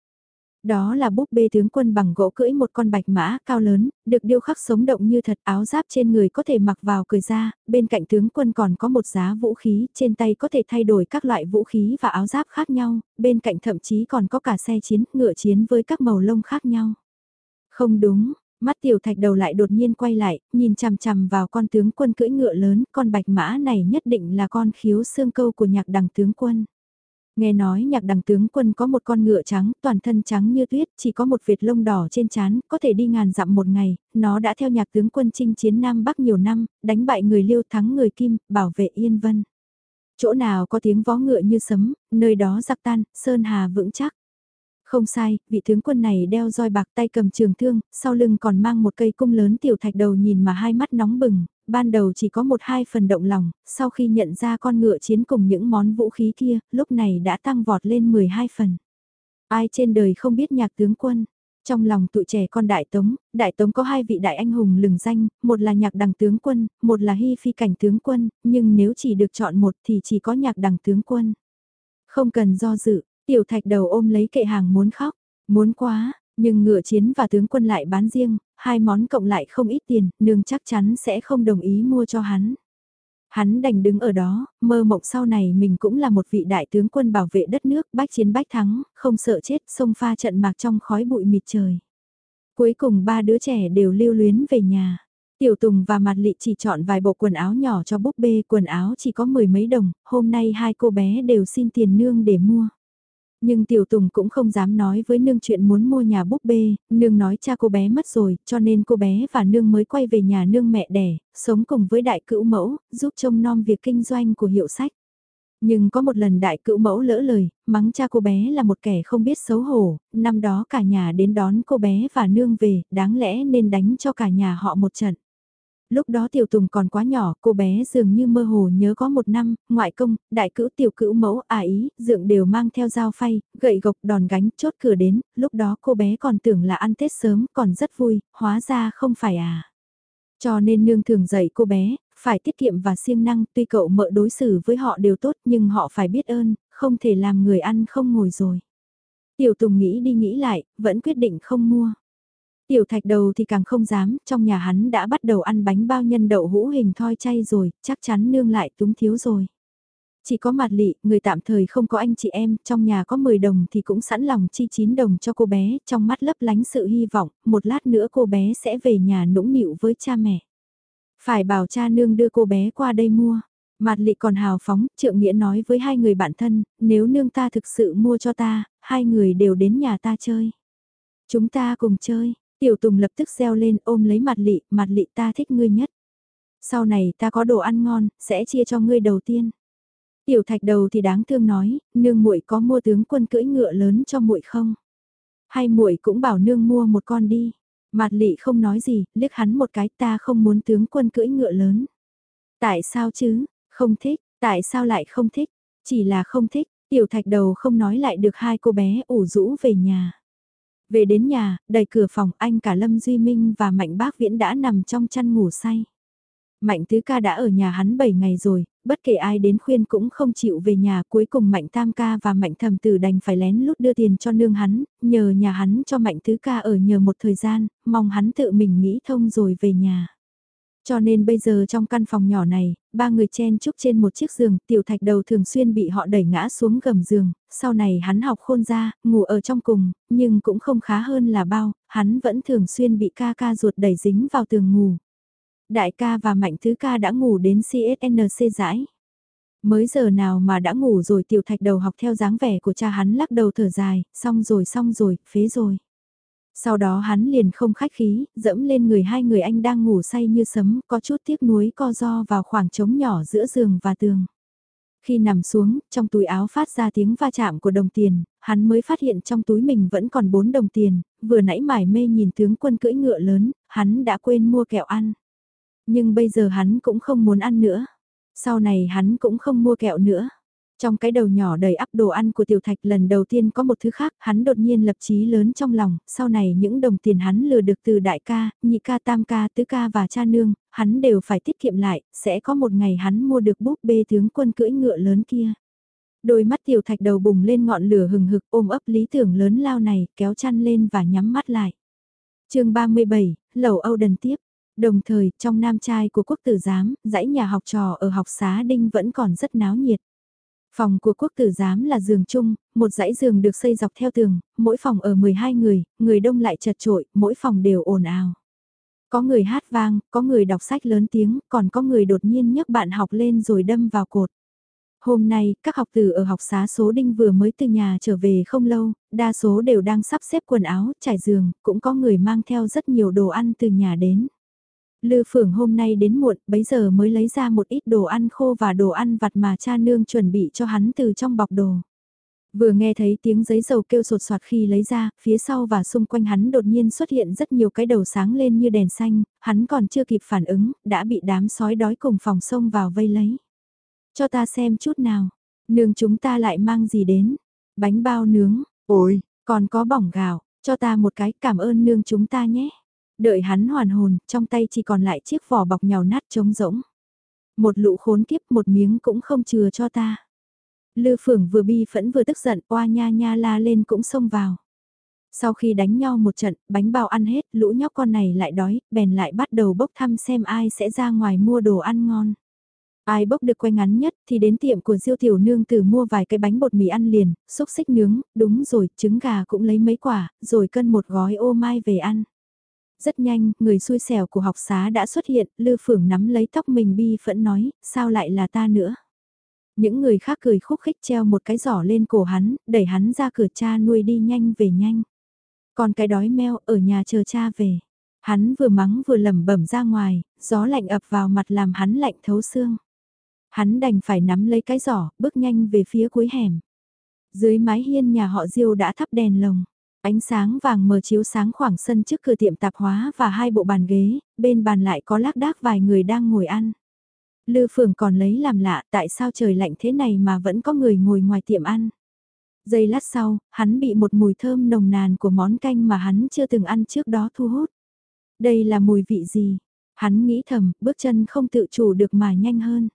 Đó là búp bê tướng quân bằng gỗ cưỡi một con bạch mã cao lớn, được điêu khắc sống động như thật áo giáp trên người có thể mặc vào cười ra, bên cạnh tướng quân còn có một giá vũ khí, trên tay có thể thay đổi các loại vũ khí và áo giáp khác nhau, bên cạnh thậm chí còn có cả xe chiến, ngựa chiến với các màu lông khác nhau. Không đúng, mắt tiểu thạch đầu lại đột nhiên quay lại, nhìn chằm chằm vào con tướng quân cưỡi ngựa lớn, con bạch mã này nhất định là con khiếu xương câu của nhạc đằng tướng quân. Nghe nói nhạc đằng tướng quân có một con ngựa trắng, toàn thân trắng như tuyết, chỉ có một vệt lông đỏ trên trán, có thể đi ngàn dặm một ngày, nó đã theo nhạc tướng quân chinh chiến Nam Bắc nhiều năm, đánh bại người liêu thắng người kim, bảo vệ Yên Vân. Chỗ nào có tiếng vó ngựa như sấm, nơi đó giặc tan, sơn hà vững chắc. Không sai, vị tướng quân này đeo roi bạc tay cầm trường thương, sau lưng còn mang một cây cung lớn tiểu thạch đầu nhìn mà hai mắt nóng bừng, ban đầu chỉ có một hai phần động lòng, sau khi nhận ra con ngựa chiến cùng những món vũ khí kia, lúc này đã tăng vọt lên 12 phần. Ai trên đời không biết nhạc tướng quân? Trong lòng tụi trẻ con Đại Tống, Đại Tống có hai vị đại anh hùng lừng danh, một là nhạc đằng tướng quân, một là hy phi cảnh tướng quân, nhưng nếu chỉ được chọn một thì chỉ có nhạc đằng tướng quân. Không cần do dự, tiểu thạch đầu ôm lấy kệ hàng muốn khóc, muốn quá, nhưng ngựa chiến và tướng quân lại bán riêng, hai món cộng lại không ít tiền, nương chắc chắn sẽ không đồng ý mua cho hắn. Hắn đành đứng ở đó, mơ mộng sau này mình cũng là một vị đại tướng quân bảo vệ đất nước, bách chiến bách thắng, không sợ chết, sông pha trận mạc trong khói bụi mịt trời. Cuối cùng ba đứa trẻ đều lưu luyến về nhà. Tiểu Tùng và Mặt Lị chỉ chọn vài bộ quần áo nhỏ cho búp bê, quần áo chỉ có mười mấy đồng, hôm nay hai cô bé đều xin tiền nương để mua. Nhưng Tiểu Tùng cũng không dám nói với nương chuyện muốn mua nhà búp bê, nương nói cha cô bé mất rồi, cho nên cô bé và nương mới quay về nhà nương mẹ đẻ, sống cùng với đại cữu mẫu, giúp trông nom việc kinh doanh của hiệu sách. Nhưng có một lần đại cữu mẫu lỡ lời, mắng cha cô bé là một kẻ không biết xấu hổ, năm đó cả nhà đến đón cô bé và nương về, đáng lẽ nên đánh cho cả nhà họ một trận. Lúc đó tiểu tùng còn quá nhỏ, cô bé dường như mơ hồ nhớ có một năm, ngoại công, đại cữu tiểu cữu mẫu, à ý, dượng đều mang theo dao phay, gậy gộc đòn gánh, chốt cửa đến, lúc đó cô bé còn tưởng là ăn Tết sớm, còn rất vui, hóa ra không phải à. Cho nên nương thường dạy cô bé, phải tiết kiệm và siêng năng, tuy cậu mợ đối xử với họ đều tốt nhưng họ phải biết ơn, không thể làm người ăn không ngồi rồi. Tiểu Tùng nghĩ đi nghĩ lại, vẫn quyết định không mua. Tiểu thạch đầu thì càng không dám, trong nhà hắn đã bắt đầu ăn bánh bao nhân đậu hũ hình thoi chay rồi, chắc chắn nương lại túng thiếu rồi. Chỉ có mặt lị, người tạm thời không có anh chị em, trong nhà có 10 đồng thì cũng sẵn lòng chi 9 đồng cho cô bé, trong mắt lấp lánh sự hy vọng, một lát nữa cô bé sẽ về nhà nũng nịu với cha mẹ. Phải bảo cha nương đưa cô bé qua đây mua. Mặt lị còn hào phóng, trượng nghĩa nói với hai người bạn thân, nếu nương ta thực sự mua cho ta, hai người đều đến nhà ta chơi. Chúng ta cùng chơi, Tiểu Tùng lập tức reo lên ôm lấy mặt lị, mặt lị ta thích ngươi nhất. Sau này ta có đồ ăn ngon, sẽ chia cho ngươi đầu tiên. Tiểu thạch đầu thì đáng thương nói, nương muội có mua tướng quân cưỡi ngựa lớn cho muội không? Hay muội cũng bảo nương mua một con đi. Mặt lị không nói gì, liếc hắn một cái ta không muốn tướng quân cưỡi ngựa lớn. Tại sao chứ, không thích, tại sao lại không thích, chỉ là không thích, tiểu thạch đầu không nói lại được hai cô bé ủ rũ về nhà. Về đến nhà, đẩy cửa phòng anh cả Lâm Duy Minh và Mạnh Bác Viễn đã nằm trong chăn ngủ say. Mạnh Tứ Ca đã ở nhà hắn 7 ngày rồi, bất kể ai đến khuyên cũng không chịu về nhà. Cuối cùng Mạnh Tam Ca và Mạnh Thầm Tử đành phải lén lút đưa tiền cho nương hắn, nhờ nhà hắn cho Mạnh Tứ Ca ở nhờ một thời gian, mong hắn tự mình nghĩ thông rồi về nhà. Cho nên bây giờ trong căn phòng nhỏ này, ba người chen chúc trên một chiếc giường, tiểu thạch đầu thường xuyên bị họ đẩy ngã xuống gầm giường, sau này hắn học khôn ra, ngủ ở trong cùng, nhưng cũng không khá hơn là bao, hắn vẫn thường xuyên bị ca ca ruột đẩy dính vào tường ngủ. Đại ca và mạnh thứ ca đã ngủ đến CSNC giải. Mới giờ nào mà đã ngủ rồi tiểu thạch đầu học theo dáng vẻ của cha hắn lắc đầu thở dài, xong rồi xong rồi, phế rồi. Sau đó hắn liền không khách khí, dẫm lên người hai người anh đang ngủ say như sấm, có chút tiếc nuối co do vào khoảng trống nhỏ giữa giường và tường. Khi nằm xuống, trong túi áo phát ra tiếng va chạm của đồng tiền, hắn mới phát hiện trong túi mình vẫn còn 4 đồng tiền, vừa nãy mải mê nhìn tướng quân cưỡi ngựa lớn, hắn đã quên mua kẹo ăn. Nhưng bây giờ hắn cũng không muốn ăn nữa. Sau này hắn cũng không mua kẹo nữa. Trong cái đầu nhỏ đầy ắp đồ ăn của tiểu thạch lần đầu tiên có một thứ khác, hắn đột nhiên lập chí lớn trong lòng, sau này những đồng tiền hắn lừa được từ đại ca, nhị ca tam ca, tứ ca và cha nương, hắn đều phải tiết kiệm lại, sẽ có một ngày hắn mua được búp bê tướng quân cưỡi ngựa lớn kia. Đôi mắt tiểu thạch đầu bùng lên ngọn lửa hừng hực ôm ấp lý tưởng lớn lao này, kéo chăn lên và nhắm mắt lại. chương 37, Lầu Âu Đần tiếp. Đồng thời, trong nam trai của quốc tử giám, dãy nhà học trò ở học xá Đinh vẫn còn rất náo nhiệt. Phòng của quốc tử giám là giường chung, một dãy giường được xây dọc theo tường, mỗi phòng ở 12 người, người đông lại chật trội, mỗi phòng đều ồn ào. Có người hát vang, có người đọc sách lớn tiếng, còn có người đột nhiên nhấc bạn học lên rồi đâm vào cột. Hôm nay, các học tử ở học xá số đinh vừa mới từ nhà trở về không lâu, đa số đều đang sắp xếp quần áo, trải giường, cũng có người mang theo rất nhiều đồ ăn từ nhà đến. Lư Phượng hôm nay đến muộn, bấy giờ mới lấy ra một ít đồ ăn khô và đồ ăn vặt mà cha nương chuẩn bị cho hắn từ trong bọc đồ. Vừa nghe thấy tiếng giấy dầu kêu sột soạt khi lấy ra, phía sau và xung quanh hắn đột nhiên xuất hiện rất nhiều cái đầu sáng lên như đèn xanh, hắn còn chưa kịp phản ứng, đã bị đám sói đói cùng phòng sông vào vây lấy. Cho ta xem chút nào, nương chúng ta lại mang gì đến, bánh bao nướng, ôi, còn có bỏng gạo, cho ta một cái cảm ơn nương chúng ta nhé. Đợi hắn hoàn hồn, trong tay chỉ còn lại chiếc vỏ bọc nhào nát trống rỗng. Một lũ khốn kiếp một miếng cũng không chừa cho ta. Lư Phượng vừa bi phẫn vừa tức giận, oa nha nha la lên cũng xông vào. Sau khi đánh nhau một trận, bánh bao ăn hết, lũ nhóc con này lại đói, bèn lại bắt đầu bốc thăm xem ai sẽ ra ngoài mua đồ ăn ngon. Ai bốc được quay ngắn nhất thì đến tiệm của Diêu Tiểu Nương từ mua vài cái bánh bột mì ăn liền, xúc xích nướng, đúng rồi, trứng gà cũng lấy mấy quả, rồi cân một gói ô mai về ăn. Rất nhanh, người xui xẻo của học xá đã xuất hiện, Lư Phượng nắm lấy tóc mình bi phẫn nói, sao lại là ta nữa. Những người khác cười khúc khích treo một cái giỏ lên cổ hắn, đẩy hắn ra cửa cha nuôi đi nhanh về nhanh. Còn cái đói meo ở nhà chờ cha về. Hắn vừa mắng vừa lẩm bẩm ra ngoài, gió lạnh ập vào mặt làm hắn lạnh thấu xương. Hắn đành phải nắm lấy cái giỏ, bước nhanh về phía cuối hẻm. Dưới mái hiên nhà họ Diêu đã thắp đèn lồng. Ánh sáng vàng mờ chiếu sáng khoảng sân trước cửa tiệm tạp hóa và hai bộ bàn ghế, bên bàn lại có lác đác vài người đang ngồi ăn. Lư Phường còn lấy làm lạ tại sao trời lạnh thế này mà vẫn có người ngồi ngoài tiệm ăn. Giây lát sau, hắn bị một mùi thơm nồng nàn của món canh mà hắn chưa từng ăn trước đó thu hút. Đây là mùi vị gì? Hắn nghĩ thầm, bước chân không tự chủ được mà nhanh hơn.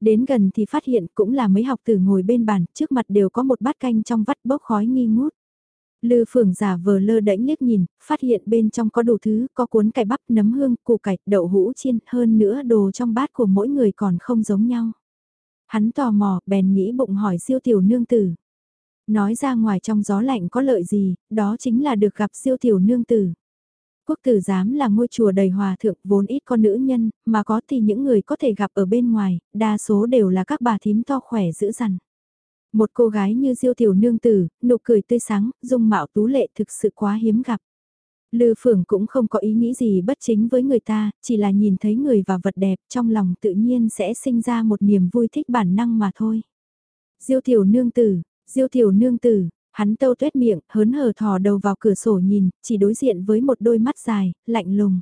Đến gần thì phát hiện cũng là mấy học tử ngồi bên bàn, trước mặt đều có một bát canh trong vắt bốc khói nghi ngút. Lư phường giả vờ lơ đễnh liếc nhìn, phát hiện bên trong có đủ thứ, có cuốn cải bắp, nấm hương, củ cải, đậu hũ chiên, hơn nữa đồ trong bát của mỗi người còn không giống nhau. Hắn tò mò, bèn nghĩ bụng hỏi siêu tiểu nương tử. Nói ra ngoài trong gió lạnh có lợi gì, đó chính là được gặp siêu tiểu nương tử. Quốc tử giám là ngôi chùa đầy hòa thượng vốn ít con nữ nhân, mà có thì những người có thể gặp ở bên ngoài, đa số đều là các bà thím to khỏe dữ dằn. Một cô gái như diêu tiểu nương tử, nụ cười tươi sáng, dung mạo tú lệ thực sự quá hiếm gặp. Lư Phượng cũng không có ý nghĩ gì bất chính với người ta, chỉ là nhìn thấy người và vật đẹp trong lòng tự nhiên sẽ sinh ra một niềm vui thích bản năng mà thôi. Diêu tiểu nương tử, diêu tiểu nương tử, hắn tâu tuét miệng, hớn hở thò đầu vào cửa sổ nhìn, chỉ đối diện với một đôi mắt dài, lạnh lùng.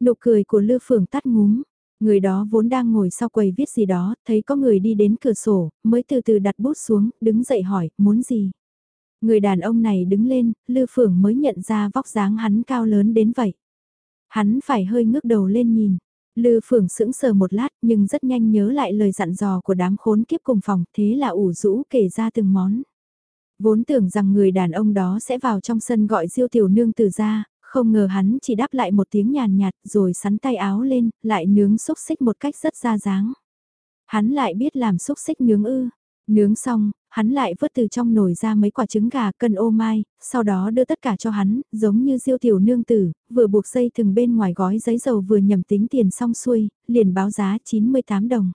Nụ cười của Lư Phượng tắt ngúm, Người đó vốn đang ngồi sau quầy viết gì đó, thấy có người đi đến cửa sổ, mới từ từ đặt bút xuống, đứng dậy hỏi, muốn gì? Người đàn ông này đứng lên, Lư Phượng mới nhận ra vóc dáng hắn cao lớn đến vậy. Hắn phải hơi ngước đầu lên nhìn. Lư Phượng sững sờ một lát nhưng rất nhanh nhớ lại lời dặn dò của đám khốn kiếp cùng phòng thế là ủ rũ kể ra từng món. Vốn tưởng rằng người đàn ông đó sẽ vào trong sân gọi diêu tiểu nương từ ra, không ngờ hắn chỉ đáp lại một tiếng nhàn nhạt rồi sắn tay áo lên, lại nướng xúc xích một cách rất ra dáng. Hắn lại biết làm xúc xích nướng ư. Nướng xong, hắn lại vớt từ trong nồi ra mấy quả trứng gà cân ô mai, sau đó đưa tất cả cho hắn, giống như diêu tiểu nương tử, vừa buộc dây thừng bên ngoài gói giấy dầu vừa nhầm tính tiền xong xuôi, liền báo giá 98 đồng.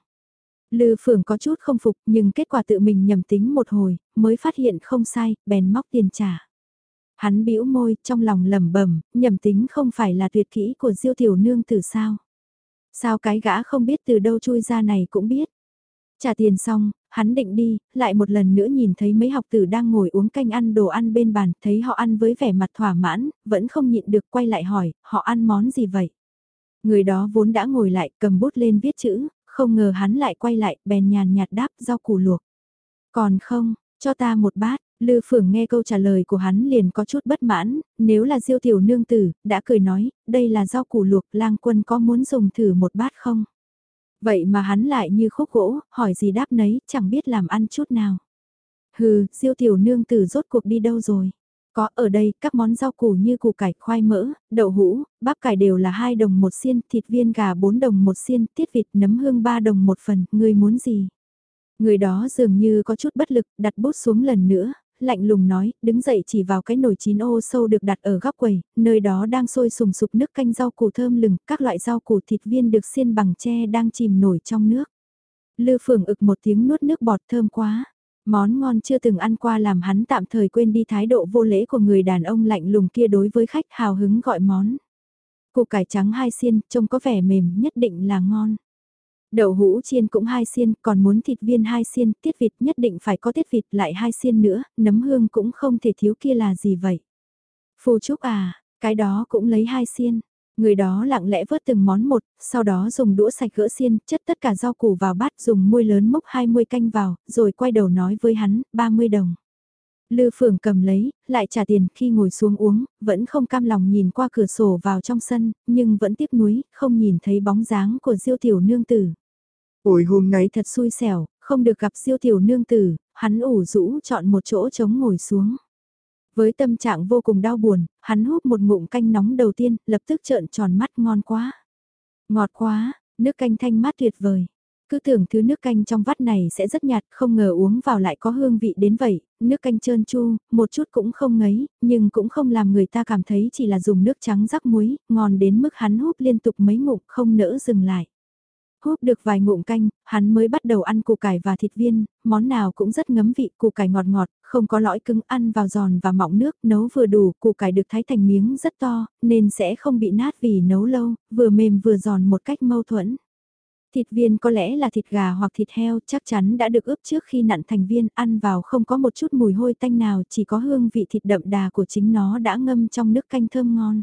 Lư Phượng có chút không phục nhưng kết quả tự mình nhầm tính một hồi, mới phát hiện không sai, bèn móc tiền trả. Hắn bĩu môi, trong lòng lẩm bẩm, nhầm tính không phải là tuyệt kỹ của Diêu tiểu nương từ sao? Sao cái gã không biết từ đâu chui ra này cũng biết. Trả tiền xong, hắn định đi, lại một lần nữa nhìn thấy mấy học tử đang ngồi uống canh ăn đồ ăn bên bàn, thấy họ ăn với vẻ mặt thỏa mãn, vẫn không nhịn được quay lại hỏi, họ ăn món gì vậy? Người đó vốn đã ngồi lại, cầm bút lên viết chữ, không ngờ hắn lại quay lại, bèn nhàn nhạt đáp rau củ luộc. Còn không, cho ta một bát, Lư Phượng nghe câu trả lời của hắn liền có chút bất mãn, nếu là diêu tiểu nương tử, đã cười nói, đây là rau củ luộc, lang quân có muốn dùng thử một bát không? Vậy mà hắn lại như khúc gỗ, hỏi gì đáp nấy, chẳng biết làm ăn chút nào. Hừ, diêu tiểu nương tử rốt cuộc đi đâu rồi? Có ở đây, các món rau củ như củ cải, khoai mỡ, đậu hũ, bắp cải đều là 2 đồng một xiên, thịt viên gà 4 đồng một xiên, tiết vịt nấm hương 3 đồng một phần, người muốn gì? Người đó dường như có chút bất lực, đặt bút xuống lần nữa, lạnh lùng nói, đứng dậy chỉ vào cái nồi chín ô sâu được đặt ở góc quầy, nơi đó đang sôi sùng sục nước canh rau củ thơm lừng, các loại rau củ thịt viên được xiên bằng tre đang chìm nổi trong nước. Lư Phượng ực một tiếng nuốt nước bọt thơm quá. Món ngon chưa từng ăn qua làm hắn tạm thời quên đi thái độ vô lễ của người đàn ông lạnh lùng kia đối với khách hào hứng gọi món. Củ cải trắng hai xiên, trông có vẻ mềm, nhất định là ngon. Đậu hũ chiên cũng hai xiên, còn muốn thịt viên hai xiên, tiết vịt nhất định phải có tiết vịt lại hai xiên nữa, nấm hương cũng không thể thiếu kia là gì vậy. Phù Trúc à, cái đó cũng lấy hai xiên. Người đó lặng lẽ vớt từng món một, sau đó dùng đũa sạch gỡ xiên, chất tất cả rau củ vào bát dùng muôi lớn mốc 20 canh vào, rồi quay đầu nói với hắn, 30 đồng. Lư Phượng cầm lấy, lại trả tiền khi ngồi xuống uống, vẫn không cam lòng nhìn qua cửa sổ vào trong sân, nhưng vẫn tiếc nuối, không nhìn thấy bóng dáng của diêu tiểu nương tử. Ôi hôm nay thật xui xẻo, không được gặp siêu tiểu nương tử, hắn ủ rũ chọn một chỗ trống ngồi xuống. Với tâm trạng vô cùng đau buồn, hắn hút một ngụm canh nóng đầu tiên, lập tức trợn tròn mắt ngon quá. Ngọt quá, nước canh thanh mát tuyệt vời. Cứ tưởng thứ nước canh trong vắt này sẽ rất nhạt, không ngờ uống vào lại có hương vị đến vậy, nước canh trơn chu, một chút cũng không ngấy, nhưng cũng không làm người ta cảm thấy chỉ là dùng nước trắng rắc muối, ngon đến mức hắn hút liên tục mấy ngụm không nỡ dừng lại. Húp được vài ngụm canh, hắn mới bắt đầu ăn củ cải và thịt viên, món nào cũng rất ngấm vị, củ cải ngọt ngọt, không có lõi cứng ăn vào giòn và mọng nước, nấu vừa đủ, củ cải được thái thành miếng rất to, nên sẽ không bị nát vì nấu lâu, vừa mềm vừa giòn một cách mâu thuẫn. Thịt viên có lẽ là thịt gà hoặc thịt heo chắc chắn đã được ướp trước khi nặn thành viên ăn vào không có một chút mùi hôi tanh nào chỉ có hương vị thịt đậm đà của chính nó đã ngâm trong nước canh thơm ngon.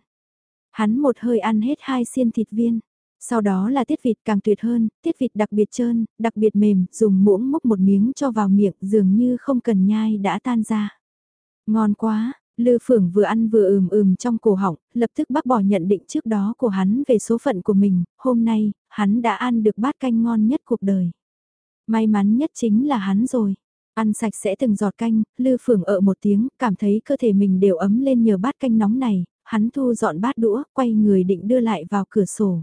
Hắn một hơi ăn hết hai xiên thịt viên. Sau đó là tiết vịt càng tuyệt hơn, tiết vịt đặc biệt trơn, đặc biệt mềm, dùng muỗng múc một miếng cho vào miệng dường như không cần nhai đã tan ra. Ngon quá, Lư Phượng vừa ăn vừa ừm ừm trong cổ họng, lập tức bác bỏ nhận định trước đó của hắn về số phận của mình, hôm nay, hắn đã ăn được bát canh ngon nhất cuộc đời. May mắn nhất chính là hắn rồi. Ăn sạch sẽ từng giọt canh, Lư Phượng ở một tiếng, cảm thấy cơ thể mình đều ấm lên nhờ bát canh nóng này, hắn thu dọn bát đũa, quay người định đưa lại vào cửa sổ.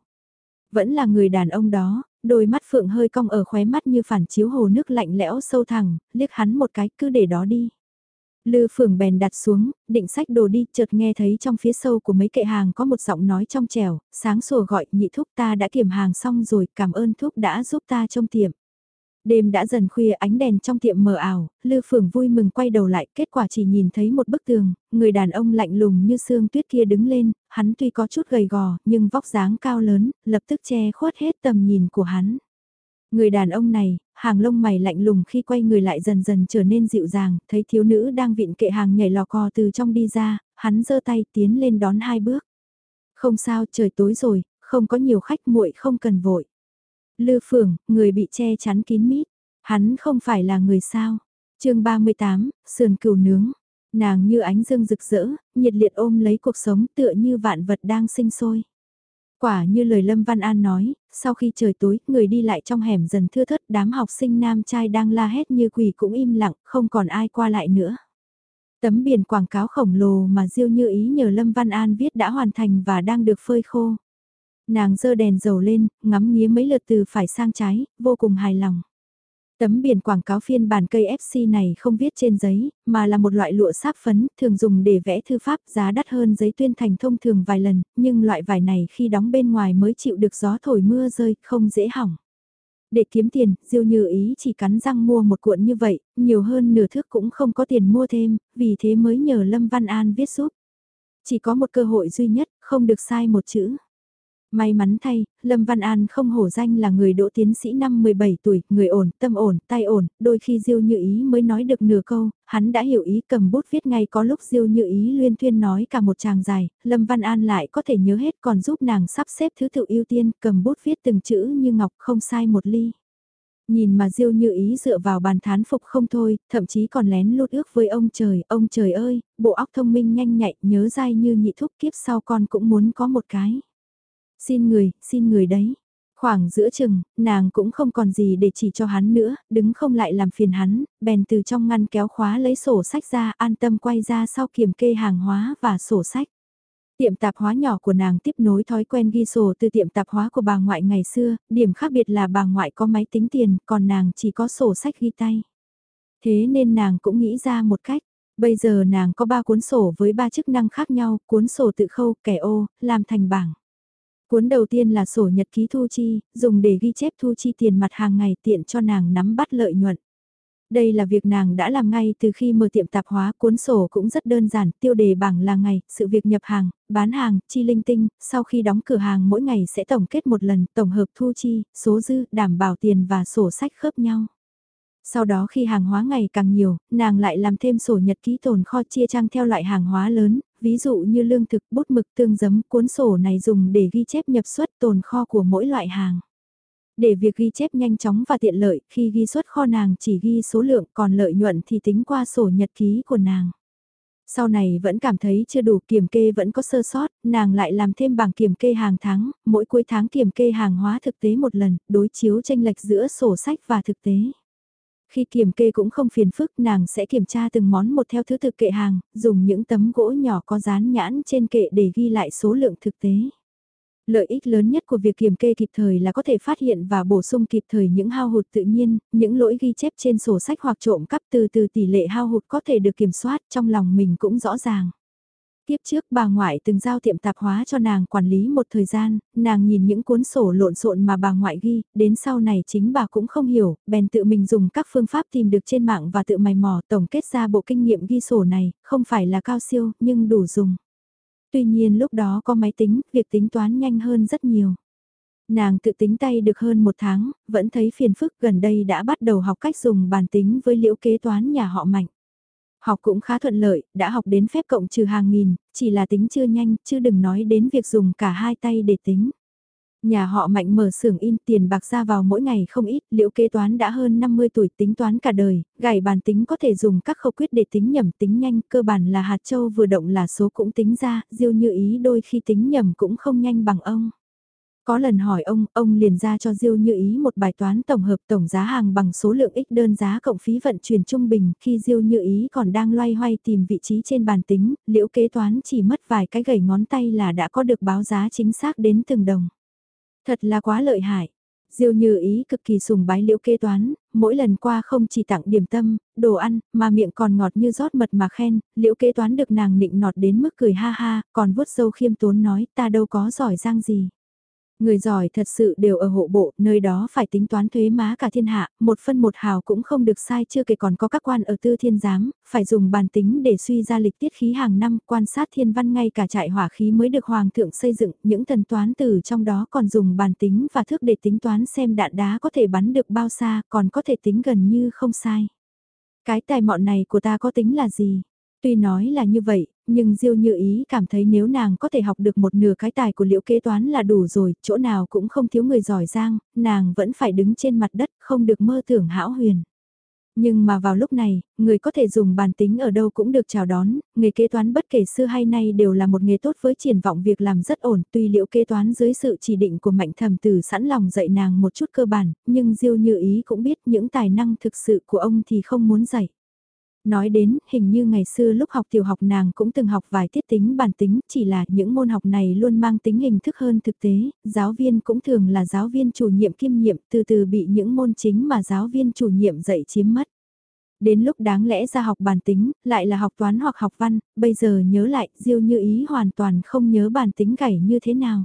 Vẫn là người đàn ông đó, đôi mắt Phượng hơi cong ở khóe mắt như phản chiếu hồ nước lạnh lẽo sâu thẳng, liếc hắn một cái cứ để đó đi. Lư Phượng bèn đặt xuống, định sách đồ đi, chợt nghe thấy trong phía sâu của mấy kệ hàng có một giọng nói trong trẻo, sáng sủa gọi nhị thúc ta đã kiểm hàng xong rồi, cảm ơn thúc đã giúp ta trong tiệm. Đêm đã dần khuya ánh đèn trong tiệm mờ ảo, Lư Phượng vui mừng quay đầu lại, kết quả chỉ nhìn thấy một bức tường, người đàn ông lạnh lùng như xương tuyết kia đứng lên, hắn tuy có chút gầy gò, nhưng vóc dáng cao lớn, lập tức che khuất hết tầm nhìn của hắn. Người đàn ông này, hàng lông mày lạnh lùng khi quay người lại dần dần trở nên dịu dàng, thấy thiếu nữ đang vịn kệ hàng nhảy lò cò từ trong đi ra, hắn giơ tay tiến lên đón hai bước. Không sao, trời tối rồi, không có nhiều khách muội không cần vội. Lư Phượng, người bị che chắn kín mít, hắn không phải là người sao. chương 38, sườn cừu nướng. Nàng như ánh dương rực rỡ, nhiệt liệt ôm lấy cuộc sống tựa như vạn vật đang sinh sôi. Quả như lời Lâm Văn An nói, sau khi trời tối, người đi lại trong hẻm dần thưa thớt, đám học sinh nam trai đang la hét như quỷ cũng im lặng, không còn ai qua lại nữa. Tấm biển quảng cáo khổng lồ mà Diêu Như Ý nhờ Lâm Văn An viết đã hoàn thành và đang được phơi khô. Nàng dơ đèn dầu lên, ngắm nghía mấy lượt từ phải sang trái, vô cùng hài lòng. Tấm biển quảng cáo phiên bản cây FC này không viết trên giấy, mà là một loại lụa sáp phấn, thường dùng để vẽ thư pháp giá đắt hơn giấy tuyên thành thông thường vài lần, nhưng loại vải này khi đóng bên ngoài mới chịu được gió thổi mưa rơi, không dễ hỏng. Để kiếm tiền, Diêu Như Ý chỉ cắn răng mua một cuộn như vậy, nhiều hơn nửa thước cũng không có tiền mua thêm, vì thế mới nhờ Lâm Văn An viết giúp. Chỉ có một cơ hội duy nhất, không được sai một chữ. May mắn thay, Lâm Văn An không hổ danh là người đỗ tiến sĩ năm 17 tuổi, người ổn, tâm ổn, tay ổn, đôi khi Diêu Như Ý mới nói được nửa câu, hắn đã hiểu ý cầm bút viết ngay có lúc Diêu Như Ý luyên thuyên nói cả một tràng dài, Lâm Văn An lại có thể nhớ hết còn giúp nàng sắp xếp thứ tự ưu tiên, cầm bút viết từng chữ như ngọc không sai một ly. Nhìn mà Diêu Như Ý dựa vào bàn thán phục không thôi, thậm chí còn lén lút ước với ông trời, ông trời ơi, bộ óc thông minh nhanh nhạy, nhớ dai như nhị thúc kiếp sau con cũng muốn có một cái. Xin người, xin người đấy. Khoảng giữa chừng, nàng cũng không còn gì để chỉ cho hắn nữa, đứng không lại làm phiền hắn, bèn từ trong ngăn kéo khóa lấy sổ sách ra an tâm quay ra sau kiểm kê hàng hóa và sổ sách. Tiệm tạp hóa nhỏ của nàng tiếp nối thói quen ghi sổ từ tiệm tạp hóa của bà ngoại ngày xưa, điểm khác biệt là bà ngoại có máy tính tiền, còn nàng chỉ có sổ sách ghi tay. Thế nên nàng cũng nghĩ ra một cách, bây giờ nàng có ba cuốn sổ với ba chức năng khác nhau, cuốn sổ tự khâu, kẻ ô, làm thành bảng. Cuốn đầu tiên là sổ nhật ký thu chi, dùng để ghi chép thu chi tiền mặt hàng ngày tiện cho nàng nắm bắt lợi nhuận. Đây là việc nàng đã làm ngay từ khi mở tiệm tạp hóa, cuốn sổ cũng rất đơn giản, tiêu đề bảng là ngày, sự việc nhập hàng, bán hàng, chi linh tinh, sau khi đóng cửa hàng mỗi ngày sẽ tổng kết một lần, tổng hợp thu chi, số dư, đảm bảo tiền và sổ sách khớp nhau. Sau đó khi hàng hóa ngày càng nhiều, nàng lại làm thêm sổ nhật ký tồn kho chia trang theo loại hàng hóa lớn, ví dụ như lương thực, bút mực, tương giấm, cuốn sổ này dùng để ghi chép nhập xuất tồn kho của mỗi loại hàng. Để việc ghi chép nhanh chóng và tiện lợi, khi ghi xuất kho nàng chỉ ghi số lượng còn lợi nhuận thì tính qua sổ nhật ký của nàng. Sau này vẫn cảm thấy chưa đủ kiểm kê vẫn có sơ sót, nàng lại làm thêm bảng kiểm kê hàng tháng, mỗi cuối tháng kiểm kê hàng hóa thực tế một lần, đối chiếu tranh lệch giữa sổ sách và thực tế. Khi kiểm kê cũng không phiền phức nàng sẽ kiểm tra từng món một theo thứ tự kệ hàng, dùng những tấm gỗ nhỏ có dán nhãn trên kệ để ghi lại số lượng thực tế. Lợi ích lớn nhất của việc kiểm kê kịp thời là có thể phát hiện và bổ sung kịp thời những hao hụt tự nhiên, những lỗi ghi chép trên sổ sách hoặc trộm cắp từ từ tỷ lệ hao hụt có thể được kiểm soát trong lòng mình cũng rõ ràng. Tiếp trước bà ngoại từng giao tiệm tạp hóa cho nàng quản lý một thời gian, nàng nhìn những cuốn sổ lộn xộn mà bà ngoại ghi, đến sau này chính bà cũng không hiểu, bèn tự mình dùng các phương pháp tìm được trên mạng và tự mày mò tổng kết ra bộ kinh nghiệm ghi sổ này, không phải là cao siêu nhưng đủ dùng. Tuy nhiên lúc đó có máy tính, việc tính toán nhanh hơn rất nhiều. Nàng tự tính tay được hơn một tháng, vẫn thấy phiền phức gần đây đã bắt đầu học cách dùng bàn tính với liễu kế toán nhà họ mạnh. Học cũng khá thuận lợi, đã học đến phép cộng trừ hàng nghìn, chỉ là tính chưa nhanh, chứ đừng nói đến việc dùng cả hai tay để tính. Nhà họ mạnh mở xưởng in tiền bạc ra vào mỗi ngày không ít, liệu kế toán đã hơn 50 tuổi tính toán cả đời, gảy bàn tính có thể dùng các khâu quyết để tính nhầm tính nhanh, cơ bản là hạt châu vừa động là số cũng tính ra, diêu như ý đôi khi tính nhầm cũng không nhanh bằng ông. Có lần hỏi ông, ông liền ra cho Diêu Như Ý một bài toán tổng hợp tổng giá hàng bằng số lượng ít đơn giá cộng phí vận chuyển trung bình, khi Diêu Như Ý còn đang loay hoay tìm vị trí trên bàn tính, liễu kế toán chỉ mất vài cái gảy ngón tay là đã có được báo giá chính xác đến từng đồng. Thật là quá lợi hại. Diêu Như Ý cực kỳ sùng bái liễu kế toán, mỗi lần qua không chỉ tặng điểm tâm, đồ ăn, mà miệng còn ngọt như rót mật mà khen, liễu kế toán được nàng nịnh nọt đến mức cười ha ha, còn vuốt sâu khiêm tốn nói ta đâu có giỏi giang gì. Người giỏi thật sự đều ở hộ bộ, nơi đó phải tính toán thuế má cả thiên hạ, một phân một hào cũng không được sai chưa kể còn có các quan ở tư thiên giám, phải dùng bàn tính để suy ra lịch tiết khí hàng năm, quan sát thiên văn ngay cả trại hỏa khí mới được hoàng thượng xây dựng, những thần toán từ trong đó còn dùng bàn tính và thước để tính toán xem đạn đá có thể bắn được bao xa, còn có thể tính gần như không sai. Cái tài mọn này của ta có tính là gì? Tuy nói là như vậy, nhưng Diêu Như Ý cảm thấy nếu nàng có thể học được một nửa cái tài của liệu kế toán là đủ rồi, chỗ nào cũng không thiếu người giỏi giang, nàng vẫn phải đứng trên mặt đất, không được mơ tưởng hão huyền. Nhưng mà vào lúc này, người có thể dùng bàn tính ở đâu cũng được chào đón, nghề kế toán bất kể xưa hay nay đều là một nghề tốt với triển vọng việc làm rất ổn, tuy liệu kế toán dưới sự chỉ định của mạnh thầm tử sẵn lòng dạy nàng một chút cơ bản, nhưng Diêu Như Ý cũng biết những tài năng thực sự của ông thì không muốn dạy. Nói đến, hình như ngày xưa lúc học tiểu học nàng cũng từng học vài tiết tính bản tính, chỉ là những môn học này luôn mang tính hình thức hơn thực tế, giáo viên cũng thường là giáo viên chủ nhiệm kiêm nhiệm, từ từ bị những môn chính mà giáo viên chủ nhiệm dạy chiếm mất. Đến lúc đáng lẽ ra học bản tính, lại là học toán hoặc học văn, bây giờ nhớ lại, Diêu như ý hoàn toàn không nhớ bản tính gảy như thế nào.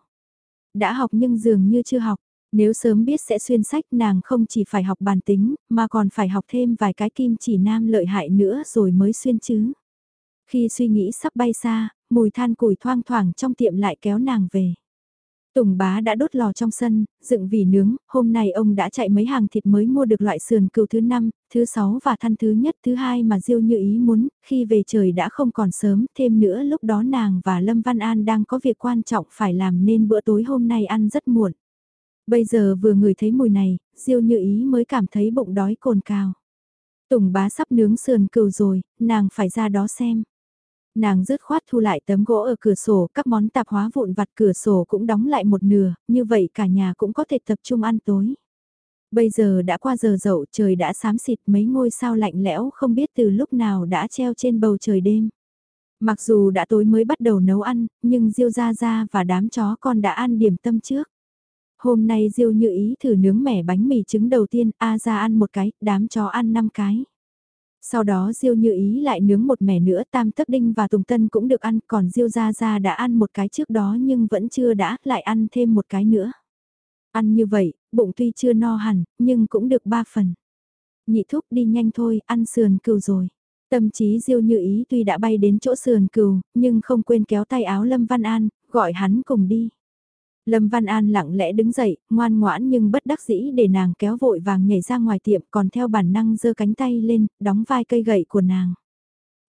Đã học nhưng dường như chưa học, nếu sớm biết sẽ xuyên sách nàng không chỉ phải học bàn tính, mà còn phải học thêm vài cái kim chỉ nam lợi hại nữa rồi mới xuyên chứ. Khi suy nghĩ sắp bay xa, mùi than củi thoang thoảng trong tiệm lại kéo nàng về. Tùng bá đã đốt lò trong sân, dựng vỉ nướng, hôm nay ông đã chạy mấy hàng thịt mới mua được loại sườn cừu thứ năm, thứ sáu và than thứ nhất thứ hai mà Diêu như ý muốn, khi về trời đã không còn sớm, thêm nữa lúc đó nàng và Lâm Văn An đang có việc quan trọng phải làm nên bữa tối hôm nay ăn rất muộn. Bây giờ vừa ngửi thấy mùi này, Diêu như ý mới cảm thấy bụng đói cồn cào. Tùng bá sắp nướng sườn cừu rồi, nàng phải ra đó xem. Nàng rứt khoát thu lại tấm gỗ ở cửa sổ, các món tạp hóa vụn vặt cửa sổ cũng đóng lại một nửa, như vậy cả nhà cũng có thể tập trung ăn tối. Bây giờ đã qua giờ dậu trời đã xám xịt mấy ngôi sao lạnh lẽo không biết từ lúc nào đã treo trên bầu trời đêm. Mặc dù đã tối mới bắt đầu nấu ăn, nhưng Diêu Gia Gia và đám chó con đã ăn điểm tâm trước. Hôm nay Diêu như ý thử nướng mẻ bánh mì trứng đầu tiên, A ra ăn một cái, đám chó ăn năm cái. Sau đó Diêu Như Ý lại nướng một mẻ nữa tam tất đinh và tùng tân cũng được ăn còn Diêu Gia Gia đã ăn một cái trước đó nhưng vẫn chưa đã lại ăn thêm một cái nữa. Ăn như vậy, bụng tuy chưa no hẳn, nhưng cũng được ba phần. Nhị thúc đi nhanh thôi, ăn sườn cừu rồi. Tâm trí Diêu Như Ý tuy đã bay đến chỗ sườn cừu, nhưng không quên kéo tay áo Lâm Văn An, gọi hắn cùng đi. Lâm Văn An lặng lẽ đứng dậy, ngoan ngoãn nhưng bất đắc dĩ để nàng kéo vội vàng nhảy ra ngoài tiệm còn theo bản năng giơ cánh tay lên, đóng vai cây gậy của nàng.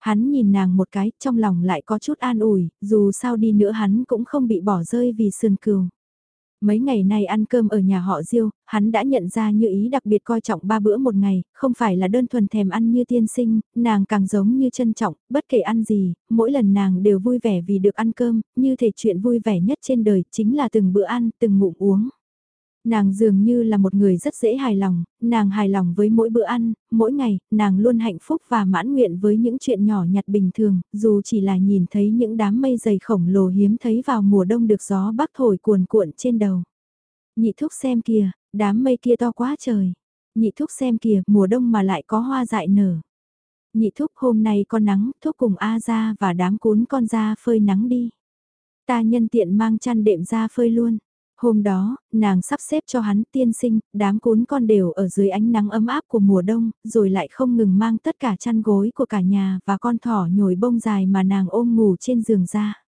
Hắn nhìn nàng một cái, trong lòng lại có chút an ủi, dù sao đi nữa hắn cũng không bị bỏ rơi vì sườn cừu. Mấy ngày nay ăn cơm ở nhà họ Diêu, hắn đã nhận ra như ý đặc biệt coi trọng ba bữa một ngày, không phải là đơn thuần thèm ăn như tiên sinh, nàng càng giống như trân trọng, bất kể ăn gì, mỗi lần nàng đều vui vẻ vì được ăn cơm, như thể chuyện vui vẻ nhất trên đời chính là từng bữa ăn, từng ngụm uống. Nàng dường như là một người rất dễ hài lòng, nàng hài lòng với mỗi bữa ăn, mỗi ngày, nàng luôn hạnh phúc và mãn nguyện với những chuyện nhỏ nhặt bình thường, dù chỉ là nhìn thấy những đám mây dày khổng lồ hiếm thấy vào mùa đông được gió bắc thổi cuồn cuộn trên đầu. Nhị thúc xem kìa, đám mây kia to quá trời. Nhị thúc xem kìa, mùa đông mà lại có hoa dại nở. Nhị thúc hôm nay có nắng, thúc cùng A ra và đám cún con ra phơi nắng đi. Ta nhân tiện mang chăn đệm ra phơi luôn. Hôm đó, nàng sắp xếp cho hắn tiên sinh, đám cún con đều ở dưới ánh nắng ấm áp của mùa đông, rồi lại không ngừng mang tất cả chăn gối của cả nhà và con thỏ nhồi bông dài mà nàng ôm ngủ trên giường ra.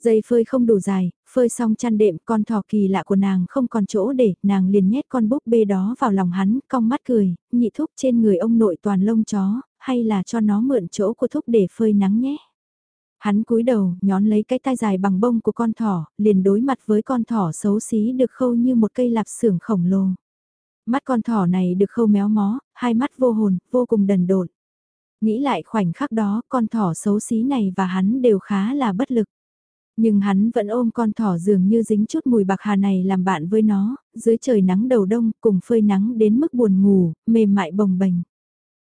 Dây phơi không đủ dài, phơi xong chăn đệm con thỏ kỳ lạ của nàng không còn chỗ để, nàng liền nhét con búp bê đó vào lòng hắn, cong mắt cười, nhị thúc trên người ông nội toàn lông chó, hay là cho nó mượn chỗ của thúc để phơi nắng nhé. Hắn cúi đầu, nhón lấy cái tai dài bằng bông của con thỏ, liền đối mặt với con thỏ xấu xí được khâu như một cây lạp xưởng khổng lồ. Mắt con thỏ này được khâu méo mó, hai mắt vô hồn, vô cùng đần độn. Nghĩ lại khoảnh khắc đó, con thỏ xấu xí này và hắn đều khá là bất lực. Nhưng hắn vẫn ôm con thỏ dường như dính chút mùi bạc hà này làm bạn với nó, dưới trời nắng đầu đông cùng phơi nắng đến mức buồn ngủ, mềm mại bồng bềnh.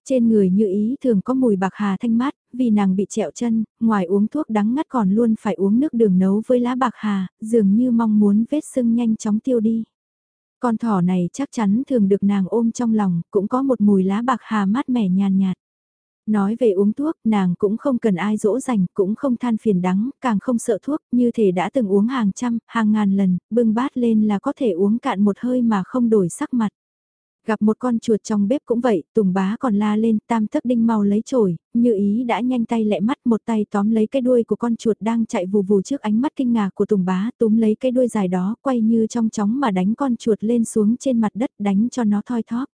Trên người như ý thường có mùi bạc hà thanh mát, vì nàng bị trẹo chân, ngoài uống thuốc đắng ngắt còn luôn phải uống nước đường nấu với lá bạc hà, dường như mong muốn vết sưng nhanh chóng tiêu đi. Con thỏ này chắc chắn thường được nàng ôm trong lòng, cũng có một mùi lá bạc hà mát mẻ nhàn nhạt. Nói về uống thuốc, nàng cũng không cần ai dỗ dành, cũng không than phiền đắng, càng không sợ thuốc, như thể đã từng uống hàng trăm, hàng ngàn lần, bưng bát lên là có thể uống cạn một hơi mà không đổi sắc mặt. Gặp một con chuột trong bếp cũng vậy, Tùng bá còn la lên, tam thức đinh mau lấy chổi, như ý đã nhanh tay lẹ mắt một tay tóm lấy cái đuôi của con chuột đang chạy vù vù trước ánh mắt kinh ngạc của Tùng bá, túm lấy cái đuôi dài đó, quay như trong chóng mà đánh con chuột lên xuống trên mặt đất đánh cho nó thoi thóp.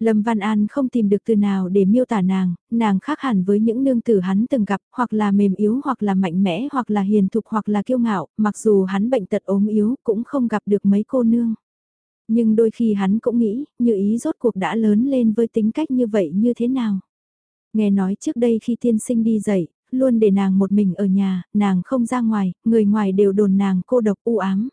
Lâm Văn An không tìm được từ nào để miêu tả nàng, nàng khác hẳn với những nương tử hắn từng gặp, hoặc là mềm yếu hoặc là mạnh mẽ hoặc là hiền thục hoặc là kiêu ngạo, mặc dù hắn bệnh tật ốm yếu cũng không gặp được mấy cô nương. Nhưng đôi khi hắn cũng nghĩ, như ý rốt cuộc đã lớn lên với tính cách như vậy như thế nào. Nghe nói trước đây khi tiên sinh đi dậy, luôn để nàng một mình ở nhà, nàng không ra ngoài, người ngoài đều đồn nàng cô độc u ám.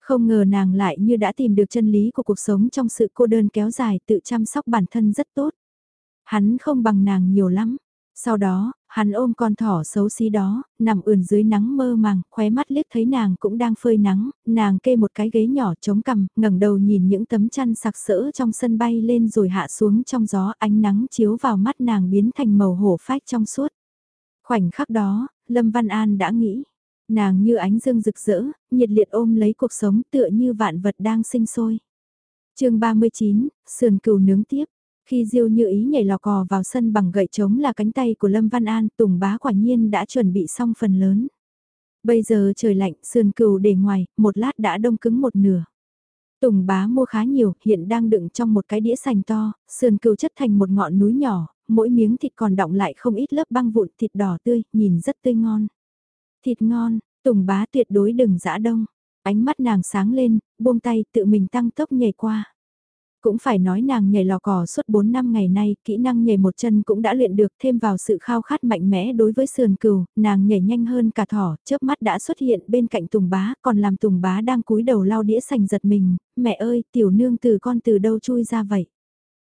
Không ngờ nàng lại như đã tìm được chân lý của cuộc sống trong sự cô đơn kéo dài tự chăm sóc bản thân rất tốt. Hắn không bằng nàng nhiều lắm. Sau đó, hắn ôm con thỏ xấu xí đó, nằm ườn dưới nắng mơ màng, khóe mắt liếc thấy nàng cũng đang phơi nắng, nàng kê một cái ghế nhỏ chống cằm, ngẩng đầu nhìn những tấm chăn sặc sỡ trong sân bay lên rồi hạ xuống trong gió, ánh nắng chiếu vào mắt nàng biến thành màu hổ phách trong suốt. Khoảnh khắc đó, Lâm Văn An đã nghĩ, nàng như ánh dương rực rỡ, nhiệt liệt ôm lấy cuộc sống tựa như vạn vật đang sinh sôi. chương 39, sườn cừu nướng tiếp. Khi Diêu Như Ý nhảy lò cò vào sân bằng gậy trống là cánh tay của Lâm Văn An, Tùng Bá quả nhiên đã chuẩn bị xong phần lớn. Bây giờ trời lạnh, sườn cừu để ngoài, một lát đã đông cứng một nửa. Tùng bá mua khá nhiều, hiện đang đựng trong một cái đĩa sành to, sườn cừu chất thành một ngọn núi nhỏ, mỗi miếng thịt còn đọng lại không ít lớp băng vụn thịt đỏ tươi, nhìn rất tươi ngon. Thịt ngon, Tùng bá tuyệt đối đừng dã đông. Ánh mắt nàng sáng lên, buông tay tự mình tăng tốc nhảy qua. Cũng phải nói nàng nhảy lò cò suốt 4 năm ngày nay, kỹ năng nhảy một chân cũng đã luyện được thêm vào sự khao khát mạnh mẽ đối với sườn cừu, nàng nhảy nhanh hơn cả thỏ, chớp mắt đã xuất hiện bên cạnh Tùng Bá, còn làm Tùng Bá đang cúi đầu lau đĩa sành giật mình, mẹ ơi, tiểu nương từ con từ đâu chui ra vậy.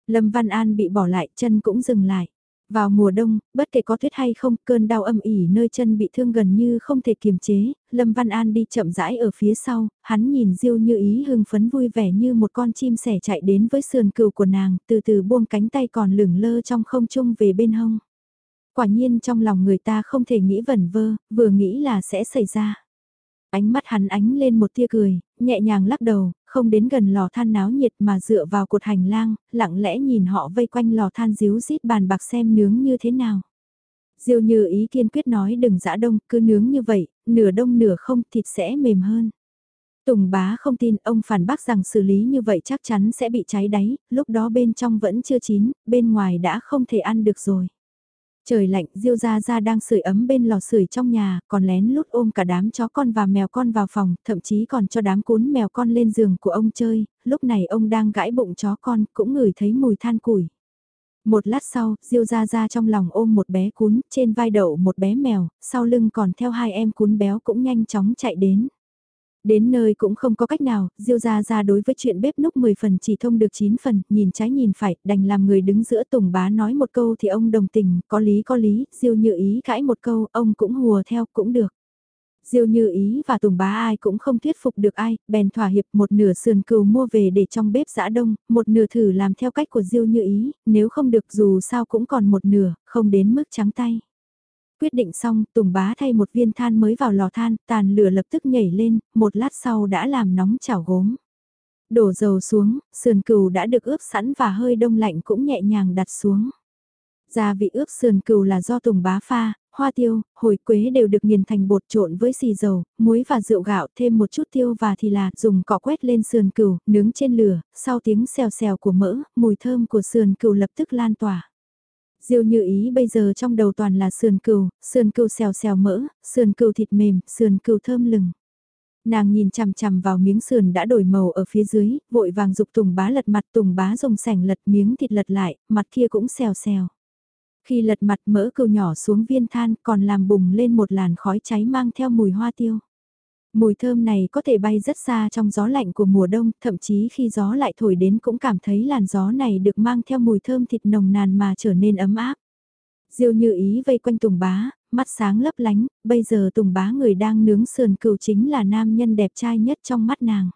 Lâm Văn An bị bỏ lại, chân cũng dừng lại. Vào mùa đông, bất kể có tuyết hay không, cơn đau âm ỉ nơi chân bị thương gần như không thể kiềm chế, Lâm Văn An đi chậm rãi ở phía sau, hắn nhìn Diêu như ý hưng phấn vui vẻ như một con chim sẻ chạy đến với sườn cừu của nàng, từ từ buông cánh tay còn lửng lơ trong không trung về bên hông. Quả nhiên trong lòng người ta không thể nghĩ vẩn vơ, vừa nghĩ là sẽ xảy ra. Ánh mắt hắn ánh lên một tia cười, nhẹ nhàng lắc đầu, không đến gần lò than náo nhiệt mà dựa vào cột hành lang, lặng lẽ nhìn họ vây quanh lò than díu rít bàn bạc xem nướng như thế nào. Diêu như ý kiên quyết nói đừng dã đông, cứ nướng như vậy, nửa đông nửa không thịt sẽ mềm hơn. Tùng bá không tin ông phản bác rằng xử lý như vậy chắc chắn sẽ bị cháy đáy, lúc đó bên trong vẫn chưa chín, bên ngoài đã không thể ăn được rồi. Trời lạnh, Diêu Gia Gia đang sưởi ấm bên lò sưởi trong nhà, còn lén lút ôm cả đám chó con và mèo con vào phòng, thậm chí còn cho đám cún mèo con lên giường của ông chơi, lúc này ông đang gãi bụng chó con, cũng ngửi thấy mùi than củi. Một lát sau, Diêu Gia Gia trong lòng ôm một bé cún, trên vai đậu một bé mèo, sau lưng còn theo hai em cún béo cũng nhanh chóng chạy đến. Đến nơi cũng không có cách nào, Diêu Gia Gia đối với chuyện bếp núc 10 phần chỉ thông được 9 phần, nhìn trái nhìn phải, đành làm người đứng giữa Tùng Bá nói một câu thì ông đồng tình, có lý có lý, Diêu Như Ý cãi một câu, ông cũng hùa theo cũng được. Diêu Như Ý và Tùng Bá ai cũng không thuyết phục được ai, bèn thỏa hiệp một nửa sườn cừu mua về để trong bếp giã đông, một nửa thử làm theo cách của Diêu Như Ý, nếu không được dù sao cũng còn một nửa, không đến mức trắng tay. Quyết định xong, Tùng Bá thay một viên than mới vào lò than, tàn lửa lập tức nhảy lên, một lát sau đã làm nóng chảo gốm. Đổ dầu xuống, sườn cừu đã được ướp sẵn và hơi đông lạnh cũng nhẹ nhàng đặt xuống. Gia vị ướp sườn cừu là do Tùng Bá pha, hoa tiêu, hồi quế đều được nghiền thành bột trộn với xì dầu, muối và rượu gạo thêm một chút tiêu và thì là dùng cọ quét lên sườn cừu, nướng trên lửa, sau tiếng xèo xèo của mỡ, mùi thơm của sườn cừu lập tức lan tỏa. Diêu như ý bây giờ trong đầu toàn là sườn cừu, sườn cừu xèo xèo mỡ, sườn cừu thịt mềm, sườn cừu thơm lừng. Nàng nhìn chằm chằm vào miếng sườn đã đổi màu ở phía dưới, vội vàng dục tùng bá lật mặt tùng bá dùng sẻng lật miếng thịt lật lại, mặt kia cũng xèo xèo. Khi lật mặt mỡ cừu nhỏ xuống viên than còn làm bùng lên một làn khói cháy mang theo mùi hoa tiêu. Mùi thơm này có thể bay rất xa trong gió lạnh của mùa đông, thậm chí khi gió lại thổi đến cũng cảm thấy làn gió này được mang theo mùi thơm thịt nồng nàn mà trở nên ấm áp. Diêu như ý vây quanh Tùng Bá, mắt sáng lấp lánh, bây giờ Tùng Bá người đang nướng sườn cừu chính là nam nhân đẹp trai nhất trong mắt nàng.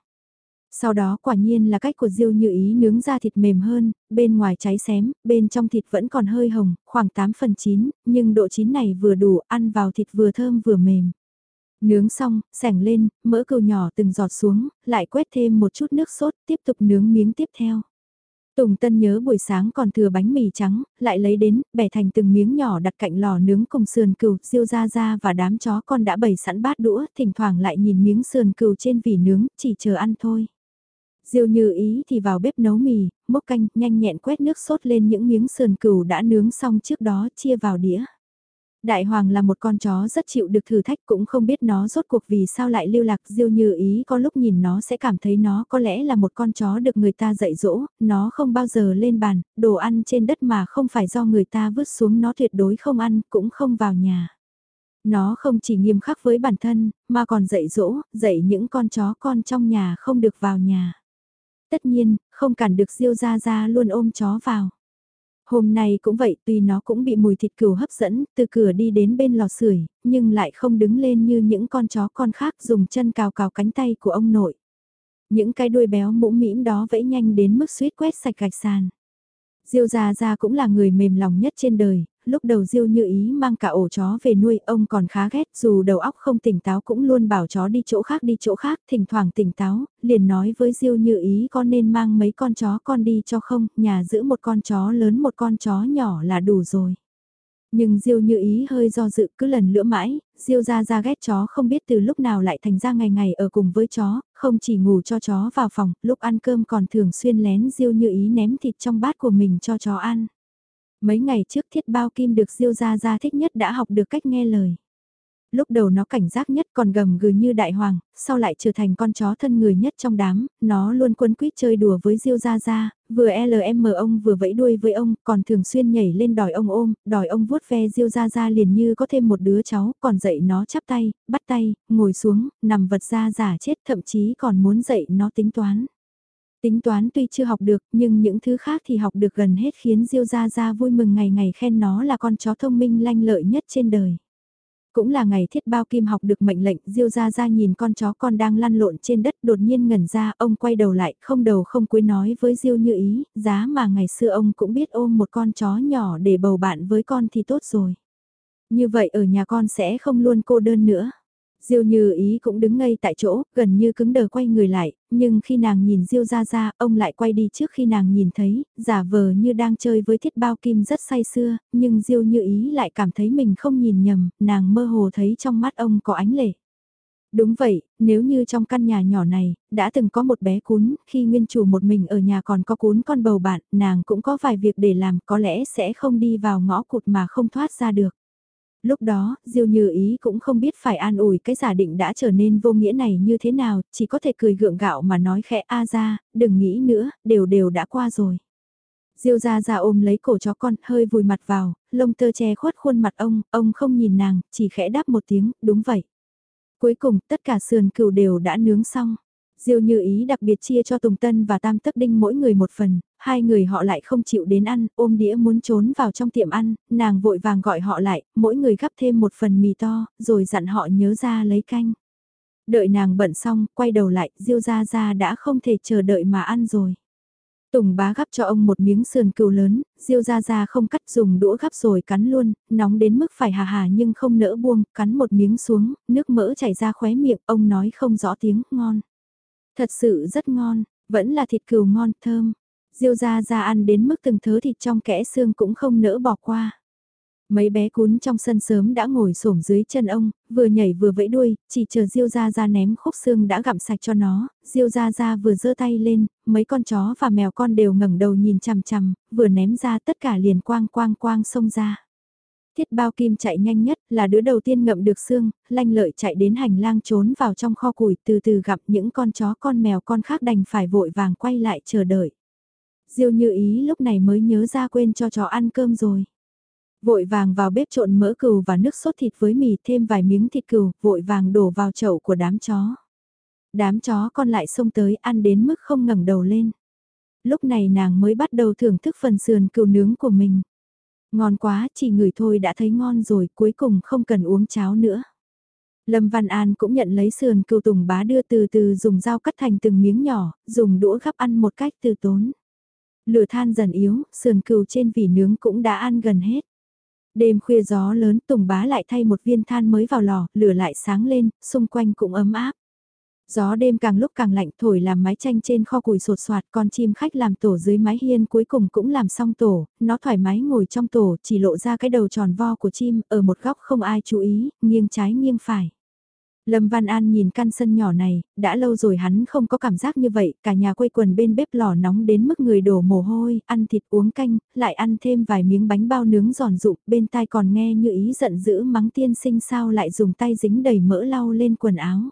Sau đó quả nhiên là cách của Diêu như ý nướng ra thịt mềm hơn, bên ngoài cháy xém, bên trong thịt vẫn còn hơi hồng, khoảng 8 phần chín, nhưng độ chín này vừa đủ, ăn vào thịt vừa thơm vừa mềm. Nướng xong, sảnh lên, mỡ cừu nhỏ từng giọt xuống, lại quét thêm một chút nước sốt, tiếp tục nướng miếng tiếp theo. Tùng Tân nhớ buổi sáng còn thừa bánh mì trắng, lại lấy đến, bẻ thành từng miếng nhỏ đặt cạnh lò nướng cùng sườn cừu, diêu ra ra và đám chó con đã bày sẵn bát đũa, thỉnh thoảng lại nhìn miếng sườn cừu trên vỉ nướng, chỉ chờ ăn thôi. Diêu như ý thì vào bếp nấu mì, mốc canh, nhanh nhẹn quét nước sốt lên những miếng sườn cừu đã nướng xong trước đó chia vào đĩa. Đại Hoàng là một con chó rất chịu được thử thách cũng không biết nó rốt cuộc vì sao lại lưu lạc diêu như ý có lúc nhìn nó sẽ cảm thấy nó có lẽ là một con chó được người ta dạy dỗ, nó không bao giờ lên bàn, đồ ăn trên đất mà không phải do người ta vứt xuống nó tuyệt đối không ăn, cũng không vào nhà. Nó không chỉ nghiêm khắc với bản thân, mà còn dạy dỗ, dạy những con chó con trong nhà không được vào nhà. Tất nhiên, không cản được diêu ra ra luôn ôm chó vào. Hôm nay cũng vậy, tuy nó cũng bị mùi thịt cừu hấp dẫn, từ cửa đi đến bên lò sưởi, nhưng lại không đứng lên như những con chó con khác dùng chân cào cào cánh tay của ông nội. Những cái đuôi béo mũm mĩm đó vẫy nhanh đến mức suýt quét sạch gạch sàn. Diêu Gia Gia cũng là người mềm lòng nhất trên đời, lúc đầu Diêu như ý mang cả ổ chó về nuôi, ông còn khá ghét, dù đầu óc không tỉnh táo cũng luôn bảo chó đi chỗ khác đi chỗ khác, thỉnh thoảng tỉnh táo, liền nói với Diêu như ý có nên mang mấy con chó con đi cho không, nhà giữ một con chó lớn một con chó nhỏ là đủ rồi. Nhưng Diêu như ý hơi do dự cứ lần lữa mãi, Diêu ra ra ghét chó không biết từ lúc nào lại thành ra ngày ngày ở cùng với chó, không chỉ ngủ cho chó vào phòng, lúc ăn cơm còn thường xuyên lén Diêu như ý ném thịt trong bát của mình cho chó ăn. Mấy ngày trước thiết bao kim được Diêu ra ra thích nhất đã học được cách nghe lời lúc đầu nó cảnh giác nhất còn gầm gừ như đại hoàng, sau lại trở thành con chó thân người nhất trong đám, nó luôn quấn quýt chơi đùa với Diêu Gia Gia, vừa LM ông vừa vẫy đuôi với ông, còn thường xuyên nhảy lên đòi ông ôm, đòi ông vuốt ve Diêu Gia Gia liền như có thêm một đứa cháu, còn dạy nó chắp tay, bắt tay, ngồi xuống, nằm vật ra giả chết thậm chí còn muốn dạy nó tính toán. Tính toán tuy chưa học được nhưng những thứ khác thì học được gần hết khiến Diêu Gia Gia vui mừng ngày ngày khen nó là con chó thông minh lanh lợi nhất trên đời. Cũng là ngày thiết bao kim học được mệnh lệnh, Diêu Gia Gia nhìn con chó con đang lăn lộn trên đất đột nhiên ngẩn ra, ông quay đầu lại, không đầu không cuối nói với Diêu như ý, giá mà ngày xưa ông cũng biết ôm một con chó nhỏ để bầu bạn với con thì tốt rồi. Như vậy ở nhà con sẽ không luôn cô đơn nữa. Diêu như ý cũng đứng ngay tại chỗ, gần như cứng đờ quay người lại, nhưng khi nàng nhìn Diêu Gia Gia, ông lại quay đi trước khi nàng nhìn thấy, giả vờ như đang chơi với thiết bao kim rất say xưa, nhưng Diêu như ý lại cảm thấy mình không nhìn nhầm, nàng mơ hồ thấy trong mắt ông có ánh lệ. Đúng vậy, nếu như trong căn nhà nhỏ này, đã từng có một bé cún, khi nguyên chủ một mình ở nhà còn có cún con bầu bạn, nàng cũng có vài việc để làm, có lẽ sẽ không đi vào ngõ cụt mà không thoát ra được lúc đó, Diêu Như Ý cũng không biết phải an ủi cái giả định đã trở nên vô nghĩa này như thế nào, chỉ có thể cười gượng gạo mà nói khẽ a ra, đừng nghĩ nữa, đều đều đã qua rồi. Diêu ra ra ôm lấy cổ chó con, hơi vùi mặt vào, lông tơ che khuất khuôn mặt ông, ông không nhìn nàng, chỉ khẽ đáp một tiếng, đúng vậy. Cuối cùng, tất cả sườn cừu đều đã nướng xong. Diêu như ý đặc biệt chia cho Tùng Tân và Tam Tấc Đinh mỗi người một phần, hai người họ lại không chịu đến ăn, ôm đĩa muốn trốn vào trong tiệm ăn, nàng vội vàng gọi họ lại, mỗi người gắp thêm một phần mì to, rồi dặn họ nhớ ra lấy canh. Đợi nàng bận xong, quay đầu lại, Diêu Gia Gia đã không thể chờ đợi mà ăn rồi. Tùng bá gắp cho ông một miếng sườn cừu lớn, Diêu Gia Gia không cắt dùng đũa gắp rồi cắn luôn, nóng đến mức phải hà hà nhưng không nỡ buông, cắn một miếng xuống, nước mỡ chảy ra khóe miệng, ông nói không rõ tiếng, ngon. Thật sự rất ngon, vẫn là thịt cừu ngon, thơm. Diêu ra ra ăn đến mức từng thớ thịt trong kẽ xương cũng không nỡ bỏ qua. Mấy bé cún trong sân sớm đã ngồi xổm dưới chân ông, vừa nhảy vừa vẫy đuôi, chỉ chờ Diêu ra ra ném khúc xương đã gặm sạch cho nó, Diêu ra ra vừa giơ tay lên, mấy con chó và mèo con đều ngẩng đầu nhìn chằm chằm, vừa ném ra tất cả liền quang quang quang xông ra. Thiết bao kim chạy nhanh nhất là đứa đầu tiên ngậm được xương, lanh lợi chạy đến hành lang trốn vào trong kho củi từ từ gặp những con chó con mèo con khác đành phải vội vàng quay lại chờ đợi. Diêu như ý lúc này mới nhớ ra quên cho chó ăn cơm rồi. Vội vàng vào bếp trộn mỡ cừu và nước sốt thịt với mì thêm vài miếng thịt cừu, vội vàng đổ vào chậu của đám chó. Đám chó con lại xông tới ăn đến mức không ngẩng đầu lên. Lúc này nàng mới bắt đầu thưởng thức phần sườn cừu nướng của mình. Ngon quá, chỉ ngửi thôi đã thấy ngon rồi, cuối cùng không cần uống cháo nữa. Lâm Văn An cũng nhận lấy sườn cừu tùng bá đưa từ từ dùng dao cắt thành từng miếng nhỏ, dùng đũa gắp ăn một cách từ tốn. Lửa than dần yếu, sườn cừu trên vỉ nướng cũng đã ăn gần hết. Đêm khuya gió lớn Tùng bá lại thay một viên than mới vào lò, lửa lại sáng lên, xung quanh cũng ấm áp. Gió đêm càng lúc càng lạnh thổi làm mái tranh trên kho củi sột soạt con chim khách làm tổ dưới mái hiên cuối cùng cũng làm xong tổ, nó thoải mái ngồi trong tổ chỉ lộ ra cái đầu tròn vo của chim ở một góc không ai chú ý, nghiêng trái nghiêng phải. Lâm Văn An nhìn căn sân nhỏ này, đã lâu rồi hắn không có cảm giác như vậy, cả nhà quây quần bên bếp lò nóng đến mức người đổ mồ hôi, ăn thịt uống canh, lại ăn thêm vài miếng bánh bao nướng giòn rụm, bên tai còn nghe như ý giận dữ mắng tiên sinh sao lại dùng tay dính đầy mỡ lau lên quần áo.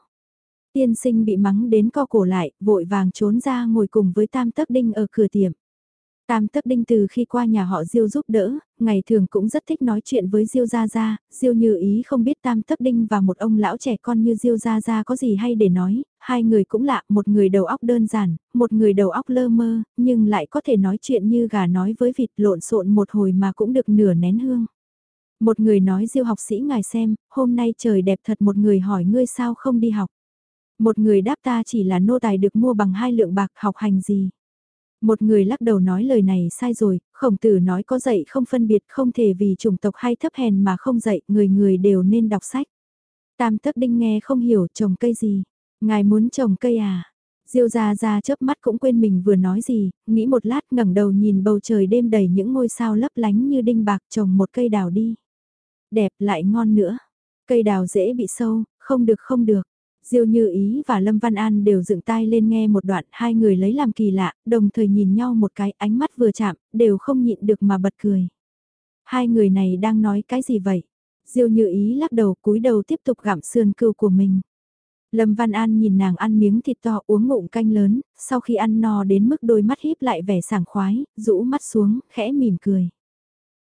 Tiên sinh bị mắng đến co cổ lại, vội vàng trốn ra ngồi cùng với Tam Tấc Đinh ở cửa tiệm. Tam Tấc Đinh từ khi qua nhà họ Diêu giúp đỡ, ngày thường cũng rất thích nói chuyện với Diêu Gia Gia, Diêu như ý không biết Tam Tấc Đinh và một ông lão trẻ con như Diêu Gia Gia có gì hay để nói, hai người cũng lạ, một người đầu óc đơn giản, một người đầu óc lơ mơ, nhưng lại có thể nói chuyện như gà nói với vịt lộn xộn một hồi mà cũng được nửa nén hương. Một người nói Diêu học sĩ ngài xem, hôm nay trời đẹp thật một người hỏi ngươi sao không đi học. Một người đáp ta chỉ là nô tài được mua bằng hai lượng bạc học hành gì. Một người lắc đầu nói lời này sai rồi, khổng tử nói có dạy không phân biệt không thể vì chủng tộc hay thấp hèn mà không dạy, người người đều nên đọc sách. Tam tấc đinh nghe không hiểu trồng cây gì, ngài muốn trồng cây à? Diêu ra ra chớp mắt cũng quên mình vừa nói gì, nghĩ một lát ngẩng đầu nhìn bầu trời đêm đầy những ngôi sao lấp lánh như đinh bạc trồng một cây đào đi. Đẹp lại ngon nữa. Cây đào dễ bị sâu, không được không được. Diêu Như Ý và Lâm Văn An đều dựng tai lên nghe một đoạn, hai người lấy làm kỳ lạ, đồng thời nhìn nhau một cái, ánh mắt vừa chạm, đều không nhịn được mà bật cười. Hai người này đang nói cái gì vậy? Diêu Như Ý lắc đầu cúi đầu tiếp tục gặm sườn cừu của mình. Lâm Văn An nhìn nàng ăn miếng thịt to uống ngụm canh lớn, sau khi ăn no đến mức đôi mắt híp lại vẻ sảng khoái, rũ mắt xuống, khẽ mỉm cười.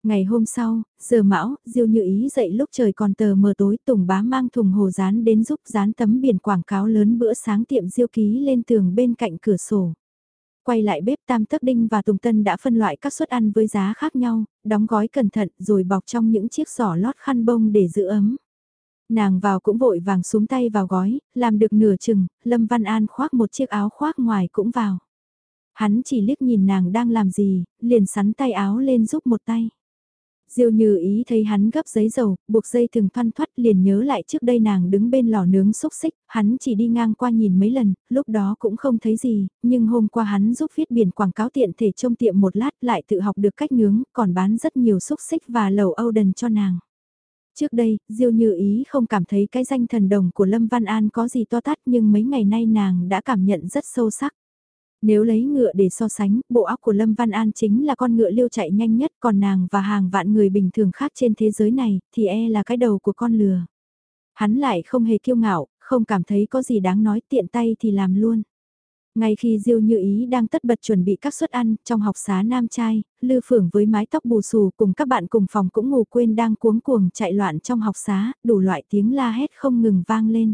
Ngày hôm sau, giờ mão, Diêu Như Ý dậy lúc trời còn tờ mờ tối Tùng bá mang thùng hồ dán đến giúp dán tấm biển quảng cáo lớn bữa sáng tiệm Diêu Ký lên tường bên cạnh cửa sổ. Quay lại bếp Tam Tấc Đinh và Tùng Tân đã phân loại các suất ăn với giá khác nhau, đóng gói cẩn thận rồi bọc trong những chiếc giỏ lót khăn bông để giữ ấm. Nàng vào cũng vội vàng xuống tay vào gói, làm được nửa chừng, Lâm Văn An khoác một chiếc áo khoác ngoài cũng vào. Hắn chỉ liếc nhìn nàng đang làm gì, liền sắn tay áo lên giúp một tay. Diêu như ý thấy hắn gấp giấy dầu, buộc dây thừng thoăn thoắt liền nhớ lại trước đây nàng đứng bên lò nướng xúc xích, hắn chỉ đi ngang qua nhìn mấy lần, lúc đó cũng không thấy gì, nhưng hôm qua hắn giúp viết biển quảng cáo tiện thể trông tiệm một lát lại tự học được cách nướng, còn bán rất nhiều xúc xích và lẩu Âu đần cho nàng. Trước đây, Diêu Như Ý không cảm thấy cái danh thần đồng của Lâm Văn An có gì to tát nhưng mấy ngày nay nàng đã cảm nhận rất sâu sắc. Nếu lấy ngựa để so sánh, bộ óc của Lâm Văn An chính là con ngựa liêu chạy nhanh nhất còn nàng và hàng vạn người bình thường khác trên thế giới này thì e là cái đầu của con lừa. Hắn lại không hề kiêu ngạo, không cảm thấy có gì đáng nói tiện tay thì làm luôn. Ngay khi Diêu Như Ý đang tất bật chuẩn bị các suất ăn trong học xá nam trai, Lư Phưởng với mái tóc bù xù cùng các bạn cùng phòng cũng ngủ quên đang cuống cuồng chạy loạn trong học xá, đủ loại tiếng la hét không ngừng vang lên.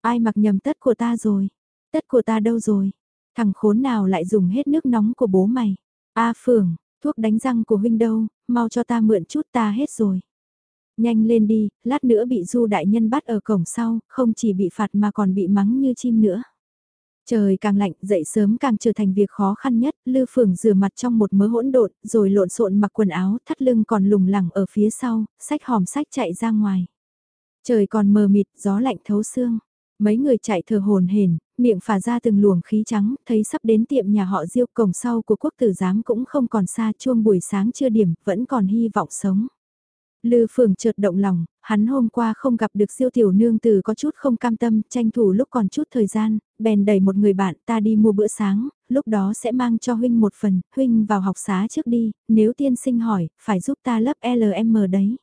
Ai mặc nhầm tất của ta rồi? Tất của ta đâu rồi? Thằng khốn nào lại dùng hết nước nóng của bố mày? A Phường, thuốc đánh răng của huynh đâu, mau cho ta mượn chút ta hết rồi. Nhanh lên đi, lát nữa bị du đại nhân bắt ở cổng sau, không chỉ bị phạt mà còn bị mắng như chim nữa. Trời càng lạnh, dậy sớm càng trở thành việc khó khăn nhất, Lư Phường rửa mặt trong một mớ hỗn độn, rồi lộn xộn mặc quần áo, thắt lưng còn lùng lẳng ở phía sau, sách hòm sách chạy ra ngoài. Trời còn mờ mịt, gió lạnh thấu xương. Mấy người chạy thờ hồn hển, miệng phả ra từng luồng khí trắng, thấy sắp đến tiệm nhà họ Diêu cổng sau của quốc tử giám cũng không còn xa chuông buổi sáng chưa điểm, vẫn còn hy vọng sống. Lư Phường chợt động lòng, hắn hôm qua không gặp được siêu tiểu nương từ có chút không cam tâm, tranh thủ lúc còn chút thời gian, bèn đẩy một người bạn ta đi mua bữa sáng, lúc đó sẽ mang cho huynh một phần, huynh vào học xá trước đi, nếu tiên sinh hỏi, phải giúp ta lấp LM đấy.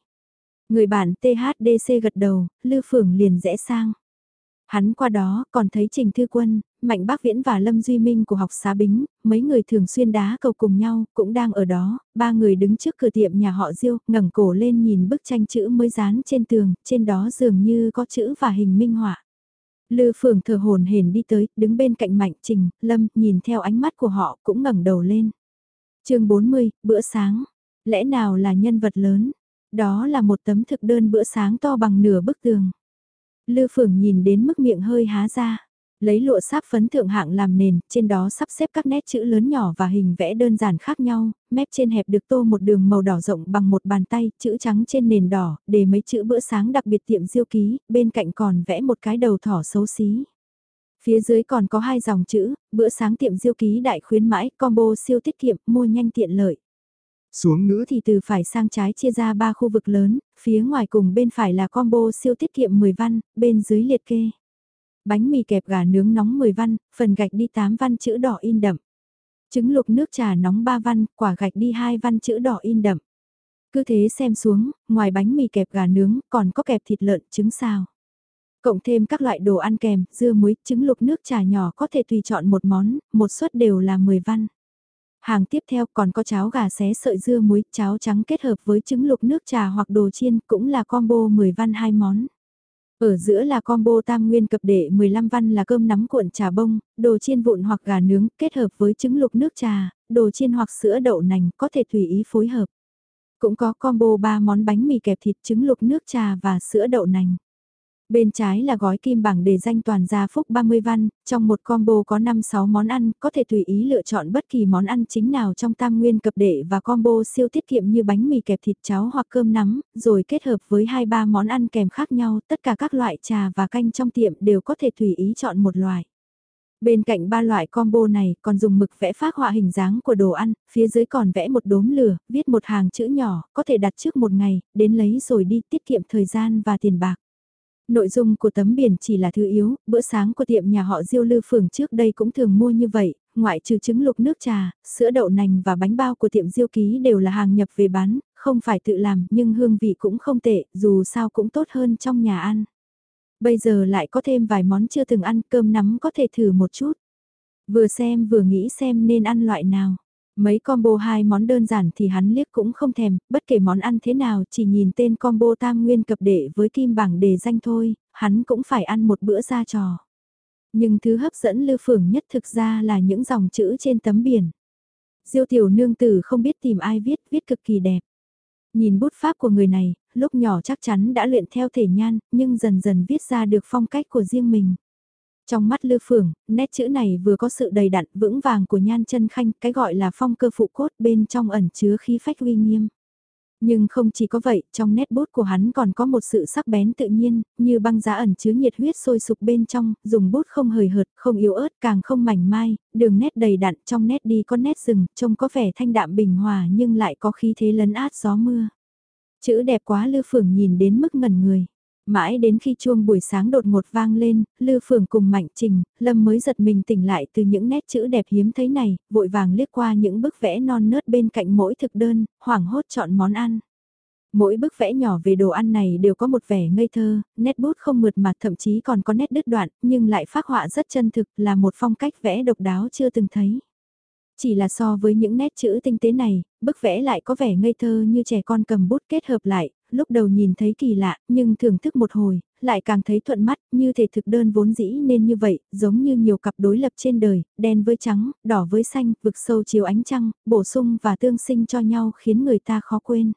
Người bạn THDC gật đầu, Lư Phường liền rẽ sang. Hắn qua đó còn thấy Trình Thư Quân, Mạnh Bác Viễn và Lâm Duy Minh của học xá Bính, mấy người thường xuyên đá cầu cùng nhau, cũng đang ở đó, ba người đứng trước cửa tiệm nhà họ Diêu, ngẩng cổ lên nhìn bức tranh chữ mới dán trên tường, trên đó dường như có chữ và hình minh họa. Lư Phường thờ hồn hển đi tới, đứng bên cạnh Mạnh Trình, Lâm, nhìn theo ánh mắt của họ cũng ngẩng đầu lên. chương 40, bữa sáng. Lẽ nào là nhân vật lớn? Đó là một tấm thực đơn bữa sáng to bằng nửa bức tường. Lư Phượng nhìn đến mức miệng hơi há ra. Lấy lụa sáp phấn thượng hạng làm nền, trên đó sắp xếp các nét chữ lớn nhỏ và hình vẽ đơn giản khác nhau, mép trên hẹp được tô một đường màu đỏ rộng bằng một bàn tay, chữ trắng trên nền đỏ, để mấy chữ bữa sáng đặc biệt tiệm diêu ký, bên cạnh còn vẽ một cái đầu thỏ xấu xí. Phía dưới còn có hai dòng chữ, bữa sáng tiệm diêu ký đại khuyến mãi, combo siêu tiết kiệm, mua nhanh tiện lợi. Xuống ngữ thì từ phải sang trái chia ra ba khu vực lớn, phía ngoài cùng bên phải là combo siêu tiết kiệm 10 văn, bên dưới liệt kê. Bánh mì kẹp gà nướng nóng 10 văn, phần gạch đi 8 văn chữ đỏ in đậm. Trứng luộc nước trà nóng 3 văn, quả gạch đi 2 văn chữ đỏ in đậm. Cứ thế xem xuống, ngoài bánh mì kẹp gà nướng còn có kẹp thịt lợn, trứng xào. Cộng thêm các loại đồ ăn kèm, dưa muối, trứng luộc nước trà nhỏ có thể tùy chọn một món, một suất đều là 10 văn. Hàng tiếp theo còn có cháo gà xé sợi dưa muối, cháo trắng kết hợp với trứng luộc nước trà hoặc đồ chiên cũng là combo 10 văn hai món. Ở giữa là combo tam nguyên cập đệ 15 văn là cơm nắm cuộn trà bông, đồ chiên vụn hoặc gà nướng kết hợp với trứng luộc nước trà, đồ chiên hoặc sữa đậu nành có thể tùy ý phối hợp. Cũng có combo 3 món bánh mì kẹp thịt trứng luộc nước trà và sữa đậu nành. Bên trái là gói kim bảng đề danh toàn gia phúc 30 văn, trong một combo có 5-6 món ăn, có thể tùy ý lựa chọn bất kỳ món ăn chính nào trong tam nguyên cập đệ và combo siêu tiết kiệm như bánh mì kẹp thịt cháo hoặc cơm nắm, rồi kết hợp với 2-3 món ăn kèm khác nhau, tất cả các loại trà và canh trong tiệm đều có thể tùy ý chọn một loại. Bên cạnh ba loại combo này còn dùng mực vẽ phác họa hình dáng của đồ ăn, phía dưới còn vẽ một đốm lửa, viết một hàng chữ nhỏ, có thể đặt trước một ngày, đến lấy rồi đi tiết kiệm thời gian và tiền bạc. Nội dung của tấm biển chỉ là thứ yếu, bữa sáng của tiệm nhà họ Diêu Lư Phường trước đây cũng thường mua như vậy, ngoại trừ trứng lục nước trà, sữa đậu nành và bánh bao của tiệm Diêu Ký đều là hàng nhập về bán, không phải tự làm nhưng hương vị cũng không tệ, dù sao cũng tốt hơn trong nhà ăn. Bây giờ lại có thêm vài món chưa từng ăn cơm nắm có thể thử một chút. Vừa xem vừa nghĩ xem nên ăn loại nào. Mấy combo hai món đơn giản thì hắn liếc cũng không thèm, bất kể món ăn thế nào chỉ nhìn tên combo tam nguyên cập đệ với kim bảng đề danh thôi, hắn cũng phải ăn một bữa ra trò. Nhưng thứ hấp dẫn Lưu Phượng nhất thực ra là những dòng chữ trên tấm biển. Diêu tiểu nương tử không biết tìm ai viết, viết cực kỳ đẹp. Nhìn bút pháp của người này, lúc nhỏ chắc chắn đã luyện theo thể nhan, nhưng dần dần viết ra được phong cách của riêng mình. Trong mắt Lư Phường, nét chữ này vừa có sự đầy đặn vững vàng của nhan chân khanh, cái gọi là phong cơ phụ cốt bên trong ẩn chứa khí phách uy nghiêm. Nhưng không chỉ có vậy, trong nét bút của hắn còn có một sự sắc bén tự nhiên, như băng giá ẩn chứa nhiệt huyết sôi sục bên trong, dùng bút không hời hợt, không yếu ớt, càng không mảnh mai, đường nét đầy đặn, trong nét đi có nét rừng, trông có vẻ thanh đạm bình hòa nhưng lại có khí thế lấn át gió mưa. Chữ đẹp quá Lư Phường nhìn đến mức ngẩn người. Mãi đến khi chuông buổi sáng đột ngột vang lên, Lư Phường cùng Mạnh Trình, Lâm mới giật mình tỉnh lại từ những nét chữ đẹp hiếm thấy này, vội vàng liếc qua những bức vẽ non nớt bên cạnh mỗi thực đơn, hoảng hốt chọn món ăn. Mỗi bức vẽ nhỏ về đồ ăn này đều có một vẻ ngây thơ, nét bút không mượt mà thậm chí còn có nét đứt đoạn, nhưng lại phác họa rất chân thực là một phong cách vẽ độc đáo chưa từng thấy. Chỉ là so với những nét chữ tinh tế này, bức vẽ lại có vẻ ngây thơ như trẻ con cầm bút kết hợp lại, lúc đầu nhìn thấy kỳ lạ, nhưng thưởng thức một hồi, lại càng thấy thuận mắt, như thể thực đơn vốn dĩ nên như vậy, giống như nhiều cặp đối lập trên đời, đen với trắng, đỏ với xanh, vực sâu chiếu ánh trăng, bổ sung và tương sinh cho nhau khiến người ta khó quên.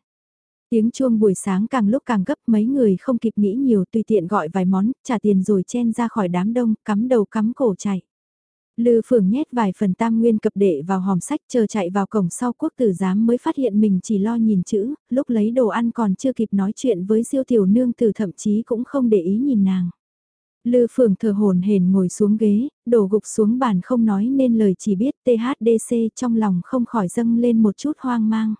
Tiếng chuông buổi sáng càng lúc càng gấp mấy người không kịp nghĩ nhiều tùy tiện gọi vài món, trả tiền rồi chen ra khỏi đám đông, cắm đầu cắm cổ chạy. Lư Phượng nhét vài phần tam nguyên cập đệ vào hòm sách chờ chạy vào cổng sau quốc tử giám mới phát hiện mình chỉ lo nhìn chữ, lúc lấy đồ ăn còn chưa kịp nói chuyện với diêu tiểu nương tử thậm chí cũng không để ý nhìn nàng. Lư Phượng thờ hồn hển ngồi xuống ghế, đổ gục xuống bàn không nói nên lời chỉ biết THDC trong lòng không khỏi dâng lên một chút hoang mang.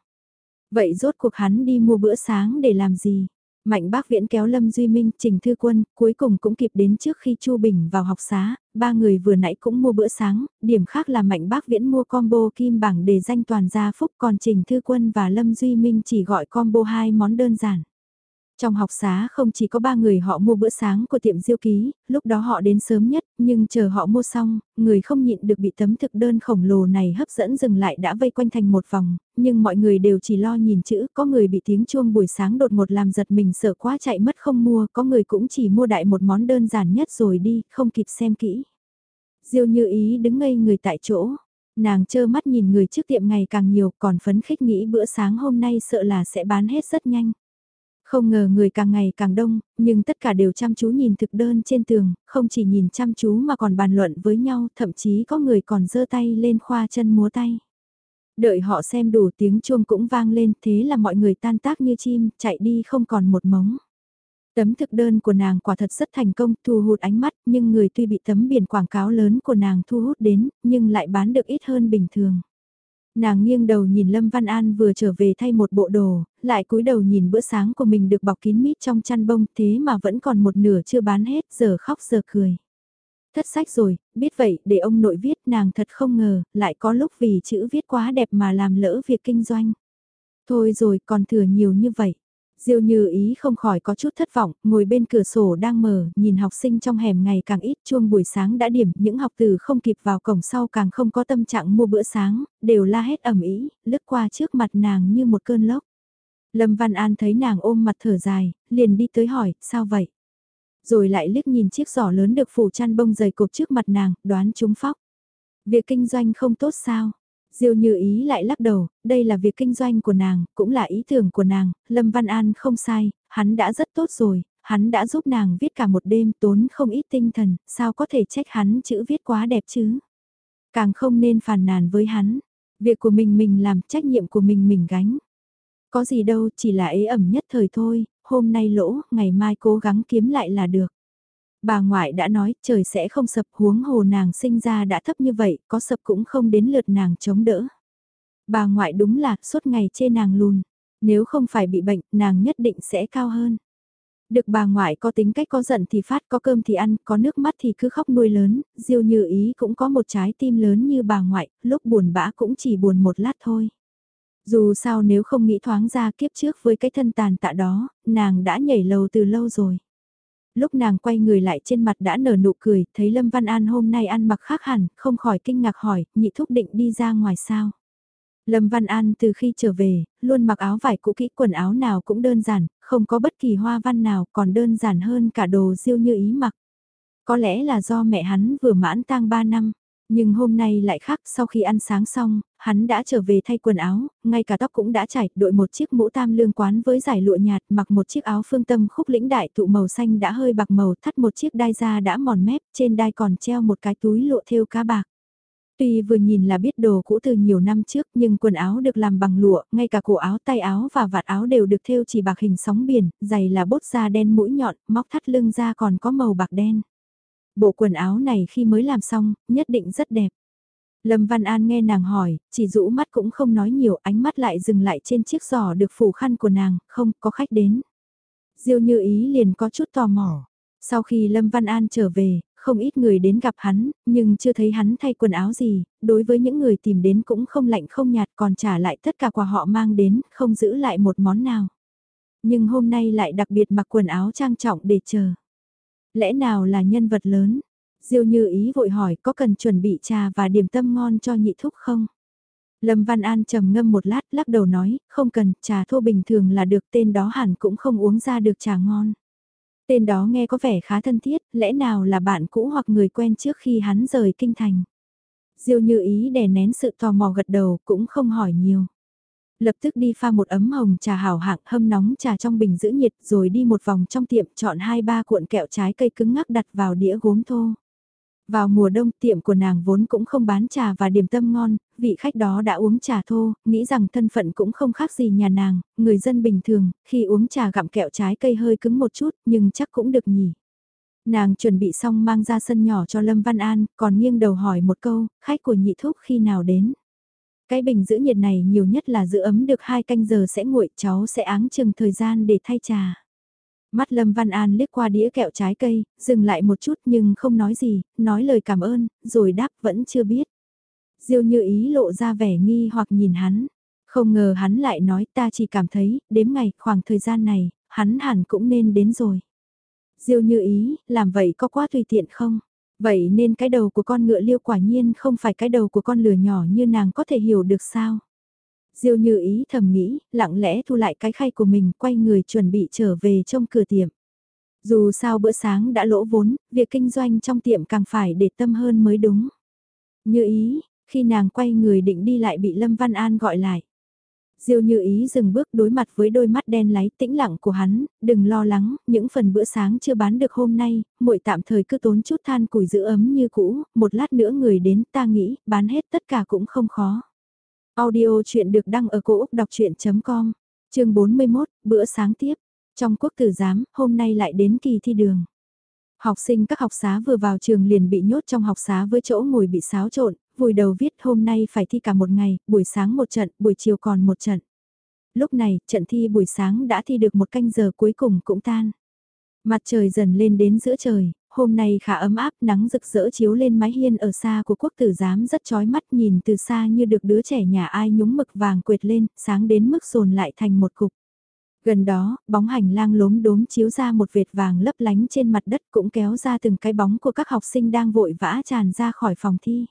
Vậy rốt cuộc hắn đi mua bữa sáng để làm gì? Mạnh bác viễn kéo Lâm Duy Minh, Trình Thư Quân, cuối cùng cũng kịp đến trước khi Chu Bình vào học xá, ba người vừa nãy cũng mua bữa sáng, điểm khác là Mạnh bác viễn mua combo kim bảng để danh toàn gia phúc còn Trình Thư Quân và Lâm Duy Minh chỉ gọi combo hai món đơn giản. Trong học xá không chỉ có ba người họ mua bữa sáng của tiệm diêu ký, lúc đó họ đến sớm nhất, nhưng chờ họ mua xong, người không nhịn được bị tấm thực đơn khổng lồ này hấp dẫn dừng lại đã vây quanh thành một vòng, nhưng mọi người đều chỉ lo nhìn chữ, có người bị tiếng chuông buổi sáng đột ngột làm giật mình sợ quá chạy mất không mua, có người cũng chỉ mua đại một món đơn giản nhất rồi đi, không kịp xem kỹ. Diêu như ý đứng ngây người tại chỗ, nàng chơ mắt nhìn người trước tiệm ngày càng nhiều còn phấn khích nghĩ bữa sáng hôm nay sợ là sẽ bán hết rất nhanh. Không ngờ người càng ngày càng đông, nhưng tất cả đều chăm chú nhìn thực đơn trên tường, không chỉ nhìn chăm chú mà còn bàn luận với nhau, thậm chí có người còn giơ tay lên khoa chân múa tay. Đợi họ xem đủ tiếng chuông cũng vang lên, thế là mọi người tan tác như chim, chạy đi không còn một mống. Tấm thực đơn của nàng quả thật rất thành công, thu hút ánh mắt, nhưng người tuy bị tấm biển quảng cáo lớn của nàng thu hút đến, nhưng lại bán được ít hơn bình thường. Nàng nghiêng đầu nhìn Lâm Văn An vừa trở về thay một bộ đồ, lại cúi đầu nhìn bữa sáng của mình được bọc kín mít trong chăn bông thế mà vẫn còn một nửa chưa bán hết giờ khóc giờ cười. Thất sách rồi, biết vậy để ông nội viết nàng thật không ngờ, lại có lúc vì chữ viết quá đẹp mà làm lỡ việc kinh doanh. Thôi rồi còn thừa nhiều như vậy. Diêu như ý không khỏi có chút thất vọng, ngồi bên cửa sổ đang mở, nhìn học sinh trong hẻm ngày càng ít chuông buổi sáng đã điểm, những học tử không kịp vào cổng sau càng không có tâm trạng mua bữa sáng, đều la hết ẩm ý, lướt qua trước mặt nàng như một cơn lốc. Lâm Văn An thấy nàng ôm mặt thở dài, liền đi tới hỏi, sao vậy? Rồi lại liếc nhìn chiếc giỏ lớn được phủ chăn bông dày cộp trước mặt nàng, đoán chúng phóc. Việc kinh doanh không tốt sao? Diêu như ý lại lắc đầu, đây là việc kinh doanh của nàng, cũng là ý tưởng của nàng, Lâm Văn An không sai, hắn đã rất tốt rồi, hắn đã giúp nàng viết cả một đêm tốn không ít tinh thần, sao có thể trách hắn chữ viết quá đẹp chứ? Càng không nên phàn nàn với hắn, việc của mình mình làm, trách nhiệm của mình mình gánh. Có gì đâu, chỉ là ế ẩm nhất thời thôi, hôm nay lỗ, ngày mai cố gắng kiếm lại là được. Bà ngoại đã nói trời sẽ không sập huống hồ nàng sinh ra đã thấp như vậy, có sập cũng không đến lượt nàng chống đỡ. Bà ngoại đúng là suốt ngày chê nàng lùn, nếu không phải bị bệnh nàng nhất định sẽ cao hơn. Được bà ngoại có tính cách có giận thì phát, có cơm thì ăn, có nước mắt thì cứ khóc nuôi lớn, diêu như ý cũng có một trái tim lớn như bà ngoại, lúc buồn bã cũng chỉ buồn một lát thôi. Dù sao nếu không nghĩ thoáng ra kiếp trước với cái thân tàn tạ đó, nàng đã nhảy lầu từ lâu rồi lúc nàng quay người lại trên mặt đã nở nụ cười, thấy Lâm Văn An hôm nay ăn mặc khác hẳn, không khỏi kinh ngạc hỏi, nhị thúc định đi ra ngoài sao. Lâm Văn An từ khi trở về, luôn mặc áo vải cũ kỹ quần áo nào cũng đơn giản, không có bất kỳ hoa văn nào còn đơn giản hơn cả đồ diêu như ý mặc. Có lẽ là do mẹ hắn vừa mãn tang 3 năm, nhưng hôm nay lại khác sau khi ăn sáng xong, hắn đã trở về thay quần áo, ngay cả tóc cũng đã chảy, đội một chiếc mũ tam lương quán với giải lụa nhạt, mặc một chiếc áo phương tâm khúc lĩnh đại tụ màu xanh đã hơi bạc màu, thắt một chiếc đai da đã mòn mép, trên đai còn treo một cái túi lụa thêu cá bạc. Tuy vừa nhìn là biết đồ cũ từ nhiều năm trước nhưng quần áo được làm bằng lụa, ngay cả cổ áo tay áo và vạt áo đều được thêu chỉ bạc hình sóng biển, giày là bốt da đen mũi nhọn, móc thắt lưng ra còn có màu bạc đen. Bộ quần áo này khi mới làm xong, nhất định rất đẹp. Lâm Văn An nghe nàng hỏi, chỉ rũ mắt cũng không nói nhiều, ánh mắt lại dừng lại trên chiếc giỏ được phủ khăn của nàng, không có khách đến. Diêu như ý liền có chút tò mò. Sau khi Lâm Văn An trở về, không ít người đến gặp hắn, nhưng chưa thấy hắn thay quần áo gì, đối với những người tìm đến cũng không lạnh không nhạt còn trả lại tất cả quà họ mang đến, không giữ lại một món nào. Nhưng hôm nay lại đặc biệt mặc quần áo trang trọng để chờ. Lẽ nào là nhân vật lớn? Diêu như ý vội hỏi có cần chuẩn bị trà và điểm tâm ngon cho nhị thúc không? Lâm Văn An trầm ngâm một lát lắc đầu nói, không cần, trà thô bình thường là được tên đó hẳn cũng không uống ra được trà ngon. Tên đó nghe có vẻ khá thân thiết, lẽ nào là bạn cũ hoặc người quen trước khi hắn rời kinh thành. Diêu như ý đè nén sự tò mò gật đầu cũng không hỏi nhiều. Lập tức đi pha một ấm hồng trà hảo hạng hâm nóng trà trong bình giữ nhiệt rồi đi một vòng trong tiệm chọn hai ba cuộn kẹo trái cây cứng ngắc đặt vào đĩa gốm thô. Vào mùa đông tiệm của nàng vốn cũng không bán trà và điểm tâm ngon, vị khách đó đã uống trà thô, nghĩ rằng thân phận cũng không khác gì nhà nàng, người dân bình thường, khi uống trà gặm kẹo trái cây hơi cứng một chút, nhưng chắc cũng được nhỉ. Nàng chuẩn bị xong mang ra sân nhỏ cho Lâm Văn An, còn nghiêng đầu hỏi một câu, khách của nhị thúc khi nào đến. Cái bình giữ nhiệt này nhiều nhất là giữ ấm được hai canh giờ sẽ nguội, cháu sẽ áng chừng thời gian để thay trà. Mắt Lâm Văn An liếc qua đĩa kẹo trái cây, dừng lại một chút nhưng không nói gì, nói lời cảm ơn, rồi đáp vẫn chưa biết. Diêu như ý lộ ra vẻ nghi hoặc nhìn hắn. Không ngờ hắn lại nói ta chỉ cảm thấy, đếm ngày, khoảng thời gian này, hắn hẳn cũng nên đến rồi. Diêu như ý, làm vậy có quá tùy tiện không? Vậy nên cái đầu của con ngựa liêu quả nhiên không phải cái đầu của con lừa nhỏ như nàng có thể hiểu được sao? Diêu như ý thầm nghĩ, lặng lẽ thu lại cái khay của mình, quay người chuẩn bị trở về trong cửa tiệm. Dù sao bữa sáng đã lỗ vốn, việc kinh doanh trong tiệm càng phải để tâm hơn mới đúng. Như ý, khi nàng quay người định đi lại bị Lâm Văn An gọi lại. Diêu như ý dừng bước đối mặt với đôi mắt đen láy tĩnh lặng của hắn, đừng lo lắng, những phần bữa sáng chưa bán được hôm nay, muội tạm thời cứ tốn chút than củi giữ ấm như cũ, một lát nữa người đến ta nghĩ, bán hết tất cả cũng không khó. Audio chuyện được đăng ở cổ Úc đọc chuyện.com, chương 41, bữa sáng tiếp. Trong quốc tử giám, hôm nay lại đến kỳ thi đường. Học sinh các học xá vừa vào trường liền bị nhốt trong học xá với chỗ ngồi bị xáo trộn, vùi đầu viết hôm nay phải thi cả một ngày, buổi sáng một trận, buổi chiều còn một trận. Lúc này, trận thi buổi sáng đã thi được một canh giờ cuối cùng cũng tan. Mặt trời dần lên đến giữa trời, hôm nay khá ấm áp nắng rực rỡ chiếu lên mái hiên ở xa của quốc tử giám rất chói mắt nhìn từ xa như được đứa trẻ nhà ai nhúng mực vàng quệt lên, sáng đến mức sồn lại thành một cục. Gần đó, bóng hành lang lốm đốm chiếu ra một vệt vàng lấp lánh trên mặt đất cũng kéo ra từng cái bóng của các học sinh đang vội vã tràn ra khỏi phòng thi.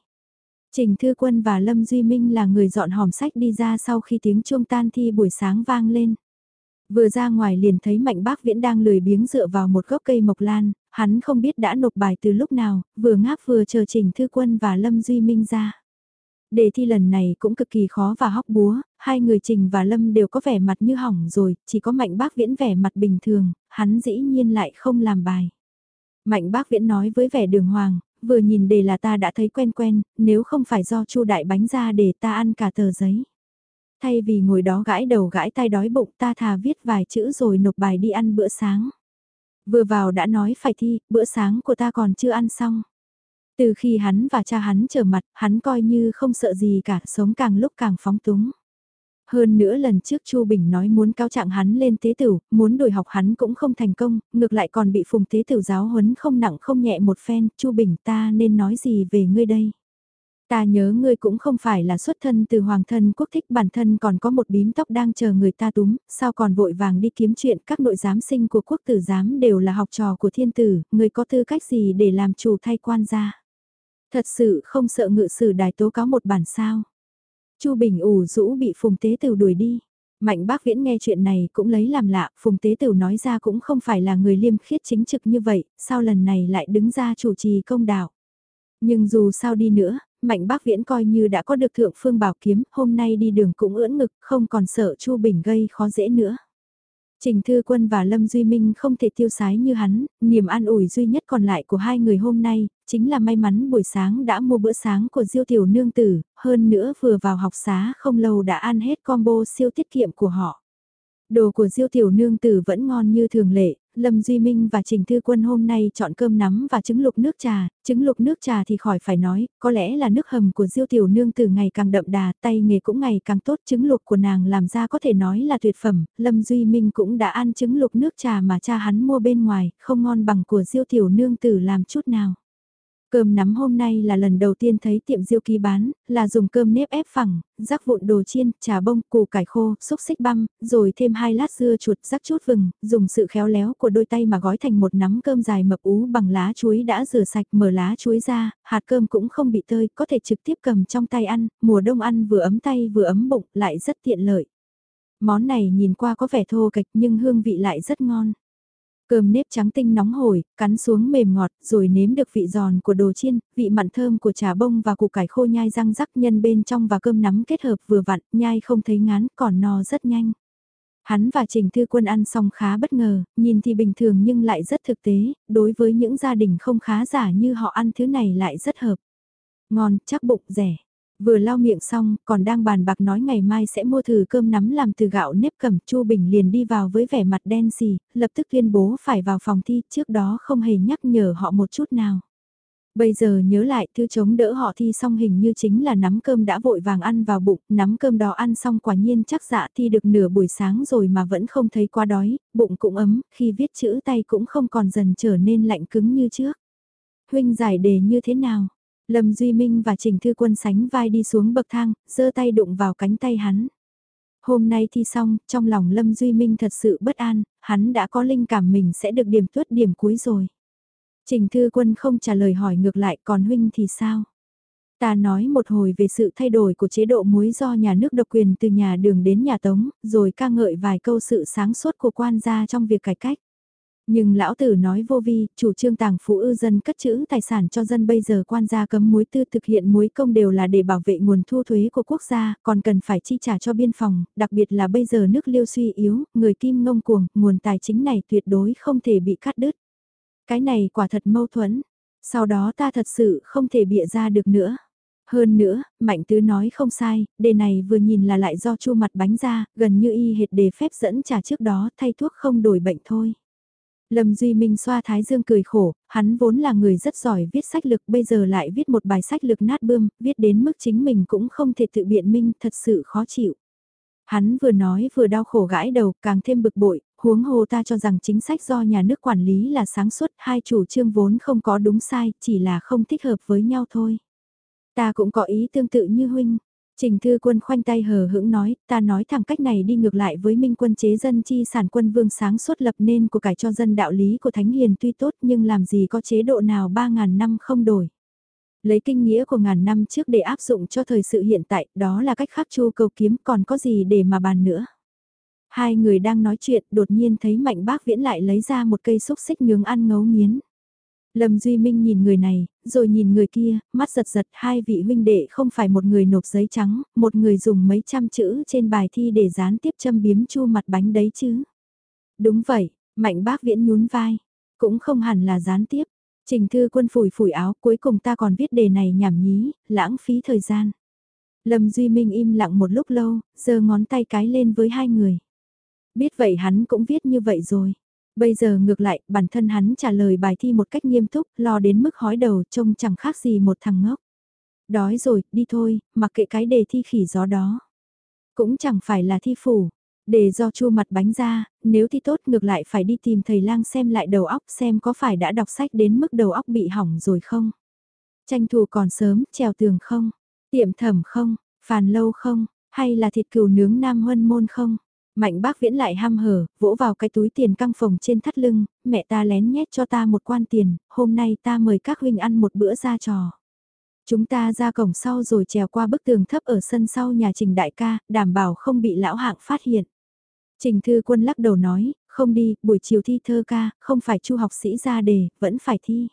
Trình Thư Quân và Lâm Duy Minh là người dọn hòm sách đi ra sau khi tiếng chuông tan thi buổi sáng vang lên. Vừa ra ngoài liền thấy Mạnh Bác Viễn đang lười biếng dựa vào một gốc cây mộc lan, hắn không biết đã nộp bài từ lúc nào, vừa ngáp vừa chờ Trình Thư Quân và Lâm Duy Minh ra. Đề thi lần này cũng cực kỳ khó và hóc búa, hai người Trình và Lâm đều có vẻ mặt như hỏng rồi, chỉ có Mạnh Bác Viễn vẻ mặt bình thường, hắn dĩ nhiên lại không làm bài. Mạnh Bác Viễn nói với vẻ đường hoàng, vừa nhìn đề là ta đã thấy quen quen, nếu không phải do chu đại bánh ra để ta ăn cả tờ giấy. Thay vì ngồi đó gãi đầu gãi tay đói bụng ta thà viết vài chữ rồi nộp bài đi ăn bữa sáng. Vừa vào đã nói phải thi, bữa sáng của ta còn chưa ăn xong. Từ khi hắn và cha hắn trở mặt, hắn coi như không sợ gì cả, sống càng lúc càng phóng túng. Hơn nữa lần trước Chu Bình nói muốn cao trạng hắn lên tế tử, muốn đổi học hắn cũng không thành công, ngược lại còn bị phùng tế tử giáo huấn không nặng không nhẹ một phen, Chu Bình ta nên nói gì về ngươi đây? Ta nhớ ngươi cũng không phải là xuất thân từ hoàng thân quốc thích bản thân còn có một bím tóc đang chờ người ta túm, sao còn vội vàng đi kiếm chuyện các nội giám sinh của quốc tử giám đều là học trò của thiên tử, ngươi có tư cách gì để làm chủ thay quan gia. Thật sự không sợ ngự sử đài tố cáo một bản sao. Chu Bình ủ rũ bị phùng tế Tửu đuổi đi. Mạnh bác viễn nghe chuyện này cũng lấy làm lạ, Phùng Tế Tửu nói ra cũng không phải là người liêm khiết chính trực như vậy, sao lần này lại đứng ra chủ trì công đạo. Nhưng dù sao đi nữa, Mạnh bác viễn coi như đã có được thượng phương bảo kiếm, hôm nay đi đường cũng ưỡn ngực, không còn sợ Chu Bình gây khó dễ nữa. Trình Thư Quân và Lâm Duy Minh không thể tiêu sái như hắn, niềm an ủi duy nhất còn lại của hai người hôm nay, chính là may mắn buổi sáng đã mua bữa sáng của Diêu Tiểu Nương Tử, hơn nữa vừa vào học xá không lâu đã ăn hết combo siêu tiết kiệm của họ. Đồ của Diêu Tiểu Nương Tử vẫn ngon như thường lệ, Lâm Duy Minh và Trình Thư Quân hôm nay chọn cơm nắm và trứng lục nước trà, trứng lục nước trà thì khỏi phải nói, có lẽ là nước hầm của Diêu Tiểu Nương từ ngày càng đậm đà, tay nghề cũng ngày càng tốt, trứng lục của nàng làm ra có thể nói là tuyệt phẩm, Lâm Duy Minh cũng đã ăn trứng lục nước trà mà cha hắn mua bên ngoài, không ngon bằng của Diêu Tiểu Nương tử làm chút nào. Cơm nắm hôm nay là lần đầu tiên thấy tiệm diêu ký bán, là dùng cơm nếp ép phẳng, rắc vụn đồ chiên, trà bông, củ cải khô, xúc xích băm, rồi thêm hai lát dưa chuột rắc chút vừng, dùng sự khéo léo của đôi tay mà gói thành một nắm cơm dài mập ú bằng lá chuối đã rửa sạch mở lá chuối ra, hạt cơm cũng không bị tơi, có thể trực tiếp cầm trong tay ăn, mùa đông ăn vừa ấm tay vừa ấm bụng, lại rất tiện lợi. Món này nhìn qua có vẻ thô kịch nhưng hương vị lại rất ngon. Cơm nếp trắng tinh nóng hổi, cắn xuống mềm ngọt, rồi nếm được vị giòn của đồ chiên, vị mặn thơm của trà bông và củ cải khô nhai răng rắc nhân bên trong và cơm nắm kết hợp vừa vặn, nhai không thấy ngán, còn no rất nhanh. Hắn và Trình Thư Quân ăn xong khá bất ngờ, nhìn thì bình thường nhưng lại rất thực tế, đối với những gia đình không khá giả như họ ăn thứ này lại rất hợp. Ngon, chắc bụng, rẻ. Vừa lau miệng xong, còn đang bàn bạc nói ngày mai sẽ mua thử cơm nắm làm từ gạo nếp cẩm Chu Bình liền đi vào với vẻ mặt đen xì, lập tức tuyên bố phải vào phòng thi, trước đó không hề nhắc nhở họ một chút nào. Bây giờ nhớ lại thư chống đỡ họ thi xong hình như chính là nắm cơm đã vội vàng ăn vào bụng, nắm cơm đó ăn xong quả nhiên chắc dạ thi được nửa buổi sáng rồi mà vẫn không thấy quá đói, bụng cũng ấm, khi viết chữ tay cũng không còn dần trở nên lạnh cứng như trước. Huynh giải đề như thế nào? Lâm Duy Minh và Trình Thư Quân sánh vai đi xuống bậc thang, giơ tay đụng vào cánh tay hắn. Hôm nay thi xong, trong lòng Lâm Duy Minh thật sự bất an, hắn đã có linh cảm mình sẽ được điểm tuất điểm cuối rồi. Trình Thư Quân không trả lời hỏi ngược lại còn huynh thì sao? Ta nói một hồi về sự thay đổi của chế độ muối do nhà nước độc quyền từ nhà đường đến nhà tống, rồi ca ngợi vài câu sự sáng suốt của quan gia trong việc cải cách. Nhưng lão tử nói vô vi, chủ trương tàng phú ư dân cất trữ tài sản cho dân bây giờ quan gia cấm muối tư thực hiện muối công đều là để bảo vệ nguồn thu thuế của quốc gia, còn cần phải chi trả cho biên phòng, đặc biệt là bây giờ nước liêu suy yếu, người kim ngông cuồng, nguồn tài chính này tuyệt đối không thể bị cắt đứt. Cái này quả thật mâu thuẫn, sau đó ta thật sự không thể bịa ra được nữa. Hơn nữa, Mạnh Tứ nói không sai, đề này vừa nhìn là lại do chu mặt bánh ra, gần như y hệt đề phép dẫn trả trước đó thay thuốc không đổi bệnh thôi. Lâm Duy Minh xoa thái dương cười khổ, hắn vốn là người rất giỏi viết sách lực bây giờ lại viết một bài sách lực nát bươm, viết đến mức chính mình cũng không thể tự biện minh thật sự khó chịu. Hắn vừa nói vừa đau khổ gãi đầu càng thêm bực bội, huống hồ ta cho rằng chính sách do nhà nước quản lý là sáng suốt hai chủ trương vốn không có đúng sai, chỉ là không thích hợp với nhau thôi. Ta cũng có ý tương tự như huynh, Trình Thư Quân khoanh tay hờ hững nói, ta nói thẳng cách này đi ngược lại với minh quân chế dân chi sản quân vương sáng suốt lập nên của cải cho dân đạo lý của Thánh Hiền tuy tốt nhưng làm gì có chế độ nào 3.000 năm không đổi. Lấy kinh nghĩa của ngàn năm trước để áp dụng cho thời sự hiện tại, đó là cách khác chu cầu kiếm còn có gì để mà bàn nữa. Hai người đang nói chuyện đột nhiên thấy mạnh bác viễn lại lấy ra một cây xúc xích nướng ăn ngấu nghiến. Lâm Duy Minh nhìn người này, rồi nhìn người kia, mắt giật giật hai vị huynh đệ không phải một người nộp giấy trắng, một người dùng mấy trăm chữ trên bài thi để dán tiếp châm biếm chu mặt bánh đấy chứ. Đúng vậy, mạnh bác viễn nhún vai, cũng không hẳn là gián tiếp. Trình thư quân phủi phủi áo cuối cùng ta còn viết đề này nhảm nhí, lãng phí thời gian. Lâm Duy Minh im lặng một lúc lâu, giơ ngón tay cái lên với hai người. Biết vậy hắn cũng viết như vậy rồi. Bây giờ ngược lại, bản thân hắn trả lời bài thi một cách nghiêm túc, lo đến mức hói đầu trông chẳng khác gì một thằng ngốc. Đói rồi, đi thôi, mặc kệ cái đề thi khỉ gió đó. Cũng chẳng phải là thi phủ, để do chua mặt bánh ra, nếu thi tốt ngược lại phải đi tìm thầy lang xem lại đầu óc xem có phải đã đọc sách đến mức đầu óc bị hỏng rồi không. Tranh thủ còn sớm, trèo tường không, tiệm thẩm không, phàn lâu không, hay là thịt cừu nướng nam huân môn không. Mạnh bác viễn lại ham hở, vỗ vào cái túi tiền căng phòng trên thắt lưng, mẹ ta lén nhét cho ta một quan tiền, hôm nay ta mời các huynh ăn một bữa ra trò. Chúng ta ra cổng sau rồi trèo qua bức tường thấp ở sân sau nhà trình đại ca, đảm bảo không bị lão hạng phát hiện. Trình Thư Quân lắc đầu nói, không đi, buổi chiều thi thơ ca, không phải chu học sĩ ra đề, vẫn phải thi.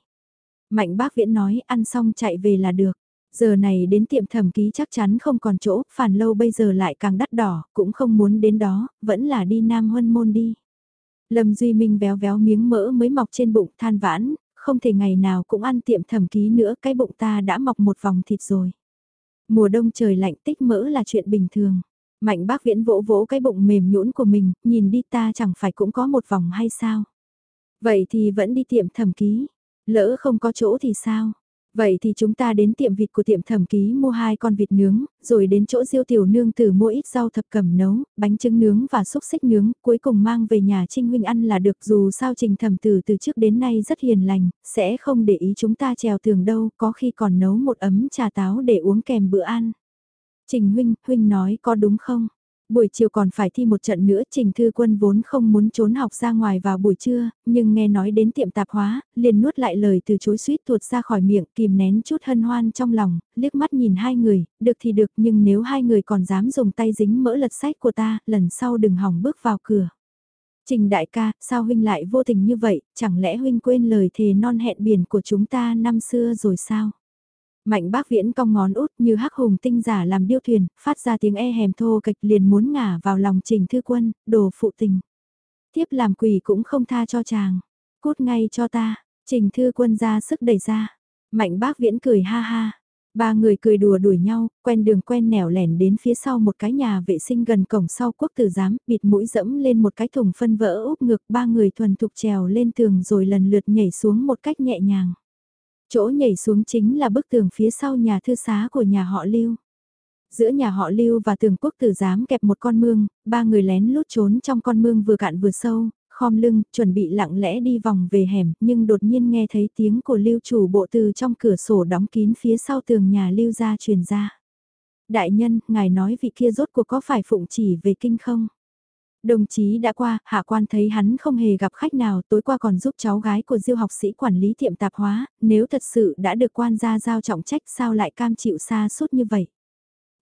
Mạnh bác viễn nói, ăn xong chạy về là được. Giờ này đến tiệm thẩm ký chắc chắn không còn chỗ, phản lâu bây giờ lại càng đắt đỏ, cũng không muốn đến đó, vẫn là đi Nam Huân Môn đi. Lâm Duy Minh véo véo miếng mỡ mới mọc trên bụng than vãn, không thể ngày nào cũng ăn tiệm thẩm ký nữa, cái bụng ta đã mọc một vòng thịt rồi. Mùa đông trời lạnh tích mỡ là chuyện bình thường. Mạnh bác viễn vỗ vỗ cái bụng mềm nhũn của mình, nhìn đi ta chẳng phải cũng có một vòng hay sao? Vậy thì vẫn đi tiệm thẩm ký, lỡ không có chỗ thì sao? Vậy thì chúng ta đến tiệm vịt của tiệm thẩm ký mua hai con vịt nướng, rồi đến chỗ diêu tiểu nương từ mua ít rau thập cẩm nấu, bánh trứng nướng và xúc xích nướng, cuối cùng mang về nhà Trinh Huynh ăn là được dù sao trình thẩm tử từ trước đến nay rất hiền lành, sẽ không để ý chúng ta trèo tường đâu, có khi còn nấu một ấm trà táo để uống kèm bữa ăn. Trình Huynh, Huynh nói có đúng không? Buổi chiều còn phải thi một trận nữa Trình Thư Quân vốn không muốn trốn học ra ngoài vào buổi trưa, nhưng nghe nói đến tiệm tạp hóa, liền nuốt lại lời từ chối suýt tuột ra khỏi miệng kìm nén chút hân hoan trong lòng, liếc mắt nhìn hai người, được thì được nhưng nếu hai người còn dám dùng tay dính mỡ lật sách của ta, lần sau đừng hỏng bước vào cửa. Trình đại ca, sao huynh lại vô tình như vậy, chẳng lẽ huynh quên lời thề non hẹn biển của chúng ta năm xưa rồi sao? Mạnh bác viễn cong ngón út như hắc hùng tinh giả làm điêu thuyền, phát ra tiếng e hèm thô kịch liền muốn ngả vào lòng trình thư quân, đồ phụ tình. Tiếp làm quỷ cũng không tha cho chàng. Cút ngay cho ta, trình thư quân ra sức đẩy ra. Mạnh bác viễn cười ha ha. Ba người cười đùa đuổi nhau, quen đường quen nẻo lẻn đến phía sau một cái nhà vệ sinh gần cổng sau quốc tử giám, bịt mũi dẫm lên một cái thùng phân vỡ úp ngược ba người thuần thục trèo lên tường rồi lần lượt nhảy xuống một cách nhẹ nhàng. Chỗ nhảy xuống chính là bức tường phía sau nhà thư xá của nhà họ Lưu. Giữa nhà họ Lưu và tường quốc tử giám kẹp một con mương, ba người lén lút trốn trong con mương vừa cạn vừa sâu, khom lưng, chuẩn bị lặng lẽ đi vòng về hẻm, nhưng đột nhiên nghe thấy tiếng của Lưu chủ bộ từ trong cửa sổ đóng kín phía sau tường nhà Lưu ra truyền ra. Đại nhân, ngài nói vị kia rốt cuộc có phải phụng chỉ về kinh không? Đồng chí đã qua, hạ quan thấy hắn không hề gặp khách nào, tối qua còn giúp cháu gái của diêu học sĩ quản lý tiệm tạp hóa, nếu thật sự đã được quan gia giao trọng trách sao lại cam chịu xa suốt như vậy.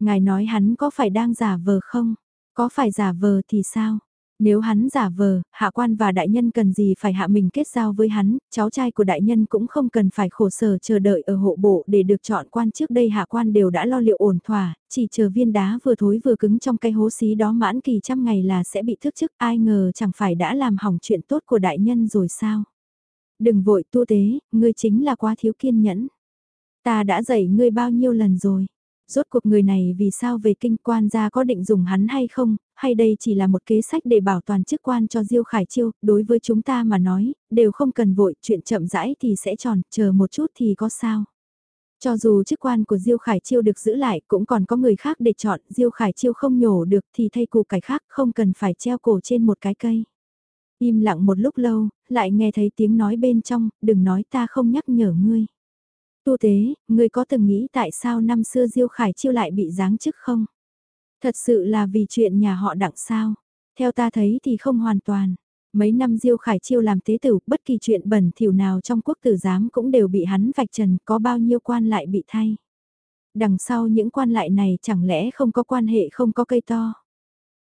Ngài nói hắn có phải đang giả vờ không? Có phải giả vờ thì sao? Nếu hắn giả vờ, hạ quan và đại nhân cần gì phải hạ mình kết giao với hắn, cháu trai của đại nhân cũng không cần phải khổ sở chờ đợi ở hộ bộ để được chọn quan trước đây hạ quan đều đã lo liệu ổn thỏa, chỉ chờ viên đá vừa thối vừa cứng trong cái hố xí đó mãn kỳ trăm ngày là sẽ bị thức chức ai ngờ chẳng phải đã làm hỏng chuyện tốt của đại nhân rồi sao. Đừng vội tu tế, ngươi chính là quá thiếu kiên nhẫn. Ta đã dạy ngươi bao nhiêu lần rồi rốt cuộc người này vì sao về kinh quan gia có định dùng hắn hay không, hay đây chỉ là một kế sách để bảo toàn chức quan cho Diêu Khải Chiêu, đối với chúng ta mà nói, đều không cần vội, chuyện chậm rãi thì sẽ tròn, chờ một chút thì có sao. Cho dù chức quan của Diêu Khải Chiêu được giữ lại cũng còn có người khác để chọn, Diêu Khải Chiêu không nhổ được thì thay cụ cải khác không cần phải treo cổ trên một cái cây. Im lặng một lúc lâu, lại nghe thấy tiếng nói bên trong, đừng nói ta không nhắc nhở ngươi. Tu tế, ngươi có từng nghĩ tại sao năm xưa Diêu Khải Chiêu lại bị giáng chức không? Thật sự là vì chuyện nhà họ đặng sao? Theo ta thấy thì không hoàn toàn. Mấy năm Diêu Khải Chiêu làm tế tử, bất kỳ chuyện bẩn thỉu nào trong quốc tử giám cũng đều bị hắn vạch trần, có bao nhiêu quan lại bị thay. Đằng sau những quan lại này chẳng lẽ không có quan hệ không có cây to.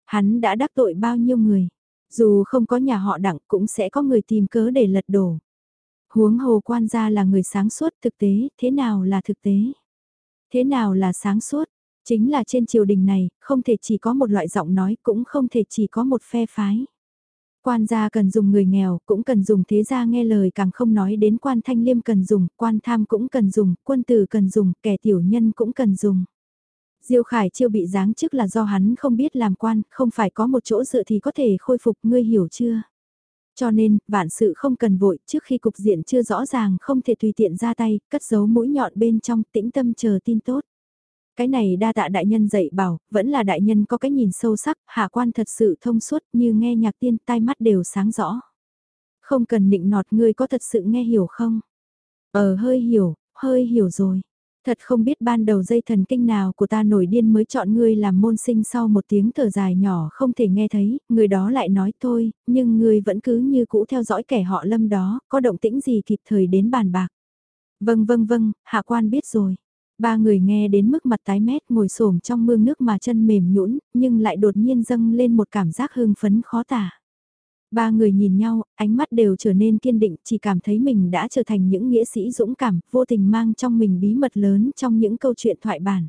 Hắn đã đắc tội bao nhiêu người. Dù không có nhà họ đặng cũng sẽ có người tìm cớ để lật đổ. Huống hồ quan gia là người sáng suốt thực tế, thế nào là thực tế? Thế nào là sáng suốt? Chính là trên triều đình này, không thể chỉ có một loại giọng nói, cũng không thể chỉ có một phe phái. Quan gia cần dùng người nghèo, cũng cần dùng thế gia nghe lời càng không nói đến quan thanh liêm cần dùng, quan tham cũng cần dùng, quân tử cần dùng, kẻ tiểu nhân cũng cần dùng. Diêu Khải chiêu bị giáng chức là do hắn không biết làm quan, không phải có một chỗ dựa thì có thể khôi phục, ngươi hiểu chưa? Cho nên, vạn sự không cần vội, trước khi cục diện chưa rõ ràng không thể tùy tiện ra tay, cất giấu mũi nhọn bên trong, tĩnh tâm chờ tin tốt. Cái này đa tạ đại nhân dạy bảo, vẫn là đại nhân có cái nhìn sâu sắc, hạ quan thật sự thông suốt như nghe nhạc tiên tai mắt đều sáng rõ. Không cần nịnh nọt ngươi có thật sự nghe hiểu không? Ờ hơi hiểu, hơi hiểu rồi. Thật không biết ban đầu dây thần kinh nào của ta nổi điên mới chọn ngươi làm môn sinh sau một tiếng thở dài nhỏ không thể nghe thấy, người đó lại nói thôi, nhưng ngươi vẫn cứ như cũ theo dõi kẻ họ lâm đó, có động tĩnh gì kịp thời đến bàn bạc. Vâng vâng vâng, hạ quan biết rồi. Ba người nghe đến mức mặt tái mét ngồi xổm trong mương nước mà chân mềm nhũn, nhưng lại đột nhiên dâng lên một cảm giác hưng phấn khó tả. Ba người nhìn nhau, ánh mắt đều trở nên kiên định, chỉ cảm thấy mình đã trở thành những nghĩa sĩ dũng cảm, vô tình mang trong mình bí mật lớn trong những câu chuyện thoại bản.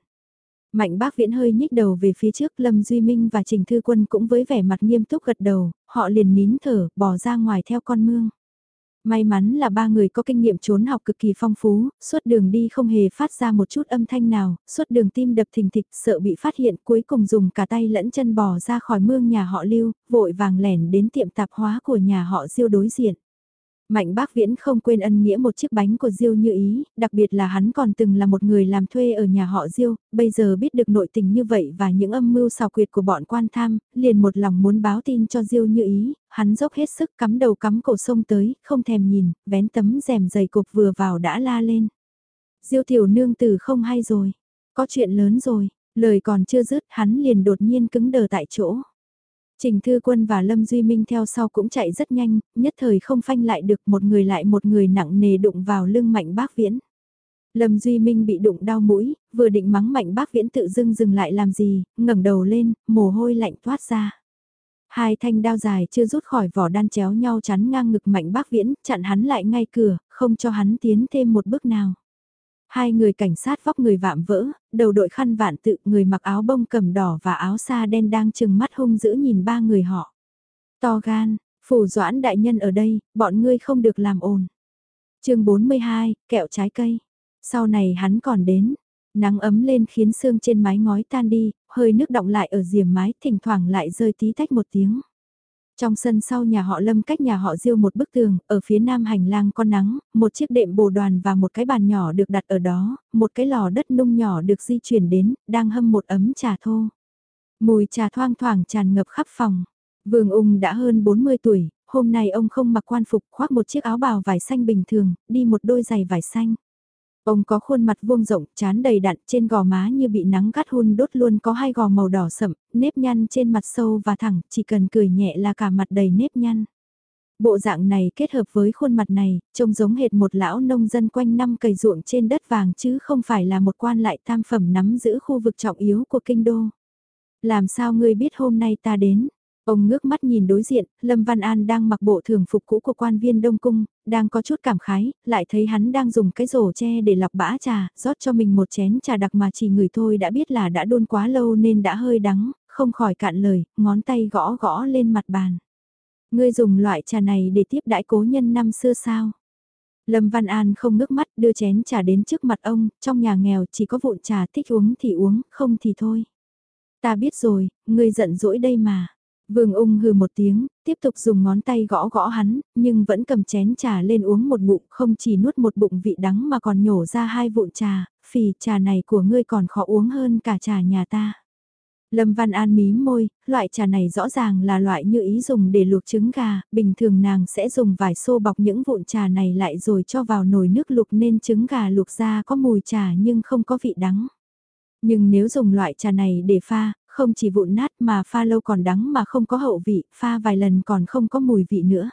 Mạnh bác viễn hơi nhích đầu về phía trước Lâm Duy Minh và Trình Thư Quân cũng với vẻ mặt nghiêm túc gật đầu, họ liền nín thở, bỏ ra ngoài theo con mương. May mắn là ba người có kinh nghiệm trốn học cực kỳ phong phú, suốt đường đi không hề phát ra một chút âm thanh nào, suốt đường tim đập thình thịch sợ bị phát hiện cuối cùng dùng cả tay lẫn chân bò ra khỏi mương nhà họ lưu, vội vàng lẻn đến tiệm tạp hóa của nhà họ diêu đối diện. Mạnh bác viễn không quên ân nghĩa một chiếc bánh của Diêu như ý, đặc biệt là hắn còn từng là một người làm thuê ở nhà họ Diêu, bây giờ biết được nội tình như vậy và những âm mưu xào quyệt của bọn quan tham, liền một lòng muốn báo tin cho Diêu như ý, hắn dốc hết sức cắm đầu cắm cổ sông tới, không thèm nhìn, vén tấm rèm dày cục vừa vào đã la lên. Diêu tiểu nương tử không hay rồi, có chuyện lớn rồi, lời còn chưa dứt hắn liền đột nhiên cứng đờ tại chỗ. Trình Thư Quân và Lâm Duy Minh theo sau cũng chạy rất nhanh, nhất thời không phanh lại được một người lại một người nặng nề đụng vào lưng mạnh bác viễn. Lâm Duy Minh bị đụng đau mũi, vừa định mắng mạnh bác viễn tự dưng dừng lại làm gì, ngẩng đầu lên, mồ hôi lạnh thoát ra. Hai thanh đao dài chưa rút khỏi vỏ đan chéo nhau chắn ngang ngực mạnh bác viễn, chặn hắn lại ngay cửa, không cho hắn tiến thêm một bước nào. Hai người cảnh sát vóc người vạm vỡ, đầu đội khăn vạn tự người mặc áo bông cầm đỏ và áo sa đen đang chừng mắt hung dữ nhìn ba người họ. To gan, phủ doãn đại nhân ở đây, bọn ngươi không được làm ồn. chương 42, kẹo trái cây. Sau này hắn còn đến, nắng ấm lên khiến xương trên mái ngói tan đi, hơi nước động lại ở diềm mái, thỉnh thoảng lại rơi tí tách một tiếng. Trong sân sau nhà họ Lâm cách nhà họ Diêu một bức tường, ở phía nam hành lang con nắng, một chiếc đệm bồ đoàn và một cái bàn nhỏ được đặt ở đó, một cái lò đất nung nhỏ được di chuyển đến, đang hâm một ấm trà thô. Mùi trà thoang thoảng tràn ngập khắp phòng. Vương Ung đã hơn 40 tuổi, hôm nay ông không mặc quan phục khoác một chiếc áo bào vải xanh bình thường, đi một đôi giày vải xanh. Ông có khuôn mặt vuông rộng, chán đầy đặn, trên gò má như bị nắng gắt hun đốt luôn có hai gò màu đỏ sậm, nếp nhăn trên mặt sâu và thẳng, chỉ cần cười nhẹ là cả mặt đầy nếp nhăn. Bộ dạng này kết hợp với khuôn mặt này, trông giống hệt một lão nông dân quanh năm cày ruộng trên đất vàng chứ không phải là một quan lại tam phẩm nắm giữ khu vực trọng yếu của kinh đô. Làm sao ngươi biết hôm nay ta đến? Ông ngước mắt nhìn đối diện, Lâm Văn An đang mặc bộ thường phục cũ của quan viên Đông Cung, đang có chút cảm khái, lại thấy hắn đang dùng cái rổ tre để lọc bã trà, rót cho mình một chén trà đặc mà chỉ người thôi đã biết là đã đun quá lâu nên đã hơi đắng, không khỏi cạn lời, ngón tay gõ gõ lên mặt bàn. Ngươi dùng loại trà này để tiếp đãi cố nhân năm xưa sao? Lâm Văn An không ngước mắt đưa chén trà đến trước mặt ông, trong nhà nghèo chỉ có vụn trà thích uống thì uống, không thì thôi. Ta biết rồi, ngươi giận dỗi đây mà. Vương ung hừ một tiếng, tiếp tục dùng ngón tay gõ gõ hắn, nhưng vẫn cầm chén trà lên uống một bụng, không chỉ nuốt một bụng vị đắng mà còn nhổ ra hai vụn trà, phì trà này của ngươi còn khó uống hơn cả trà nhà ta. Lâm Văn An mí môi, loại trà này rõ ràng là loại như ý dùng để luộc trứng gà, bình thường nàng sẽ dùng vải xô bọc những vụn trà này lại rồi cho vào nồi nước luộc nên trứng gà luộc ra có mùi trà nhưng không có vị đắng. Nhưng nếu dùng loại trà này để pha, không chỉ vụn nát mà pha lâu còn đắng mà không có hậu vị, pha vài lần còn không có mùi vị nữa.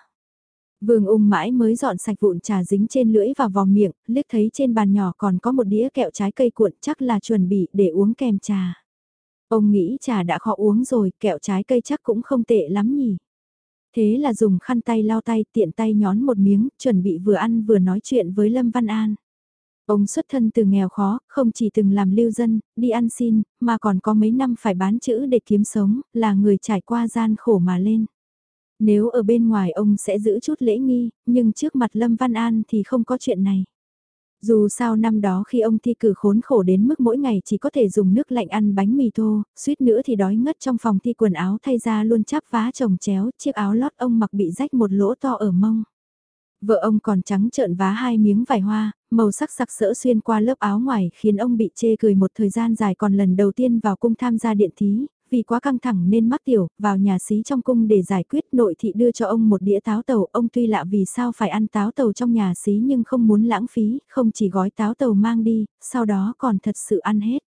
Vương ung mãi mới dọn sạch vụn trà dính trên lưỡi và vòng miệng, liếc thấy trên bàn nhỏ còn có một đĩa kẹo trái cây cuộn chắc là chuẩn bị để uống kèm trà. Ông nghĩ trà đã khó uống rồi, kẹo trái cây chắc cũng không tệ lắm nhỉ. Thế là dùng khăn tay lau tay tiện tay nhón một miếng, chuẩn bị vừa ăn vừa nói chuyện với Lâm Văn An. Ông xuất thân từ nghèo khó, không chỉ từng làm lưu dân, đi ăn xin, mà còn có mấy năm phải bán chữ để kiếm sống, là người trải qua gian khổ mà lên. Nếu ở bên ngoài ông sẽ giữ chút lễ nghi, nhưng trước mặt Lâm Văn An thì không có chuyện này. Dù sao năm đó khi ông thi cử khốn khổ đến mức mỗi ngày chỉ có thể dùng nước lạnh ăn bánh mì thô, suýt nữa thì đói ngất trong phòng thi quần áo thay ra luôn chắp vá chồng chéo, chiếc áo lót ông mặc bị rách một lỗ to ở mông. Vợ ông còn trắng trợn vá hai miếng vải hoa, màu sắc sặc sỡ xuyên qua lớp áo ngoài khiến ông bị chê cười một thời gian dài còn lần đầu tiên vào cung tham gia điện thí, vì quá căng thẳng nên mắc tiểu, vào nhà xí trong cung để giải quyết nội thị đưa cho ông một đĩa táo tàu, ông tuy lạ vì sao phải ăn táo tàu trong nhà xí nhưng không muốn lãng phí, không chỉ gói táo tàu mang đi, sau đó còn thật sự ăn hết.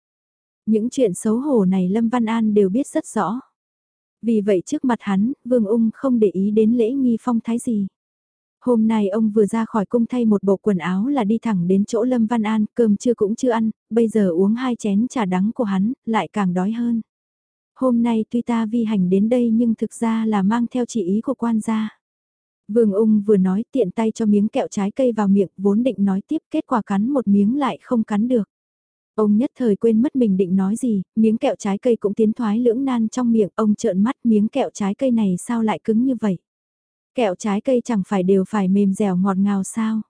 Những chuyện xấu hổ này Lâm Văn An đều biết rất rõ. Vì vậy trước mặt hắn, Vương Ung không để ý đến lễ nghi phong thái gì. Hôm nay ông vừa ra khỏi cung thay một bộ quần áo là đi thẳng đến chỗ Lâm Văn An, cơm chưa cũng chưa ăn, bây giờ uống hai chén trà đắng của hắn, lại càng đói hơn. Hôm nay tuy ta vi hành đến đây nhưng thực ra là mang theo chỉ ý của quan gia. Vương ung vừa nói tiện tay cho miếng kẹo trái cây vào miệng vốn định nói tiếp kết quả cắn một miếng lại không cắn được. Ông nhất thời quên mất mình định nói gì, miếng kẹo trái cây cũng tiến thoái lưỡng nan trong miệng, ông trợn mắt miếng kẹo trái cây này sao lại cứng như vậy. Kẹo trái cây chẳng phải đều phải mềm dẻo ngọt ngào sao.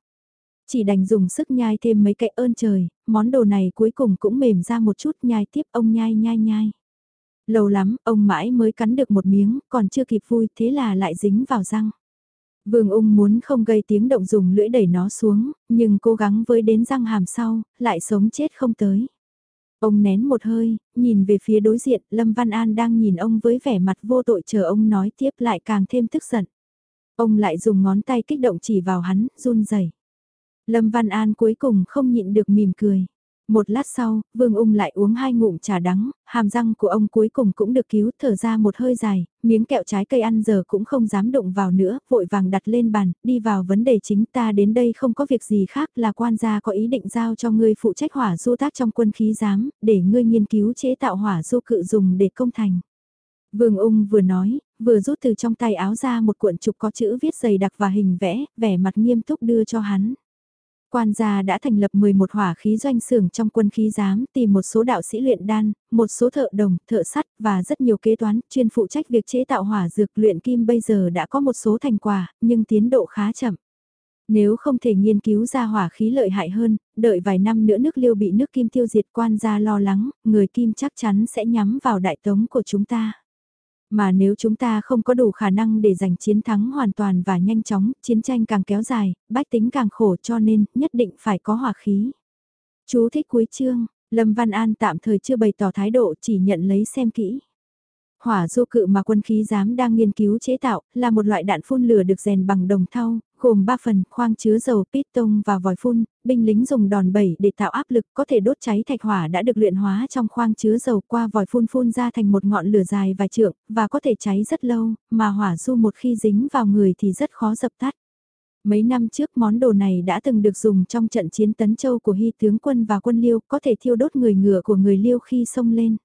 Chỉ đành dùng sức nhai thêm mấy cậy ơn trời, món đồ này cuối cùng cũng mềm ra một chút nhai tiếp ông nhai nhai nhai. Lâu lắm, ông mãi mới cắn được một miếng, còn chưa kịp vui, thế là lại dính vào răng. Vương ung muốn không gây tiếng động dùng lưỡi đẩy nó xuống, nhưng cố gắng với đến răng hàm sau, lại sống chết không tới. Ông nén một hơi, nhìn về phía đối diện, Lâm Văn An đang nhìn ông với vẻ mặt vô tội chờ ông nói tiếp lại càng thêm tức giận. Ông lại dùng ngón tay kích động chỉ vào hắn, run rẩy. Lâm Văn An cuối cùng không nhịn được mỉm cười. Một lát sau, Vương Ung lại uống hai ngụm trà đắng, hàm răng của ông cuối cùng cũng được cứu thở ra một hơi dài, miếng kẹo trái cây ăn giờ cũng không dám động vào nữa, vội vàng đặt lên bàn, đi vào vấn đề chính ta đến đây không có việc gì khác là quan gia có ý định giao cho ngươi phụ trách hỏa du tác trong quân khí giám, để ngươi nghiên cứu chế tạo hỏa du cự dùng để công thành. Vương ung vừa nói, vừa rút từ trong tay áo ra một cuộn trục có chữ viết dày đặc và hình vẽ, vẻ mặt nghiêm túc đưa cho hắn. Quan gia đã thành lập 11 hỏa khí doanh xưởng trong quân khí giám tìm một số đạo sĩ luyện đan, một số thợ đồng, thợ sắt và rất nhiều kế toán chuyên phụ trách việc chế tạo hỏa dược luyện kim bây giờ đã có một số thành quả, nhưng tiến độ khá chậm. Nếu không thể nghiên cứu ra hỏa khí lợi hại hơn, đợi vài năm nữa nước liêu bị nước kim tiêu diệt quan gia lo lắng, người kim chắc chắn sẽ nhắm vào đại tống của chúng ta. Mà nếu chúng ta không có đủ khả năng để giành chiến thắng hoàn toàn và nhanh chóng, chiến tranh càng kéo dài, bách tính càng khổ cho nên nhất định phải có hỏa khí. Chú thích cuối chương, Lâm Văn An tạm thời chưa bày tỏ thái độ chỉ nhận lấy xem kỹ. Hỏa du cự mà quân khí giám đang nghiên cứu chế tạo là một loại đạn phun lửa được rèn bằng đồng thau, gồm 3 phần, khoang chứa dầu, piston và vòi phun, binh lính dùng đòn bẩy để tạo áp lực có thể đốt cháy thạch hỏa đã được luyện hóa trong khoang chứa dầu qua vòi phun phun ra thành một ngọn lửa dài vài trượng, và có thể cháy rất lâu, mà hỏa du một khi dính vào người thì rất khó dập tắt. Mấy năm trước món đồ này đã từng được dùng trong trận chiến tấn châu của hy tướng quân và quân liêu có thể thiêu đốt người ngựa của người liêu khi xông lên.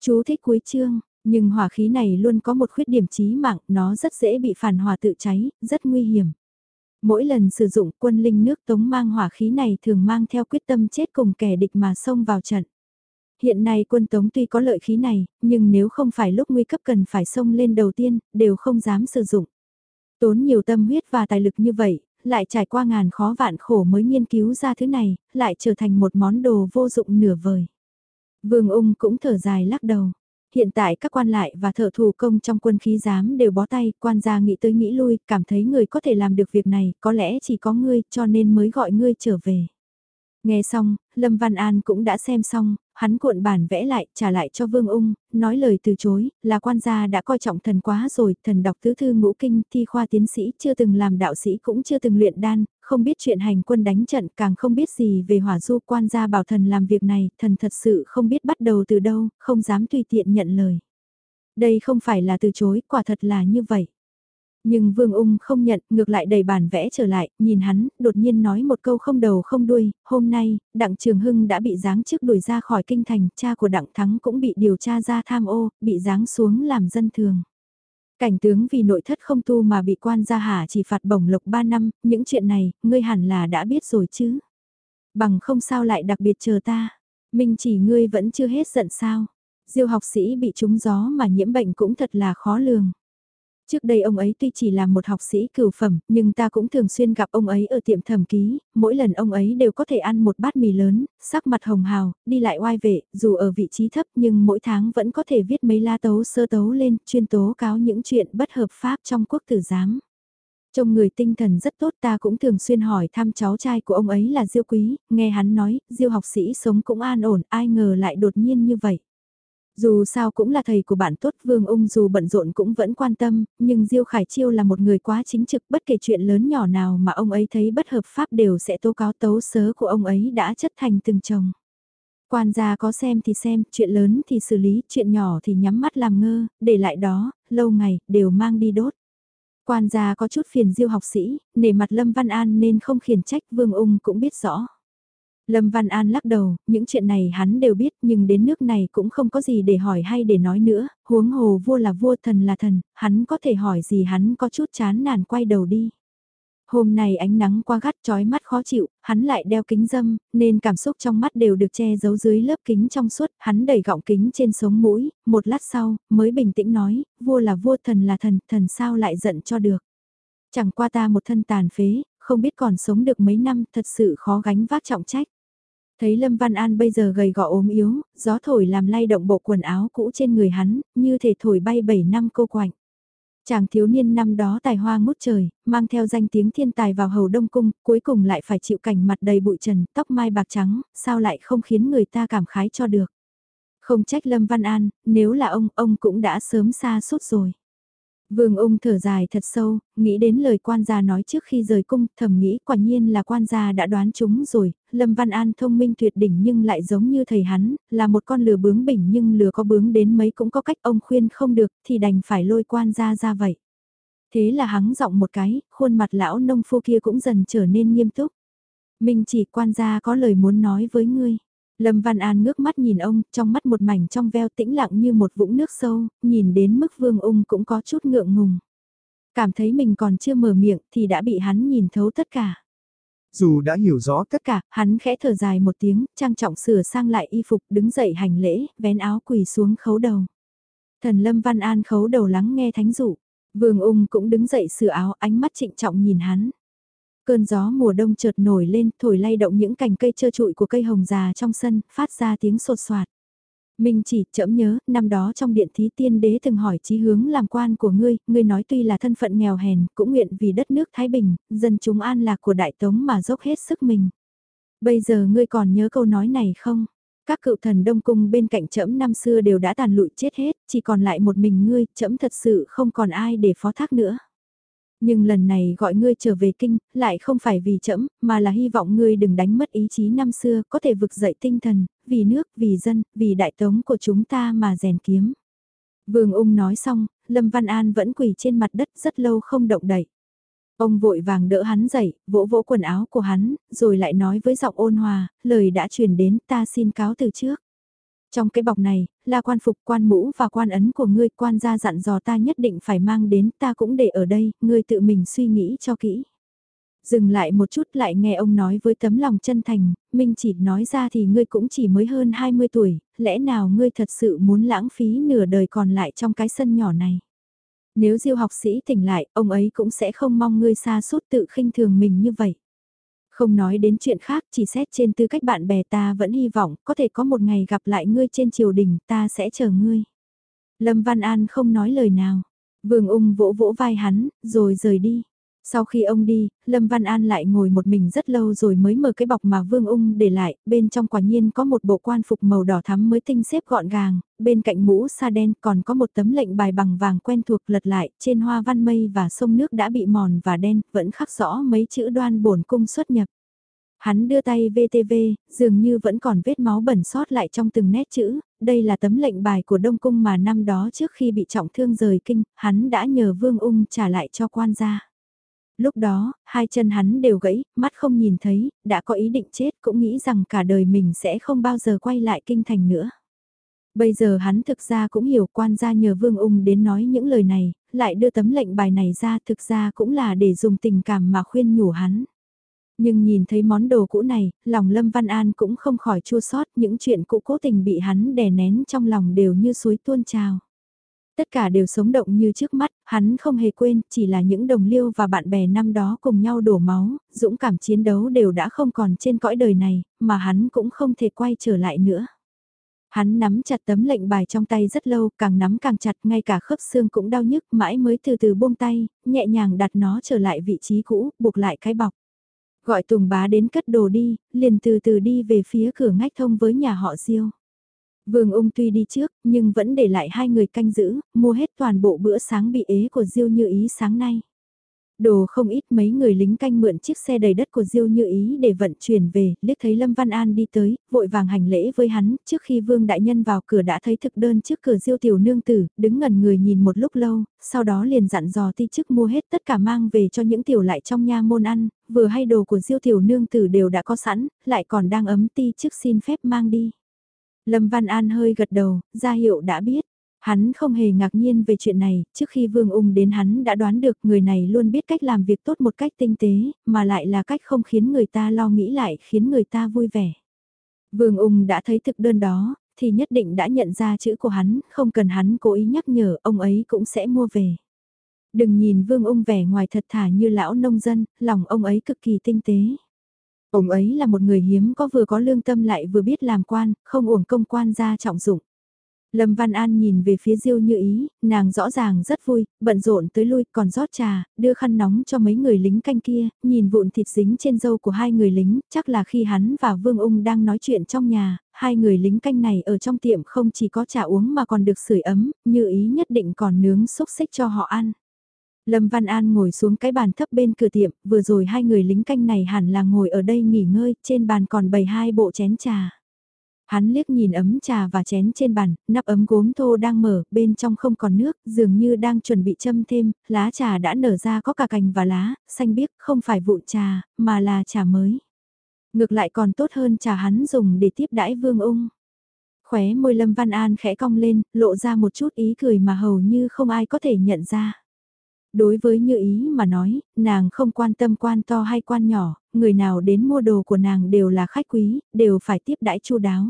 Chú thích cuối chương, nhưng hỏa khí này luôn có một khuyết điểm chí mạng, nó rất dễ bị phản hỏa tự cháy, rất nguy hiểm. Mỗi lần sử dụng quân linh nước tống mang hỏa khí này thường mang theo quyết tâm chết cùng kẻ địch mà xông vào trận. Hiện nay quân tống tuy có lợi khí này, nhưng nếu không phải lúc nguy cấp cần phải xông lên đầu tiên, đều không dám sử dụng. Tốn nhiều tâm huyết và tài lực như vậy, lại trải qua ngàn khó vạn khổ mới nghiên cứu ra thứ này, lại trở thành một món đồ vô dụng nửa vời. Vương ung cũng thở dài lắc đầu. Hiện tại các quan lại và thợ thủ công trong quân khí giám đều bó tay, quan gia nghĩ tới nghĩ lui, cảm thấy người có thể làm được việc này, có lẽ chỉ có ngươi, cho nên mới gọi ngươi trở về. Nghe xong, Lâm Văn An cũng đã xem xong, hắn cuộn bản vẽ lại, trả lại cho Vương Ung, nói lời từ chối, là quan gia đã coi trọng thần quá rồi, thần đọc tứ thư ngũ kinh, thi khoa tiến sĩ, chưa từng làm đạo sĩ cũng chưa từng luyện đan, không biết chuyện hành quân đánh trận, càng không biết gì về hỏa du quan gia bảo thần làm việc này, thần thật sự không biết bắt đầu từ đâu, không dám tùy tiện nhận lời. Đây không phải là từ chối, quả thật là như vậy. Nhưng Vương Ung không nhận, ngược lại đầy bản vẽ trở lại, nhìn hắn, đột nhiên nói một câu không đầu không đuôi, hôm nay, Đặng Trường Hưng đã bị giáng chức đuổi ra khỏi kinh thành, cha của Đặng Thắng cũng bị điều tra ra tham ô, bị giáng xuống làm dân thường. Cảnh tướng vì nội thất không tu mà bị quan gia hà chỉ phạt bổng lộc 3 năm, những chuyện này, ngươi hẳn là đã biết rồi chứ. Bằng không sao lại đặc biệt chờ ta, Minh chỉ ngươi vẫn chưa hết giận sao. Diêu học sĩ bị trúng gió mà nhiễm bệnh cũng thật là khó lường. Trước đây ông ấy tuy chỉ là một học sĩ cửu phẩm, nhưng ta cũng thường xuyên gặp ông ấy ở tiệm thẩm ký, mỗi lần ông ấy đều có thể ăn một bát mì lớn, sắc mặt hồng hào, đi lại oai vệ, dù ở vị trí thấp nhưng mỗi tháng vẫn có thể viết mấy la tấu sơ tấu lên, chuyên tố cáo những chuyện bất hợp pháp trong quốc tử giám. Trông người tinh thần rất tốt ta cũng thường xuyên hỏi thăm cháu trai của ông ấy là Diêu Quý, nghe hắn nói, Diêu học sĩ sống cũng an ổn, ai ngờ lại đột nhiên như vậy. Dù sao cũng là thầy của bạn tốt Vương Ung dù bận rộn cũng vẫn quan tâm, nhưng Diêu Khải Chiêu là một người quá chính trực bất kể chuyện lớn nhỏ nào mà ông ấy thấy bất hợp pháp đều sẽ tố cáo tấu sớ của ông ấy đã chất thành từng chồng. Quan gia có xem thì xem, chuyện lớn thì xử lý, chuyện nhỏ thì nhắm mắt làm ngơ, để lại đó, lâu ngày, đều mang đi đốt. Quan gia có chút phiền diêu học sĩ, nể mặt Lâm Văn An nên không khiển trách Vương Ung cũng biết rõ. Lâm Văn An lắc đầu, những chuyện này hắn đều biết nhưng đến nước này cũng không có gì để hỏi hay để nói nữa, huống hồ vua là vua thần là thần, hắn có thể hỏi gì hắn có chút chán nản quay đầu đi. Hôm nay ánh nắng quá gắt trói mắt khó chịu, hắn lại đeo kính dâm, nên cảm xúc trong mắt đều được che giấu dưới lớp kính trong suốt, hắn đẩy gọng kính trên sống mũi, một lát sau, mới bình tĩnh nói, vua là vua thần là thần, thần sao lại giận cho được. Chẳng qua ta một thân tàn phế, không biết còn sống được mấy năm, thật sự khó gánh vác trọng trách. Thấy Lâm Văn An bây giờ gầy gò ốm yếu, gió thổi làm lay động bộ quần áo cũ trên người hắn, như thể thổi bay 7 năm cô quạnh. Chàng thiếu niên năm đó tài hoa ngút trời, mang theo danh tiếng thiên tài vào hầu đông cung, cuối cùng lại phải chịu cảnh mặt đầy bụi trần, tóc mai bạc trắng, sao lại không khiến người ta cảm khái cho được. Không trách Lâm Văn An, nếu là ông, ông cũng đã sớm xa suốt rồi. Vương ung thở dài thật sâu, nghĩ đến lời quan gia nói trước khi rời cung, thầm nghĩ quả nhiên là quan gia đã đoán chúng rồi, Lâm Văn An thông minh tuyệt đỉnh nhưng lại giống như thầy hắn, là một con lừa bướng bỉnh nhưng lừa có bướng đến mấy cũng có cách ông khuyên không được thì đành phải lôi quan gia ra vậy. Thế là hắng giọng một cái, khuôn mặt lão nông phu kia cũng dần trở nên nghiêm túc. Minh chỉ quan gia có lời muốn nói với ngươi. Lâm Văn An ngước mắt nhìn ông, trong mắt một mảnh trong veo tĩnh lặng như một vũng nước sâu, nhìn đến mức vương ung cũng có chút ngượng ngùng. Cảm thấy mình còn chưa mở miệng thì đã bị hắn nhìn thấu tất cả. Dù đã hiểu rõ tất cả, hắn khẽ thở dài một tiếng, trang trọng sửa sang lại y phục, đứng dậy hành lễ, vén áo quỳ xuống khấu đầu. Thần Lâm Văn An khấu đầu lắng nghe thánh dụ. Vương ung cũng đứng dậy sửa áo, ánh mắt trịnh trọng nhìn hắn. Cơn gió mùa đông chợt nổi lên, thổi lay động những cành cây trơ trụi của cây hồng già trong sân, phát ra tiếng sột soạt. Minh chỉ chậm nhớ, năm đó trong điện thí tiên đế từng hỏi chí hướng làm quan của ngươi, ngươi nói tuy là thân phận nghèo hèn, cũng nguyện vì đất nước Thái Bình, dân chúng an lạc của đại tống mà dốc hết sức mình. Bây giờ ngươi còn nhớ câu nói này không? Các cựu thần đông cung bên cạnh trẫm năm xưa đều đã tàn lụi chết hết, chỉ còn lại một mình ngươi, trẫm thật sự không còn ai để phó thác nữa. Nhưng lần này gọi ngươi trở về kinh, lại không phải vì chậm, mà là hy vọng ngươi đừng đánh mất ý chí năm xưa, có thể vực dậy tinh thần, vì nước, vì dân, vì đại tống của chúng ta mà rèn kiếm. Vương ung nói xong, Lâm Văn An vẫn quỳ trên mặt đất rất lâu không động đậy. Ông vội vàng đỡ hắn dậy, vỗ vỗ quần áo của hắn, rồi lại nói với giọng ôn hòa, lời đã truyền đến ta xin cáo từ trước. Trong cái bọc này, là quan phục quan mũ và quan ấn của ngươi quan gia dặn dò ta nhất định phải mang đến ta cũng để ở đây, ngươi tự mình suy nghĩ cho kỹ. Dừng lại một chút lại nghe ông nói với tấm lòng chân thành, Minh chỉ nói ra thì ngươi cũng chỉ mới hơn 20 tuổi, lẽ nào ngươi thật sự muốn lãng phí nửa đời còn lại trong cái sân nhỏ này. Nếu diêu học sĩ tỉnh lại, ông ấy cũng sẽ không mong ngươi xa suốt tự khinh thường mình như vậy. Không nói đến chuyện khác, chỉ xét trên tư cách bạn bè ta vẫn hy vọng có thể có một ngày gặp lại ngươi trên triều đình, ta sẽ chờ ngươi. Lâm Văn An không nói lời nào. Vương ung vỗ vỗ vai hắn, rồi rời đi. Sau khi ông đi, Lâm Văn An lại ngồi một mình rất lâu rồi mới mở cái bọc mà Vương Ung để lại, bên trong quả nhiên có một bộ quan phục màu đỏ thắm mới tinh xếp gọn gàng, bên cạnh mũ sa đen còn có một tấm lệnh bài bằng vàng quen thuộc lật lại, trên hoa văn mây và sông nước đã bị mòn và đen, vẫn khắc rõ mấy chữ đoan bổn cung xuất nhập. Hắn đưa tay VTV, dường như vẫn còn vết máu bẩn sót lại trong từng nét chữ, đây là tấm lệnh bài của Đông Cung mà năm đó trước khi bị trọng thương rời kinh, hắn đã nhờ Vương Ung trả lại cho quan gia. Lúc đó, hai chân hắn đều gãy, mắt không nhìn thấy, đã có ý định chết cũng nghĩ rằng cả đời mình sẽ không bao giờ quay lại kinh thành nữa. Bây giờ hắn thực ra cũng hiểu quan gia nhờ Vương Ung đến nói những lời này, lại đưa tấm lệnh bài này ra thực ra cũng là để dùng tình cảm mà khuyên nhủ hắn. Nhưng nhìn thấy món đồ cũ này, lòng Lâm Văn An cũng không khỏi chua sót những chuyện cũ cố tình bị hắn đè nén trong lòng đều như suối tuôn trào. Tất cả đều sống động như trước mắt, hắn không hề quên, chỉ là những đồng liêu và bạn bè năm đó cùng nhau đổ máu, dũng cảm chiến đấu đều đã không còn trên cõi đời này, mà hắn cũng không thể quay trở lại nữa. Hắn nắm chặt tấm lệnh bài trong tay rất lâu, càng nắm càng chặt, ngay cả khớp xương cũng đau nhức, mãi mới từ từ buông tay, nhẹ nhàng đặt nó trở lại vị trí cũ, buộc lại cái bọc. Gọi Tùng bá đến cất đồ đi, liền từ từ đi về phía cửa ngách thông với nhà họ Diêu. Vương ung tuy đi trước, nhưng vẫn để lại hai người canh giữ, mua hết toàn bộ bữa sáng bị ế của Diêu như ý sáng nay. Đồ không ít mấy người lính canh mượn chiếc xe đầy đất của Diêu Như Ý để vận chuyển về, liếc thấy Lâm Văn An đi tới, vội vàng hành lễ với hắn, trước khi Vương Đại Nhân vào cửa đã thấy thực đơn trước cửa Diêu Tiểu Nương Tử, đứng ngần người nhìn một lúc lâu, sau đó liền dặn dò ti chức mua hết tất cả mang về cho những tiểu lại trong nha môn ăn, vừa hay đồ của Diêu Tiểu Nương Tử đều đã có sẵn, lại còn đang ấm ti chức xin phép mang đi. Lâm Văn An hơi gật đầu, ra hiệu đã biết. Hắn không hề ngạc nhiên về chuyện này, trước khi Vương Ung đến hắn đã đoán được người này luôn biết cách làm việc tốt một cách tinh tế, mà lại là cách không khiến người ta lo nghĩ lại khiến người ta vui vẻ. Vương Ung đã thấy thực đơn đó, thì nhất định đã nhận ra chữ của hắn, không cần hắn cố ý nhắc nhở, ông ấy cũng sẽ mua về. Đừng nhìn Vương Ung vẻ ngoài thật thà như lão nông dân, lòng ông ấy cực kỳ tinh tế. Ông ấy là một người hiếm có vừa có lương tâm lại vừa biết làm quan, không uổng công quan gia trọng dụng. Lâm Văn An nhìn về phía Diêu Như Ý, nàng rõ ràng rất vui, bận rộn tới lui còn rót trà, đưa khăn nóng cho mấy người lính canh kia, nhìn vụn thịt dính trên dâu của hai người lính, chắc là khi hắn và Vương Ung đang nói chuyện trong nhà, hai người lính canh này ở trong tiệm không chỉ có trà uống mà còn được sưởi ấm, Như Ý nhất định còn nướng xúc xích cho họ ăn. Lâm Văn An ngồi xuống cái bàn thấp bên cửa tiệm, vừa rồi hai người lính canh này hẳn là ngồi ở đây nghỉ ngơi, trên bàn còn bày hai bộ chén trà. Hắn liếc nhìn ấm trà và chén trên bàn, nắp ấm gốm thô đang mở, bên trong không còn nước, dường như đang chuẩn bị châm thêm, lá trà đã nở ra có cả cành và lá, xanh biếc, không phải vụn trà, mà là trà mới. Ngược lại còn tốt hơn trà hắn dùng để tiếp đãi vương ung. Khóe môi Lâm Văn An khẽ cong lên, lộ ra một chút ý cười mà hầu như không ai có thể nhận ra. Đối với như ý mà nói, nàng không quan tâm quan to hay quan nhỏ, người nào đến mua đồ của nàng đều là khách quý, đều phải tiếp đãi chu đáo.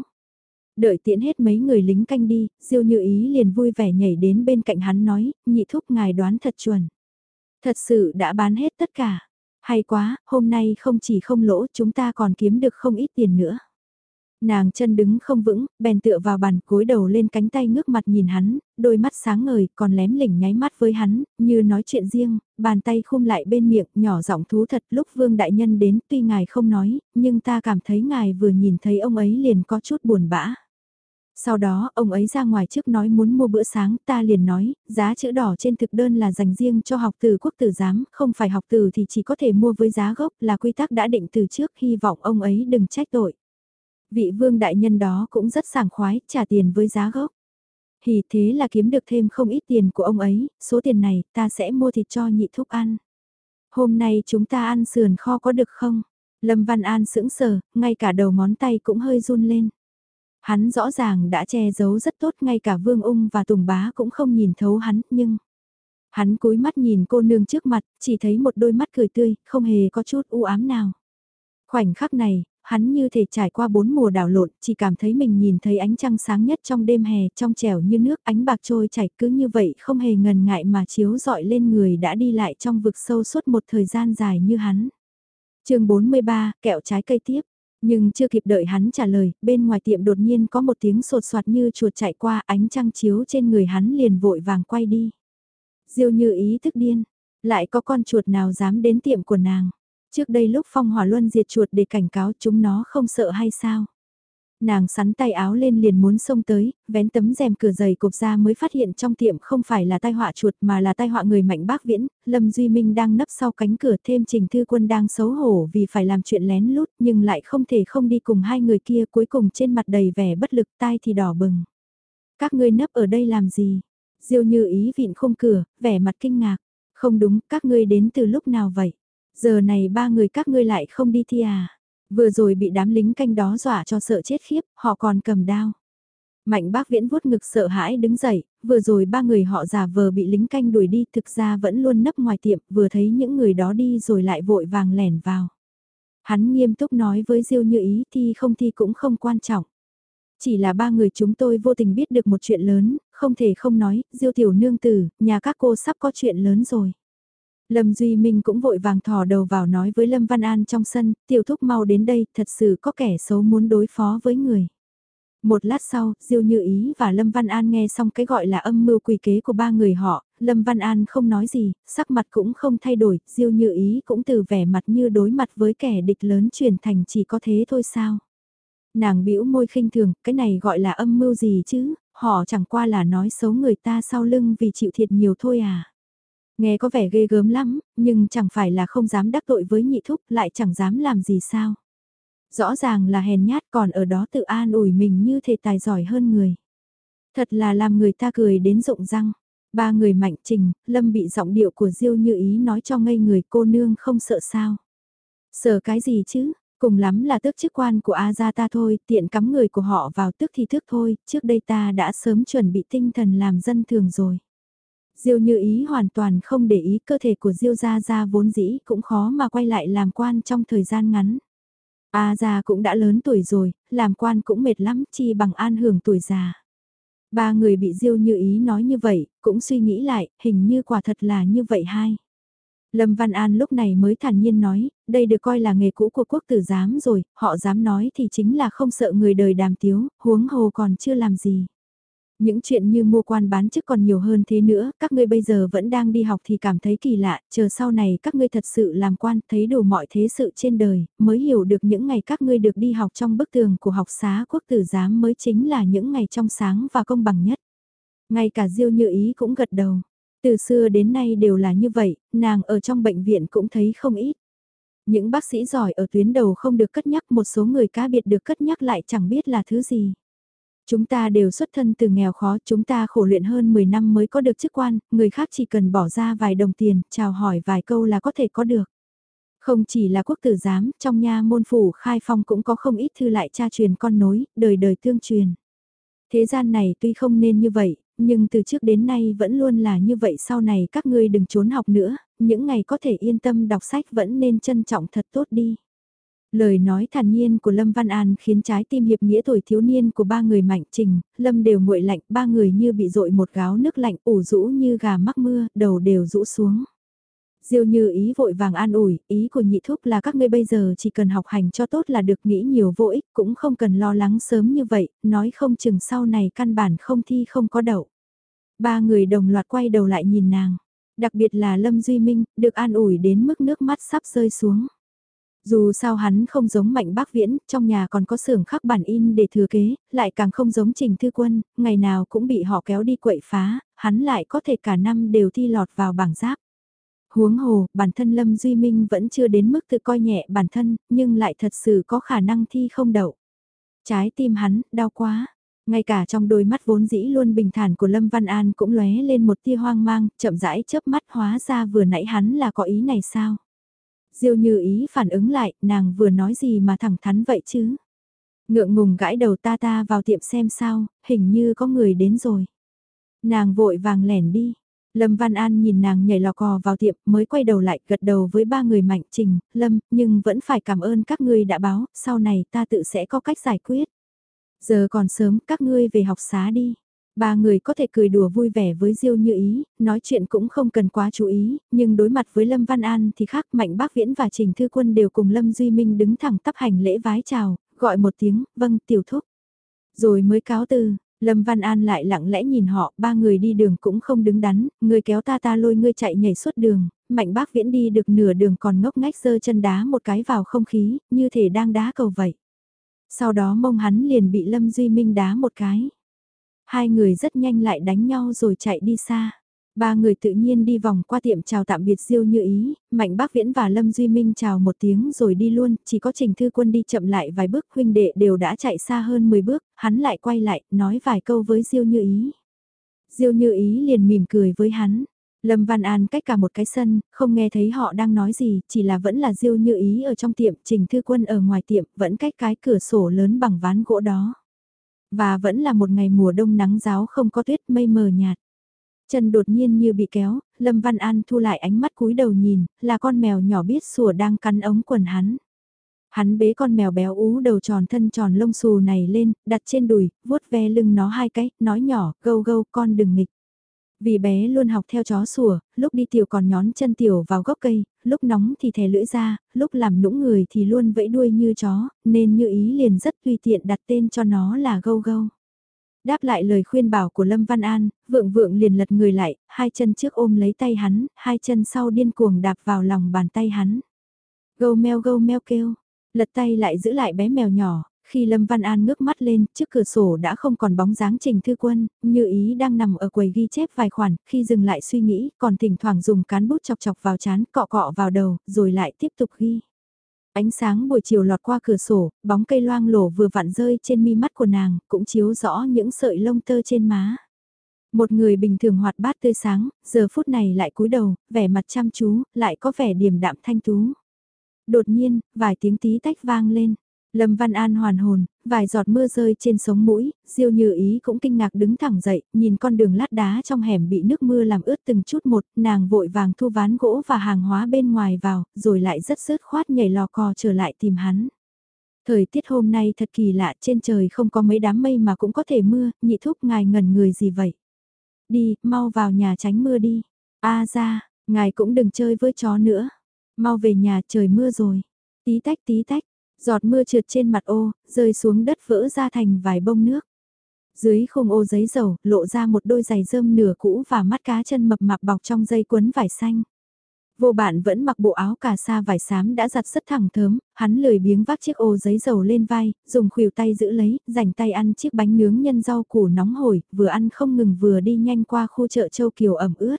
Đợi tiễn hết mấy người lính canh đi, diêu như ý liền vui vẻ nhảy đến bên cạnh hắn nói, nhị thúc ngài đoán thật chuẩn. Thật sự đã bán hết tất cả. Hay quá, hôm nay không chỉ không lỗ chúng ta còn kiếm được không ít tiền nữa. Nàng chân đứng không vững, bèn tựa vào bàn cúi đầu lên cánh tay ngước mặt nhìn hắn, đôi mắt sáng ngời, còn lém lỉnh nháy mắt với hắn, như nói chuyện riêng, bàn tay khum lại bên miệng, nhỏ giọng thú thật lúc vương đại nhân đến, tuy ngài không nói, nhưng ta cảm thấy ngài vừa nhìn thấy ông ấy liền có chút buồn bã. Sau đó, ông ấy ra ngoài trước nói muốn mua bữa sáng, ta liền nói, giá chữ đỏ trên thực đơn là dành riêng cho học từ quốc tử giám, không phải học từ thì chỉ có thể mua với giá gốc, là quy tắc đã định từ trước, hy vọng ông ấy đừng trách tội. Vị vương đại nhân đó cũng rất sảng khoái, trả tiền với giá gốc. Thì thế là kiếm được thêm không ít tiền của ông ấy, số tiền này ta sẽ mua thịt cho nhị thúc ăn. Hôm nay chúng ta ăn sườn kho có được không? Lâm Văn An sững sờ, ngay cả đầu ngón tay cũng hơi run lên. Hắn rõ ràng đã che giấu rất tốt ngay cả Vương Ung và Tùng Bá cũng không nhìn thấu hắn, nhưng... Hắn cúi mắt nhìn cô nương trước mặt, chỉ thấy một đôi mắt cười tươi, không hề có chút u ám nào. Khoảnh khắc này, hắn như thể trải qua bốn mùa đảo lộn, chỉ cảm thấy mình nhìn thấy ánh trăng sáng nhất trong đêm hè, trong trẻo như nước, ánh bạc trôi chảy cứ như vậy không hề ngần ngại mà chiếu dọi lên người đã đi lại trong vực sâu suốt một thời gian dài như hắn. chương 43, kẹo trái cây tiếp. Nhưng chưa kịp đợi hắn trả lời, bên ngoài tiệm đột nhiên có một tiếng sột soạt như chuột chạy qua ánh trăng chiếu trên người hắn liền vội vàng quay đi. Diêu như ý thức điên, lại có con chuột nào dám đến tiệm của nàng. Trước đây lúc phong hỏa luân diệt chuột để cảnh cáo chúng nó không sợ hay sao? Nàng sắn tay áo lên liền muốn xông tới, vén tấm rèm cửa giày cục ra mới phát hiện trong tiệm không phải là tai họa chuột mà là tai họa người mạnh bác viễn, Lâm Duy Minh đang nấp sau cánh cửa thêm Trình Thư Quân đang xấu hổ vì phải làm chuyện lén lút nhưng lại không thể không đi cùng hai người kia cuối cùng trên mặt đầy vẻ bất lực tai thì đỏ bừng. Các ngươi nấp ở đây làm gì? Diêu như ý vịn khung cửa, vẻ mặt kinh ngạc. Không đúng, các ngươi đến từ lúc nào vậy? Giờ này ba người các ngươi lại không đi thi à? Vừa rồi bị đám lính canh đó dọa cho sợ chết khiếp, họ còn cầm đao. Mạnh bác viễn vuốt ngực sợ hãi đứng dậy, vừa rồi ba người họ giả vờ bị lính canh đuổi đi thực ra vẫn luôn nấp ngoài tiệm, vừa thấy những người đó đi rồi lại vội vàng lẻn vào. Hắn nghiêm túc nói với Diêu như ý thi không thi cũng không quan trọng. Chỉ là ba người chúng tôi vô tình biết được một chuyện lớn, không thể không nói, Diêu tiểu nương tử, nhà các cô sắp có chuyện lớn rồi. Lâm Duy Minh cũng vội vàng thò đầu vào nói với Lâm Văn An trong sân, tiểu thúc mau đến đây, thật sự có kẻ xấu muốn đối phó với người. Một lát sau, Diêu Như Ý và Lâm Văn An nghe xong cái gọi là âm mưu quỷ kế của ba người họ, Lâm Văn An không nói gì, sắc mặt cũng không thay đổi, Diêu Như Ý cũng từ vẻ mặt như đối mặt với kẻ địch lớn chuyển thành chỉ có thế thôi sao. Nàng bĩu môi khinh thường, cái này gọi là âm mưu gì chứ, họ chẳng qua là nói xấu người ta sau lưng vì chịu thiệt nhiều thôi à. Nghe có vẻ ghê gớm lắm, nhưng chẳng phải là không dám đắc tội với nhị thúc lại chẳng dám làm gì sao. Rõ ràng là hèn nhát còn ở đó tự an ủi mình như thể tài giỏi hơn người. Thật là làm người ta cười đến rụng răng. Ba người mạnh trình, lâm bị giọng điệu của Diêu như ý nói cho ngây người cô nương không sợ sao. Sợ cái gì chứ, cùng lắm là tước chức quan của A gia ta thôi, tiện cắm người của họ vào tước thì tước thôi, trước đây ta đã sớm chuẩn bị tinh thần làm dân thường rồi. Diêu như ý hoàn toàn không để ý cơ thể của Diêu gia gia vốn dĩ cũng khó mà quay lại làm quan trong thời gian ngắn. A gia cũng đã lớn tuổi rồi, làm quan cũng mệt lắm chi bằng an hưởng tuổi già. Ba người bị Diêu như ý nói như vậy, cũng suy nghĩ lại, hình như quả thật là như vậy hai. Lâm Văn An lúc này mới thản nhiên nói, đây được coi là nghề cũ của quốc tử giám rồi, họ dám nói thì chính là không sợ người đời đàm tiếu, huống hồ còn chưa làm gì. Những chuyện như mua quan bán chức còn nhiều hơn thế nữa, các ngươi bây giờ vẫn đang đi học thì cảm thấy kỳ lạ, chờ sau này các ngươi thật sự làm quan, thấy đủ mọi thế sự trên đời, mới hiểu được những ngày các ngươi được đi học trong bức tường của học xá quốc tử giám mới chính là những ngày trong sáng và công bằng nhất. Ngay cả Diêu Như Ý cũng gật đầu. Từ xưa đến nay đều là như vậy, nàng ở trong bệnh viện cũng thấy không ít. Những bác sĩ giỏi ở tuyến đầu không được cất nhắc một số người cá biệt được cất nhắc lại chẳng biết là thứ gì. Chúng ta đều xuất thân từ nghèo khó, chúng ta khổ luyện hơn 10 năm mới có được chức quan, người khác chỉ cần bỏ ra vài đồng tiền, chào hỏi vài câu là có thể có được. Không chỉ là quốc tử giám, trong nha môn phủ khai phong cũng có không ít thư lại cha truyền con nối, đời đời tương truyền. Thế gian này tuy không nên như vậy, nhưng từ trước đến nay vẫn luôn là như vậy sau này các ngươi đừng trốn học nữa, những ngày có thể yên tâm đọc sách vẫn nên trân trọng thật tốt đi. Lời nói thản nhiên của Lâm Văn An khiến trái tim hiệp nghĩa tuổi thiếu niên của ba người mạnh trình, Lâm đều nguội lạnh, ba người như bị dội một gáo nước lạnh ủ rũ như gà mắc mưa, đầu đều rũ xuống. Diêu như ý vội vàng an ủi, ý của nhị thúc là các ngươi bây giờ chỉ cần học hành cho tốt là được nghĩ nhiều vô ích, cũng không cần lo lắng sớm như vậy, nói không chừng sau này căn bản không thi không có đậu. Ba người đồng loạt quay đầu lại nhìn nàng, đặc biệt là Lâm Duy Minh, được an ủi đến mức nước mắt sắp rơi xuống. Dù sao hắn không giống mạnh bác viễn, trong nhà còn có xưởng khắc bản in để thừa kế, lại càng không giống trình thư quân, ngày nào cũng bị họ kéo đi quậy phá, hắn lại có thể cả năm đều thi lọt vào bảng giáp. Huống hồ, bản thân Lâm Duy Minh vẫn chưa đến mức tự coi nhẹ bản thân, nhưng lại thật sự có khả năng thi không đậu. Trái tim hắn, đau quá. Ngay cả trong đôi mắt vốn dĩ luôn bình thản của Lâm Văn An cũng lóe lên một tia hoang mang, chậm rãi chớp mắt hóa ra vừa nãy hắn là có ý này sao? Diêu như ý phản ứng lại, nàng vừa nói gì mà thẳng thắn vậy chứ? Ngượng ngùng gãi đầu ta ta vào tiệm xem sao, hình như có người đến rồi. Nàng vội vàng lẻn đi, Lâm Văn An nhìn nàng nhảy lò cò vào tiệm mới quay đầu lại gật đầu với ba người mạnh trình, Lâm, nhưng vẫn phải cảm ơn các ngươi đã báo, sau này ta tự sẽ có cách giải quyết. Giờ còn sớm, các ngươi về học xá đi. Ba người có thể cười đùa vui vẻ với Diêu như ý, nói chuyện cũng không cần quá chú ý, nhưng đối mặt với Lâm Văn An thì khác Mạnh Bác Viễn và Trình Thư Quân đều cùng Lâm Duy Minh đứng thẳng tắp hành lễ vái chào, gọi một tiếng, vâng tiểu thúc. Rồi mới cáo từ, Lâm Văn An lại lặng lẽ nhìn họ, ba người đi đường cũng không đứng đắn, người kéo ta ta lôi ngươi chạy nhảy suốt đường, mạnh bác viễn đi được nửa đường còn ngốc ngách giơ chân đá một cái vào không khí, như thể đang đá cầu vậy. Sau đó mông hắn liền bị Lâm Duy Minh đá một cái. Hai người rất nhanh lại đánh nhau rồi chạy đi xa. Ba người tự nhiên đi vòng qua tiệm chào tạm biệt Diêu như ý, Mạnh Bác Viễn và Lâm Duy Minh chào một tiếng rồi đi luôn, chỉ có Trình Thư Quân đi chậm lại vài bước huynh đệ đều đã chạy xa hơn 10 bước, hắn lại quay lại, nói vài câu với Diêu như ý. Diêu như ý liền mỉm cười với hắn. Lâm Văn An cách cả một cái sân, không nghe thấy họ đang nói gì, chỉ là vẫn là Diêu như ý ở trong tiệm, Trình Thư Quân ở ngoài tiệm, vẫn cách cái cửa sổ lớn bằng ván gỗ đó. Và vẫn là một ngày mùa đông nắng giáo không có tuyết mây mờ nhạt. Chân đột nhiên như bị kéo, Lâm Văn An thu lại ánh mắt cúi đầu nhìn, là con mèo nhỏ biết sủa đang cắn ống quần hắn. Hắn bế con mèo béo ú đầu tròn thân tròn lông xù này lên, đặt trên đùi, vuốt ve lưng nó hai cái, nói nhỏ, gâu gâu con đừng nghịch. Vì bé luôn học theo chó sủa, lúc đi tiểu còn nhón chân tiểu vào gốc cây, lúc nóng thì thè lưỡi ra, lúc làm nũng người thì luôn vẫy đuôi như chó, nên như ý liền rất tùy tiện đặt tên cho nó là gâu gâu. Đáp lại lời khuyên bảo của Lâm Văn An, vượng vượng liền lật người lại, hai chân trước ôm lấy tay hắn, hai chân sau điên cuồng đạp vào lòng bàn tay hắn. Gâu meo gâu meo kêu, lật tay lại giữ lại bé mèo nhỏ, khi Lâm Văn An ngước mắt lên, trước cửa sổ đã không còn bóng dáng Trình Thư Quân, như ý đang nằm ở quầy ghi chép vài khoản, khi dừng lại suy nghĩ, còn thỉnh thoảng dùng cán bút chọc chọc vào chán, cọ cọ vào đầu, rồi lại tiếp tục ghi. Ánh sáng buổi chiều lọt qua cửa sổ, bóng cây loang lổ vừa vặn rơi trên mi mắt của nàng, cũng chiếu rõ những sợi lông tơ trên má. Một người bình thường hoạt bát tươi sáng, giờ phút này lại cúi đầu, vẻ mặt chăm chú, lại có vẻ điềm đạm thanh tú. Đột nhiên, vài tiếng tí tách vang lên. Lâm Văn An hoàn hồn, vài giọt mưa rơi trên sống mũi, Diêu Như Ý cũng kinh ngạc đứng thẳng dậy, nhìn con đường lát đá trong hẻm bị nước mưa làm ướt từng chút một, nàng vội vàng thu ván gỗ và hàng hóa bên ngoài vào, rồi lại rất sớt khoát nhảy lò cò trở lại tìm hắn. Thời tiết hôm nay thật kỳ lạ, trên trời không có mấy đám mây mà cũng có thể mưa, nhị thúc ngài ngẩn người gì vậy? Đi, mau vào nhà tránh mưa đi. A ra, ngài cũng đừng chơi với chó nữa. Mau về nhà trời mưa rồi. Tí tách tí tách, Giọt mưa trượt trên mặt ô, rơi xuống đất vỡ ra thành vài bông nước. Dưới khung ô giấy dầu, lộ ra một đôi giày rơm nửa cũ và mắt cá chân mập mạp bọc trong dây quấn vải xanh. Vô bạn vẫn mặc bộ áo cà sa vải xám đã giặt rất thẳng thớm, hắn lười biếng vác chiếc ô giấy dầu lên vai, dùng khuỷu tay giữ lấy, rảnh tay ăn chiếc bánh nướng nhân rau củ nóng hổi, vừa ăn không ngừng vừa đi nhanh qua khu chợ châu kiều ẩm ướt.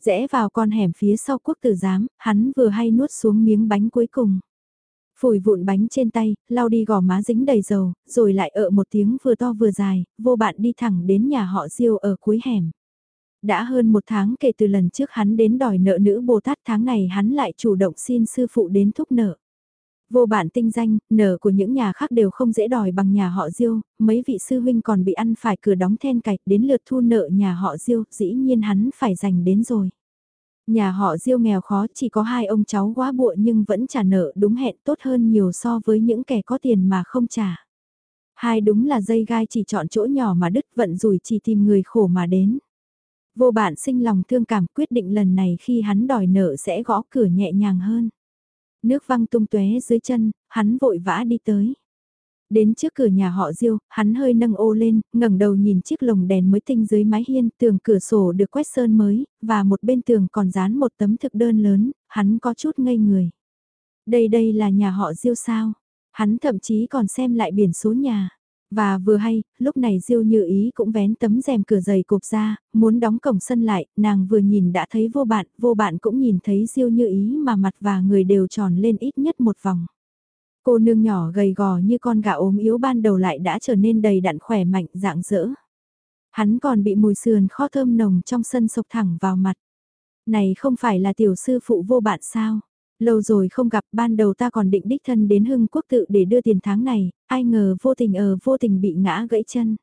Rẽ vào con hẻm phía sau quốc tử giám, hắn vừa hay nuốt xuống miếng bánh cuối cùng. Phủi vụn bánh trên tay, lau đi gò má dính đầy dầu, rồi lại ợ một tiếng vừa to vừa dài, vô bạn đi thẳng đến nhà họ Diêu ở cuối hẻm. Đã hơn một tháng kể từ lần trước hắn đến đòi nợ nữ Bồ Tát tháng này hắn lại chủ động xin sư phụ đến thúc nợ. Vô bản tinh danh, nợ của những nhà khác đều không dễ đòi bằng nhà họ Diêu, mấy vị sư huynh còn bị ăn phải cửa đóng then cạch đến lượt thu nợ nhà họ Diêu, dĩ nhiên hắn phải giành đến rồi. Nhà họ Diêu nghèo khó chỉ có hai ông cháu quá bụa nhưng vẫn trả nợ đúng hẹn tốt hơn nhiều so với những kẻ có tiền mà không trả. Hai đúng là dây gai chỉ chọn chỗ nhỏ mà đứt vận rủi chỉ tìm người khổ mà đến. Vô bạn sinh lòng thương cảm quyết định lần này khi hắn đòi nợ sẽ gõ cửa nhẹ nhàng hơn. Nước văng tung tóe dưới chân, hắn vội vã đi tới. Đến trước cửa nhà họ Diêu, hắn hơi nâng ô lên, ngẩng đầu nhìn chiếc lồng đèn mới tinh dưới mái hiên, tường cửa sổ được quét sơn mới, và một bên tường còn dán một tấm thực đơn lớn, hắn có chút ngây người. Đây đây là nhà họ Diêu sao? Hắn thậm chí còn xem lại biển số nhà. Và vừa hay, lúc này Diêu Như Ý cũng vén tấm rèm cửa dày cục ra, muốn đóng cổng sân lại, nàng vừa nhìn đã thấy vô bạn, vô bạn cũng nhìn thấy Diêu Như Ý mà mặt và người đều tròn lên ít nhất một vòng. Cô nương nhỏ gầy gò như con gà ốm yếu ban đầu lại đã trở nên đầy đặn khỏe mạnh dạng dỡ. Hắn còn bị mùi sườn kho thơm nồng trong sân sộc thẳng vào mặt. Này không phải là tiểu sư phụ vô bạn sao? Lâu rồi không gặp ban đầu ta còn định đích thân đến hưng quốc tự để đưa tiền tháng này, ai ngờ vô tình ở vô tình bị ngã gãy chân.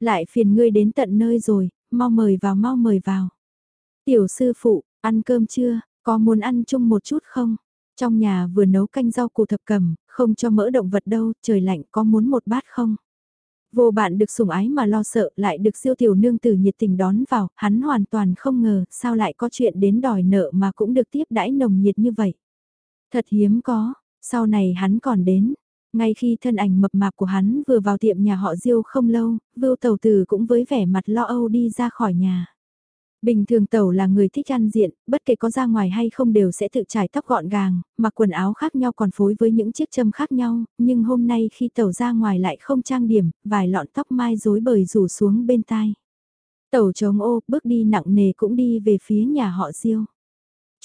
Lại phiền ngươi đến tận nơi rồi, mau mời vào mau mời vào. Tiểu sư phụ, ăn cơm chưa, có muốn ăn chung một chút không? Trong nhà vừa nấu canh rau củ thập cầm, không cho mỡ động vật đâu, trời lạnh có muốn một bát không? Vô bạn được sủng ái mà lo sợ lại được siêu tiểu nương tử nhiệt tình đón vào, hắn hoàn toàn không ngờ sao lại có chuyện đến đòi nợ mà cũng được tiếp đãi nồng nhiệt như vậy. Thật hiếm có, sau này hắn còn đến. Ngay khi thân ảnh mập mạp của hắn vừa vào tiệm nhà họ Diêu không lâu, Vưu Tầu Tử cũng với vẻ mặt lo âu đi ra khỏi nhà. Bình thường tẩu là người thích ăn diện, bất kể có ra ngoài hay không đều sẽ tự trải tóc gọn gàng, mặc quần áo khác nhau còn phối với những chiếc châm khác nhau, nhưng hôm nay khi tẩu ra ngoài lại không trang điểm, vài lọn tóc mai rối bời rủ xuống bên tai. Tẩu chống ô, bước đi nặng nề cũng đi về phía nhà họ Diêu.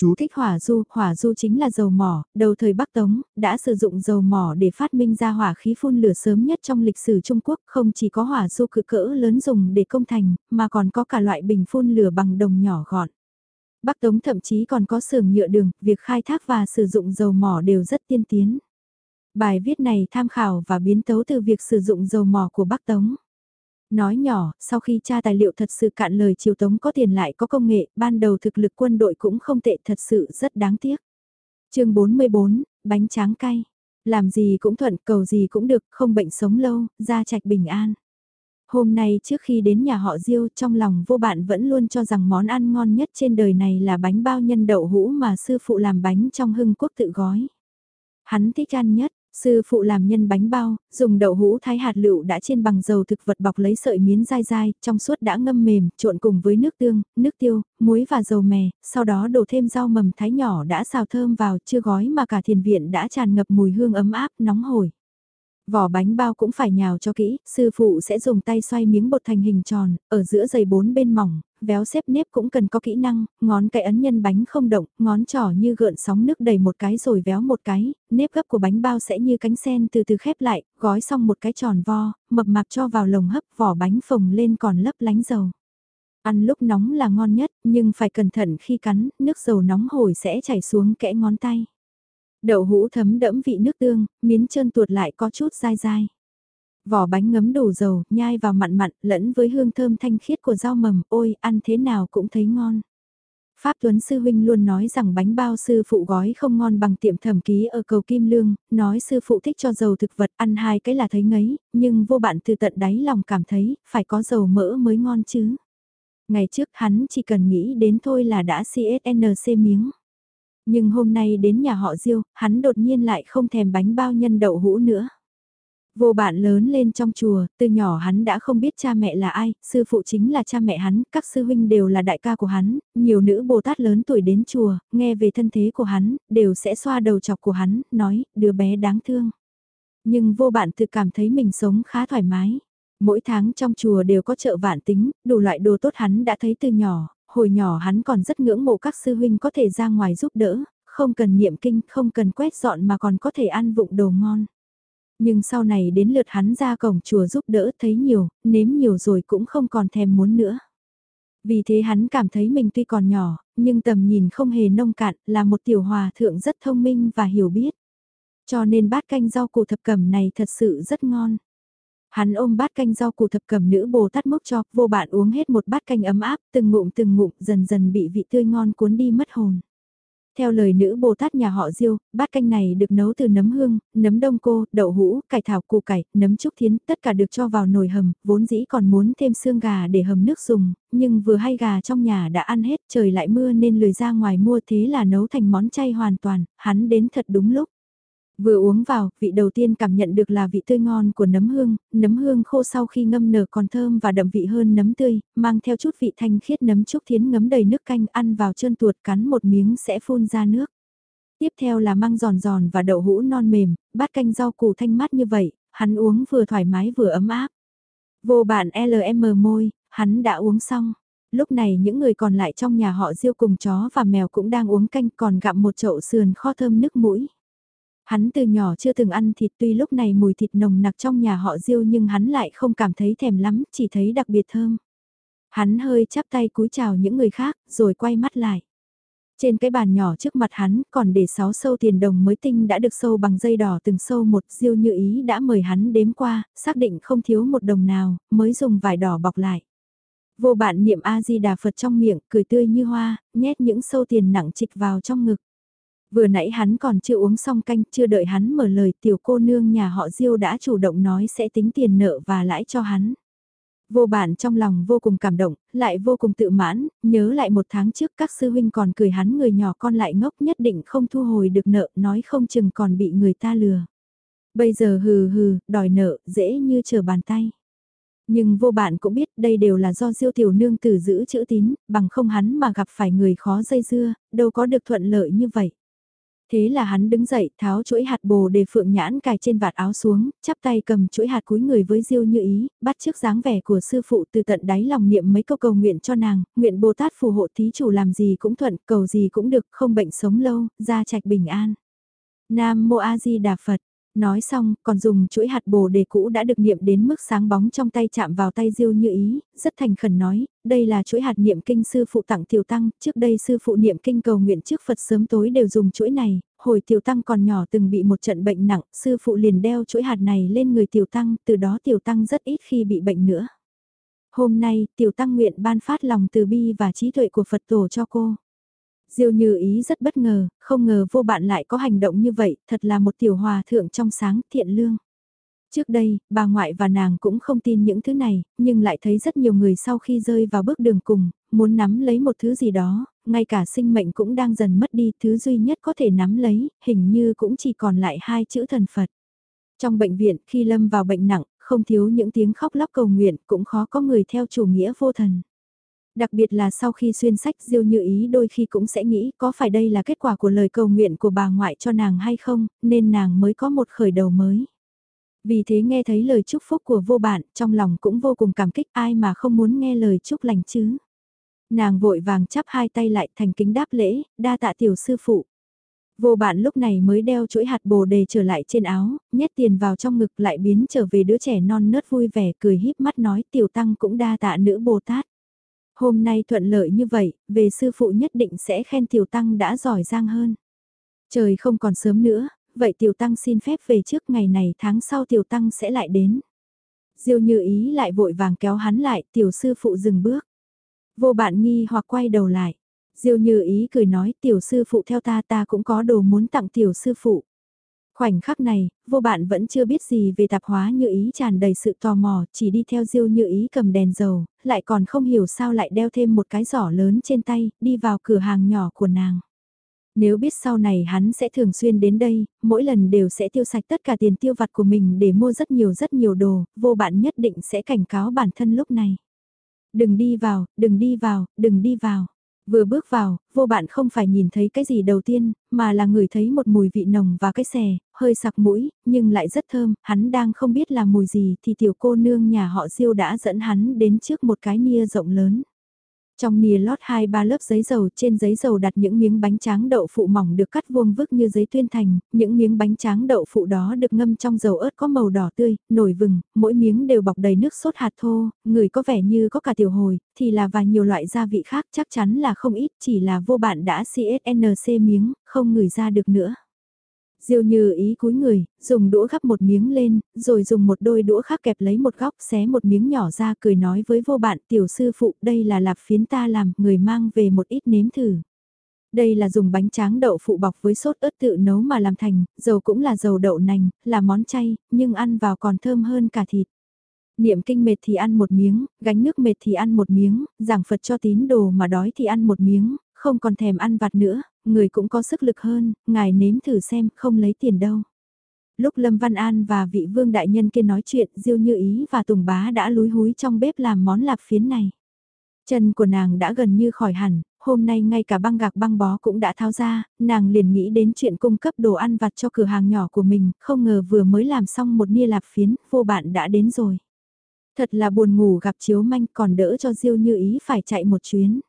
Chú thích hỏa du, hỏa du chính là dầu mỏ, đầu thời Bắc Tống, đã sử dụng dầu mỏ để phát minh ra hỏa khí phun lửa sớm nhất trong lịch sử Trung Quốc, không chỉ có hỏa du cự cỡ lớn dùng để công thành, mà còn có cả loại bình phun lửa bằng đồng nhỏ gọn. Bắc Tống thậm chí còn có xưởng nhựa đường, việc khai thác và sử dụng dầu mỏ đều rất tiên tiến. Bài viết này tham khảo và biến tấu từ việc sử dụng dầu mỏ của Bắc Tống. Nói nhỏ, sau khi tra tài liệu thật sự cạn lời triều tống có tiền lại có công nghệ, ban đầu thực lực quân đội cũng không tệ thật sự rất đáng tiếc. chương 44, bánh tráng cay. Làm gì cũng thuận, cầu gì cũng được, không bệnh sống lâu, ra trạch bình an. Hôm nay trước khi đến nhà họ Diêu trong lòng vô bạn vẫn luôn cho rằng món ăn ngon nhất trên đời này là bánh bao nhân đậu hũ mà sư phụ làm bánh trong hưng quốc tự gói. Hắn thích ăn nhất, Sư phụ làm nhân bánh bao, dùng đậu hũ thái hạt lựu đã chiên bằng dầu thực vật bọc lấy sợi miến dai dai, trong suốt đã ngâm mềm, trộn cùng với nước tương, nước tiêu, muối và dầu mè, sau đó đổ thêm rau mầm thái nhỏ đã xào thơm vào, chưa gói mà cả thiền viện đã tràn ngập mùi hương ấm áp, nóng hổi. Vỏ bánh bao cũng phải nhào cho kỹ, sư phụ sẽ dùng tay xoay miếng bột thành hình tròn, ở giữa dày bốn bên mỏng, véo xếp nếp cũng cần có kỹ năng, ngón cái ấn nhân bánh không động, ngón trỏ như gợn sóng nước đầy một cái rồi véo một cái, nếp gấp của bánh bao sẽ như cánh sen từ từ khép lại, gói xong một cái tròn vo, mập mạp cho vào lồng hấp vỏ bánh phồng lên còn lấp lánh dầu. Ăn lúc nóng là ngon nhất, nhưng phải cẩn thận khi cắn, nước dầu nóng hổi sẽ chảy xuống kẽ ngón tay. Đậu hũ thấm đẫm vị nước tương, miến trơn tuột lại có chút dai dai. Vỏ bánh ngấm đủ dầu, nhai vào mặn mặn, lẫn với hương thơm thanh khiết của rau mầm, ôi, ăn thế nào cũng thấy ngon. Pháp Tuấn Sư Huynh luôn nói rằng bánh bao sư phụ gói không ngon bằng tiệm thẩm ký ở cầu Kim Lương, nói sư phụ thích cho dầu thực vật ăn hai cái là thấy ngấy, nhưng vô bạn từ tận đáy lòng cảm thấy, phải có dầu mỡ mới ngon chứ. Ngày trước hắn chỉ cần nghĩ đến thôi là đã CSNC miếng. Nhưng hôm nay đến nhà họ Diêu, hắn đột nhiên lại không thèm bánh bao nhân đậu hũ nữa. Vô bạn lớn lên trong chùa, từ nhỏ hắn đã không biết cha mẹ là ai, sư phụ chính là cha mẹ hắn, các sư huynh đều là đại ca của hắn, nhiều nữ Bồ Tát lớn tuổi đến chùa, nghe về thân thế của hắn, đều sẽ xoa đầu chọc của hắn, nói, đứa bé đáng thương. Nhưng vô bạn tự cảm thấy mình sống khá thoải mái. Mỗi tháng trong chùa đều có chợ vạn tính, đủ loại đồ tốt hắn đã thấy từ nhỏ, hồi nhỏ hắn còn rất ngưỡng mộ các sư huynh có thể ra ngoài giúp đỡ, không cần niệm kinh, không cần quét dọn mà còn có thể ăn vụng đồ ngon. Nhưng sau này đến lượt hắn ra cổng chùa giúp đỡ thấy nhiều, nếm nhiều rồi cũng không còn thèm muốn nữa. Vì thế hắn cảm thấy mình tuy còn nhỏ, nhưng tầm nhìn không hề nông cạn, là một tiểu hòa thượng rất thông minh và hiểu biết. Cho nên bát canh rau củ thập cẩm này thật sự rất ngon. Hắn ôm bát canh rau củ thập cẩm nữ bồ tát mốc cho, vô bạn uống hết một bát canh ấm áp, từng ngụm từng ngụm dần dần bị vị tươi ngon cuốn đi mất hồn. Theo lời nữ Bồ Tát nhà họ Diêu, bát canh này được nấu từ nấm hương, nấm đông cô, đậu hũ, cải thảo củ cải, nấm trúc thiến, tất cả được cho vào nồi hầm, vốn dĩ còn muốn thêm xương gà để hầm nước dùng, nhưng vừa hay gà trong nhà đã ăn hết, trời lại mưa nên lười ra ngoài mua thế là nấu thành món chay hoàn toàn, hắn đến thật đúng lúc. Vừa uống vào, vị đầu tiên cảm nhận được là vị tươi ngon của nấm hương, nấm hương khô sau khi ngâm nở còn thơm và đậm vị hơn nấm tươi, mang theo chút vị thanh khiết nấm trúc thiến ngấm đầy nước canh ăn vào chân tuột cắn một miếng sẽ phun ra nước. Tiếp theo là măng giòn giòn và đậu hũ non mềm, bát canh rau củ thanh mát như vậy, hắn uống vừa thoải mái vừa ấm áp. Vô bạn LM môi, hắn đã uống xong. Lúc này những người còn lại trong nhà họ diêu cùng chó và mèo cũng đang uống canh còn gặm một chậu sườn kho thơm nước mũi. Hắn từ nhỏ chưa từng ăn thịt tuy lúc này mùi thịt nồng nặc trong nhà họ diêu nhưng hắn lại không cảm thấy thèm lắm, chỉ thấy đặc biệt thơm. Hắn hơi chắp tay cúi chào những người khác, rồi quay mắt lại. Trên cái bàn nhỏ trước mặt hắn còn để 6 sâu tiền đồng mới tinh đã được sâu bằng dây đỏ từng sâu một diêu như ý đã mời hắn đếm qua, xác định không thiếu một đồng nào, mới dùng vải đỏ bọc lại. Vô bạn niệm A-di-đà Phật trong miệng, cười tươi như hoa, nhét những sâu tiền nặng trịch vào trong ngực. Vừa nãy hắn còn chưa uống xong canh, chưa đợi hắn mở lời tiểu cô nương nhà họ Diêu đã chủ động nói sẽ tính tiền nợ và lãi cho hắn. Vô bản trong lòng vô cùng cảm động, lại vô cùng tự mãn, nhớ lại một tháng trước các sư huynh còn cười hắn người nhỏ con lại ngốc nhất định không thu hồi được nợ, nói không chừng còn bị người ta lừa. Bây giờ hừ hừ, đòi nợ, dễ như chờ bàn tay. Nhưng vô bạn cũng biết đây đều là do diêu tiểu nương tử giữ chữ tín, bằng không hắn mà gặp phải người khó dây dưa, đâu có được thuận lợi như vậy. Thế là hắn đứng dậy, tháo chuỗi hạt bồ đề phượng nhãn cài trên vạt áo xuống, chắp tay cầm chuỗi hạt cúi người với diêu như ý, bắt trước dáng vẻ của sư phụ từ tận đáy lòng niệm mấy câu cầu nguyện cho nàng, nguyện Bồ Tát phù hộ thí chủ làm gì cũng thuận, cầu gì cũng được, không bệnh sống lâu, gia trạch bình an. Nam Mô A Di Đà Phật Nói xong, còn dùng chuỗi hạt bồ đề cũ đã được niệm đến mức sáng bóng trong tay chạm vào tay Diêu Như Ý, rất thành khẩn nói, đây là chuỗi hạt niệm kinh sư phụ tặng tiểu tăng, trước đây sư phụ niệm kinh cầu nguyện trước Phật sớm tối đều dùng chuỗi này, hồi tiểu tăng còn nhỏ từng bị một trận bệnh nặng, sư phụ liền đeo chuỗi hạt này lên người tiểu tăng, từ đó tiểu tăng rất ít khi bị bệnh nữa. Hôm nay, tiểu tăng nguyện ban phát lòng từ bi và trí tuệ của Phật tổ cho cô. Diêu như ý rất bất ngờ, không ngờ vô bạn lại có hành động như vậy, thật là một tiểu hòa thượng trong sáng, thiện lương. Trước đây, bà ngoại và nàng cũng không tin những thứ này, nhưng lại thấy rất nhiều người sau khi rơi vào bước đường cùng, muốn nắm lấy một thứ gì đó, ngay cả sinh mệnh cũng đang dần mất đi, thứ duy nhất có thể nắm lấy, hình như cũng chỉ còn lại hai chữ thần Phật. Trong bệnh viện, khi lâm vào bệnh nặng, không thiếu những tiếng khóc lóc cầu nguyện, cũng khó có người theo chủ nghĩa vô thần. Đặc biệt là sau khi xuyên sách Diêu Như Ý đôi khi cũng sẽ nghĩ có phải đây là kết quả của lời cầu nguyện của bà ngoại cho nàng hay không, nên nàng mới có một khởi đầu mới. Vì thế nghe thấy lời chúc phúc của vô bạn, trong lòng cũng vô cùng cảm kích ai mà không muốn nghe lời chúc lành chứ. Nàng vội vàng chắp hai tay lại thành kính đáp lễ, đa tạ tiểu sư phụ. Vô bạn lúc này mới đeo chuỗi hạt bồ đề trở lại trên áo, nhét tiền vào trong ngực lại biến trở về đứa trẻ non nớt vui vẻ cười híp mắt nói tiểu tăng cũng đa tạ nữ Bồ Tát. Hôm nay thuận lợi như vậy, về sư phụ nhất định sẽ khen tiểu tăng đã giỏi giang hơn. Trời không còn sớm nữa, vậy tiểu tăng xin phép về trước ngày này tháng sau tiểu tăng sẽ lại đến. Diêu như ý lại vội vàng kéo hắn lại, tiểu sư phụ dừng bước. Vô bạn nghi hoặc quay đầu lại. Diêu như ý cười nói tiểu sư phụ theo ta ta cũng có đồ muốn tặng tiểu sư phụ. Khoảnh khắc này, vô bạn vẫn chưa biết gì về tạp hóa như ý tràn đầy sự tò mò, chỉ đi theo diêu như ý cầm đèn dầu, lại còn không hiểu sao lại đeo thêm một cái giỏ lớn trên tay, đi vào cửa hàng nhỏ của nàng. Nếu biết sau này hắn sẽ thường xuyên đến đây, mỗi lần đều sẽ tiêu sạch tất cả tiền tiêu vặt của mình để mua rất nhiều rất nhiều đồ, vô bạn nhất định sẽ cảnh cáo bản thân lúc này. Đừng đi vào, đừng đi vào, đừng đi vào. Vừa bước vào, vô bạn không phải nhìn thấy cái gì đầu tiên, mà là người thấy một mùi vị nồng và cái xè, hơi sặc mũi, nhưng lại rất thơm, hắn đang không biết là mùi gì thì tiểu cô nương nhà họ Diêu đã dẫn hắn đến trước một cái nia rộng lớn. Trong nia lót hai ba lớp giấy dầu, trên giấy dầu đặt những miếng bánh tráng đậu phụ mỏng được cắt vuông vức như giấy tuyên thành, những miếng bánh tráng đậu phụ đó được ngâm trong dầu ớt có màu đỏ tươi, nổi vừng, mỗi miếng đều bọc đầy nước sốt hạt thô, người có vẻ như có cả tiểu hồi, thì là và nhiều loại gia vị khác chắc chắn là không ít, chỉ là vô bạn đã CSNC miếng, không ngửi ra được nữa. Diêu như ý cúi người, dùng đũa gắp một miếng lên, rồi dùng một đôi đũa khác kẹp lấy một góc xé một miếng nhỏ ra cười nói với vô bạn tiểu sư phụ đây là lạp phiến ta làm, người mang về một ít nếm thử. Đây là dùng bánh tráng đậu phụ bọc với sốt ớt tự nấu mà làm thành, dầu cũng là dầu đậu nành, là món chay, nhưng ăn vào còn thơm hơn cả thịt. Niệm kinh mệt thì ăn một miếng, gánh nước mệt thì ăn một miếng, giảng Phật cho tín đồ mà đói thì ăn một miếng, không còn thèm ăn vặt nữa, người cũng có sức lực hơn, ngài nếm thử xem, không lấy tiền đâu. Lúc Lâm Văn An và vị vương đại nhân kia nói chuyện, Diêu Như Ý và Tùng Bá đã lúi húi trong bếp làm món lạp phiến này. Chân của nàng đã gần như khỏi hẳn, hôm nay ngay cả băng gạc băng bó cũng đã tháo ra, nàng liền nghĩ đến chuyện cung cấp đồ ăn vặt cho cửa hàng nhỏ của mình, không ngờ vừa mới làm xong một nia lạp phiến, vô bạn đã đến rồi. Thật là buồn ngủ gặp chiếu manh còn đỡ cho Diêu Như Ý phải chạy một chuyến.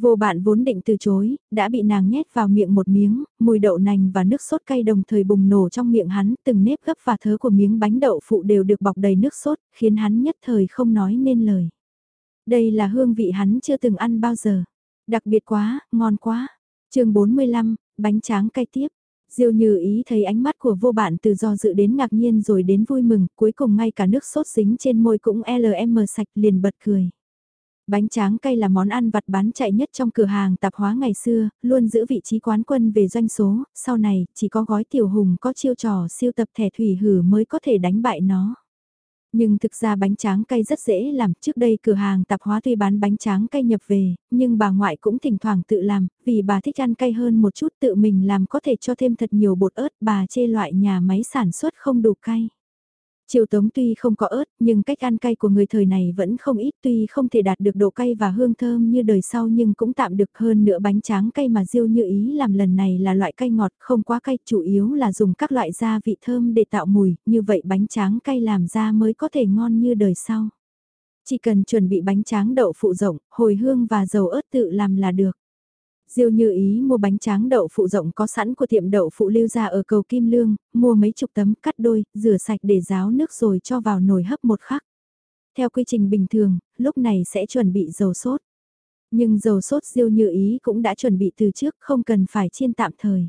Vô bạn vốn định từ chối, đã bị nàng nhét vào miệng một miếng, mùi đậu nành và nước sốt cay đồng thời bùng nổ trong miệng hắn, từng nếp gấp và thớ của miếng bánh đậu phụ đều được bọc đầy nước sốt, khiến hắn nhất thời không nói nên lời. Đây là hương vị hắn chưa từng ăn bao giờ. Đặc biệt quá, ngon quá. chương 45, bánh tráng cay tiếp. Diêu như ý thấy ánh mắt của vô bạn từ do dự đến ngạc nhiên rồi đến vui mừng, cuối cùng ngay cả nước sốt dính trên môi cũng e LM sạch liền bật cười. Bánh tráng cay là món ăn vặt bán chạy nhất trong cửa hàng tạp hóa ngày xưa, luôn giữ vị trí quán quân về doanh số, sau này chỉ có gói tiểu hùng có chiêu trò siêu tập thẻ thủy hử mới có thể đánh bại nó. Nhưng thực ra bánh tráng cay rất dễ làm, trước đây cửa hàng tạp hóa tuy bán bánh tráng cay nhập về, nhưng bà ngoại cũng thỉnh thoảng tự làm, vì bà thích ăn cay hơn một chút tự mình làm có thể cho thêm thật nhiều bột ớt, bà chê loại nhà máy sản xuất không đủ cay. Triều Tống tuy không có ớt, nhưng cách ăn cay của người thời này vẫn không ít tuy không thể đạt được độ cay và hương thơm như đời sau nhưng cũng tạm được hơn nữa bánh tráng cay mà Diêu Như Ý làm lần này là loại cay ngọt không quá cay chủ yếu là dùng các loại gia vị thơm để tạo mùi, như vậy bánh tráng cay làm ra mới có thể ngon như đời sau. Chỉ cần chuẩn bị bánh tráng đậu phụ rộng, hồi hương và dầu ớt tự làm là được. Diêu như ý mua bánh tráng đậu phụ rộng có sẵn của tiệm đậu phụ lưu ra ở cầu Kim Lương, mua mấy chục tấm cắt đôi, rửa sạch để ráo nước rồi cho vào nồi hấp một khắc. Theo quy trình bình thường, lúc này sẽ chuẩn bị dầu sốt. Nhưng dầu sốt diêu như ý cũng đã chuẩn bị từ trước không cần phải chiên tạm thời.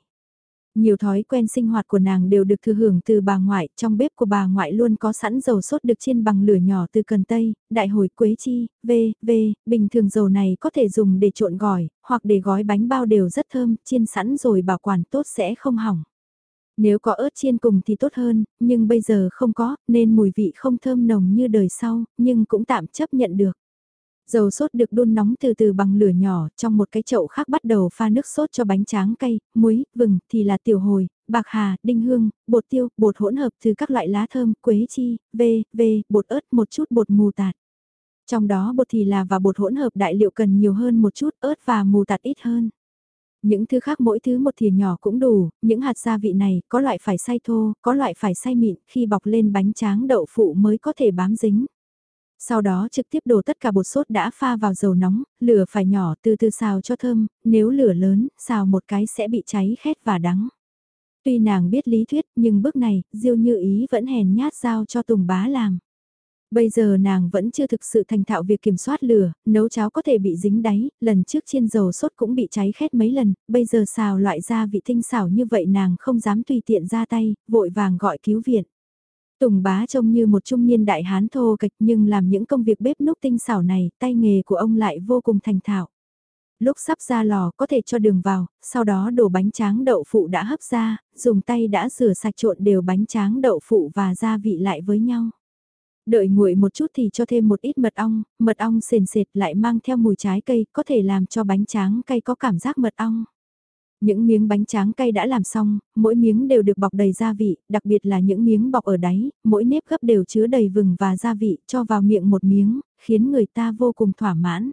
Nhiều thói quen sinh hoạt của nàng đều được thừa hưởng từ bà ngoại, trong bếp của bà ngoại luôn có sẵn dầu sốt được chiên bằng lửa nhỏ từ cần tây, đại hồi quế chi, v, v, bình thường dầu này có thể dùng để trộn gỏi, hoặc để gói bánh bao đều rất thơm, chiên sẵn rồi bảo quản tốt sẽ không hỏng. Nếu có ớt chiên cùng thì tốt hơn, nhưng bây giờ không có, nên mùi vị không thơm nồng như đời sau, nhưng cũng tạm chấp nhận được. Dầu sốt được đun nóng từ từ bằng lửa nhỏ, trong một cái chậu khác bắt đầu pha nước sốt cho bánh tráng cây, muối, vừng thì là tiểu hồi, bạc hà, đinh hương, bột tiêu, bột hỗn hợp từ các loại lá thơm, quế chi, v, v, bột ớt, một chút bột mù tạt. Trong đó bột thì là và bột hỗn hợp đại liệu cần nhiều hơn một chút, ớt và mù tạt ít hơn. Những thứ khác mỗi thứ một thìa nhỏ cũng đủ, những hạt gia vị này có loại phải xay thô, có loại phải xay mịn, khi bọc lên bánh tráng đậu phụ mới có thể bám dính. Sau đó trực tiếp đổ tất cả bột sốt đã pha vào dầu nóng, lửa phải nhỏ từ từ xào cho thơm, nếu lửa lớn, xào một cái sẽ bị cháy khét và đắng. Tuy nàng biết lý thuyết nhưng bước này, Diêu Như Ý vẫn hèn nhát giao cho Tùng Bá làm. Bây giờ nàng vẫn chưa thực sự thành thạo việc kiểm soát lửa, nấu cháo có thể bị dính đáy, lần trước chiên dầu sốt cũng bị cháy khét mấy lần, bây giờ xào loại gia vị tinh xảo như vậy nàng không dám tùy tiện ra tay, vội vàng gọi cứu viện. Tùng bá trông như một trung niên đại hán thô kịch nhưng làm những công việc bếp núc tinh xảo này, tay nghề của ông lại vô cùng thành thạo. Lúc sắp ra lò có thể cho đường vào, sau đó đổ bánh tráng đậu phụ đã hấp ra, dùng tay đã rửa sạch trộn đều bánh tráng đậu phụ và gia vị lại với nhau. Đợi nguội một chút thì cho thêm một ít mật ong, mật ong sền sệt lại mang theo mùi trái cây có thể làm cho bánh tráng cây có cảm giác mật ong. Những miếng bánh tráng cay đã làm xong, mỗi miếng đều được bọc đầy gia vị, đặc biệt là những miếng bọc ở đáy, mỗi nếp gấp đều chứa đầy vừng và gia vị, cho vào miệng một miếng, khiến người ta vô cùng thỏa mãn.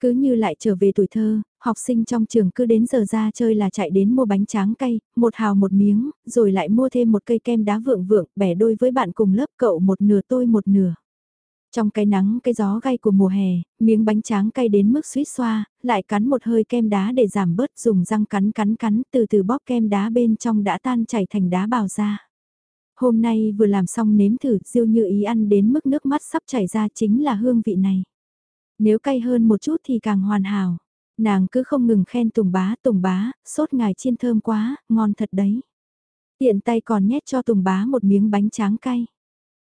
Cứ như lại trở về tuổi thơ, học sinh trong trường cứ đến giờ ra chơi là chạy đến mua bánh tráng cay, một hào một miếng, rồi lại mua thêm một cây kem đá vượng vượng, bẻ đôi với bạn cùng lớp cậu một nửa tôi một nửa. Trong cái nắng cái gió gay của mùa hè, miếng bánh tráng cay đến mức suýt xoa, lại cắn một hơi kem đá để giảm bớt dùng răng cắn cắn cắn từ từ bóp kem đá bên trong đã tan chảy thành đá bào ra. Hôm nay vừa làm xong nếm thử diêu như ý ăn đến mức nước mắt sắp chảy ra chính là hương vị này. Nếu cay hơn một chút thì càng hoàn hảo. Nàng cứ không ngừng khen Tùng bá, Tùng bá, sốt ngài chiên thơm quá, ngon thật đấy. Tiện tay còn nhét cho Tùng bá một miếng bánh tráng cay.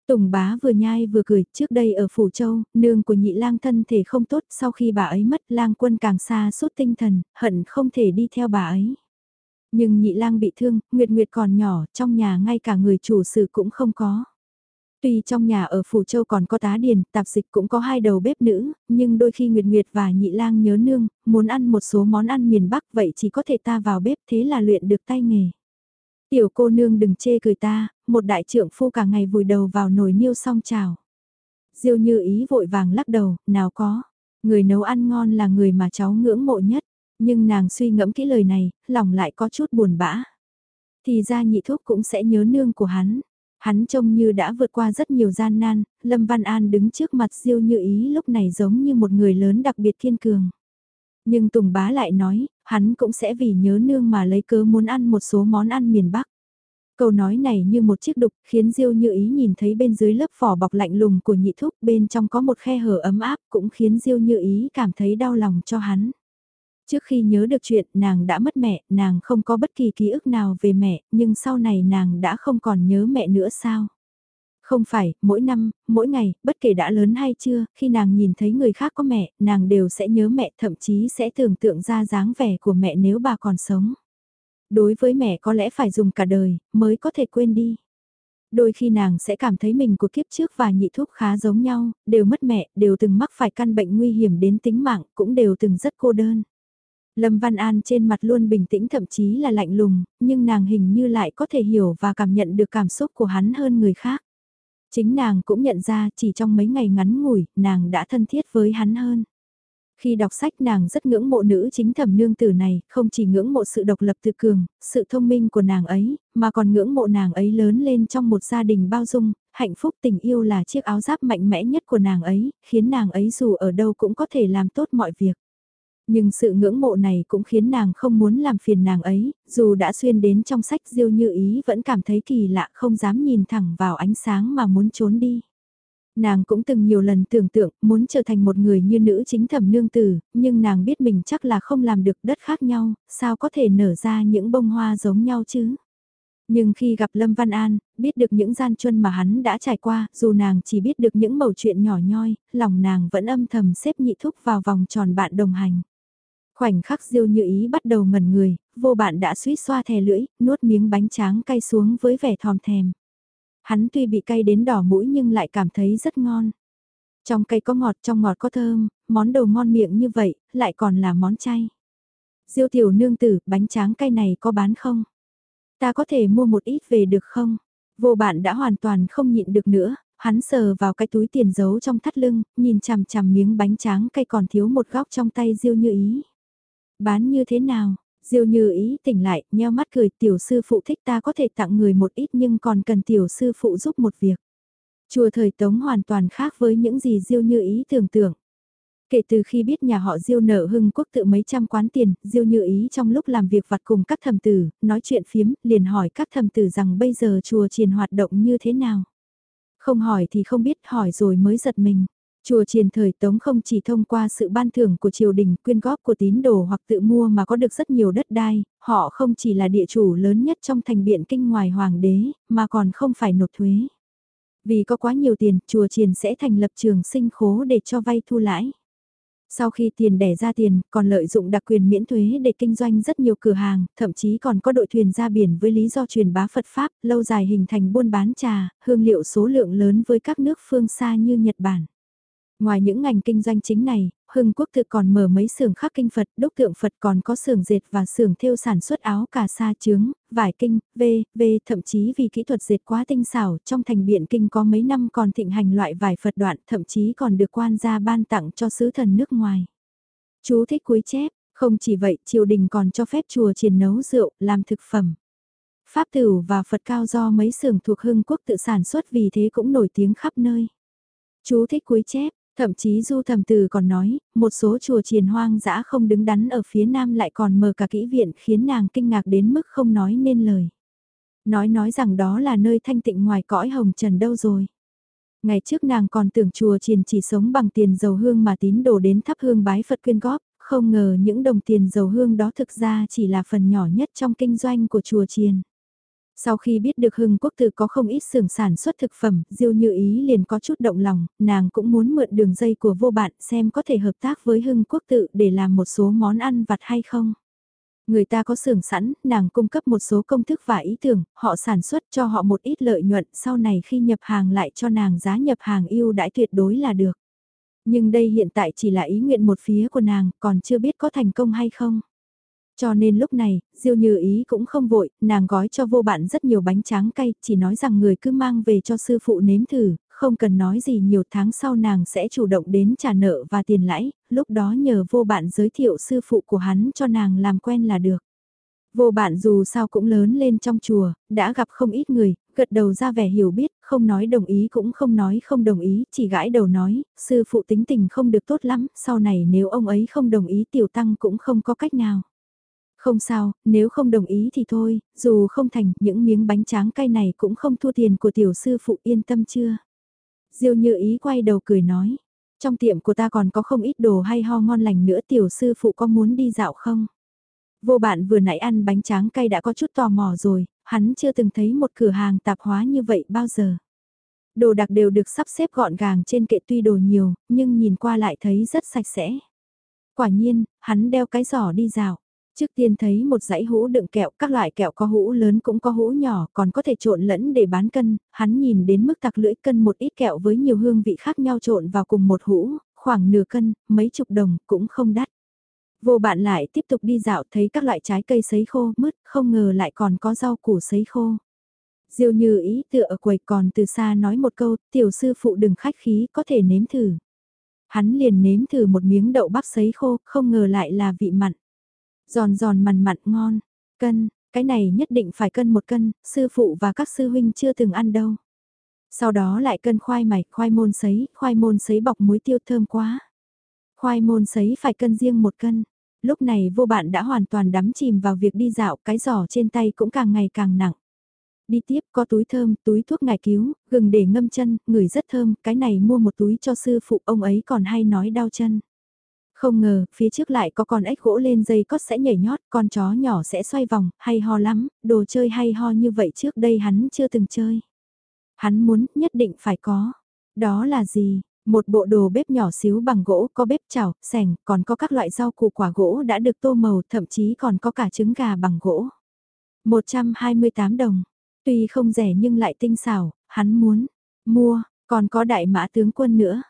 Tùng bá vừa nhai vừa cười, trước đây ở Phủ Châu, nương của nhị lang thân thể không tốt, sau khi bà ấy mất lang quân càng xa suốt tinh thần, hận không thể đi theo bà ấy. Nhưng nhị lang bị thương, Nguyệt Nguyệt còn nhỏ, trong nhà ngay cả người chủ sự cũng không có. Tuy trong nhà ở Phủ Châu còn có tá điền, tạp dịch cũng có hai đầu bếp nữ, nhưng đôi khi Nguyệt Nguyệt và Nhị Lang nhớ nương, muốn ăn một số món ăn miền Bắc vậy chỉ có thể ta vào bếp thế là luyện được tay nghề. Tiểu cô nương đừng chê cười ta, một đại trưởng phu cả ngày vùi đầu vào nồi niêu xong chào. Diêu như ý vội vàng lắc đầu, nào có, người nấu ăn ngon là người mà cháu ngưỡng mộ nhất, nhưng nàng suy ngẫm kỹ lời này, lòng lại có chút buồn bã. Thì ra nhị thúc cũng sẽ nhớ nương của hắn. Hắn trông như đã vượt qua rất nhiều gian nan, Lâm Văn An đứng trước mặt Diêu Như Ý lúc này giống như một người lớn đặc biệt kiên cường. Nhưng Tùng Bá lại nói, hắn cũng sẽ vì nhớ nương mà lấy cớ muốn ăn một số món ăn miền Bắc. Câu nói này như một chiếc đục khiến Diêu Như Ý nhìn thấy bên dưới lớp vỏ bọc lạnh lùng của nhị thúc bên trong có một khe hở ấm áp cũng khiến Diêu Như Ý cảm thấy đau lòng cho hắn. Trước khi nhớ được chuyện nàng đã mất mẹ, nàng không có bất kỳ ký ức nào về mẹ, nhưng sau này nàng đã không còn nhớ mẹ nữa sao? Không phải, mỗi năm, mỗi ngày, bất kể đã lớn hay chưa, khi nàng nhìn thấy người khác có mẹ, nàng đều sẽ nhớ mẹ, thậm chí sẽ tưởng tượng ra dáng vẻ của mẹ nếu bà còn sống. Đối với mẹ có lẽ phải dùng cả đời, mới có thể quên đi. Đôi khi nàng sẽ cảm thấy mình của kiếp trước và nhị thúc khá giống nhau, đều mất mẹ, đều từng mắc phải căn bệnh nguy hiểm đến tính mạng, cũng đều từng rất cô đơn. Lâm Văn An trên mặt luôn bình tĩnh thậm chí là lạnh lùng, nhưng nàng hình như lại có thể hiểu và cảm nhận được cảm xúc của hắn hơn người khác. Chính nàng cũng nhận ra chỉ trong mấy ngày ngắn ngủi, nàng đã thân thiết với hắn hơn. Khi đọc sách nàng rất ngưỡng mộ nữ chính thẩm nương tử này, không chỉ ngưỡng mộ sự độc lập tự cường, sự thông minh của nàng ấy, mà còn ngưỡng mộ nàng ấy lớn lên trong một gia đình bao dung, hạnh phúc tình yêu là chiếc áo giáp mạnh mẽ nhất của nàng ấy, khiến nàng ấy dù ở đâu cũng có thể làm tốt mọi việc. Nhưng sự ngưỡng mộ này cũng khiến nàng không muốn làm phiền nàng ấy, dù đã xuyên đến trong sách diêu như ý vẫn cảm thấy kỳ lạ không dám nhìn thẳng vào ánh sáng mà muốn trốn đi. Nàng cũng từng nhiều lần tưởng tượng muốn trở thành một người như nữ chính thẩm nương tử, nhưng nàng biết mình chắc là không làm được đất khác nhau, sao có thể nở ra những bông hoa giống nhau chứ. Nhưng khi gặp Lâm Văn An, biết được những gian truân mà hắn đã trải qua, dù nàng chỉ biết được những mẩu chuyện nhỏ nhoi, lòng nàng vẫn âm thầm xếp nhị thúc vào vòng tròn bạn đồng hành. Khoảnh khắc diêu như ý bắt đầu ngẩn người, vô bạn đã suýt xoa thè lưỡi, nuốt miếng bánh tráng cay xuống với vẻ thòm thèm. Hắn tuy bị cay đến đỏ mũi nhưng lại cảm thấy rất ngon. Trong cay có ngọt trong ngọt có thơm, món đồ ngon miệng như vậy, lại còn là món chay. Diêu tiểu nương tử, bánh tráng cay này có bán không? Ta có thể mua một ít về được không? Vô bạn đã hoàn toàn không nhịn được nữa, hắn sờ vào cái túi tiền giấu trong thắt lưng, nhìn chằm chằm miếng bánh tráng cay còn thiếu một góc trong tay diêu như ý. Bán như thế nào? Diêu như ý tỉnh lại, nheo mắt cười tiểu sư phụ thích ta có thể tặng người một ít nhưng còn cần tiểu sư phụ giúp một việc. Chùa thời tống hoàn toàn khác với những gì Diêu như ý tưởng tượng. Kể từ khi biết nhà họ Diêu nợ hưng quốc tự mấy trăm quán tiền, Diêu như ý trong lúc làm việc vặt cùng các thầm tử, nói chuyện phiếm, liền hỏi các thầm tử rằng bây giờ chùa triền hoạt động như thế nào. Không hỏi thì không biết, hỏi rồi mới giật mình. Chùa triền thời Tống không chỉ thông qua sự ban thưởng của triều đình, quyên góp của tín đồ hoặc tự mua mà có được rất nhiều đất đai, họ không chỉ là địa chủ lớn nhất trong thành biện kinh ngoài hoàng đế, mà còn không phải nộp thuế. Vì có quá nhiều tiền, chùa triền sẽ thành lập trường sinh khố để cho vay thu lãi. Sau khi tiền đẻ ra tiền, còn lợi dụng đặc quyền miễn thuế để kinh doanh rất nhiều cửa hàng, thậm chí còn có đội thuyền ra biển với lý do truyền bá Phật Pháp, lâu dài hình thành buôn bán trà, hương liệu số lượng lớn với các nước phương xa như Nhật Bản. Ngoài những ngành kinh doanh chính này, Hưng Quốc tự còn mở mấy xưởng khắc kinh Phật, đúc tượng Phật còn có xưởng dệt và xưởng thêu sản xuất áo cà sa trướng, vải kinh, v, v, thậm chí vì kỹ thuật dệt quá tinh xảo, trong thành biện kinh có mấy năm còn thịnh hành loại vải Phật đoạn, thậm chí còn được quan gia ban tặng cho sứ thần nước ngoài. Chú thích cuối chép, không chỉ vậy, triều đình còn cho phép chùa triền nấu rượu, làm thực phẩm. Pháp tử và Phật cao do mấy xưởng thuộc Hưng Quốc tự sản xuất vì thế cũng nổi tiếng khắp nơi. Chú thích cuối chép, Thậm chí du thầm từ còn nói, một số chùa triền hoang dã không đứng đắn ở phía nam lại còn mở cả kỹ viện khiến nàng kinh ngạc đến mức không nói nên lời. Nói nói rằng đó là nơi thanh tịnh ngoài cõi hồng trần đâu rồi. Ngày trước nàng còn tưởng chùa triền chỉ sống bằng tiền dầu hương mà tín đồ đến thắp hương bái Phật quyên góp, không ngờ những đồng tiền dầu hương đó thực ra chỉ là phần nhỏ nhất trong kinh doanh của chùa triền. Sau khi biết được Hưng Quốc Tự có không ít xưởng sản xuất thực phẩm, Diêu Như Ý liền có chút động lòng, nàng cũng muốn mượn đường dây của vô bạn xem có thể hợp tác với Hưng Quốc Tự để làm một số món ăn vặt hay không. Người ta có xưởng sẵn, nàng cung cấp một số công thức và ý tưởng, họ sản xuất cho họ một ít lợi nhuận, sau này khi nhập hàng lại cho nàng giá nhập hàng yêu đãi tuyệt đối là được. Nhưng đây hiện tại chỉ là ý nguyện một phía của nàng, còn chưa biết có thành công hay không. Cho nên lúc này, Diêu Như Ý cũng không vội, nàng gói cho vô bạn rất nhiều bánh tráng cay, chỉ nói rằng người cứ mang về cho sư phụ nếm thử, không cần nói gì nhiều tháng sau nàng sẽ chủ động đến trả nợ và tiền lãi, lúc đó nhờ vô bạn giới thiệu sư phụ của hắn cho nàng làm quen là được. Vô bạn dù sao cũng lớn lên trong chùa, đã gặp không ít người, gật đầu ra vẻ hiểu biết, không nói đồng ý cũng không nói không đồng ý, chỉ gãi đầu nói, sư phụ tính tình không được tốt lắm, sau này nếu ông ấy không đồng ý tiểu tăng cũng không có cách nào. Không sao, nếu không đồng ý thì thôi, dù không thành, những miếng bánh tráng cay này cũng không thua tiền của tiểu sư phụ yên tâm chưa. Diêu như ý quay đầu cười nói, trong tiệm của ta còn có không ít đồ hay ho ngon lành nữa tiểu sư phụ có muốn đi dạo không? Vô bạn vừa nãy ăn bánh tráng cay đã có chút tò mò rồi, hắn chưa từng thấy một cửa hàng tạp hóa như vậy bao giờ. Đồ đặc đều được sắp xếp gọn gàng trên kệ tuy đồ nhiều, nhưng nhìn qua lại thấy rất sạch sẽ. Quả nhiên, hắn đeo cái giỏ đi dạo. Trước tiên thấy một dãy hũ đựng kẹo, các loại kẹo có hũ lớn cũng có hũ nhỏ, còn có thể trộn lẫn để bán cân, hắn nhìn đến mức tặc lưỡi cân một ít kẹo với nhiều hương vị khác nhau trộn vào cùng một hũ, khoảng nửa cân, mấy chục đồng, cũng không đắt. Vô bạn lại tiếp tục đi dạo thấy các loại trái cây sấy khô, mứt, không ngờ lại còn có rau củ sấy khô. Diêu như ý tựa ở quầy còn từ xa nói một câu, tiểu sư phụ đừng khách khí, có thể nếm thử. Hắn liền nếm thử một miếng đậu bắp sấy khô, không ngờ lại là vị mặn. Giòn giòn mằn mặn ngon, cân, cái này nhất định phải cân một cân, sư phụ và các sư huynh chưa từng ăn đâu. Sau đó lại cân khoai mạch, khoai môn sấy, khoai môn sấy bọc muối tiêu thơm quá. Khoai môn sấy phải cân riêng một cân. Lúc này vô bạn đã hoàn toàn đắm chìm vào việc đi dạo, cái giỏ trên tay cũng càng ngày càng nặng. Đi tiếp có túi thơm, túi thuốc ngải cứu, gừng để ngâm chân, người rất thơm, cái này mua một túi cho sư phụ ông ấy còn hay nói đau chân. Không ngờ, phía trước lại có con ếch gỗ lên dây cót sẽ nhảy nhót, con chó nhỏ sẽ xoay vòng, hay ho lắm, đồ chơi hay ho như vậy trước đây hắn chưa từng chơi. Hắn muốn, nhất định phải có. Đó là gì? Một bộ đồ bếp nhỏ xíu bằng gỗ, có bếp chảo, sẻng, còn có các loại rau củ quả gỗ đã được tô màu, thậm chí còn có cả trứng gà bằng gỗ. 128 đồng. Tuy không rẻ nhưng lại tinh xảo, hắn muốn, mua, còn có đại mã tướng quân nữa.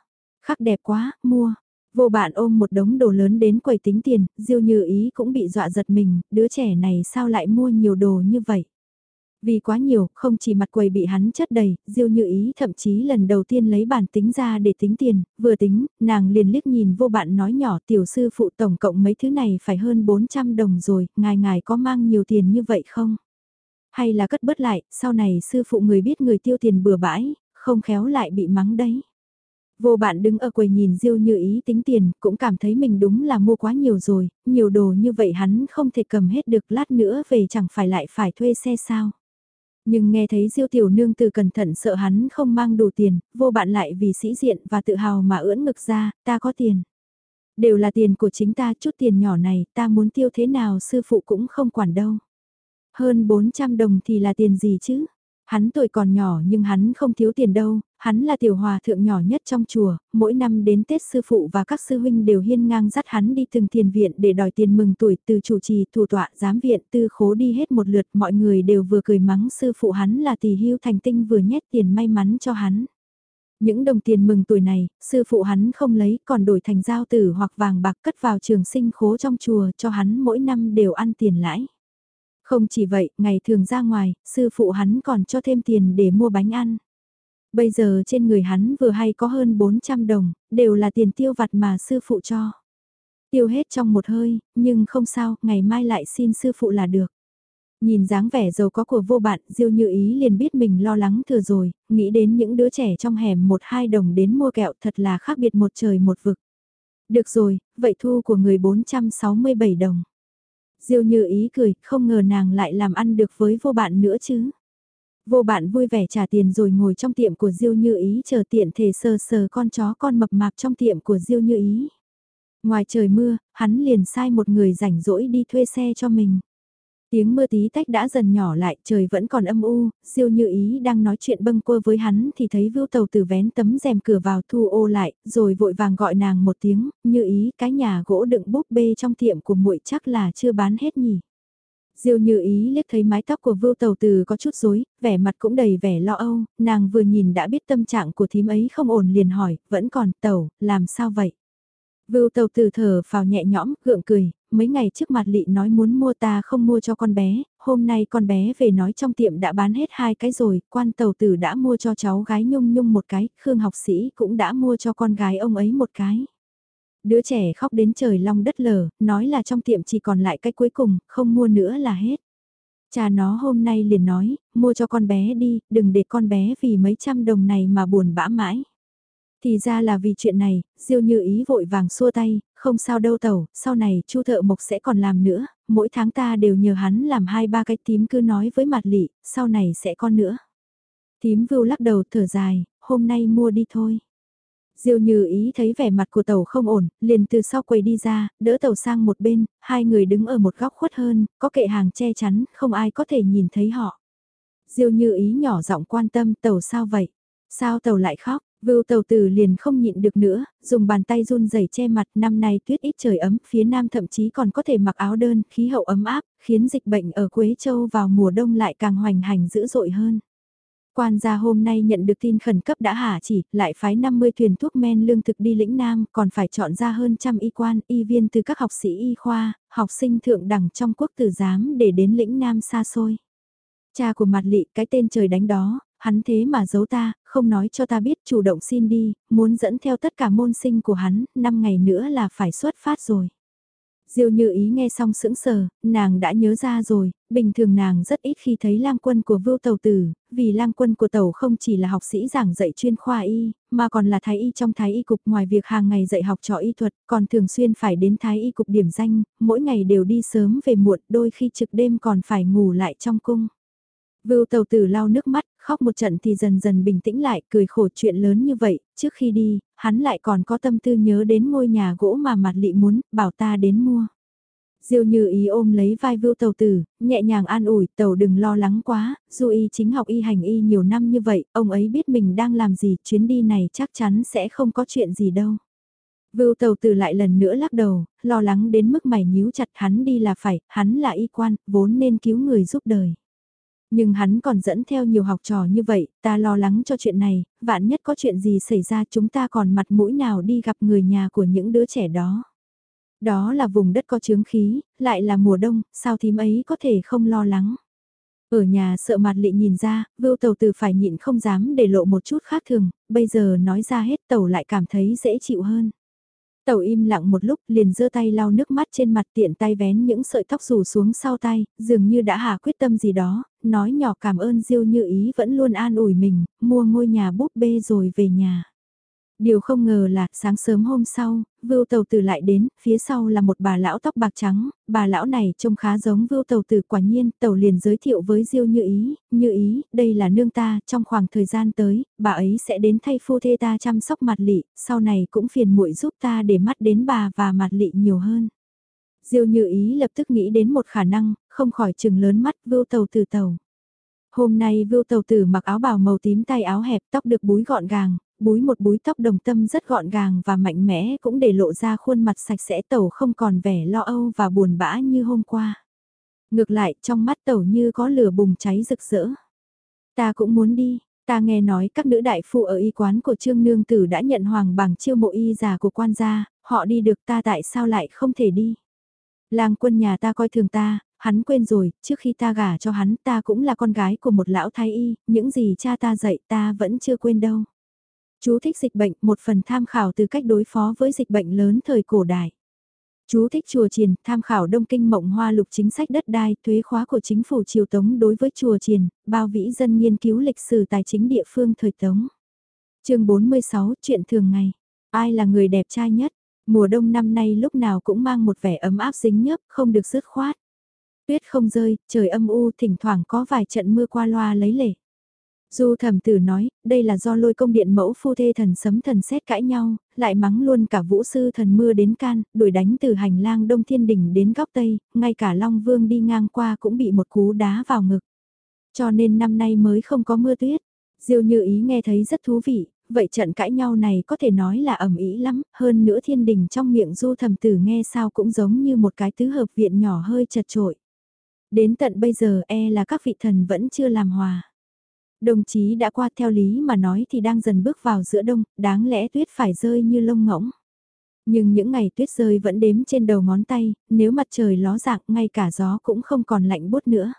Khắc đẹp quá, mua, Vô bạn ôm một đống đồ lớn đến quầy tính tiền, Diêu Như Ý cũng bị dọa giật mình, đứa trẻ này sao lại mua nhiều đồ như vậy. Vì quá nhiều, không chỉ mặt quầy bị hắn chất đầy, Diêu Như Ý thậm chí lần đầu tiên lấy bản tính ra để tính tiền, vừa tính, nàng liền liếc nhìn vô bạn nói nhỏ tiểu sư phụ tổng cộng mấy thứ này phải hơn 400 đồng rồi, ngài ngài có mang nhiều tiền như vậy không? Hay là cất bớt lại, sau này sư phụ người biết người tiêu tiền bừa bãi, không khéo lại bị mắng đấy. Vô bạn đứng ở quầy nhìn Diêu như ý tính tiền, cũng cảm thấy mình đúng là mua quá nhiều rồi, nhiều đồ như vậy hắn không thể cầm hết được lát nữa về chẳng phải lại phải thuê xe sao. Nhưng nghe thấy Diêu tiểu nương từ cẩn thận sợ hắn không mang đủ tiền, vô bạn lại vì sĩ diện và tự hào mà ưỡn ngực ra, ta có tiền. Đều là tiền của chính ta, chút tiền nhỏ này, ta muốn tiêu thế nào sư phụ cũng không quản đâu. Hơn 400 đồng thì là tiền gì chứ? Hắn tuổi còn nhỏ nhưng hắn không thiếu tiền đâu, hắn là tiểu hòa thượng nhỏ nhất trong chùa, mỗi năm đến Tết sư phụ và các sư huynh đều hiên ngang dắt hắn đi từng thiền viện để đòi tiền mừng tuổi từ chủ trì, thủ tọa, giám viện, tư khố đi hết một lượt, mọi người đều vừa cười mắng sư phụ hắn là tỷ hưu thành tinh vừa nhét tiền may mắn cho hắn. Những đồng tiền mừng tuổi này, sư phụ hắn không lấy còn đổi thành giao tử hoặc vàng bạc cất vào trường sinh khố trong chùa cho hắn mỗi năm đều ăn tiền lãi. Không chỉ vậy, ngày thường ra ngoài, sư phụ hắn còn cho thêm tiền để mua bánh ăn. Bây giờ trên người hắn vừa hay có hơn 400 đồng, đều là tiền tiêu vặt mà sư phụ cho. Tiêu hết trong một hơi, nhưng không sao, ngày mai lại xin sư phụ là được. Nhìn dáng vẻ giàu có của vô bạn, Diêu Như Ý liền biết mình lo lắng thừa rồi, nghĩ đến những đứa trẻ trong hẻm một hai đồng đến mua kẹo thật là khác biệt một trời một vực. Được rồi, vậy thu của người 467 đồng. Diêu như ý cười, không ngờ nàng lại làm ăn được với vô bạn nữa chứ. Vô bạn vui vẻ trả tiền rồi ngồi trong tiệm của Diêu như ý chờ tiện thể sờ sờ con chó con mập mạp trong tiệm của Diêu như ý. Ngoài trời mưa, hắn liền sai một người rảnh rỗi đi thuê xe cho mình. Tiếng mưa tí tách đã dần nhỏ lại, trời vẫn còn âm u, siêu như ý đang nói chuyện bâng quơ với hắn thì thấy vưu tàu từ vén tấm rèm cửa vào thu ô lại, rồi vội vàng gọi nàng một tiếng, như ý cái nhà gỗ đựng búp bê trong tiệm của muội chắc là chưa bán hết nhỉ. Diêu như ý liếc thấy mái tóc của vưu tàu từ có chút rối, vẻ mặt cũng đầy vẻ lo âu, nàng vừa nhìn đã biết tâm trạng của thím ấy không ổn liền hỏi, vẫn còn tàu, làm sao vậy? Vưu tàu từ thở vào nhẹ nhõm, gượng cười, mấy ngày trước mặt lị nói muốn mua ta không mua cho con bé, hôm nay con bé về nói trong tiệm đã bán hết hai cái rồi, quan tàu tử đã mua cho cháu gái nhung nhung một cái, Khương học sĩ cũng đã mua cho con gái ông ấy một cái. Đứa trẻ khóc đến trời long đất lở, nói là trong tiệm chỉ còn lại cái cuối cùng, không mua nữa là hết. Cha nó hôm nay liền nói, mua cho con bé đi, đừng để con bé vì mấy trăm đồng này mà buồn bã mãi. Thì ra là vì chuyện này, Diêu Như Ý vội vàng xua tay, không sao đâu tẩu, sau này Chu thợ mộc sẽ còn làm nữa, mỗi tháng ta đều nhờ hắn làm hai ba cái tím cứ nói với mặt lị, sau này sẽ con nữa. Tím vưu lắc đầu thở dài, hôm nay mua đi thôi. Diêu như ý thấy vẻ mặt của tàu không ổn, liền từ sau quầy đi ra, đỡ tàu sang một bên, hai người đứng ở một góc khuất hơn, có kệ hàng che chắn, không ai có thể nhìn thấy họ. Diêu như ý nhỏ giọng quan tâm tàu sao vậy? Sao tàu lại khóc? Vưu tàu tử liền không nhịn được nữa, dùng bàn tay run rẩy che mặt năm nay tuyết ít trời ấm, phía nam thậm chí còn có thể mặc áo đơn, khí hậu ấm áp, khiến dịch bệnh ở Quế Châu vào mùa đông lại càng hoành hành dữ dội hơn. Quan gia hôm nay nhận được tin khẩn cấp đã hạ chỉ, lại phái 50 thuyền thuốc men lương thực đi lĩnh Nam, còn phải chọn ra hơn trăm y quan, y viên từ các học sĩ y khoa, học sinh thượng đẳng trong quốc tử giám để đến lĩnh Nam xa xôi. Cha của mặt lị cái tên trời đánh đó, hắn thế mà giấu ta, không nói cho ta biết chủ động xin đi, muốn dẫn theo tất cả môn sinh của hắn, 5 ngày nữa là phải xuất phát rồi. Diêu như ý nghe xong sững sờ, nàng đã nhớ ra rồi, bình thường nàng rất ít khi thấy lang quân của vưu tàu tử, vì lang quân của tàu không chỉ là học sĩ giảng dạy chuyên khoa y, mà còn là thái y trong thái y cục ngoài việc hàng ngày dạy học trò y thuật, còn thường xuyên phải đến thái y cục điểm danh, mỗi ngày đều đi sớm về muộn, đôi khi trực đêm còn phải ngủ lại trong cung. Vưu tàu tử lau nước mắt, khóc một trận thì dần dần bình tĩnh lại, cười khổ chuyện lớn như vậy, trước khi đi, hắn lại còn có tâm tư nhớ đến ngôi nhà gỗ mà mặt lị muốn, bảo ta đến mua. Diêu như ý ôm lấy vai vưu tàu tử, nhẹ nhàng an ủi, tàu đừng lo lắng quá, dù y chính học y hành y nhiều năm như vậy, ông ấy biết mình đang làm gì, chuyến đi này chắc chắn sẽ không có chuyện gì đâu. Vưu tàu tử lại lần nữa lắc đầu, lo lắng đến mức mày nhíu chặt hắn đi là phải, hắn là y quan, vốn nên cứu người giúp đời. Nhưng hắn còn dẫn theo nhiều học trò như vậy, ta lo lắng cho chuyện này, vạn nhất có chuyện gì xảy ra chúng ta còn mặt mũi nào đi gặp người nhà của những đứa trẻ đó. Đó là vùng đất có chướng khí, lại là mùa đông, sao thím ấy có thể không lo lắng. Ở nhà sợ mặt lị nhìn ra, vưu tàu từ phải nhịn không dám để lộ một chút khác thường, bây giờ nói ra hết tàu lại cảm thấy dễ chịu hơn. Tàu im lặng một lúc liền giơ tay lau nước mắt trên mặt tiện tay vén những sợi tóc rủ xuống sau tay, dường như đã hạ quyết tâm gì đó, nói nhỏ cảm ơn Diêu như ý vẫn luôn an ủi mình, mua ngôi nhà búp bê rồi về nhà. Điều không ngờ là sáng sớm hôm sau, Vưu Tàu Tử lại đến, phía sau là một bà lão tóc bạc trắng, bà lão này trông khá giống Vưu Tàu Tử quả nhiên, Tàu liền giới thiệu với Diêu Như Ý, Như Ý, đây là nương ta, trong khoảng thời gian tới, bà ấy sẽ đến thay phu thê ta chăm sóc mặt lị, sau này cũng phiền muội giúp ta để mắt đến bà và mặt lị nhiều hơn. Diêu Như Ý lập tức nghĩ đến một khả năng, không khỏi chừng lớn mắt Vưu Tàu Tử Tàu. Hôm nay Vưu Tàu Tử mặc áo bào màu tím tay áo hẹp tóc được búi gọn gàng, búi một búi tóc đồng tâm rất gọn gàng và mạnh mẽ cũng để lộ ra khuôn mặt sạch sẽ tẩu không còn vẻ lo âu và buồn bã như hôm qua. Ngược lại trong mắt tẩu như có lửa bùng cháy rực rỡ. Ta cũng muốn đi, ta nghe nói các nữ đại phu ở y quán của Trương Nương Tử đã nhận hoàng bằng chiêu mộ y già của quan gia, họ đi được ta tại sao lại không thể đi. Lang quân nhà ta coi thường ta, hắn quên rồi, trước khi ta gả cho hắn ta cũng là con gái của một lão thái y, những gì cha ta dạy ta vẫn chưa quên đâu. Chú thích dịch bệnh, một phần tham khảo từ cách đối phó với dịch bệnh lớn thời cổ đại. Chú thích chùa Triền, tham khảo Đông Kinh Mộng Hoa lục chính sách đất đai, thuế khóa của chính phủ triều Tống đối với chùa Triền, bao vĩ dân nghiên cứu lịch sử tài chính địa phương thời Tống. chương 46, chuyện thường ngày. Ai là người đẹp trai nhất? Mùa đông năm nay lúc nào cũng mang một vẻ ấm áp dính nhớp, không được dứt khoát. Tuyết không rơi, trời âm u, thỉnh thoảng có vài trận mưa qua loa lấy lệ. Du thẩm tử nói, đây là do lôi công điện mẫu phu thê thần sấm thần xét cãi nhau, lại mắng luôn cả vũ sư thần mưa đến can, đuổi đánh từ hành lang đông thiên đỉnh đến góc tây, ngay cả Long Vương đi ngang qua cũng bị một cú đá vào ngực. Cho nên năm nay mới không có mưa tuyết. Diêu như ý nghe thấy rất thú vị, vậy trận cãi nhau này có thể nói là ẩm ý lắm, hơn nữa thiên đình trong miệng du thẩm tử nghe sao cũng giống như một cái tứ hợp viện nhỏ hơi chật trội. Đến tận bây giờ e là các vị thần vẫn chưa làm hòa. Đồng chí đã qua theo lý mà nói thì đang dần bước vào giữa đông, đáng lẽ tuyết phải rơi như lông ngỗng. Nhưng những ngày tuyết rơi vẫn đếm trên đầu ngón tay, nếu mặt trời ló dạng ngay cả gió cũng không còn lạnh buốt nữa.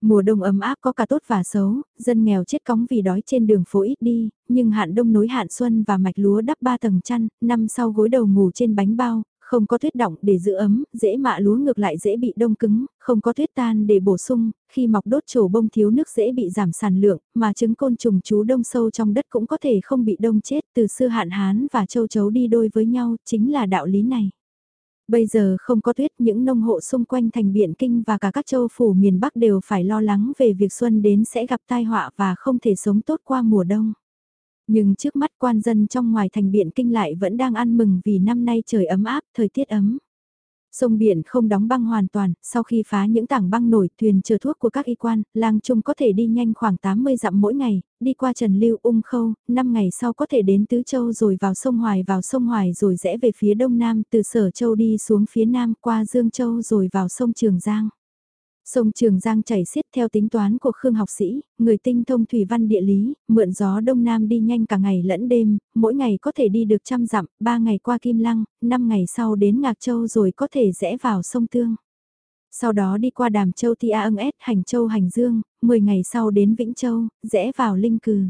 Mùa đông ấm áp có cả tốt và xấu, dân nghèo chết cóng vì đói trên đường phố ít đi, nhưng hạn đông nối hạn xuân và mạch lúa đắp ba tầng chăn, năm sau gối đầu ngủ trên bánh bao, không có tuyết động để giữ ấm, dễ mạ lúa ngược lại dễ bị đông cứng, không có tuyết tan để bổ sung, khi mọc đốt trổ bông thiếu nước dễ bị giảm sản lượng, mà trứng côn trùng chú đông sâu trong đất cũng có thể không bị đông chết, từ xưa hạn hán và châu chấu đi đôi với nhau, chính là đạo lý này. Bây giờ không có tuyết, những nông hộ xung quanh thành Biện Kinh và cả các châu phủ miền Bắc đều phải lo lắng về việc xuân đến sẽ gặp tai họa và không thể sống tốt qua mùa đông. Nhưng trước mắt quan dân trong ngoài thành Biện Kinh lại vẫn đang ăn mừng vì năm nay trời ấm áp, thời tiết ấm. Sông biển không đóng băng hoàn toàn, sau khi phá những tảng băng nổi thuyền chờ thuốc của các y quan, lang trung có thể đi nhanh khoảng 80 dặm mỗi ngày, đi qua Trần Lưu Ung Khâu, 5 ngày sau có thể đến Tứ Châu rồi vào sông Hoài vào sông Hoài rồi rẽ về phía đông nam từ Sở Châu đi xuống phía nam qua Dương Châu rồi vào sông Trường Giang. Sông Trường Giang chảy xiết theo tính toán của Khương học sĩ, người tinh thông thủy văn địa lý, mượn gió đông nam đi nhanh cả ngày lẫn đêm, mỗi ngày có thể đi được trăm dặm, ba ngày qua Kim Lăng, năm ngày sau đến Ngạc Châu rồi có thể rẽ vào sông Tương. Sau đó đi qua Đàm Châu Thi A Ân S Hành Châu Hành Dương, 10 ngày sau đến Vĩnh Châu, rẽ vào Linh Cừ.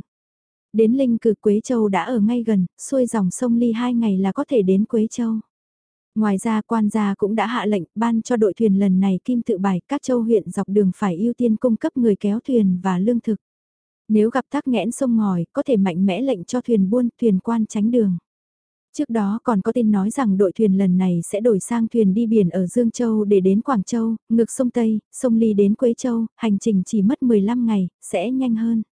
Đến Linh Cừ Quế Châu đã ở ngay gần, xuôi dòng sông Ly hai ngày là có thể đến Quế Châu. Ngoài ra quan gia cũng đã hạ lệnh ban cho đội thuyền lần này kim tự bài các châu huyện dọc đường phải ưu tiên cung cấp người kéo thuyền và lương thực. Nếu gặp tắc nghẽn sông ngòi có thể mạnh mẽ lệnh cho thuyền buôn thuyền quan tránh đường. Trước đó còn có tin nói rằng đội thuyền lần này sẽ đổi sang thuyền đi biển ở Dương Châu để đến Quảng Châu, ngược sông Tây, sông Ly đến Quế Châu, hành trình chỉ mất 15 ngày, sẽ nhanh hơn.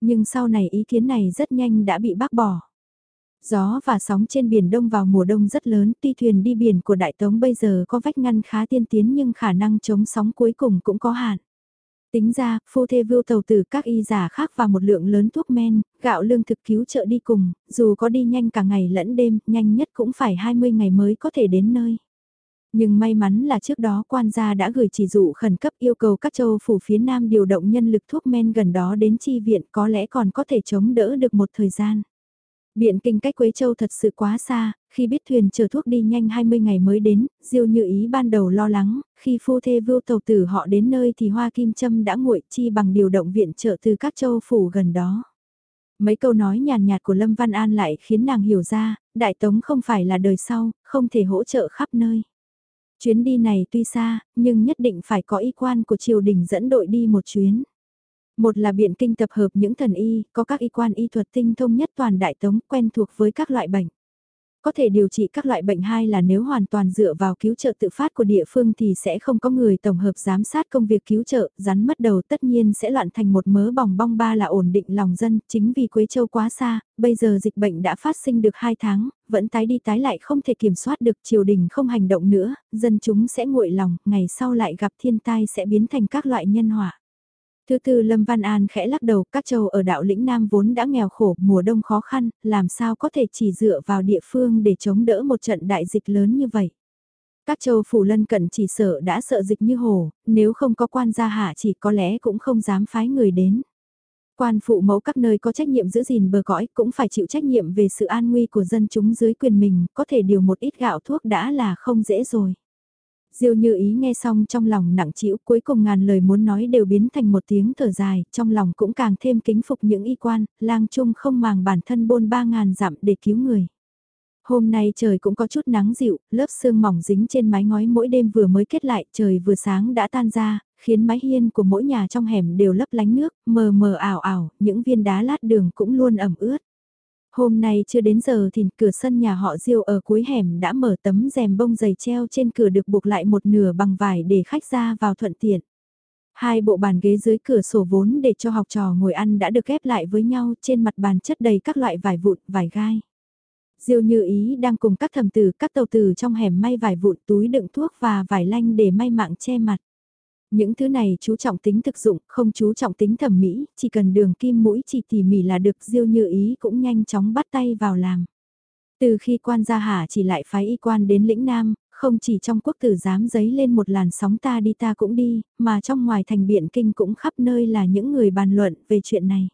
Nhưng sau này ý kiến này rất nhanh đã bị bác bỏ. Gió và sóng trên biển đông vào mùa đông rất lớn, tuy thuyền đi biển của Đại Tống bây giờ có vách ngăn khá tiên tiến nhưng khả năng chống sóng cuối cùng cũng có hạn. Tính ra, phu thê vưu tàu từ các y giả khác và một lượng lớn thuốc men, gạo lương thực cứu trợ đi cùng, dù có đi nhanh cả ngày lẫn đêm, nhanh nhất cũng phải 20 ngày mới có thể đến nơi. Nhưng may mắn là trước đó quan gia đã gửi chỉ dụ khẩn cấp yêu cầu các châu phủ phía Nam điều động nhân lực thuốc men gần đó đến chi viện có lẽ còn có thể chống đỡ được một thời gian. Biện kinh cách Quế Châu thật sự quá xa, khi biết thuyền chờ thuốc đi nhanh 20 ngày mới đến, Diêu Như Ý ban đầu lo lắng, khi phu thê vưu tàu tử họ đến nơi thì Hoa Kim Châm đã nguội chi bằng điều động viện trợ từ các châu phủ gần đó. Mấy câu nói nhàn nhạt của Lâm Văn An lại khiến nàng hiểu ra, Đại Tống không phải là đời sau, không thể hỗ trợ khắp nơi. Chuyến đi này tuy xa, nhưng nhất định phải có y quan của triều đình dẫn đội đi một chuyến. Một là biện kinh tập hợp những thần y, có các y quan y thuật tinh thông nhất toàn đại tống quen thuộc với các loại bệnh. Có thể điều trị các loại bệnh hai là nếu hoàn toàn dựa vào cứu trợ tự phát của địa phương thì sẽ không có người tổng hợp giám sát công việc cứu trợ, rắn mất đầu tất nhiên sẽ loạn thành một mớ bòng bong ba là ổn định lòng dân, chính vì Quế Châu quá xa, bây giờ dịch bệnh đã phát sinh được hai tháng, vẫn tái đi tái lại không thể kiểm soát được triều đình không hành động nữa, dân chúng sẽ nguội lòng, ngày sau lại gặp thiên tai sẽ biến thành các loại nhân họa. Thứ tư Lâm Văn An khẽ lắc đầu các châu ở đạo lĩnh Nam vốn đã nghèo khổ, mùa đông khó khăn, làm sao có thể chỉ dựa vào địa phương để chống đỡ một trận đại dịch lớn như vậy. Các châu phủ lân cận chỉ sợ đã sợ dịch như hồ, nếu không có quan gia hạ chỉ có lẽ cũng không dám phái người đến. Quan phụ mẫu các nơi có trách nhiệm giữ gìn bờ cõi cũng phải chịu trách nhiệm về sự an nguy của dân chúng dưới quyền mình, có thể điều một ít gạo thuốc đã là không dễ rồi. Diêu như ý nghe xong trong lòng nặng chịu cuối cùng ngàn lời muốn nói đều biến thành một tiếng thở dài, trong lòng cũng càng thêm kính phục những y quan, lang trung không màng bản thân bôn ba ngàn dặm để cứu người. Hôm nay trời cũng có chút nắng dịu, lớp sương mỏng dính trên mái ngói mỗi đêm vừa mới kết lại, trời vừa sáng đã tan ra, khiến mái hiên của mỗi nhà trong hẻm đều lấp lánh nước, mờ mờ ảo ảo, những viên đá lát đường cũng luôn ẩm ướt. Hôm nay chưa đến giờ thì cửa sân nhà họ Diêu ở cuối hẻm đã mở tấm rèm bông dày treo trên cửa được buộc lại một nửa bằng vải để khách ra vào thuận tiện. Hai bộ bàn ghế dưới cửa sổ vốn để cho học trò ngồi ăn đã được ghép lại với nhau trên mặt bàn chất đầy các loại vải vụn, vải gai. Diêu như ý đang cùng các thầm tử, các tàu tử trong hẻm may vải vụn túi đựng thuốc và vải lanh để may mạng che mặt. Những thứ này chú trọng tính thực dụng, không chú trọng tính thẩm mỹ, chỉ cần đường kim mũi chỉ tỉ mỉ là được diêu như ý cũng nhanh chóng bắt tay vào làm. Từ khi quan gia hà chỉ lại phái y quan đến lĩnh Nam, không chỉ trong quốc tử dám giấy lên một làn sóng ta đi ta cũng đi, mà trong ngoài thành biện kinh cũng khắp nơi là những người bàn luận về chuyện này.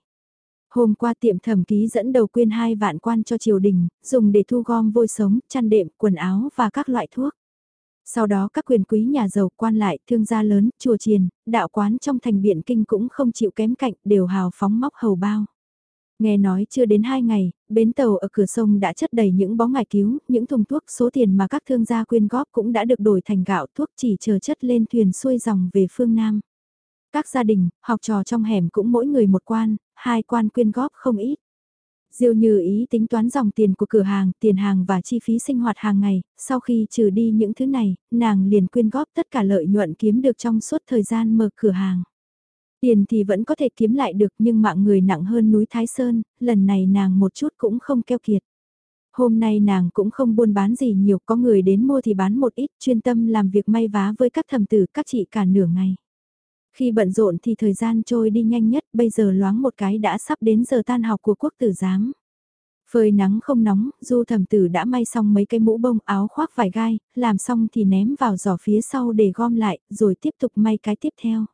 Hôm qua tiệm thẩm ký dẫn đầu quyên hai vạn quan cho triều đình, dùng để thu gom vôi sống, chăn đệm, quần áo và các loại thuốc. Sau đó các quyền quý nhà giàu quan lại, thương gia lớn, chùa chiền, đạo quán trong thành biện kinh cũng không chịu kém cạnh, đều hào phóng móc hầu bao. Nghe nói chưa đến hai ngày, bến tàu ở cửa sông đã chất đầy những bó ngải cứu, những thùng thuốc, số tiền mà các thương gia quyên góp cũng đã được đổi thành gạo thuốc chỉ chờ chất lên thuyền xuôi dòng về phương Nam. Các gia đình, học trò trong hẻm cũng mỗi người một quan, hai quan quyên góp không ít. Diêu như ý tính toán dòng tiền của cửa hàng, tiền hàng và chi phí sinh hoạt hàng ngày, sau khi trừ đi những thứ này, nàng liền quyên góp tất cả lợi nhuận kiếm được trong suốt thời gian mở cửa hàng. Tiền thì vẫn có thể kiếm lại được nhưng mạng người nặng hơn núi Thái Sơn, lần này nàng một chút cũng không keo kiệt. Hôm nay nàng cũng không buôn bán gì nhiều, có người đến mua thì bán một ít, chuyên tâm làm việc may vá với các thầm tử các chị cả nửa ngày. Khi bận rộn thì thời gian trôi đi nhanh nhất, bây giờ loáng một cái đã sắp đến giờ tan học của quốc tử giám. Phơi nắng không nóng, du thẩm tử đã may xong mấy cái mũ bông áo khoác vải gai, làm xong thì ném vào giỏ phía sau để gom lại, rồi tiếp tục may cái tiếp theo.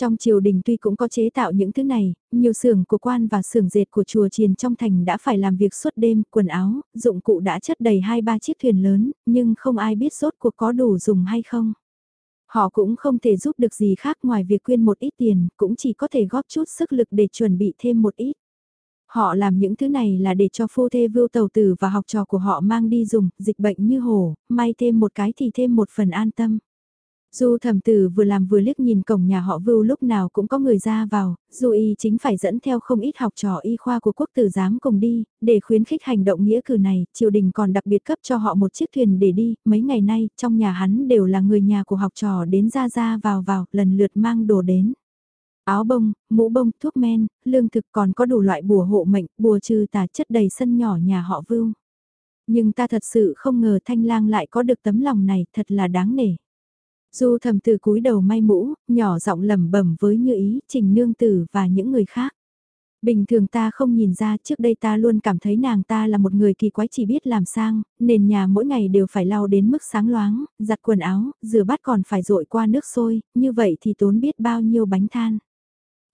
Trong triều đình tuy cũng có chế tạo những thứ này, nhiều xưởng của quan và xưởng dệt của chùa triền trong thành đã phải làm việc suốt đêm, quần áo, dụng cụ đã chất đầy hai ba chiếc thuyền lớn, nhưng không ai biết rốt cuộc có đủ dùng hay không. Họ cũng không thể giúp được gì khác ngoài việc quyên một ít tiền, cũng chỉ có thể góp chút sức lực để chuẩn bị thêm một ít. Họ làm những thứ này là để cho phu thê vưu tàu tử và học trò của họ mang đi dùng, dịch bệnh như hổ, may thêm một cái thì thêm một phần an tâm. Du thẩm tử vừa làm vừa liếc nhìn cổng nhà họ Vưu lúc nào cũng có người ra vào, Du y chính phải dẫn theo không ít học trò y khoa của quốc tử giám cùng đi, để khuyến khích hành động nghĩa cử này, triều đình còn đặc biệt cấp cho họ một chiếc thuyền để đi, mấy ngày nay, trong nhà hắn đều là người nhà của học trò đến ra ra vào vào, lần lượt mang đồ đến. Áo bông, mũ bông, thuốc men, lương thực còn có đủ loại bùa hộ mệnh, bùa trừ tà chất đầy sân nhỏ nhà họ Vưu. Nhưng ta thật sự không ngờ thanh lang lại có được tấm lòng này, thật là đáng nể. Du thầm từ cúi đầu may mũ, nhỏ giọng lẩm bẩm với như ý, trình nương tử và những người khác. Bình thường ta không nhìn ra trước đây ta luôn cảm thấy nàng ta là một người kỳ quái chỉ biết làm sang, nền nhà mỗi ngày đều phải lau đến mức sáng loáng, giặt quần áo, rửa bát còn phải rội qua nước sôi, như vậy thì tốn biết bao nhiêu bánh than.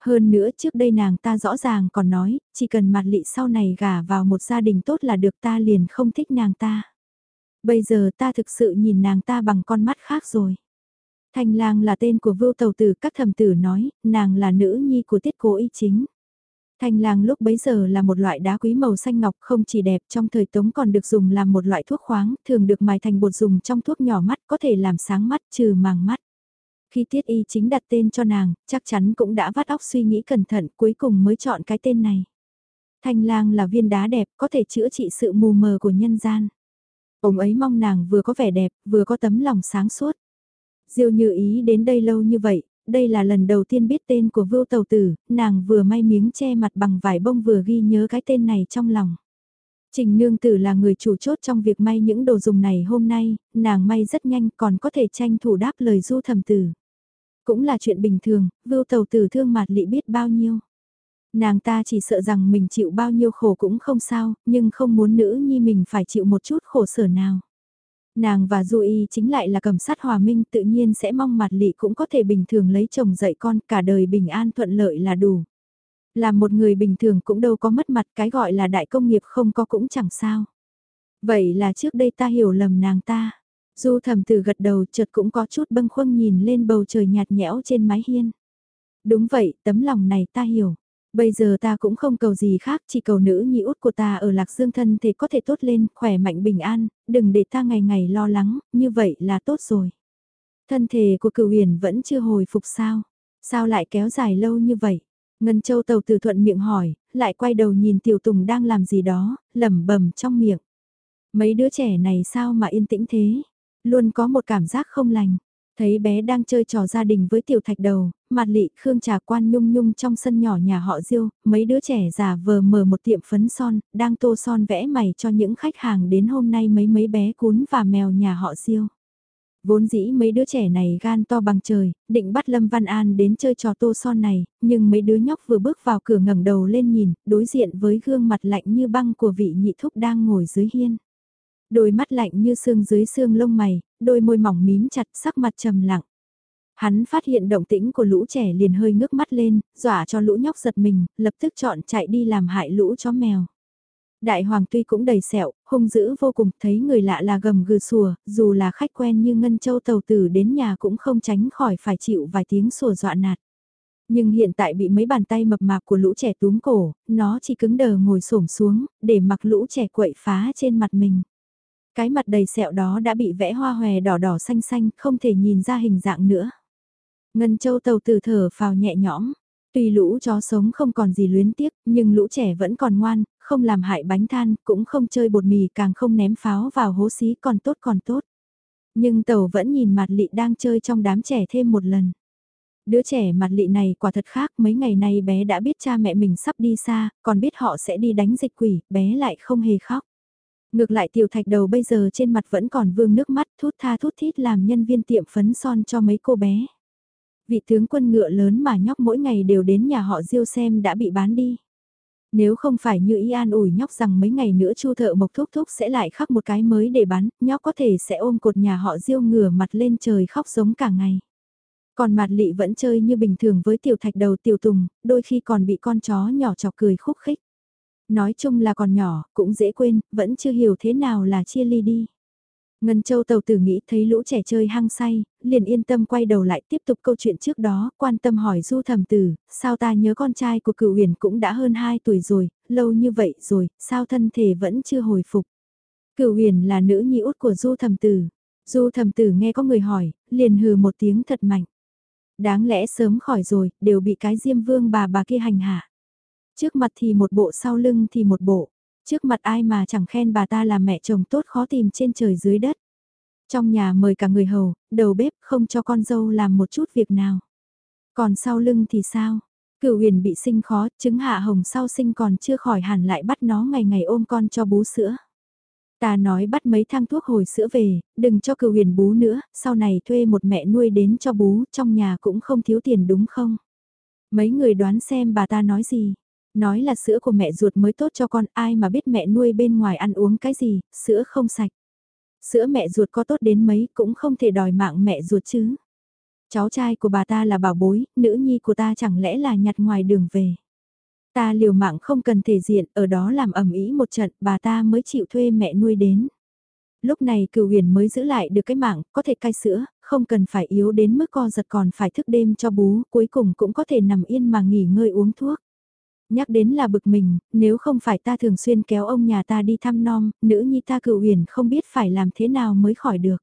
Hơn nữa trước đây nàng ta rõ ràng còn nói, chỉ cần mặt lị sau này gả vào một gia đình tốt là được ta liền không thích nàng ta. Bây giờ ta thực sự nhìn nàng ta bằng con mắt khác rồi. Thanh lang là tên của vưu tàu tử các thầm tử nói, nàng là nữ nhi của tiết cố y chính. Thanh lang lúc bấy giờ là một loại đá quý màu xanh ngọc không chỉ đẹp trong thời tống còn được dùng làm một loại thuốc khoáng, thường được mài thành bột dùng trong thuốc nhỏ mắt có thể làm sáng mắt trừ màng mắt. Khi tiết y chính đặt tên cho nàng, chắc chắn cũng đã vắt óc suy nghĩ cẩn thận cuối cùng mới chọn cái tên này. Thanh lang là viên đá đẹp có thể chữa trị sự mù mờ của nhân gian. Ông ấy mong nàng vừa có vẻ đẹp, vừa có tấm lòng sáng suốt. Diêu như ý đến đây lâu như vậy, đây là lần đầu tiên biết tên của vưu tàu tử, nàng vừa may miếng che mặt bằng vải bông vừa ghi nhớ cái tên này trong lòng. Trình nương tử là người chủ chốt trong việc may những đồ dùng này hôm nay, nàng may rất nhanh còn có thể tranh thủ đáp lời du thầm tử. Cũng là chuyện bình thường, vưu tàu tử thương mặt lị biết bao nhiêu. Nàng ta chỉ sợ rằng mình chịu bao nhiêu khổ cũng không sao, nhưng không muốn nữ nhi mình phải chịu một chút khổ sở nào. Nàng và Du Y chính lại là cầm sát hòa minh tự nhiên sẽ mong mặt lị cũng có thể bình thường lấy chồng dạy con cả đời bình an thuận lợi là đủ. Là một người bình thường cũng đâu có mất mặt cái gọi là đại công nghiệp không có cũng chẳng sao. Vậy là trước đây ta hiểu lầm nàng ta. Du thầm từ gật đầu chợt cũng có chút bâng khuâng nhìn lên bầu trời nhạt nhẽo trên mái hiên. Đúng vậy, tấm lòng này ta hiểu. Bây giờ ta cũng không cầu gì khác, chỉ cầu nữ nhi út của ta ở Lạc Dương thân thể có thể tốt lên, khỏe mạnh bình an, đừng để ta ngày ngày lo lắng, như vậy là tốt rồi. Thân thể của cửu huyền vẫn chưa hồi phục sao? Sao lại kéo dài lâu như vậy? Ngân Châu Tàu từ thuận miệng hỏi, lại quay đầu nhìn Tiểu Tùng đang làm gì đó, lẩm bẩm trong miệng. Mấy đứa trẻ này sao mà yên tĩnh thế? Luôn có một cảm giác không lành. Thấy bé đang chơi trò gia đình với tiểu thạch đầu, mặt lị khương trà quan nhung nhung trong sân nhỏ nhà họ diêu, mấy đứa trẻ già vờ mở một tiệm phấn son, đang tô son vẽ mày cho những khách hàng đến hôm nay mấy mấy bé cún và mèo nhà họ diêu. Vốn dĩ mấy đứa trẻ này gan to bằng trời, định bắt Lâm Văn An đến chơi trò tô son này, nhưng mấy đứa nhóc vừa bước vào cửa ngẩng đầu lên nhìn, đối diện với gương mặt lạnh như băng của vị nhị thúc đang ngồi dưới hiên. Đôi mắt lạnh như xương dưới xương lông mày, đôi môi mỏng mím chặt sắc mặt trầm lặng. Hắn phát hiện động tĩnh của lũ trẻ liền hơi ngước mắt lên, dọa cho lũ nhóc giật mình, lập tức chọn chạy đi làm hại lũ chó mèo. Đại hoàng tuy cũng đầy sẹo, hung dữ vô cùng, thấy người lạ là gầm gừ sùa, dù là khách quen như Ngân Châu tàu tử đến nhà cũng không tránh khỏi phải chịu vài tiếng sùa dọa nạt. Nhưng hiện tại bị mấy bàn tay mập mạp của lũ trẻ túm cổ, nó chỉ cứng đờ ngồi xổm xuống, để mặc lũ trẻ quậy phá trên mặt mình. Cái mặt đầy sẹo đó đã bị vẽ hoa hòe đỏ đỏ xanh xanh, không thể nhìn ra hình dạng nữa. Ngân châu tàu từ thở phào nhẹ nhõm. Tuy lũ chó sống không còn gì luyến tiếc, nhưng lũ trẻ vẫn còn ngoan, không làm hại bánh than, cũng không chơi bột mì càng không ném pháo vào hố xí còn tốt còn tốt. Nhưng tàu vẫn nhìn mặt lị đang chơi trong đám trẻ thêm một lần. Đứa trẻ mặt lị này quả thật khác, mấy ngày nay bé đã biết cha mẹ mình sắp đi xa, còn biết họ sẽ đi đánh dịch quỷ, bé lại không hề khóc. Ngược lại tiểu thạch đầu bây giờ trên mặt vẫn còn vương nước mắt thút tha thút thít làm nhân viên tiệm phấn son cho mấy cô bé. Vị tướng quân ngựa lớn mà nhóc mỗi ngày đều đến nhà họ diêu xem đã bị bán đi. Nếu không phải như y an ủi nhóc rằng mấy ngày nữa chu thợ mộc thúc thúc sẽ lại khắc một cái mới để bán, nhóc có thể sẽ ôm cột nhà họ diêu ngửa mặt lên trời khóc giống cả ngày. Còn mặt lị vẫn chơi như bình thường với tiểu thạch đầu tiểu tùng, đôi khi còn bị con chó nhỏ chọc cười khúc khích. Nói chung là còn nhỏ, cũng dễ quên, vẫn chưa hiểu thế nào là chia ly đi. Ngân Châu tàu tử nghĩ thấy lũ trẻ chơi hăng say, liền yên tâm quay đầu lại tiếp tục câu chuyện trước đó, quan tâm hỏi Du Thẩm Tử, sao ta nhớ con trai của cựu huyền cũng đã hơn 2 tuổi rồi, lâu như vậy rồi, sao thân thể vẫn chưa hồi phục. Cựu huyền là nữ nhi út của Du Thẩm Tử. Du Thẩm Tử nghe có người hỏi, liền hừ một tiếng thật mạnh. Đáng lẽ sớm khỏi rồi, đều bị cái diêm vương bà bà kia hành hạ. Trước mặt thì một bộ sau lưng thì một bộ. Trước mặt ai mà chẳng khen bà ta là mẹ chồng tốt khó tìm trên trời dưới đất. Trong nhà mời cả người hầu, đầu bếp không cho con dâu làm một chút việc nào. Còn sau lưng thì sao? Cửu huyền bị sinh khó, chứng hạ hồng sau sinh còn chưa khỏi hẳn lại bắt nó ngày ngày ôm con cho bú sữa. Ta nói bắt mấy thang thuốc hồi sữa về, đừng cho cửu huyền bú nữa, sau này thuê một mẹ nuôi đến cho bú, trong nhà cũng không thiếu tiền đúng không? Mấy người đoán xem bà ta nói gì? Nói là sữa của mẹ ruột mới tốt cho con ai mà biết mẹ nuôi bên ngoài ăn uống cái gì, sữa không sạch. Sữa mẹ ruột có tốt đến mấy cũng không thể đòi mạng mẹ ruột chứ. Cháu trai của bà ta là bảo bối, nữ nhi của ta chẳng lẽ là nhặt ngoài đường về. Ta liều mạng không cần thể diện, ở đó làm ẩm ý một trận, bà ta mới chịu thuê mẹ nuôi đến. Lúc này cửu huyền mới giữ lại được cái mạng, có thể cai sữa, không cần phải yếu đến mức co giật còn phải thức đêm cho bú, cuối cùng cũng có thể nằm yên mà nghỉ ngơi uống thuốc. Nhắc đến là bực mình, nếu không phải ta thường xuyên kéo ông nhà ta đi thăm non nữ nhi ta cựu huyền không biết phải làm thế nào mới khỏi được.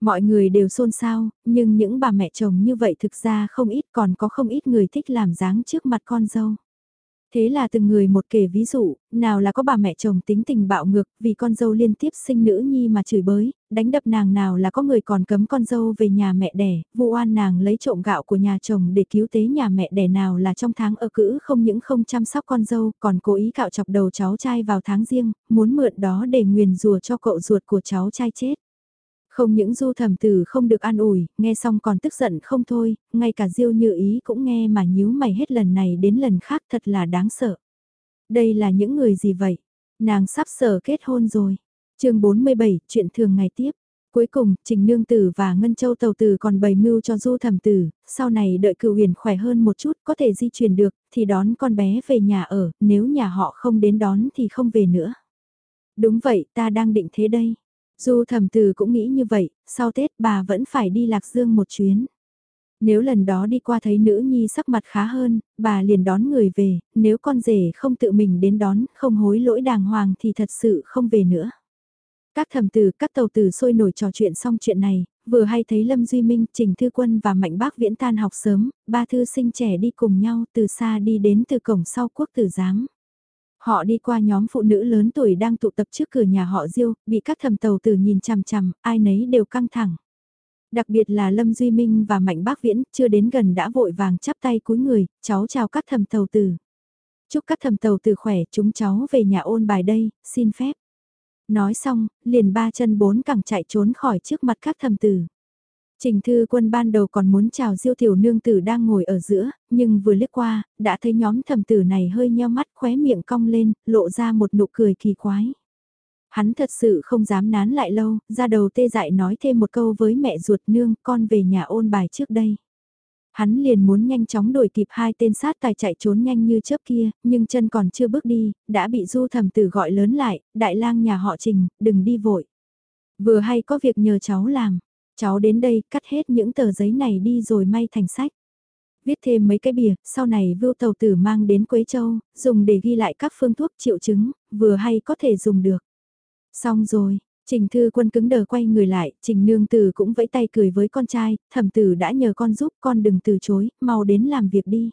Mọi người đều xôn xao, nhưng những bà mẹ chồng như vậy thực ra không ít còn có không ít người thích làm dáng trước mặt con dâu. Thế là từng người một kể ví dụ, nào là có bà mẹ chồng tính tình bạo ngược vì con dâu liên tiếp sinh nữ nhi mà chửi bới, đánh đập nàng nào là có người còn cấm con dâu về nhà mẹ đẻ, vụ oan nàng lấy trộm gạo của nhà chồng để cứu tế nhà mẹ đẻ nào là trong tháng ở cữ không những không chăm sóc con dâu còn cố ý cạo chọc đầu cháu trai vào tháng riêng, muốn mượn đó để nguyền rùa cho cậu ruột của cháu trai chết. Không những du thẩm tử không được an ủi, nghe xong còn tức giận không thôi, ngay cả diêu như ý cũng nghe mà nhíu mày hết lần này đến lần khác thật là đáng sợ. Đây là những người gì vậy? Nàng sắp sở kết hôn rồi. chương 47, chuyện thường ngày tiếp. Cuối cùng, Trình Nương Tử và Ngân Châu Tàu Tử còn bày mưu cho Du Thẩm Tử, sau này đợi cựu huyền khỏe hơn một chút có thể di chuyển được, thì đón con bé về nhà ở, nếu nhà họ không đến đón thì không về nữa. Đúng vậy, ta đang định thế đây. Du thầm từ cũng nghĩ như vậy, sau Tết bà vẫn phải đi Lạc Dương một chuyến. Nếu lần đó đi qua thấy nữ nhi sắc mặt khá hơn, bà liền đón người về, nếu con rể không tự mình đến đón, không hối lỗi đàng hoàng thì thật sự không về nữa. Các thầm tử, các tàu tử sôi nổi trò chuyện xong chuyện này, vừa hay thấy Lâm Duy Minh, Trình Thư Quân và Mạnh Bác Viễn tan học sớm, ba thư sinh trẻ đi cùng nhau từ xa đi đến từ cổng sau quốc tử giám. Họ đi qua nhóm phụ nữ lớn tuổi đang tụ tập trước cửa nhà họ Diêu, bị các thầm tàu tử nhìn chằm chằm, ai nấy đều căng thẳng. Đặc biệt là Lâm Duy Minh và Mạnh Bác Viễn chưa đến gần đã vội vàng chắp tay cúi người, cháu chào các thầm tàu tử. Chúc các thầm tàu tử khỏe, chúng cháu về nhà ôn bài đây, xin phép. Nói xong, liền ba chân bốn cẳng chạy trốn khỏi trước mặt các thầm tử. Trình Thư Quân ban đầu còn muốn chào Diêu Tiểu Nương Tử đang ngồi ở giữa, nhưng vừa liếc qua, đã thấy nhóm thầm tử này hơi nheo mắt khóe miệng cong lên, lộ ra một nụ cười kỳ quái. Hắn thật sự không dám nán lại lâu, ra đầu tê dại nói thêm một câu với mẹ ruột nương, con về nhà ôn bài trước đây. Hắn liền muốn nhanh chóng đuổi kịp hai tên sát tài chạy trốn nhanh như chớp kia, nhưng chân còn chưa bước đi, đã bị du thầm tử gọi lớn lại, đại lang nhà họ trình, đừng đi vội. Vừa hay có việc nhờ cháu làm, Cháu đến đây cắt hết những tờ giấy này đi rồi may thành sách. Viết thêm mấy cái bìa, sau này vưu tàu tử mang đến Quế Châu, dùng để ghi lại các phương thuốc triệu chứng, vừa hay có thể dùng được. Xong rồi, Trình Thư Quân cứng đờ quay người lại, Trình Nương Tử cũng vẫy tay cười với con trai, thẩm tử đã nhờ con giúp con đừng từ chối, mau đến làm việc đi.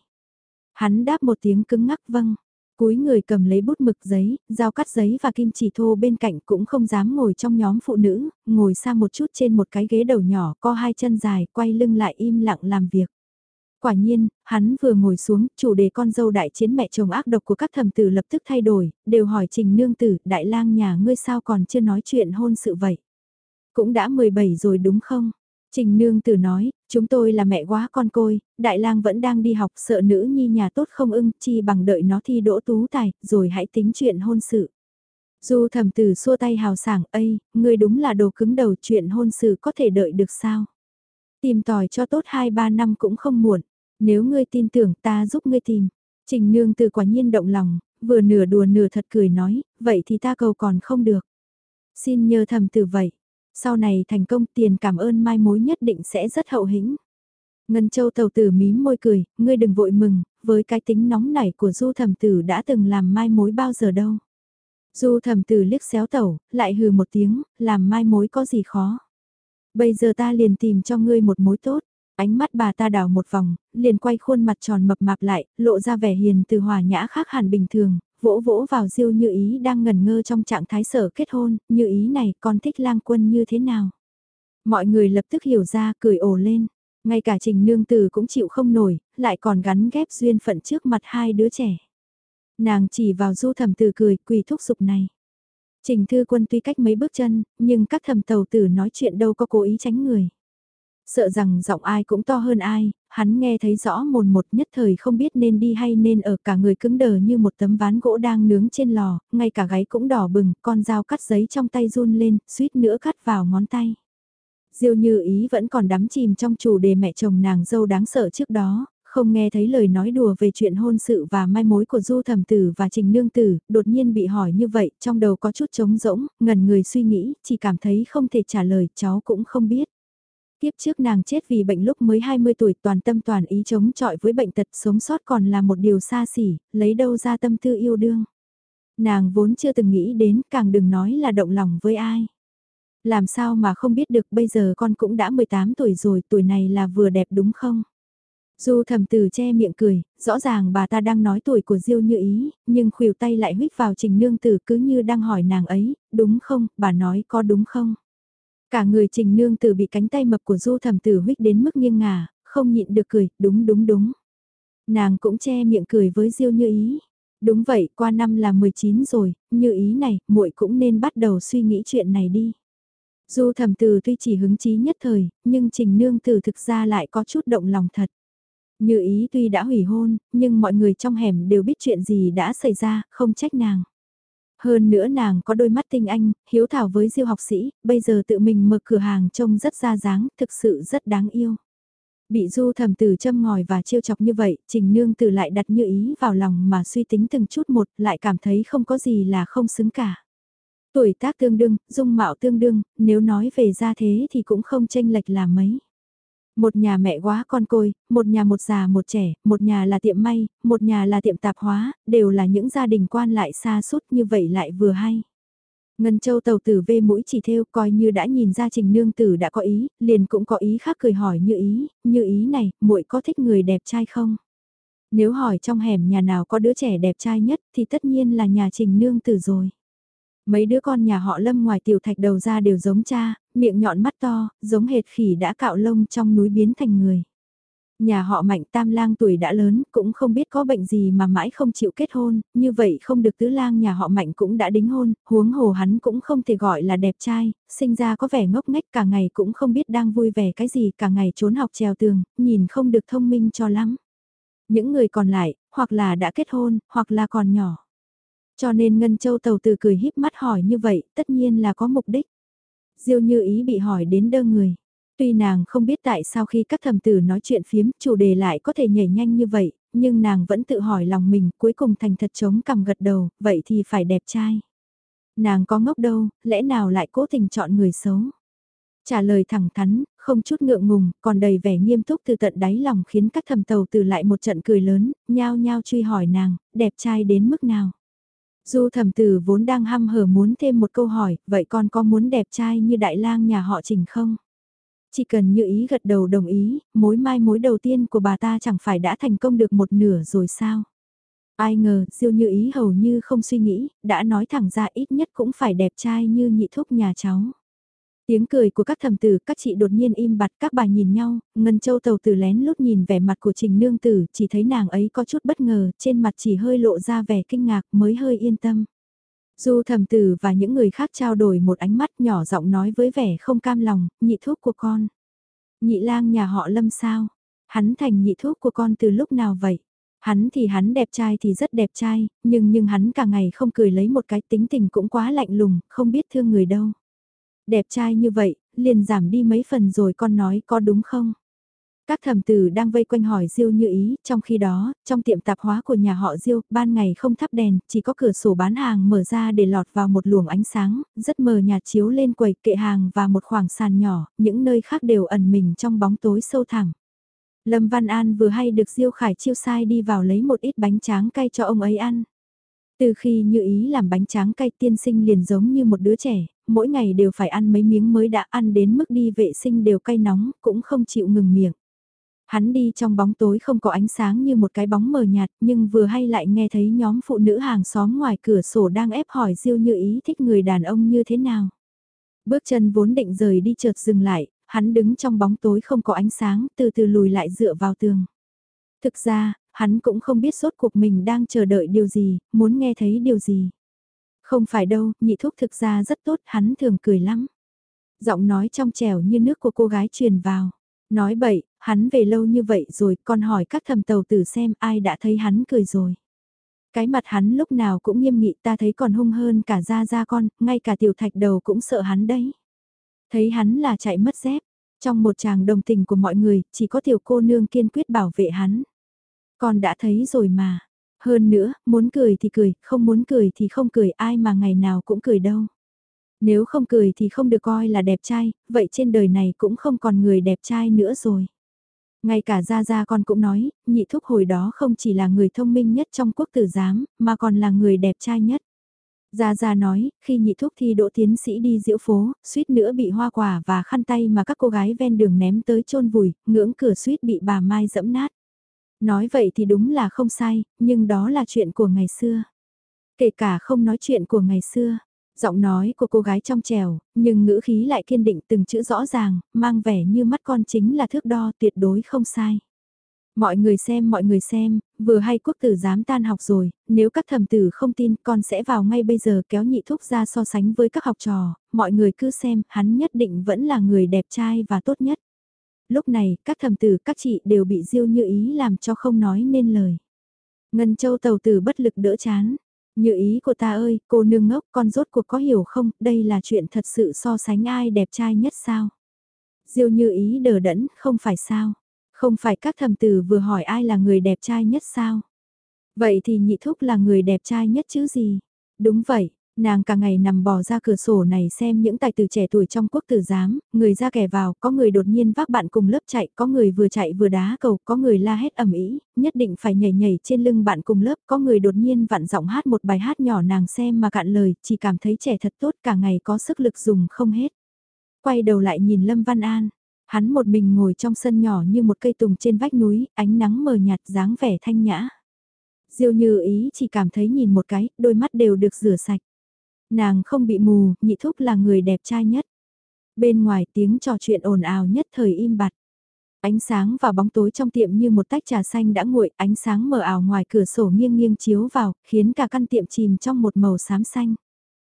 Hắn đáp một tiếng cứng ngắc vâng, cúi người cầm lấy bút mực giấy, dao cắt giấy và kim chỉ thô bên cạnh cũng không dám ngồi trong nhóm phụ nữ, ngồi xa một chút trên một cái ghế đầu nhỏ, co hai chân dài, quay lưng lại im lặng làm việc. Quả nhiên, hắn vừa ngồi xuống, chủ đề con dâu đại chiến mẹ chồng ác độc của các thầm tử lập tức thay đổi, đều hỏi trình nương tử, đại lang nhà ngươi sao còn chưa nói chuyện hôn sự vậy. Cũng đã 17 rồi đúng không? Trình nương tử nói, chúng tôi là mẹ quá con côi, đại lang vẫn đang đi học sợ nữ nhi nhà tốt không ưng, chi bằng đợi nó thi đỗ tú tài, rồi hãy tính chuyện hôn sự. Du thầm tử xua tay hào sảng, ây, ngươi đúng là đồ cứng đầu chuyện hôn sự có thể đợi được sao? Tìm tòi cho tốt 2-3 năm cũng không muộn, nếu ngươi tin tưởng ta giúp ngươi tìm. Trình nương tử quả nhiên động lòng, vừa nửa đùa nửa thật cười nói, vậy thì ta cầu còn không được. Xin nhờ thầm tử vậy. Sau này thành công tiền cảm ơn mai mối nhất định sẽ rất hậu hĩnh. Ngân Châu tàu tử mím môi cười, ngươi đừng vội mừng, với cái tính nóng nảy của du thẩm tử đã từng làm mai mối bao giờ đâu. Du thẩm tử liếc xéo tàu, lại hừ một tiếng, làm mai mối có gì khó. Bây giờ ta liền tìm cho ngươi một mối tốt. Ánh mắt bà ta đảo một vòng, liền quay khuôn mặt tròn mập mạp lại, lộ ra vẻ hiền từ hòa nhã khác hẳn bình thường, vỗ vỗ vào diêu như ý đang ngẩn ngơ trong trạng thái sở kết hôn, như ý này con thích lang quân như thế nào. Mọi người lập tức hiểu ra cười ồ lên, ngay cả trình nương tử cũng chịu không nổi, lại còn gắn ghép duyên phận trước mặt hai đứa trẻ. Nàng chỉ vào du thầm tử cười quỳ thúc sục này. Trình thư quân tuy cách mấy bước chân, nhưng các thầm tàu tử nói chuyện đâu có cố ý tránh người. Sợ rằng giọng ai cũng to hơn ai, hắn nghe thấy rõ mồn một nhất thời không biết nên đi hay nên ở cả người cứng đờ như một tấm ván gỗ đang nướng trên lò, ngay cả gáy cũng đỏ bừng, con dao cắt giấy trong tay run lên, suýt nữa cắt vào ngón tay. Diêu như ý vẫn còn đắm chìm trong chủ đề mẹ chồng nàng dâu đáng sợ trước đó, không nghe thấy lời nói đùa về chuyện hôn sự và mai mối của Du Thẩm Tử và Trình Nương Tử, đột nhiên bị hỏi như vậy, trong đầu có chút trống rỗng, ngần người suy nghĩ, chỉ cảm thấy không thể trả lời, cháu cũng không biết. Tiếp trước nàng chết vì bệnh lúc mới 20 tuổi toàn tâm toàn ý chống chọi với bệnh tật sống sót còn là một điều xa xỉ, lấy đâu ra tâm tư yêu đương. Nàng vốn chưa từng nghĩ đến, càng đừng nói là động lòng với ai. Làm sao mà không biết được bây giờ con cũng đã 18 tuổi rồi, tuổi này là vừa đẹp đúng không? Du thầm từ che miệng cười, rõ ràng bà ta đang nói tuổi của Diêu như ý, nhưng khuỷu tay lại huyết vào trình nương tử cứ như đang hỏi nàng ấy, đúng không, bà nói có đúng không? Cả người trình nương tử bị cánh tay mập của du thẩm tử huyết đến mức nghiêng ngả, không nhịn được cười, đúng đúng đúng. Nàng cũng che miệng cười với Diêu như ý. Đúng vậy, qua năm là 19 rồi, như ý này, muội cũng nên bắt đầu suy nghĩ chuyện này đi. Du thẩm tử tuy chỉ hứng chí nhất thời, nhưng trình nương tử thực ra lại có chút động lòng thật. Như ý tuy đã hủy hôn, nhưng mọi người trong hẻm đều biết chuyện gì đã xảy ra, không trách nàng. Hơn nữa nàng có đôi mắt tinh anh, hiếu thảo với diêu học sĩ, bây giờ tự mình mở cửa hàng trông rất ra dáng, thực sự rất đáng yêu. Bị du thầm từ châm ngòi và trêu chọc như vậy, trình nương từ lại đặt như ý vào lòng mà suy tính từng chút một, lại cảm thấy không có gì là không xứng cả. Tuổi tác tương đương, dung mạo tương đương, nếu nói về gia thế thì cũng không tranh lệch là mấy. Một nhà mẹ quá con côi, một nhà một già một trẻ, một nhà là tiệm may, một nhà là tiệm tạp hóa, đều là những gia đình quan lại xa suốt như vậy lại vừa hay. Ngân Châu tàu tử vê mũi chỉ theo coi như đã nhìn ra trình nương tử đã có ý, liền cũng có ý khác cười hỏi như ý, như ý này, muội có thích người đẹp trai không? Nếu hỏi trong hẻm nhà nào có đứa trẻ đẹp trai nhất thì tất nhiên là nhà trình nương tử rồi. Mấy đứa con nhà họ lâm ngoài tiểu thạch đầu ra đều giống cha, miệng nhọn mắt to, giống hệt khỉ đã cạo lông trong núi biến thành người. Nhà họ mạnh tam lang tuổi đã lớn, cũng không biết có bệnh gì mà mãi không chịu kết hôn, như vậy không được tứ lang nhà họ mạnh cũng đã đính hôn, huống hồ hắn cũng không thể gọi là đẹp trai, sinh ra có vẻ ngốc nghếch cả ngày cũng không biết đang vui vẻ cái gì cả ngày trốn học trèo tường, nhìn không được thông minh cho lắm. Những người còn lại, hoặc là đã kết hôn, hoặc là còn nhỏ. Cho nên Ngân Châu Tàu từ cười híp mắt hỏi như vậy, tất nhiên là có mục đích. Diêu như ý bị hỏi đến đơ người. Tuy nàng không biết tại sao khi các thầm tử nói chuyện phiếm, chủ đề lại có thể nhảy nhanh như vậy, nhưng nàng vẫn tự hỏi lòng mình, cuối cùng thành thật chống cằm gật đầu, vậy thì phải đẹp trai. Nàng có ngốc đâu, lẽ nào lại cố tình chọn người xấu. Trả lời thẳng thắn, không chút ngượng ngùng, còn đầy vẻ nghiêm túc từ tận đáy lòng khiến các thầm tàu từ lại một trận cười lớn, nhao nhao truy hỏi nàng, đẹp trai đến mức nào. Du thẩm tử vốn đang hăm hở muốn thêm một câu hỏi, vậy con có muốn đẹp trai như đại lang nhà họ trình không? Chỉ cần như ý gật đầu đồng ý, mối mai mối đầu tiên của bà ta chẳng phải đã thành công được một nửa rồi sao? Ai ngờ, diêu như ý hầu như không suy nghĩ, đã nói thẳng ra ít nhất cũng phải đẹp trai như nhị thúc nhà cháu. Tiếng cười của các thầm tử, các chị đột nhiên im bặt các bà nhìn nhau, Ngân Châu tàu tử lén lút nhìn vẻ mặt của Trình Nương Tử, chỉ thấy nàng ấy có chút bất ngờ, trên mặt chỉ hơi lộ ra vẻ kinh ngạc mới hơi yên tâm. Du thầm tử và những người khác trao đổi một ánh mắt nhỏ giọng nói với vẻ không cam lòng, nhị thuốc của con. Nhị lang nhà họ lâm sao? Hắn thành nhị thuốc của con từ lúc nào vậy? Hắn thì hắn đẹp trai thì rất đẹp trai, nhưng nhưng hắn cả ngày không cười lấy một cái tính tình cũng quá lạnh lùng, không biết thương người đâu. Đẹp trai như vậy, liền giảm đi mấy phần rồi con nói có đúng không? Các thẩm tử đang vây quanh hỏi Diêu như ý, trong khi đó, trong tiệm tạp hóa của nhà họ Diêu, ban ngày không thắp đèn, chỉ có cửa sổ bán hàng mở ra để lọt vào một luồng ánh sáng, rất mờ nhạt chiếu lên quầy kệ hàng và một khoảng sàn nhỏ, những nơi khác đều ẩn mình trong bóng tối sâu thẳm. Lâm Văn An vừa hay được Diêu Khải chiêu sai đi vào lấy một ít bánh tráng cay cho ông ấy ăn. Từ khi như ý làm bánh tráng cay tiên sinh liền giống như một đứa trẻ, mỗi ngày đều phải ăn mấy miếng mới đã ăn đến mức đi vệ sinh đều cay nóng, cũng không chịu ngừng miệng. Hắn đi trong bóng tối không có ánh sáng như một cái bóng mờ nhạt nhưng vừa hay lại nghe thấy nhóm phụ nữ hàng xóm ngoài cửa sổ đang ép hỏi Diêu Như Ý thích người đàn ông như thế nào. Bước chân vốn định rời đi chợt dừng lại, hắn đứng trong bóng tối không có ánh sáng từ từ lùi lại dựa vào tường. Thực ra, hắn cũng không biết sốt cuộc mình đang chờ đợi điều gì, muốn nghe thấy điều gì. Không phải đâu, nhị thúc thực ra rất tốt, hắn thường cười lắm. Giọng nói trong trẻo như nước của cô gái truyền vào. Nói bậy, hắn về lâu như vậy rồi, con hỏi các thầm tàu tử xem ai đã thấy hắn cười rồi. Cái mặt hắn lúc nào cũng nghiêm nghị ta thấy còn hung hơn cả ra ra con, ngay cả tiểu thạch đầu cũng sợ hắn đấy. Thấy hắn là chạy mất dép, trong một tràng đồng tình của mọi người, chỉ có tiểu cô nương kiên quyết bảo vệ hắn. Con đã thấy rồi mà. Hơn nữa, muốn cười thì cười, không muốn cười thì không cười, ai mà ngày nào cũng cười đâu. Nếu không cười thì không được coi là đẹp trai, vậy trên đời này cũng không còn người đẹp trai nữa rồi. Ngay cả Gia Gia con cũng nói, nhị thúc hồi đó không chỉ là người thông minh nhất trong quốc tử giám, mà còn là người đẹp trai nhất. Gia Gia nói, khi nhị thúc thi đỗ tiến sĩ đi diễu phố, suýt nữa bị hoa quả và khăn tay mà các cô gái ven đường ném tới chôn vùi, ngưỡng cửa suýt bị bà Mai dẫm nát. Nói vậy thì đúng là không sai, nhưng đó là chuyện của ngày xưa. Kể cả không nói chuyện của ngày xưa, giọng nói của cô gái trong trèo, nhưng ngữ khí lại kiên định từng chữ rõ ràng, mang vẻ như mắt con chính là thước đo tuyệt đối không sai. Mọi người xem mọi người xem, vừa hay quốc tử dám tan học rồi, nếu các thầm tử không tin con sẽ vào ngay bây giờ kéo nhị thúc ra so sánh với các học trò, mọi người cứ xem, hắn nhất định vẫn là người đẹp trai và tốt nhất. Lúc này, các thầm tử các chị đều bị diêu như ý làm cho không nói nên lời. Ngân châu tàu tử bất lực đỡ chán. Như ý của ta ơi, cô nương ngốc con rốt cuộc có hiểu không, đây là chuyện thật sự so sánh ai đẹp trai nhất sao? Diêu như ý đờ đẫn, không phải sao? Không phải các thầm tử vừa hỏi ai là người đẹp trai nhất sao? Vậy thì nhị thúc là người đẹp trai nhất chứ gì? Đúng vậy, nàng cả ngày nằm bò ra cửa sổ này xem những tài tử trẻ tuổi trong quốc tử giám, người ra kẻ vào, có người đột nhiên vác bạn cùng lớp chạy, có người vừa chạy vừa đá cầu, có người la hét ầm ĩ, nhất định phải nhảy nhảy trên lưng bạn cùng lớp, có người đột nhiên vặn giọng hát một bài hát nhỏ nàng xem mà cạn lời, chỉ cảm thấy trẻ thật tốt cả ngày có sức lực dùng không hết. Quay đầu lại nhìn Lâm Văn An, hắn một mình ngồi trong sân nhỏ như một cây tùng trên vách núi, ánh nắng mờ nhạt dáng vẻ thanh nhã. Diêu như ý chỉ cảm thấy nhìn một cái, đôi mắt đều được rửa sạch. Nàng không bị mù, nhị thúc là người đẹp trai nhất. Bên ngoài tiếng trò chuyện ồn ào nhất thời im bặt. Ánh sáng và bóng tối trong tiệm như một tách trà xanh đã nguội, ánh sáng mờ ảo ngoài cửa sổ nghiêng nghiêng chiếu vào, khiến cả căn tiệm chìm trong một màu xám xanh.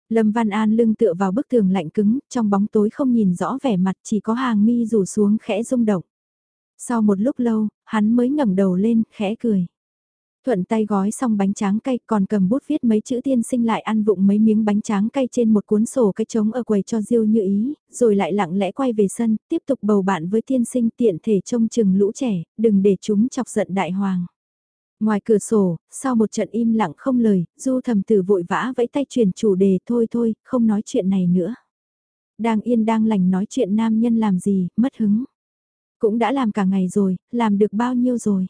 Lâm Văn An lưng tựa vào bức tường lạnh cứng, trong bóng tối không nhìn rõ vẻ mặt chỉ có hàng mi rủ xuống khẽ rung động. Sau một lúc lâu, hắn mới ngẩng đầu lên, khẽ cười. Thuận tay gói xong bánh tráng cay còn cầm bút viết mấy chữ tiên sinh lại ăn vụng mấy miếng bánh tráng cay trên một cuốn sổ cái trống ở quầy cho Diêu như ý, rồi lại lặng lẽ quay về sân, tiếp tục bầu bạn với tiên sinh tiện thể trông chừng lũ trẻ, đừng để chúng chọc giận đại hoàng. Ngoài cửa sổ, sau một trận im lặng không lời, du thầm tử vội vã vẫy tay truyền chủ đề thôi thôi, không nói chuyện này nữa. Đang yên đang lành nói chuyện nam nhân làm gì, mất hứng. Cũng đã làm cả ngày rồi, làm được bao nhiêu rồi.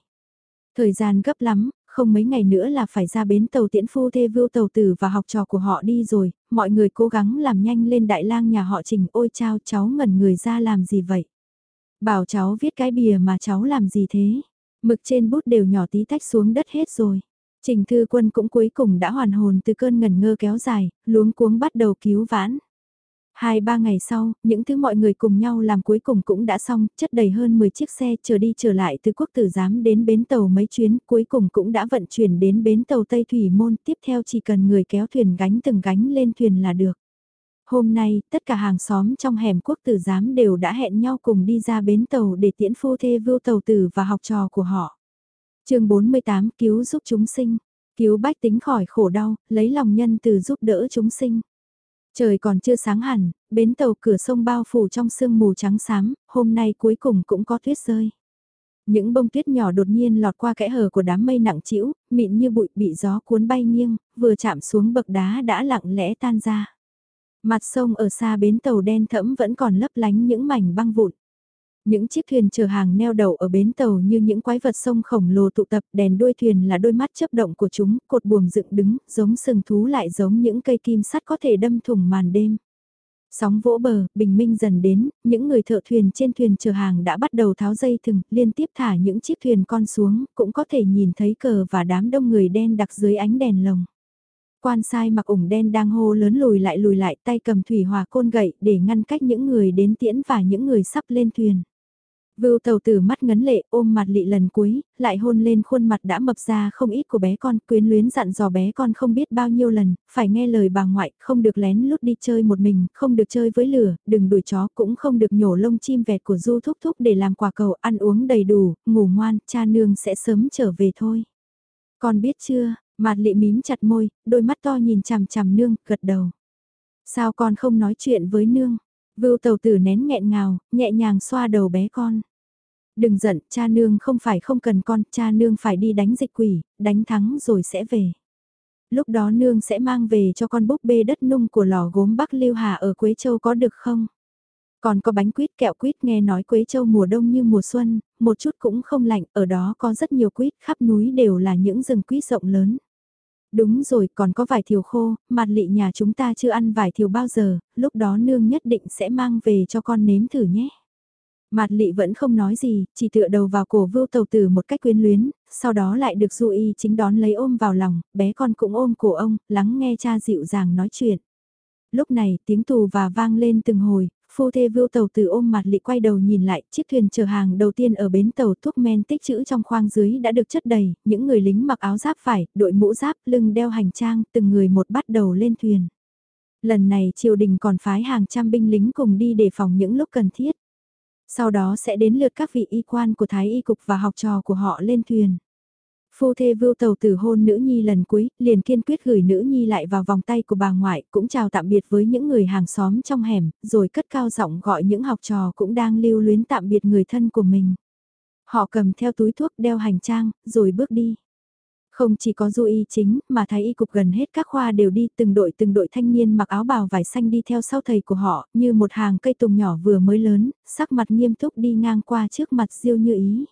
Thời gian gấp lắm, không mấy ngày nữa là phải ra bến tàu tiễn phu thê vưu tàu tử và học trò của họ đi rồi, mọi người cố gắng làm nhanh lên đại lang nhà họ trình ôi chao cháu ngẩn người ra làm gì vậy. Bảo cháu viết cái bìa mà cháu làm gì thế, mực trên bút đều nhỏ tí tách xuống đất hết rồi. Trình Thư Quân cũng cuối cùng đã hoàn hồn từ cơn ngẩn ngơ kéo dài, luống cuống bắt đầu cứu vãn. Hai ba ngày sau, những thứ mọi người cùng nhau làm cuối cùng cũng đã xong, chất đầy hơn 10 chiếc xe chờ đi trở lại từ quốc tử giám đến bến tàu mấy chuyến, cuối cùng cũng đã vận chuyển đến bến tàu Tây Thủy Môn, tiếp theo chỉ cần người kéo thuyền gánh từng gánh lên thuyền là được. Hôm nay, tất cả hàng xóm trong hẻm quốc tử giám đều đã hẹn nhau cùng đi ra bến tàu để tiễn phu thê vưu tàu tử và học trò của họ. chương 48 cứu giúp chúng sinh, cứu bách tính khỏi khổ đau, lấy lòng nhân từ giúp đỡ chúng sinh. Trời còn chưa sáng hẳn, bến tàu cửa sông bao phủ trong sương mù trắng xám, hôm nay cuối cùng cũng có tuyết rơi. Những bông tuyết nhỏ đột nhiên lọt qua kẽ hở của đám mây nặng trĩu, mịn như bụi bị gió cuốn bay nghiêng, vừa chạm xuống bậc đá đã lặng lẽ tan ra. Mặt sông ở xa bến tàu đen thẫm vẫn còn lấp lánh những mảnh băng vụn. Những chiếc thuyền chở hàng neo đậu ở bến tàu như những quái vật sông khổng lồ tụ tập đèn đuôi thuyền là đôi mắt chấp động của chúng, cột buồm dựng đứng, giống sừng thú lại giống những cây kim sắt có thể đâm thủng màn đêm. Sóng vỗ bờ, bình minh dần đến, những người thợ thuyền trên thuyền chở hàng đã bắt đầu tháo dây thừng, liên tiếp thả những chiếc thuyền con xuống, cũng có thể nhìn thấy cờ và đám đông người đen đặc dưới ánh đèn lồng. Quan sai mặc ủng đen đang hô lớn lùi lại lùi lại tay cầm thủy hòa côn gậy để ngăn cách những người đến tiễn và những người sắp lên thuyền. Vưu tàu tử mắt ngấn lệ ôm mặt lị lần cuối, lại hôn lên khuôn mặt đã mập ra không ít của bé con, quyến luyến dặn dò bé con không biết bao nhiêu lần, phải nghe lời bà ngoại, không được lén lút đi chơi một mình, không được chơi với lửa, đừng đuổi chó, cũng không được nhổ lông chim vẹt của du thúc thúc để làm quà cầu, ăn uống đầy đủ, ngủ ngoan, cha nương sẽ sớm trở về thôi. Con biết chưa, mặt lị mím chặt môi, đôi mắt to nhìn chằm chằm nương, gật đầu. Sao con không nói chuyện với nương? Vưu tàu tử nén nghẹn ngào, nhẹ nhàng xoa đầu bé con. Đừng giận, cha nương không phải không cần con, cha nương phải đi đánh dịch quỷ, đánh thắng rồi sẽ về. Lúc đó nương sẽ mang về cho con búp bê đất nung của lò gốm Bắc Lưu Hà ở Quế Châu có được không? Còn có bánh quýt kẹo quýt nghe nói Quế Châu mùa đông như mùa xuân, một chút cũng không lạnh, ở đó có rất nhiều quýt, khắp núi đều là những rừng quýt rộng lớn. Đúng rồi, còn có vải thiều khô, mặt lị nhà chúng ta chưa ăn vải thiều bao giờ, lúc đó nương nhất định sẽ mang về cho con nếm thử nhé. Mạt lị vẫn không nói gì, chỉ tựa đầu vào cổ vưu tàu tử một cách quyến luyến, sau đó lại được du y chính đón lấy ôm vào lòng, bé con cũng ôm cổ ông, lắng nghe cha dịu dàng nói chuyện. Lúc này tiếng tù và vang lên từng hồi, phu thê vưu tàu từ ôm mặt lị quay đầu nhìn lại, chiếc thuyền chở hàng đầu tiên ở bến tàu thuốc men tích trữ trong khoang dưới đã được chất đầy, những người lính mặc áo giáp phải, đội mũ giáp, lưng đeo hành trang, từng người một bắt đầu lên thuyền. Lần này triều đình còn phái hàng trăm binh lính cùng đi để phòng những lúc cần thiết. Sau đó sẽ đến lượt các vị y quan của Thái y cục và học trò của họ lên thuyền. Phu thê vưu tàu tử hôn nữ nhi lần cuối, liền kiên quyết gửi nữ nhi lại vào vòng tay của bà ngoại, cũng chào tạm biệt với những người hàng xóm trong hẻm, rồi cất cao giọng gọi những học trò cũng đang lưu luyến tạm biệt người thân của mình. Họ cầm theo túi thuốc đeo hành trang, rồi bước đi. Không chỉ có du y chính, mà thái y cục gần hết các khoa đều đi từng đội từng đội thanh niên mặc áo bào vải xanh đi theo sau thầy của họ, như một hàng cây tùng nhỏ vừa mới lớn, sắc mặt nghiêm túc đi ngang qua trước mặt diêu như ý.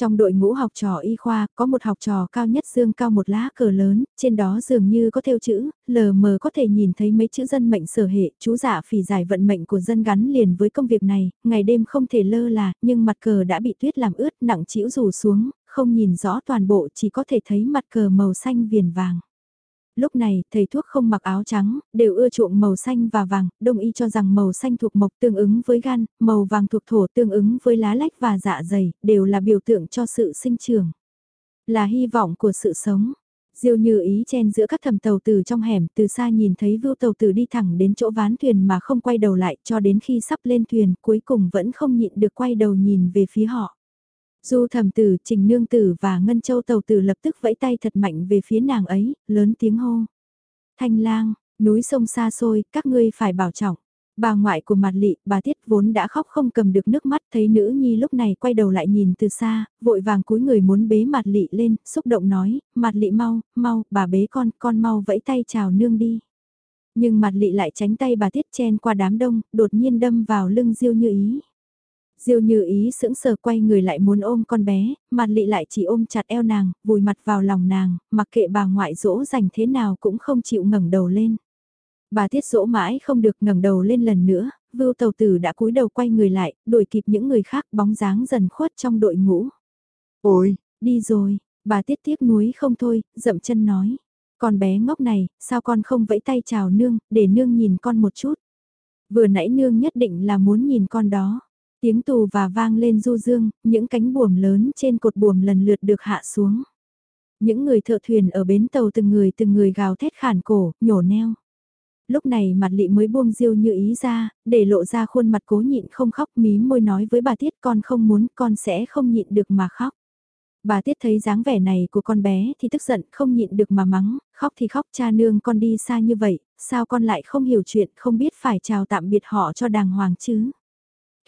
Trong đội ngũ học trò y khoa, có một học trò cao nhất dương cao một lá cờ lớn, trên đó dường như có theo chữ, lờ mờ có thể nhìn thấy mấy chữ dân mệnh sở hệ, chú giả phỉ giải vận mệnh của dân gắn liền với công việc này, ngày đêm không thể lơ là, nhưng mặt cờ đã bị tuyết làm ướt nặng chĩu rủ xuống, không nhìn rõ toàn bộ chỉ có thể thấy mặt cờ màu xanh viền vàng. Lúc này, thầy thuốc không mặc áo trắng, đều ưa chuộng màu xanh và vàng, đông y cho rằng màu xanh thuộc mộc tương ứng với gan, màu vàng thuộc thổ tương ứng với lá lách và dạ dày, đều là biểu tượng cho sự sinh trưởng. Là hy vọng của sự sống. Diêu như ý chen giữa các thầm tàu từ trong hẻm, từ xa nhìn thấy vưu tàu tử đi thẳng đến chỗ ván thuyền mà không quay đầu lại cho đến khi sắp lên thuyền cuối cùng vẫn không nhịn được quay đầu nhìn về phía họ. Du thầm tử, trình nương tử và ngân châu tàu tử lập tức vẫy tay thật mạnh về phía nàng ấy, lớn tiếng hô. Thanh lang, núi sông xa xôi, các ngươi phải bảo trọng. Bà ngoại của mặt lị, bà Tiết vốn đã khóc không cầm được nước mắt thấy nữ nhi lúc này quay đầu lại nhìn từ xa, vội vàng cúi người muốn bế mặt lị lên, xúc động nói, mặt lị mau, mau, bà bế con, con mau vẫy tay chào nương đi. Nhưng mặt lị lại tránh tay bà Tiết chen qua đám đông, đột nhiên đâm vào lưng diêu như ý. Diêu như ý sững sờ quay người lại muốn ôm con bé, mặt lị lại chỉ ôm chặt eo nàng, vùi mặt vào lòng nàng, mặc kệ bà ngoại dỗ dành thế nào cũng không chịu ngẩng đầu lên. Bà tiết dỗ mãi không được ngẩng đầu lên lần nữa, vưu tàu tử đã cúi đầu quay người lại, đuổi kịp những người khác bóng dáng dần khuất trong đội ngũ. Ôi, đi rồi, bà tiết tiếc nuối không thôi, dậm chân nói. Con bé ngốc này, sao con không vẫy tay chào nương, để nương nhìn con một chút. Vừa nãy nương nhất định là muốn nhìn con đó. Tiếng tù và vang lên du dương, những cánh buồm lớn trên cột buồm lần lượt được hạ xuống. Những người thợ thuyền ở bến tàu từng người từng người gào thét khản cổ, nhổ neo. Lúc này mặt lị mới buông diêu như ý ra, để lộ ra khuôn mặt cố nhịn không khóc mí môi nói với bà Tiết con không muốn con sẽ không nhịn được mà khóc. Bà Tiết thấy dáng vẻ này của con bé thì tức giận không nhịn được mà mắng, khóc thì khóc cha nương con đi xa như vậy, sao con lại không hiểu chuyện không biết phải chào tạm biệt họ cho đàng hoàng chứ.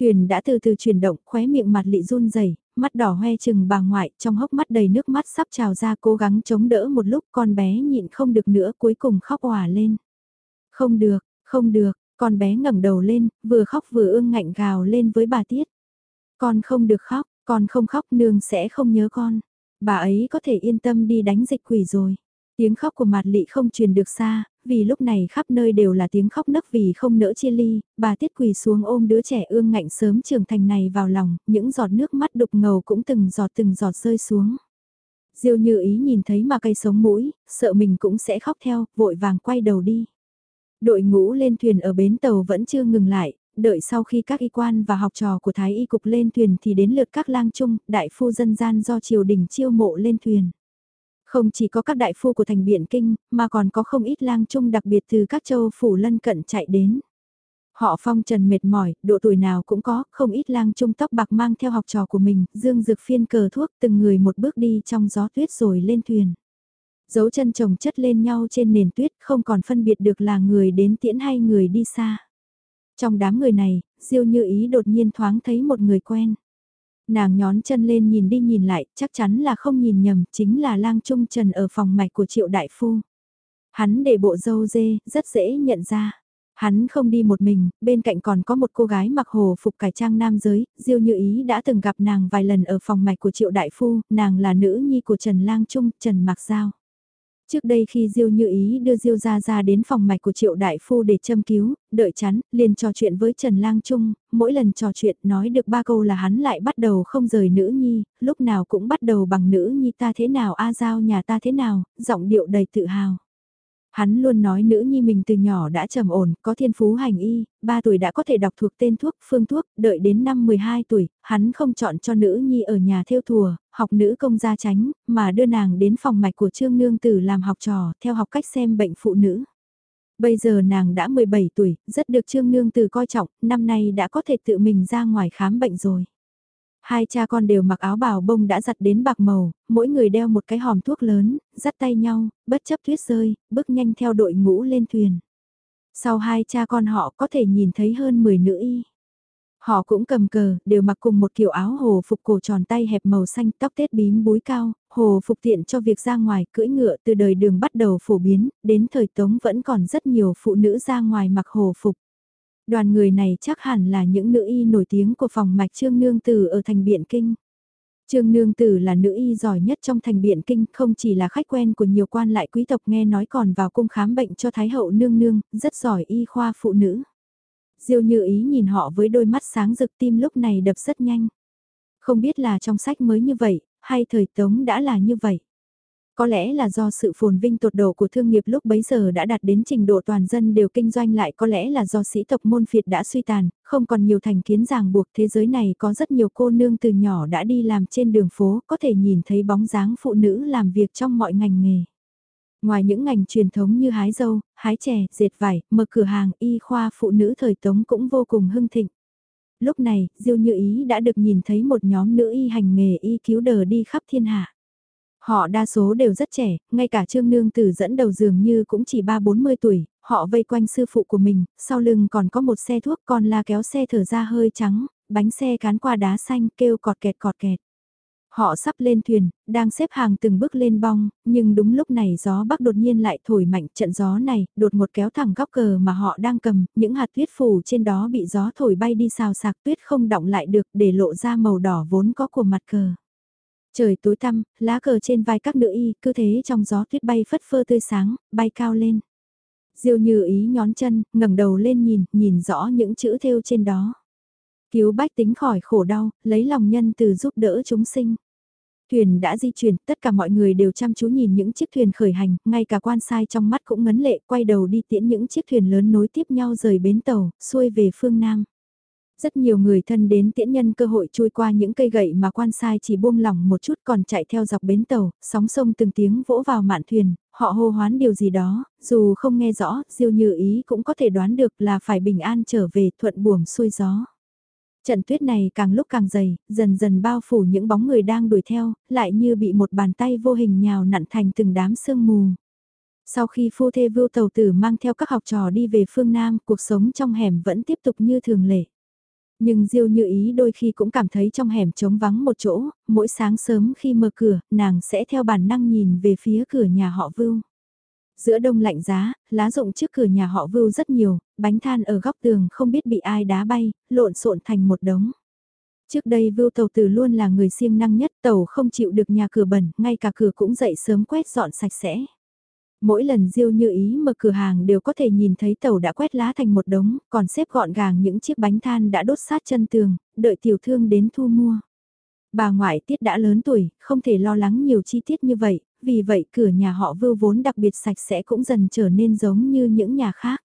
Thuyền đã từ từ chuyển động, khóe miệng mặt lị run rẩy, mắt đỏ hoe chừng bà ngoại, trong hốc mắt đầy nước mắt sắp trào ra cố gắng chống đỡ một lúc con bé nhịn không được nữa cuối cùng khóc òa lên. Không được, không được, con bé ngẩng đầu lên, vừa khóc vừa ương ngạnh gào lên với bà Tiết. Con không được khóc, con không khóc nương sẽ không nhớ con. Bà ấy có thể yên tâm đi đánh dịch quỷ rồi. Tiếng khóc của mặt lị không truyền được xa, vì lúc này khắp nơi đều là tiếng khóc nấc vì không nỡ chia ly, bà tiết quỳ xuống ôm đứa trẻ ương ngạnh sớm trưởng thành này vào lòng, những giọt nước mắt đục ngầu cũng từng giọt từng giọt rơi xuống. Diêu như ý nhìn thấy mà cây sống mũi, sợ mình cũng sẽ khóc theo, vội vàng quay đầu đi. Đội ngũ lên thuyền ở bến tàu vẫn chưa ngừng lại, đợi sau khi các y quan và học trò của Thái y cục lên thuyền thì đến lượt các lang trung, đại phu dân gian do triều đình chiêu mộ lên thuyền. Không chỉ có các đại phu của thành biện kinh, mà còn có không ít lang trung đặc biệt từ các châu phủ lân cận chạy đến. Họ phong trần mệt mỏi, độ tuổi nào cũng có, không ít lang trung tóc bạc mang theo học trò của mình, dương dược phiên cờ thuốc từng người một bước đi trong gió tuyết rồi lên thuyền. Dấu chân chồng chất lên nhau trên nền tuyết không còn phân biệt được là người đến tiễn hay người đi xa. Trong đám người này, Diêu Như Ý đột nhiên thoáng thấy một người quen. Nàng nhón chân lên nhìn đi nhìn lại, chắc chắn là không nhìn nhầm, chính là lang trung trần ở phòng mạch của triệu đại phu. Hắn để bộ dâu dê, rất dễ nhận ra. Hắn không đi một mình, bên cạnh còn có một cô gái mặc hồ phục cải trang nam giới, Diêu Như Ý đã từng gặp nàng vài lần ở phòng mạch của Triệu Đại Phu, nàng là nữ nhi của Trần Lang Trung, Trần Mạc Giao. Trước đây khi Diêu Như Ý đưa Diêu Gia Gia đến phòng mạch của Triệu Đại Phu để châm cứu, đợi chắn, liền trò chuyện với Trần Lang Trung, mỗi lần trò chuyện nói được ba câu là hắn lại bắt đầu không rời nữ nhi, lúc nào cũng bắt đầu bằng nữ nhi ta thế nào A Giao nhà ta thế nào, giọng điệu đầy tự hào. Hắn luôn nói nữ nhi mình từ nhỏ đã trầm ổn, có thiên phú hành y, 3 tuổi đã có thể đọc thuộc tên thuốc, phương thuốc, đợi đến năm 12 tuổi, hắn không chọn cho nữ nhi ở nhà theo thùa, học nữ công gia tránh, mà đưa nàng đến phòng mạch của Trương Nương Tử làm học trò, theo học cách xem bệnh phụ nữ. Bây giờ nàng đã 17 tuổi, rất được Trương Nương Tử coi trọng, năm nay đã có thể tự mình ra ngoài khám bệnh rồi. Hai cha con đều mặc áo bào bông đã giặt đến bạc màu, mỗi người đeo một cái hòm thuốc lớn, dắt tay nhau, bất chấp tuyết rơi, bước nhanh theo đội ngũ lên thuyền. Sau hai cha con họ có thể nhìn thấy hơn 10 nữ y. Họ cũng cầm cờ, đều mặc cùng một kiểu áo hồ phục cổ tròn tay hẹp màu xanh tóc tết bím búi cao, hồ phục tiện cho việc ra ngoài cưỡi ngựa từ đời đường bắt đầu phổ biến, đến thời tống vẫn còn rất nhiều phụ nữ ra ngoài mặc hồ phục. Đoàn người này chắc hẳn là những nữ y nổi tiếng của phòng mạch Trương Nương Tử ở thành Biện Kinh. Trương Nương Tử là nữ y giỏi nhất trong thành Biện Kinh, không chỉ là khách quen của nhiều quan lại quý tộc nghe nói còn vào cung khám bệnh cho Thái hậu Nương Nương, rất giỏi y khoa phụ nữ. Diêu như ý nhìn họ với đôi mắt sáng rực tim lúc này đập rất nhanh. Không biết là trong sách mới như vậy, hay thời tống đã là như vậy. Có lẽ là do sự phồn vinh tột độ của thương nghiệp lúc bấy giờ đã đạt đến trình độ toàn dân đều kinh doanh lại có lẽ là do sĩ tộc môn phiệt đã suy tàn, không còn nhiều thành kiến ràng buộc thế giới này có rất nhiều cô nương từ nhỏ đã đi làm trên đường phố có thể nhìn thấy bóng dáng phụ nữ làm việc trong mọi ngành nghề. Ngoài những ngành truyền thống như hái dâu, hái chè, dệt vải, mở cửa hàng y khoa phụ nữ thời tống cũng vô cùng hưng thịnh. Lúc này, Diêu Như Ý đã được nhìn thấy một nhóm nữ y hành nghề y cứu đờ đi khắp thiên hạ. Họ đa số đều rất trẻ, ngay cả Trương Nương Tử dẫn đầu dường như cũng chỉ 3-40 tuổi, họ vây quanh sư phụ của mình, sau lưng còn có một xe thuốc còn la kéo xe thở ra hơi trắng, bánh xe cán qua đá xanh kêu cọt kẹt cọt kẹt. Họ sắp lên thuyền, đang xếp hàng từng bước lên bong, nhưng đúng lúc này gió bắc đột nhiên lại thổi mạnh trận gió này, đột một kéo thẳng góc cờ mà họ đang cầm, những hạt tuyết phủ trên đó bị gió thổi bay đi xào sạc tuyết không động lại được để lộ ra màu đỏ vốn có của mặt cờ. Trời tối tăm, lá cờ trên vai các nữ y, cứ thế trong gió tuyết bay phất phơ tươi sáng, bay cao lên. Diêu như ý nhón chân, ngẩng đầu lên nhìn, nhìn rõ những chữ thêu trên đó. Cứu bách tính khỏi khổ đau, lấy lòng nhân từ giúp đỡ chúng sinh. Thuyền đã di chuyển, tất cả mọi người đều chăm chú nhìn những chiếc thuyền khởi hành, ngay cả quan sai trong mắt cũng ngấn lệ, quay đầu đi tiễn những chiếc thuyền lớn nối tiếp nhau rời bến tàu, xuôi về phương Nam. Rất nhiều người thân đến tiễn nhân cơ hội chui qua những cây gậy mà quan sai chỉ buông lỏng một chút còn chạy theo dọc bến tàu, sóng sông từng tiếng vỗ vào mạn thuyền, họ hô hoán điều gì đó, dù không nghe rõ, diêu như ý cũng có thể đoán được là phải bình an trở về thuận buồm xuôi gió. Trận tuyết này càng lúc càng dày, dần dần bao phủ những bóng người đang đuổi theo, lại như bị một bàn tay vô hình nhào nặn thành từng đám sương mù. Sau khi phu thê vưu tàu tử mang theo các học trò đi về phương Nam, cuộc sống trong hẻm vẫn tiếp tục như thường lệ. Nhưng Diêu như ý đôi khi cũng cảm thấy trong hẻm trống vắng một chỗ, mỗi sáng sớm khi mở cửa, nàng sẽ theo bản năng nhìn về phía cửa nhà họ Vưu. Giữa đông lạnh giá, lá rụng trước cửa nhà họ Vưu rất nhiều, bánh than ở góc tường không biết bị ai đá bay, lộn xộn thành một đống. Trước đây Vưu Tàu Tử luôn là người siêng năng nhất, tàu không chịu được nhà cửa bẩn, ngay cả cửa cũng dậy sớm quét dọn sạch sẽ. Mỗi lần Diêu như ý mở cửa hàng đều có thể nhìn thấy tàu đã quét lá thành một đống, còn xếp gọn gàng những chiếc bánh than đã đốt sát chân tường, đợi tiểu thương đến thu mua. Bà ngoại tiết đã lớn tuổi, không thể lo lắng nhiều chi tiết như vậy, vì vậy cửa nhà họ vưu vốn đặc biệt sạch sẽ cũng dần trở nên giống như những nhà khác.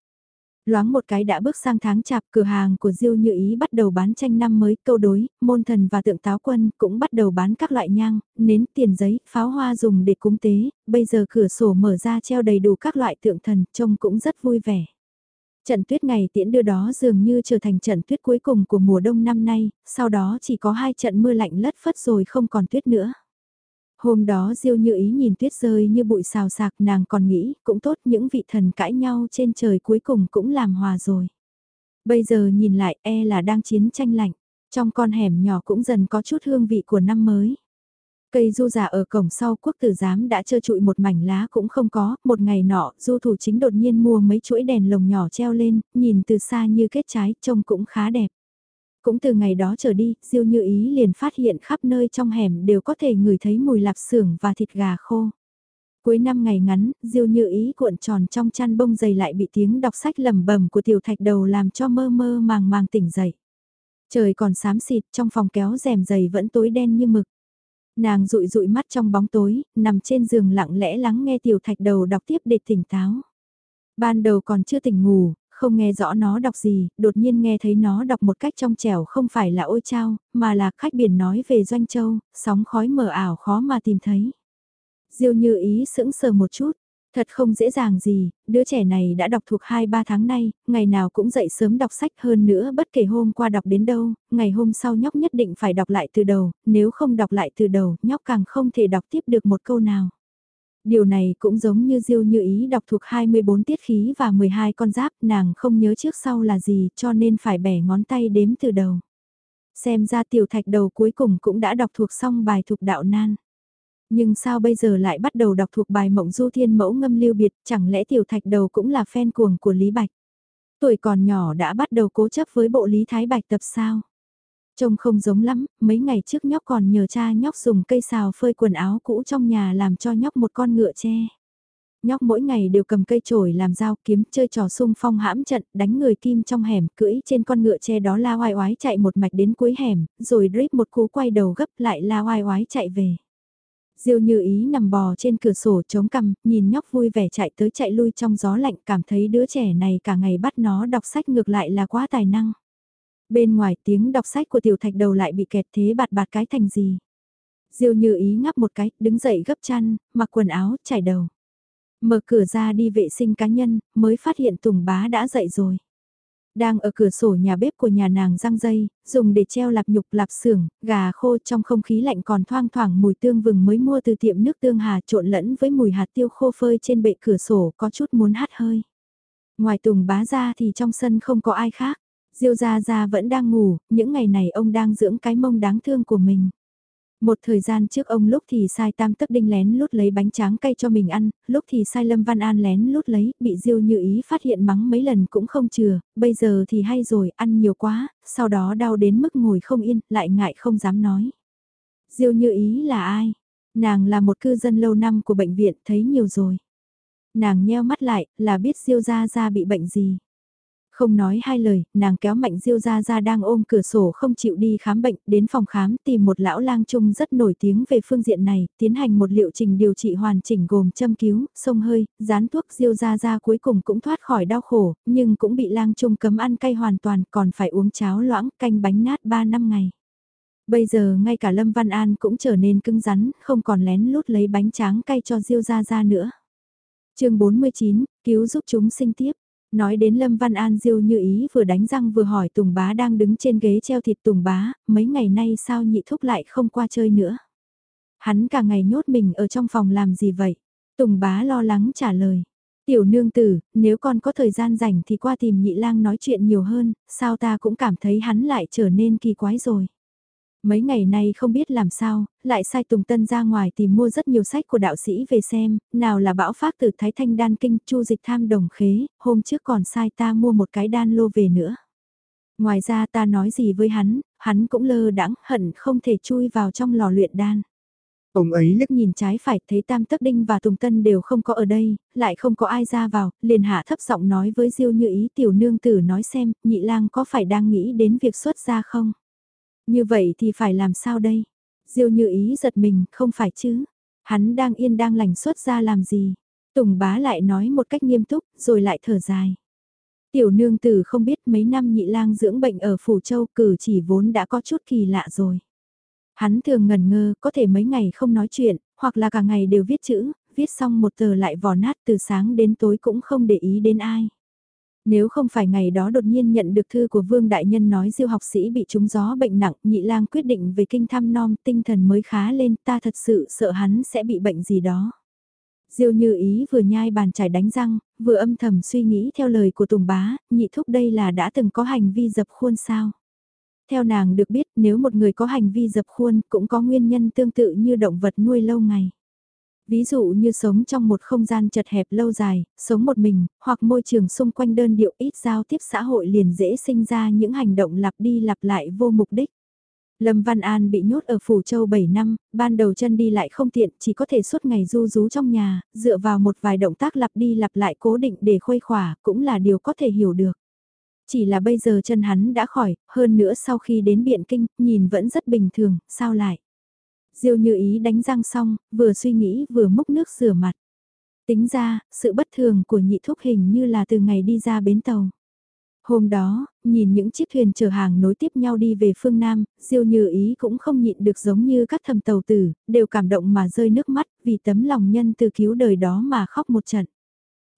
Loáng một cái đã bước sang tháng chạp cửa hàng của Diêu Như Ý bắt đầu bán tranh năm mới, câu đối, môn thần và tượng táo quân cũng bắt đầu bán các loại nhang, nến, tiền giấy, pháo hoa dùng để cúng tế, bây giờ cửa sổ mở ra treo đầy đủ các loại tượng thần, trông cũng rất vui vẻ. Trận tuyết ngày tiễn đưa đó dường như trở thành trận tuyết cuối cùng của mùa đông năm nay, sau đó chỉ có hai trận mưa lạnh lất phất rồi không còn tuyết nữa. Hôm đó Diêu như ý nhìn tuyết rơi như bụi xào sạc nàng còn nghĩ cũng tốt những vị thần cãi nhau trên trời cuối cùng cũng làm hòa rồi. Bây giờ nhìn lại e là đang chiến tranh lạnh, trong con hẻm nhỏ cũng dần có chút hương vị của năm mới. Cây du già ở cổng sau quốc tử giám đã trơ trụi một mảnh lá cũng không có, một ngày nọ, du thủ chính đột nhiên mua mấy chuỗi đèn lồng nhỏ treo lên, nhìn từ xa như kết trái, trông cũng khá đẹp. Cũng từ ngày đó trở đi, Diêu Như Ý liền phát hiện khắp nơi trong hẻm đều có thể ngửi thấy mùi lạp xưởng và thịt gà khô. Cuối năm ngày ngắn, Diêu Như Ý cuộn tròn trong chăn bông dày lại bị tiếng đọc sách lầm bầm của tiểu thạch đầu làm cho mơ mơ màng màng tỉnh dậy. Trời còn xám xịt, trong phòng kéo rèm dày vẫn tối đen như mực. Nàng rụi rụi mắt trong bóng tối, nằm trên giường lặng lẽ lắng nghe tiểu thạch đầu đọc tiếp để tỉnh táo. Ban đầu còn chưa tỉnh ngủ, không nghe rõ nó đọc gì, đột nhiên nghe thấy nó đọc một cách trong trẻo không phải là ôi trao, mà là khách biển nói về Doanh Châu, sóng khói mờ ảo khó mà tìm thấy. Diêu như ý sững sờ một chút, Thật không dễ dàng gì, đứa trẻ này đã đọc thuộc 2-3 tháng nay, ngày nào cũng dậy sớm đọc sách hơn nữa bất kể hôm qua đọc đến đâu, ngày hôm sau nhóc nhất định phải đọc lại từ đầu, nếu không đọc lại từ đầu, nhóc càng không thể đọc tiếp được một câu nào. Điều này cũng giống như Diêu Như Ý đọc thuộc 24 tiết khí và 12 con giáp, nàng không nhớ trước sau là gì cho nên phải bẻ ngón tay đếm từ đầu. Xem ra tiểu thạch đầu cuối cùng cũng đã đọc thuộc xong bài thuộc đạo nan. Nhưng sao bây giờ lại bắt đầu đọc thuộc bài mộng du thiên mẫu ngâm lưu biệt, chẳng lẽ tiểu thạch đầu cũng là fan cuồng của Lý Bạch? Tuổi còn nhỏ đã bắt đầu cố chấp với bộ Lý Thái Bạch tập sao? Trông không giống lắm, mấy ngày trước nhóc còn nhờ cha nhóc dùng cây xào phơi quần áo cũ trong nhà làm cho nhóc một con ngựa tre. Nhóc mỗi ngày đều cầm cây chổi làm dao kiếm chơi trò sung phong hãm trận đánh người kim trong hẻm cưỡi trên con ngựa tre đó la oai oái chạy một mạch đến cuối hẻm, rồi drip một cú quay đầu gấp lại la oai oái chạy về. Diêu như ý nằm bò trên cửa sổ chống cằm, nhìn nhóc vui vẻ chạy tới chạy lui trong gió lạnh cảm thấy đứa trẻ này cả ngày bắt nó đọc sách ngược lại là quá tài năng. Bên ngoài tiếng đọc sách của tiểu thạch đầu lại bị kẹt thế bạt bạt cái thành gì. Diêu như ý ngắp một cái, đứng dậy gấp chăn, mặc quần áo, chải đầu. Mở cửa ra đi vệ sinh cá nhân, mới phát hiện Tùng bá đã dậy rồi. Đang ở cửa sổ nhà bếp của nhà nàng răng dây, dùng để treo lạp nhục lạp xưởng, gà khô trong không khí lạnh còn thoang thoảng mùi tương vừng mới mua từ tiệm nước tương hà trộn lẫn với mùi hạt tiêu khô phơi trên bệ cửa sổ có chút muốn hắt hơi. Ngoài tùng bá ra thì trong sân không có ai khác. Diêu Gia Gia vẫn đang ngủ, những ngày này ông đang dưỡng cái mông đáng thương của mình. Một thời gian trước ông lúc thì sai tam tức đinh lén lút lấy bánh tráng cay cho mình ăn, lúc thì sai Lâm Văn An lén lút lấy, bị Diêu như ý phát hiện mắng mấy lần cũng không chừa, bây giờ thì hay rồi, ăn nhiều quá, sau đó đau đến mức ngồi không yên, lại ngại không dám nói. Diêu như ý là ai? Nàng là một cư dân lâu năm của bệnh viện, thấy nhiều rồi. Nàng nheo mắt lại, là biết Diêu Gia Gia bị bệnh gì. Không nói hai lời, nàng kéo mạnh diêu ra ra đang ôm cửa sổ không chịu đi khám bệnh, đến phòng khám tìm một lão lang trung rất nổi tiếng về phương diện này, tiến hành một liệu trình điều trị hoàn chỉnh gồm châm cứu, sông hơi, dán thuốc diêu ra ra cuối cùng cũng thoát khỏi đau khổ, nhưng cũng bị lang trung cấm ăn cay hoàn toàn còn phải uống cháo loãng canh bánh nát 3 năm ngày. Bây giờ ngay cả Lâm Văn An cũng trở nên cứng rắn, không còn lén lút lấy bánh tráng cay cho Diêu Gia Gia nữa. chương 49, cứu giúp chúng sinh tiếp. Nói đến Lâm Văn An diêu như ý vừa đánh răng vừa hỏi Tùng Bá đang đứng trên ghế treo thịt Tùng Bá, mấy ngày nay sao nhị thúc lại không qua chơi nữa. Hắn cả ngày nhốt mình ở trong phòng làm gì vậy? Tùng Bá lo lắng trả lời. Tiểu nương tử, nếu con có thời gian rảnh thì qua tìm nhị lang nói chuyện nhiều hơn, sao ta cũng cảm thấy hắn lại trở nên kỳ quái rồi. Mấy ngày nay không biết làm sao, lại sai Tùng Tân ra ngoài tìm mua rất nhiều sách của đạo sĩ về xem, nào là bão phát từ Thái Thanh Đan Kinh, Chu Dịch Tham Đồng Khế, hôm trước còn sai ta mua một cái đan lô về nữa. Ngoài ra ta nói gì với hắn, hắn cũng lơ đãng hận không thể chui vào trong lò luyện đan. Ông ấy liếc nhìn trái phải thấy Tam Tất Đinh và Tùng Tân đều không có ở đây, lại không có ai ra vào, liền hạ thấp giọng nói với Diêu Như Ý tiểu nương tử nói xem, nhị lang có phải đang nghĩ đến việc xuất ra không? Như vậy thì phải làm sao đây? Diêu như ý giật mình, không phải chứ? Hắn đang yên đang lành xuất ra làm gì? Tùng bá lại nói một cách nghiêm túc, rồi lại thở dài. Tiểu nương tử không biết mấy năm nhị lang dưỡng bệnh ở Phủ Châu cử chỉ vốn đã có chút kỳ lạ rồi. Hắn thường ngần ngơ, có thể mấy ngày không nói chuyện, hoặc là cả ngày đều viết chữ, viết xong một tờ lại vò nát từ sáng đến tối cũng không để ý đến ai. Nếu không phải ngày đó đột nhiên nhận được thư của Vương Đại Nhân nói diêu học sĩ bị trúng gió bệnh nặng, nhị lang quyết định về kinh thăm non tinh thần mới khá lên, ta thật sự sợ hắn sẽ bị bệnh gì đó. Diêu như ý vừa nhai bàn chải đánh răng, vừa âm thầm suy nghĩ theo lời của Tùng Bá, nhị thúc đây là đã từng có hành vi dập khuôn sao. Theo nàng được biết nếu một người có hành vi dập khuôn cũng có nguyên nhân tương tự như động vật nuôi lâu ngày. Ví dụ như sống trong một không gian chật hẹp lâu dài, sống một mình, hoặc môi trường xung quanh đơn điệu ít giao tiếp xã hội liền dễ sinh ra những hành động lặp đi lặp lại vô mục đích. Lâm Văn An bị nhốt ở Phủ Châu 7 năm, ban đầu chân đi lại không tiện, chỉ có thể suốt ngày du rú trong nhà, dựa vào một vài động tác lặp đi lặp lại cố định để khuây khỏa, cũng là điều có thể hiểu được. Chỉ là bây giờ chân hắn đã khỏi, hơn nữa sau khi đến Biện Kinh, nhìn vẫn rất bình thường, sao lại? Diêu như ý đánh răng xong, vừa suy nghĩ vừa múc nước rửa mặt. Tính ra, sự bất thường của nhị thúc hình như là từ ngày đi ra bến tàu. Hôm đó, nhìn những chiếc thuyền chở hàng nối tiếp nhau đi về phương Nam, Diêu Như Ý cũng không nhịn được giống như các thầm tàu tử, đều cảm động mà rơi nước mắt vì tấm lòng nhân từ cứu đời đó mà khóc một trận.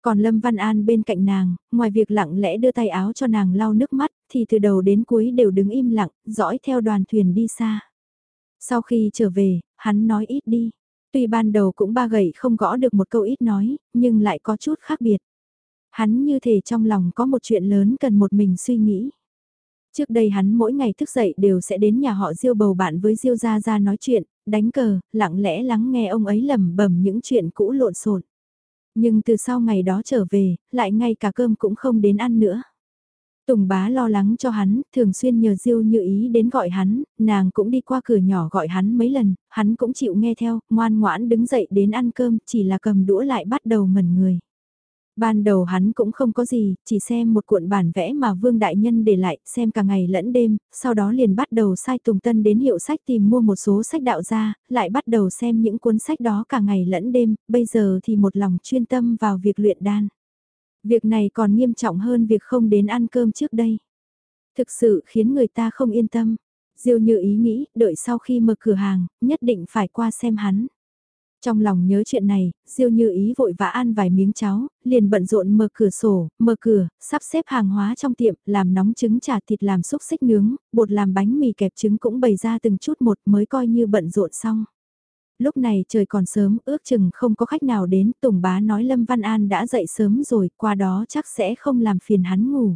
Còn Lâm Văn An bên cạnh nàng, ngoài việc lặng lẽ đưa tay áo cho nàng lau nước mắt, thì từ đầu đến cuối đều đứng im lặng, dõi theo đoàn thuyền đi xa. Sau khi trở về, hắn nói ít đi. Tuy ban đầu cũng ba gậy không gõ được một câu ít nói, nhưng lại có chút khác biệt. Hắn như thể trong lòng có một chuyện lớn cần một mình suy nghĩ. Trước đây hắn mỗi ngày thức dậy đều sẽ đến nhà họ Diêu bầu bạn với Diêu Gia Gia nói chuyện, đánh cờ, lặng lẽ lắng nghe ông ấy lẩm bẩm những chuyện cũ lộn xộn. Nhưng từ sau ngày đó trở về, lại ngay cả cơm cũng không đến ăn nữa. Tùng bá lo lắng cho hắn, thường xuyên nhờ Diêu như ý đến gọi hắn, nàng cũng đi qua cửa nhỏ gọi hắn mấy lần, hắn cũng chịu nghe theo, ngoan ngoãn đứng dậy đến ăn cơm, chỉ là cầm đũa lại bắt đầu mẩn người. Ban đầu hắn cũng không có gì, chỉ xem một cuộn bản vẽ mà Vương Đại Nhân để lại, xem cả ngày lẫn đêm, sau đó liền bắt đầu sai Tùng Tân đến hiệu sách tìm mua một số sách đạo ra, lại bắt đầu xem những cuốn sách đó cả ngày lẫn đêm, bây giờ thì một lòng chuyên tâm vào việc luyện đan. Việc này còn nghiêm trọng hơn việc không đến ăn cơm trước đây. Thực sự khiến người ta không yên tâm. Diêu như ý nghĩ, đợi sau khi mở cửa hàng, nhất định phải qua xem hắn. Trong lòng nhớ chuyện này, Diêu Như Ý vội vã ăn vài miếng cháo, liền bận rộn mở cửa sổ, mở cửa, sắp xếp hàng hóa trong tiệm, làm nóng trứng trà thịt làm xúc xích nướng, bột làm bánh mì kẹp trứng cũng bày ra từng chút một mới coi như bận rộn xong. Lúc này trời còn sớm, ước chừng không có khách nào đến, Tùng Bá nói Lâm Văn An đã dậy sớm rồi, qua đó chắc sẽ không làm phiền hắn ngủ.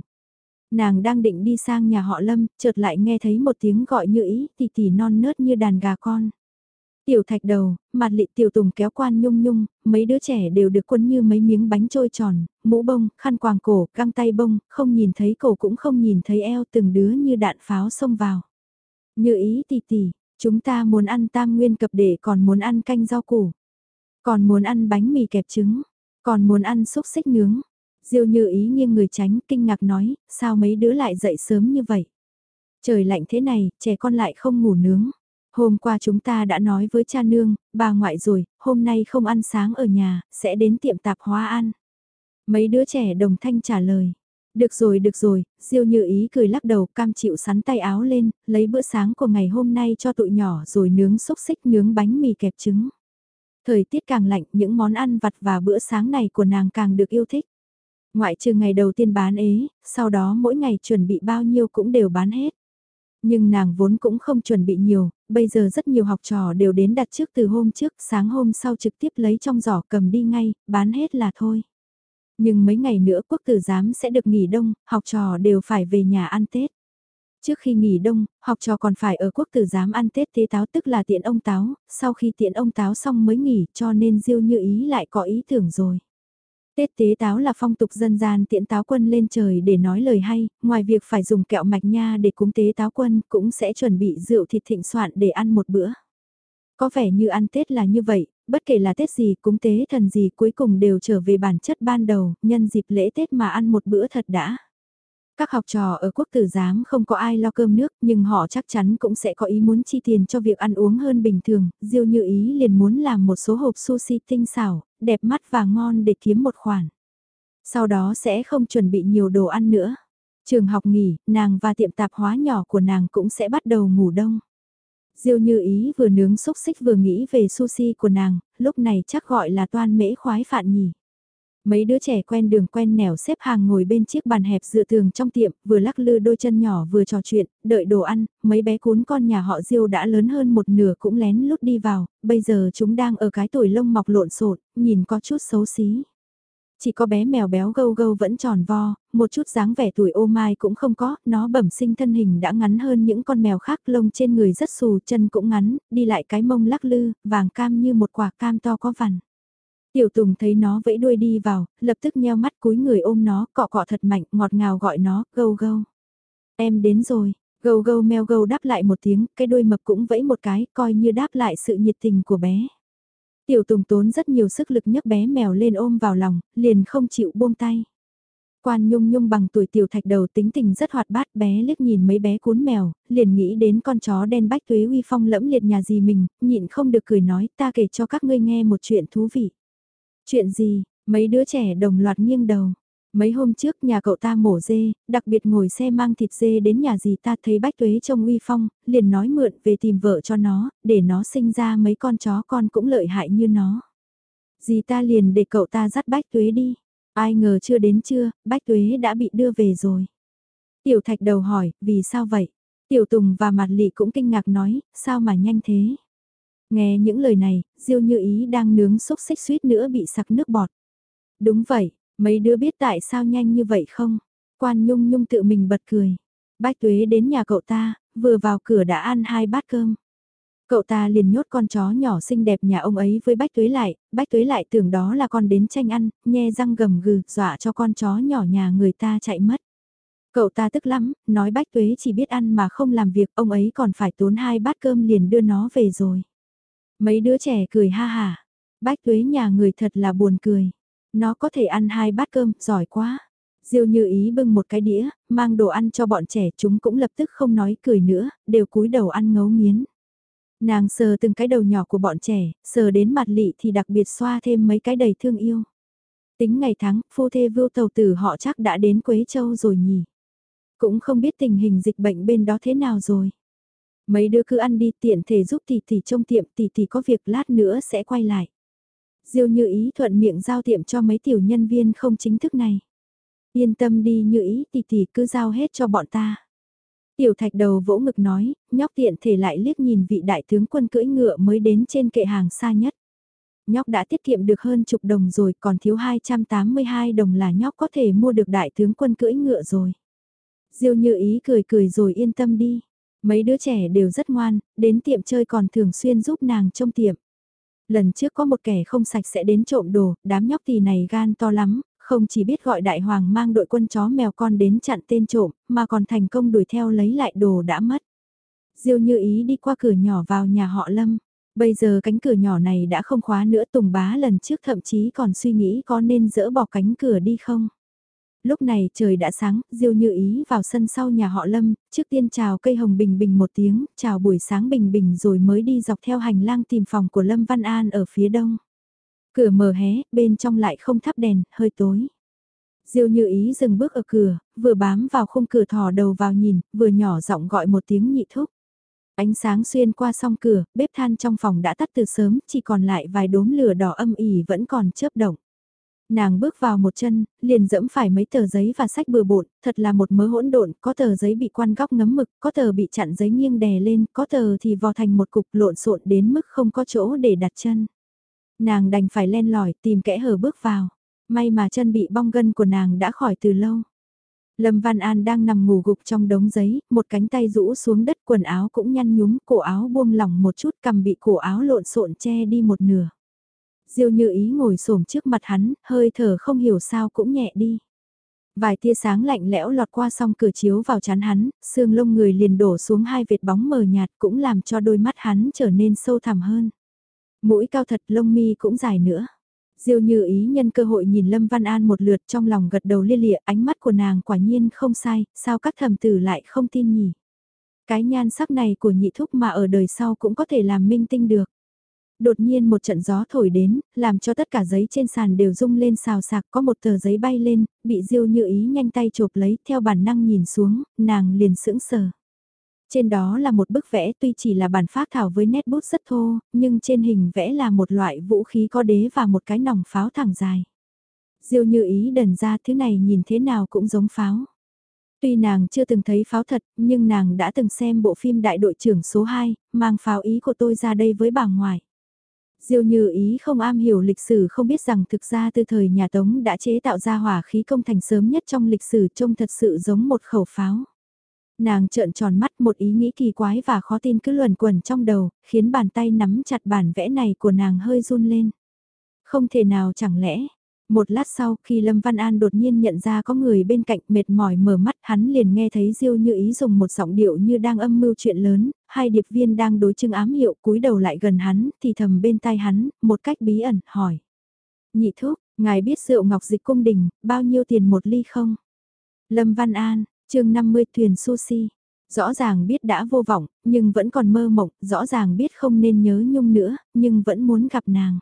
Nàng đang định đi sang nhà họ Lâm, chợt lại nghe thấy một tiếng gọi như ý, tì tì non nớt như đàn gà con. Tiểu thạch đầu, mặt lị tiểu tùng kéo quan nhung nhung, mấy đứa trẻ đều được quân như mấy miếng bánh trôi tròn, mũ bông, khăn quàng cổ, găng tay bông, không nhìn thấy cổ cũng không nhìn thấy eo từng đứa như đạn pháo xông vào. Như ý tì tì, chúng ta muốn ăn tam nguyên cập để còn muốn ăn canh rau củ, còn muốn ăn bánh mì kẹp trứng, còn muốn ăn xúc xích nướng. Diêu như ý nghiêng người tránh kinh ngạc nói, sao mấy đứa lại dậy sớm như vậy? Trời lạnh thế này, trẻ con lại không ngủ nướng. Hôm qua chúng ta đã nói với cha nương, bà ngoại rồi, hôm nay không ăn sáng ở nhà, sẽ đến tiệm tạp hóa ăn. Mấy đứa trẻ đồng thanh trả lời. Được rồi, được rồi, Diêu như ý cười lắc đầu cam chịu sắn tay áo lên, lấy bữa sáng của ngày hôm nay cho tụi nhỏ rồi nướng xúc xích nướng bánh mì kẹp trứng. Thời tiết càng lạnh, những món ăn vặt và bữa sáng này của nàng càng được yêu thích. Ngoại trừ ngày đầu tiên bán ế, sau đó mỗi ngày chuẩn bị bao nhiêu cũng đều bán hết. Nhưng nàng vốn cũng không chuẩn bị nhiều, bây giờ rất nhiều học trò đều đến đặt trước từ hôm trước, sáng hôm sau trực tiếp lấy trong giỏ cầm đi ngay, bán hết là thôi. Nhưng mấy ngày nữa quốc tử giám sẽ được nghỉ đông, học trò đều phải về nhà ăn Tết. Trước khi nghỉ đông, học trò còn phải ở quốc tử giám ăn Tết tế táo tức là tiện ông táo, sau khi tiện ông táo xong mới nghỉ cho nên Diêu Như Ý lại có ý tưởng rồi. Tết tế táo là phong tục dân gian tiễn táo quân lên trời để nói lời hay, ngoài việc phải dùng kẹo mạch nha để cúng tế táo quân cũng sẽ chuẩn bị rượu thịt thịnh soạn để ăn một bữa. Có vẻ như ăn Tết là như vậy, bất kể là Tết gì cúng tế thần gì cuối cùng đều trở về bản chất ban đầu, nhân dịp lễ Tết mà ăn một bữa thật đã. Các học trò ở quốc tử giám không có ai lo cơm nước nhưng họ chắc chắn cũng sẽ có ý muốn chi tiền cho việc ăn uống hơn bình thường. Diêu như ý liền muốn làm một số hộp sushi tinh xảo, đẹp mắt và ngon để kiếm một khoản. Sau đó sẽ không chuẩn bị nhiều đồ ăn nữa. Trường học nghỉ, nàng và tiệm tạp hóa nhỏ của nàng cũng sẽ bắt đầu ngủ đông. Diêu như ý vừa nướng xúc xích vừa nghĩ về sushi của nàng, lúc này chắc gọi là toan mễ khoái phạn nhỉ. Mấy đứa trẻ quen đường quen nẻo xếp hàng ngồi bên chiếc bàn hẹp dựa tường trong tiệm, vừa lắc lư đôi chân nhỏ vừa trò chuyện, đợi đồ ăn, mấy bé cún con nhà họ Diêu đã lớn hơn một nửa cũng lén lút đi vào, bây giờ chúng đang ở cái tuổi lông mọc lộn xộn, nhìn có chút xấu xí. Chỉ có bé mèo béo gâu gâu vẫn tròn vo, một chút dáng vẻ tuổi ô mai cũng không có, nó bẩm sinh thân hình đã ngắn hơn những con mèo khác lông trên người rất xù chân cũng ngắn, đi lại cái mông lắc lư, vàng cam như một quả cam to có vằn. Tiểu Tùng thấy nó vẫy đuôi đi vào, lập tức nheo mắt cúi người ôm nó, cọ cọ thật mạnh, ngọt ngào gọi nó, gâu gâu. Em đến rồi, gâu gâu mèo gâu đáp lại một tiếng, cái đuôi mập cũng vẫy một cái, coi như đáp lại sự nhiệt tình của bé. Tiểu Tùng tốn rất nhiều sức lực nhấc bé mèo lên ôm vào lòng, liền không chịu buông tay. Quan Nhung Nhung bằng tuổi tiểu thạch đầu tính tình rất hoạt bát bé liếc nhìn mấy bé cuốn mèo, liền nghĩ đến con chó đen bách tuế uy phong lẫm liệt nhà gì mình, nhịn không được cười nói ta kể cho các ngươi nghe một chuyện thú vị. Chuyện gì, mấy đứa trẻ đồng loạt nghiêng đầu. Mấy hôm trước nhà cậu ta mổ dê, đặc biệt ngồi xe mang thịt dê đến nhà gì ta thấy bách tuế trông uy phong, liền nói mượn về tìm vợ cho nó, để nó sinh ra mấy con chó con cũng lợi hại như nó. Dì ta liền để cậu ta dắt bách tuế đi. Ai ngờ chưa đến chưa, bách tuế đã bị đưa về rồi. Tiểu thạch đầu hỏi, vì sao vậy? Tiểu Tùng và Mạt Lị cũng kinh ngạc nói, sao mà nhanh thế? Nghe những lời này, Diêu Như Ý đang nướng xúc xích suýt nữa bị sặc nước bọt. Đúng vậy, mấy đứa biết tại sao nhanh như vậy không? Quan Nhung Nhung tự mình bật cười. Bách Tuế đến nhà cậu ta, vừa vào cửa đã ăn hai bát cơm. Cậu ta liền nhốt con chó nhỏ xinh đẹp nhà ông ấy với Bách Tuế lại, Bách Tuế lại tưởng đó là con đến tranh ăn, nhe răng gầm gừ, dọa cho con chó nhỏ nhà người ta chạy mất. Cậu ta tức lắm, nói Bách Tuế chỉ biết ăn mà không làm việc, ông ấy còn phải tốn hai bát cơm liền đưa nó về rồi. Mấy đứa trẻ cười ha hà. Bách tuế nhà người thật là buồn cười. Nó có thể ăn hai bát cơm, giỏi quá. Diêu như ý bưng một cái đĩa, mang đồ ăn cho bọn trẻ chúng cũng lập tức không nói cười nữa, đều cúi đầu ăn ngấu nghiến. Nàng sờ từng cái đầu nhỏ của bọn trẻ, sờ đến mặt lị thì đặc biệt xoa thêm mấy cái đầy thương yêu. Tính ngày tháng, phu thê vưu tàu tử họ chắc đã đến Quế Châu rồi nhỉ. Cũng không biết tình hình dịch bệnh bên đó thế nào rồi. Mấy đứa cứ ăn đi tiện thể giúp tỷ tỷ trong tiệm tỷ tỷ có việc lát nữa sẽ quay lại. Diêu như ý thuận miệng giao tiệm cho mấy tiểu nhân viên không chính thức này. Yên tâm đi như ý tỷ tỷ cứ giao hết cho bọn ta. Tiểu thạch đầu vỗ ngực nói, nhóc tiện thể lại liếc nhìn vị đại tướng quân cưỡi ngựa mới đến trên kệ hàng xa nhất. Nhóc đã tiết kiệm được hơn chục đồng rồi còn thiếu 282 đồng là nhóc có thể mua được đại tướng quân cưỡi ngựa rồi. Diêu như ý cười cười rồi yên tâm đi. Mấy đứa trẻ đều rất ngoan, đến tiệm chơi còn thường xuyên giúp nàng trong tiệm. Lần trước có một kẻ không sạch sẽ đến trộm đồ, đám nhóc tì này gan to lắm, không chỉ biết gọi đại hoàng mang đội quân chó mèo con đến chặn tên trộm, mà còn thành công đuổi theo lấy lại đồ đã mất. Diêu như ý đi qua cửa nhỏ vào nhà họ Lâm. Bây giờ cánh cửa nhỏ này đã không khóa nữa Tùng bá lần trước thậm chí còn suy nghĩ có nên dỡ bỏ cánh cửa đi không. Lúc này trời đã sáng, Diêu Như Ý vào sân sau nhà họ Lâm, trước tiên chào cây hồng bình bình một tiếng, chào buổi sáng bình bình rồi mới đi dọc theo hành lang tìm phòng của Lâm Văn An ở phía đông. Cửa mở hé, bên trong lại không thắp đèn, hơi tối. Diêu Như Ý dừng bước ở cửa, vừa bám vào khung cửa thò đầu vào nhìn, vừa nhỏ giọng gọi một tiếng nhị thúc. Ánh sáng xuyên qua song cửa, bếp than trong phòng đã tắt từ sớm, chỉ còn lại vài đốm lửa đỏ âm ỉ vẫn còn chớp động. Nàng bước vào một chân, liền dẫm phải mấy tờ giấy và sách bừa bộn, thật là một mớ hỗn độn, có tờ giấy bị quan góc ngấm mực, có tờ bị chặn giấy nghiêng đè lên, có tờ thì vò thành một cục lộn xộn đến mức không có chỗ để đặt chân. Nàng đành phải len lỏi tìm kẽ hở bước vào. May mà chân bị bong gân của nàng đã khỏi từ lâu. Lâm Văn An đang nằm ngủ gục trong đống giấy, một cánh tay rũ xuống đất quần áo cũng nhăn nhúm, cổ áo buông lỏng một chút cầm bị cổ áo lộn xộn che đi một nửa. Diêu như ý ngồi xổm trước mặt hắn, hơi thở không hiểu sao cũng nhẹ đi. Vài tia sáng lạnh lẽo lọt qua song cửa chiếu vào chán hắn, xương lông người liền đổ xuống hai vệt bóng mờ nhạt cũng làm cho đôi mắt hắn trở nên sâu thẳm hơn. Mũi cao thật lông mi cũng dài nữa. Diêu như ý nhân cơ hội nhìn Lâm Văn An một lượt trong lòng gật đầu lia lịa ánh mắt của nàng quả nhiên không sai, sao các thầm tử lại không tin nhỉ. Cái nhan sắc này của nhị thúc mà ở đời sau cũng có thể làm minh tinh được đột nhiên một trận gió thổi đến, làm cho tất cả giấy trên sàn đều rung lên xào sạc có một tờ giấy bay lên, bị diêu như ý nhanh tay chộp lấy theo bản năng nhìn xuống, nàng liền sững sờ. Trên đó là một bức vẽ tuy chỉ là bản phác thảo với nét bút rất thô, nhưng trên hình vẽ là một loại vũ khí có đế và một cái nòng pháo thẳng dài. Diêu như ý đần ra thứ này nhìn thế nào cũng giống pháo. Tuy nàng chưa từng thấy pháo thật, nhưng nàng đã từng xem bộ phim Đại đội trưởng số 2, mang pháo ý của tôi ra đây với bà ngoại. Diêu như ý không am hiểu lịch sử không biết rằng thực ra từ thời nhà Tống đã chế tạo ra hỏa khí công thành sớm nhất trong lịch sử trông thật sự giống một khẩu pháo. Nàng trợn tròn mắt một ý nghĩ kỳ quái và khó tin cứ luẩn quẩn trong đầu, khiến bàn tay nắm chặt bản vẽ này của nàng hơi run lên. Không thể nào chẳng lẽ, một lát sau khi Lâm Văn An đột nhiên nhận ra có người bên cạnh mệt mỏi mở mắt hắn liền nghe thấy Diêu như ý dùng một giọng điệu như đang âm mưu chuyện lớn, hai điệp viên đang đối chứng ám hiệu cúi đầu lại gần hắn thì thầm bên tai hắn, một cách bí ẩn, hỏi. Nhị thúc, ngài biết rượu ngọc dịch cung đình, bao nhiêu tiền một ly không? Lâm Văn An, chương 50 thuyền sushi. Rõ ràng biết đã vô vọng, nhưng vẫn còn mơ mộng, rõ ràng biết không nên nhớ nhung nữa, nhưng vẫn muốn gặp nàng.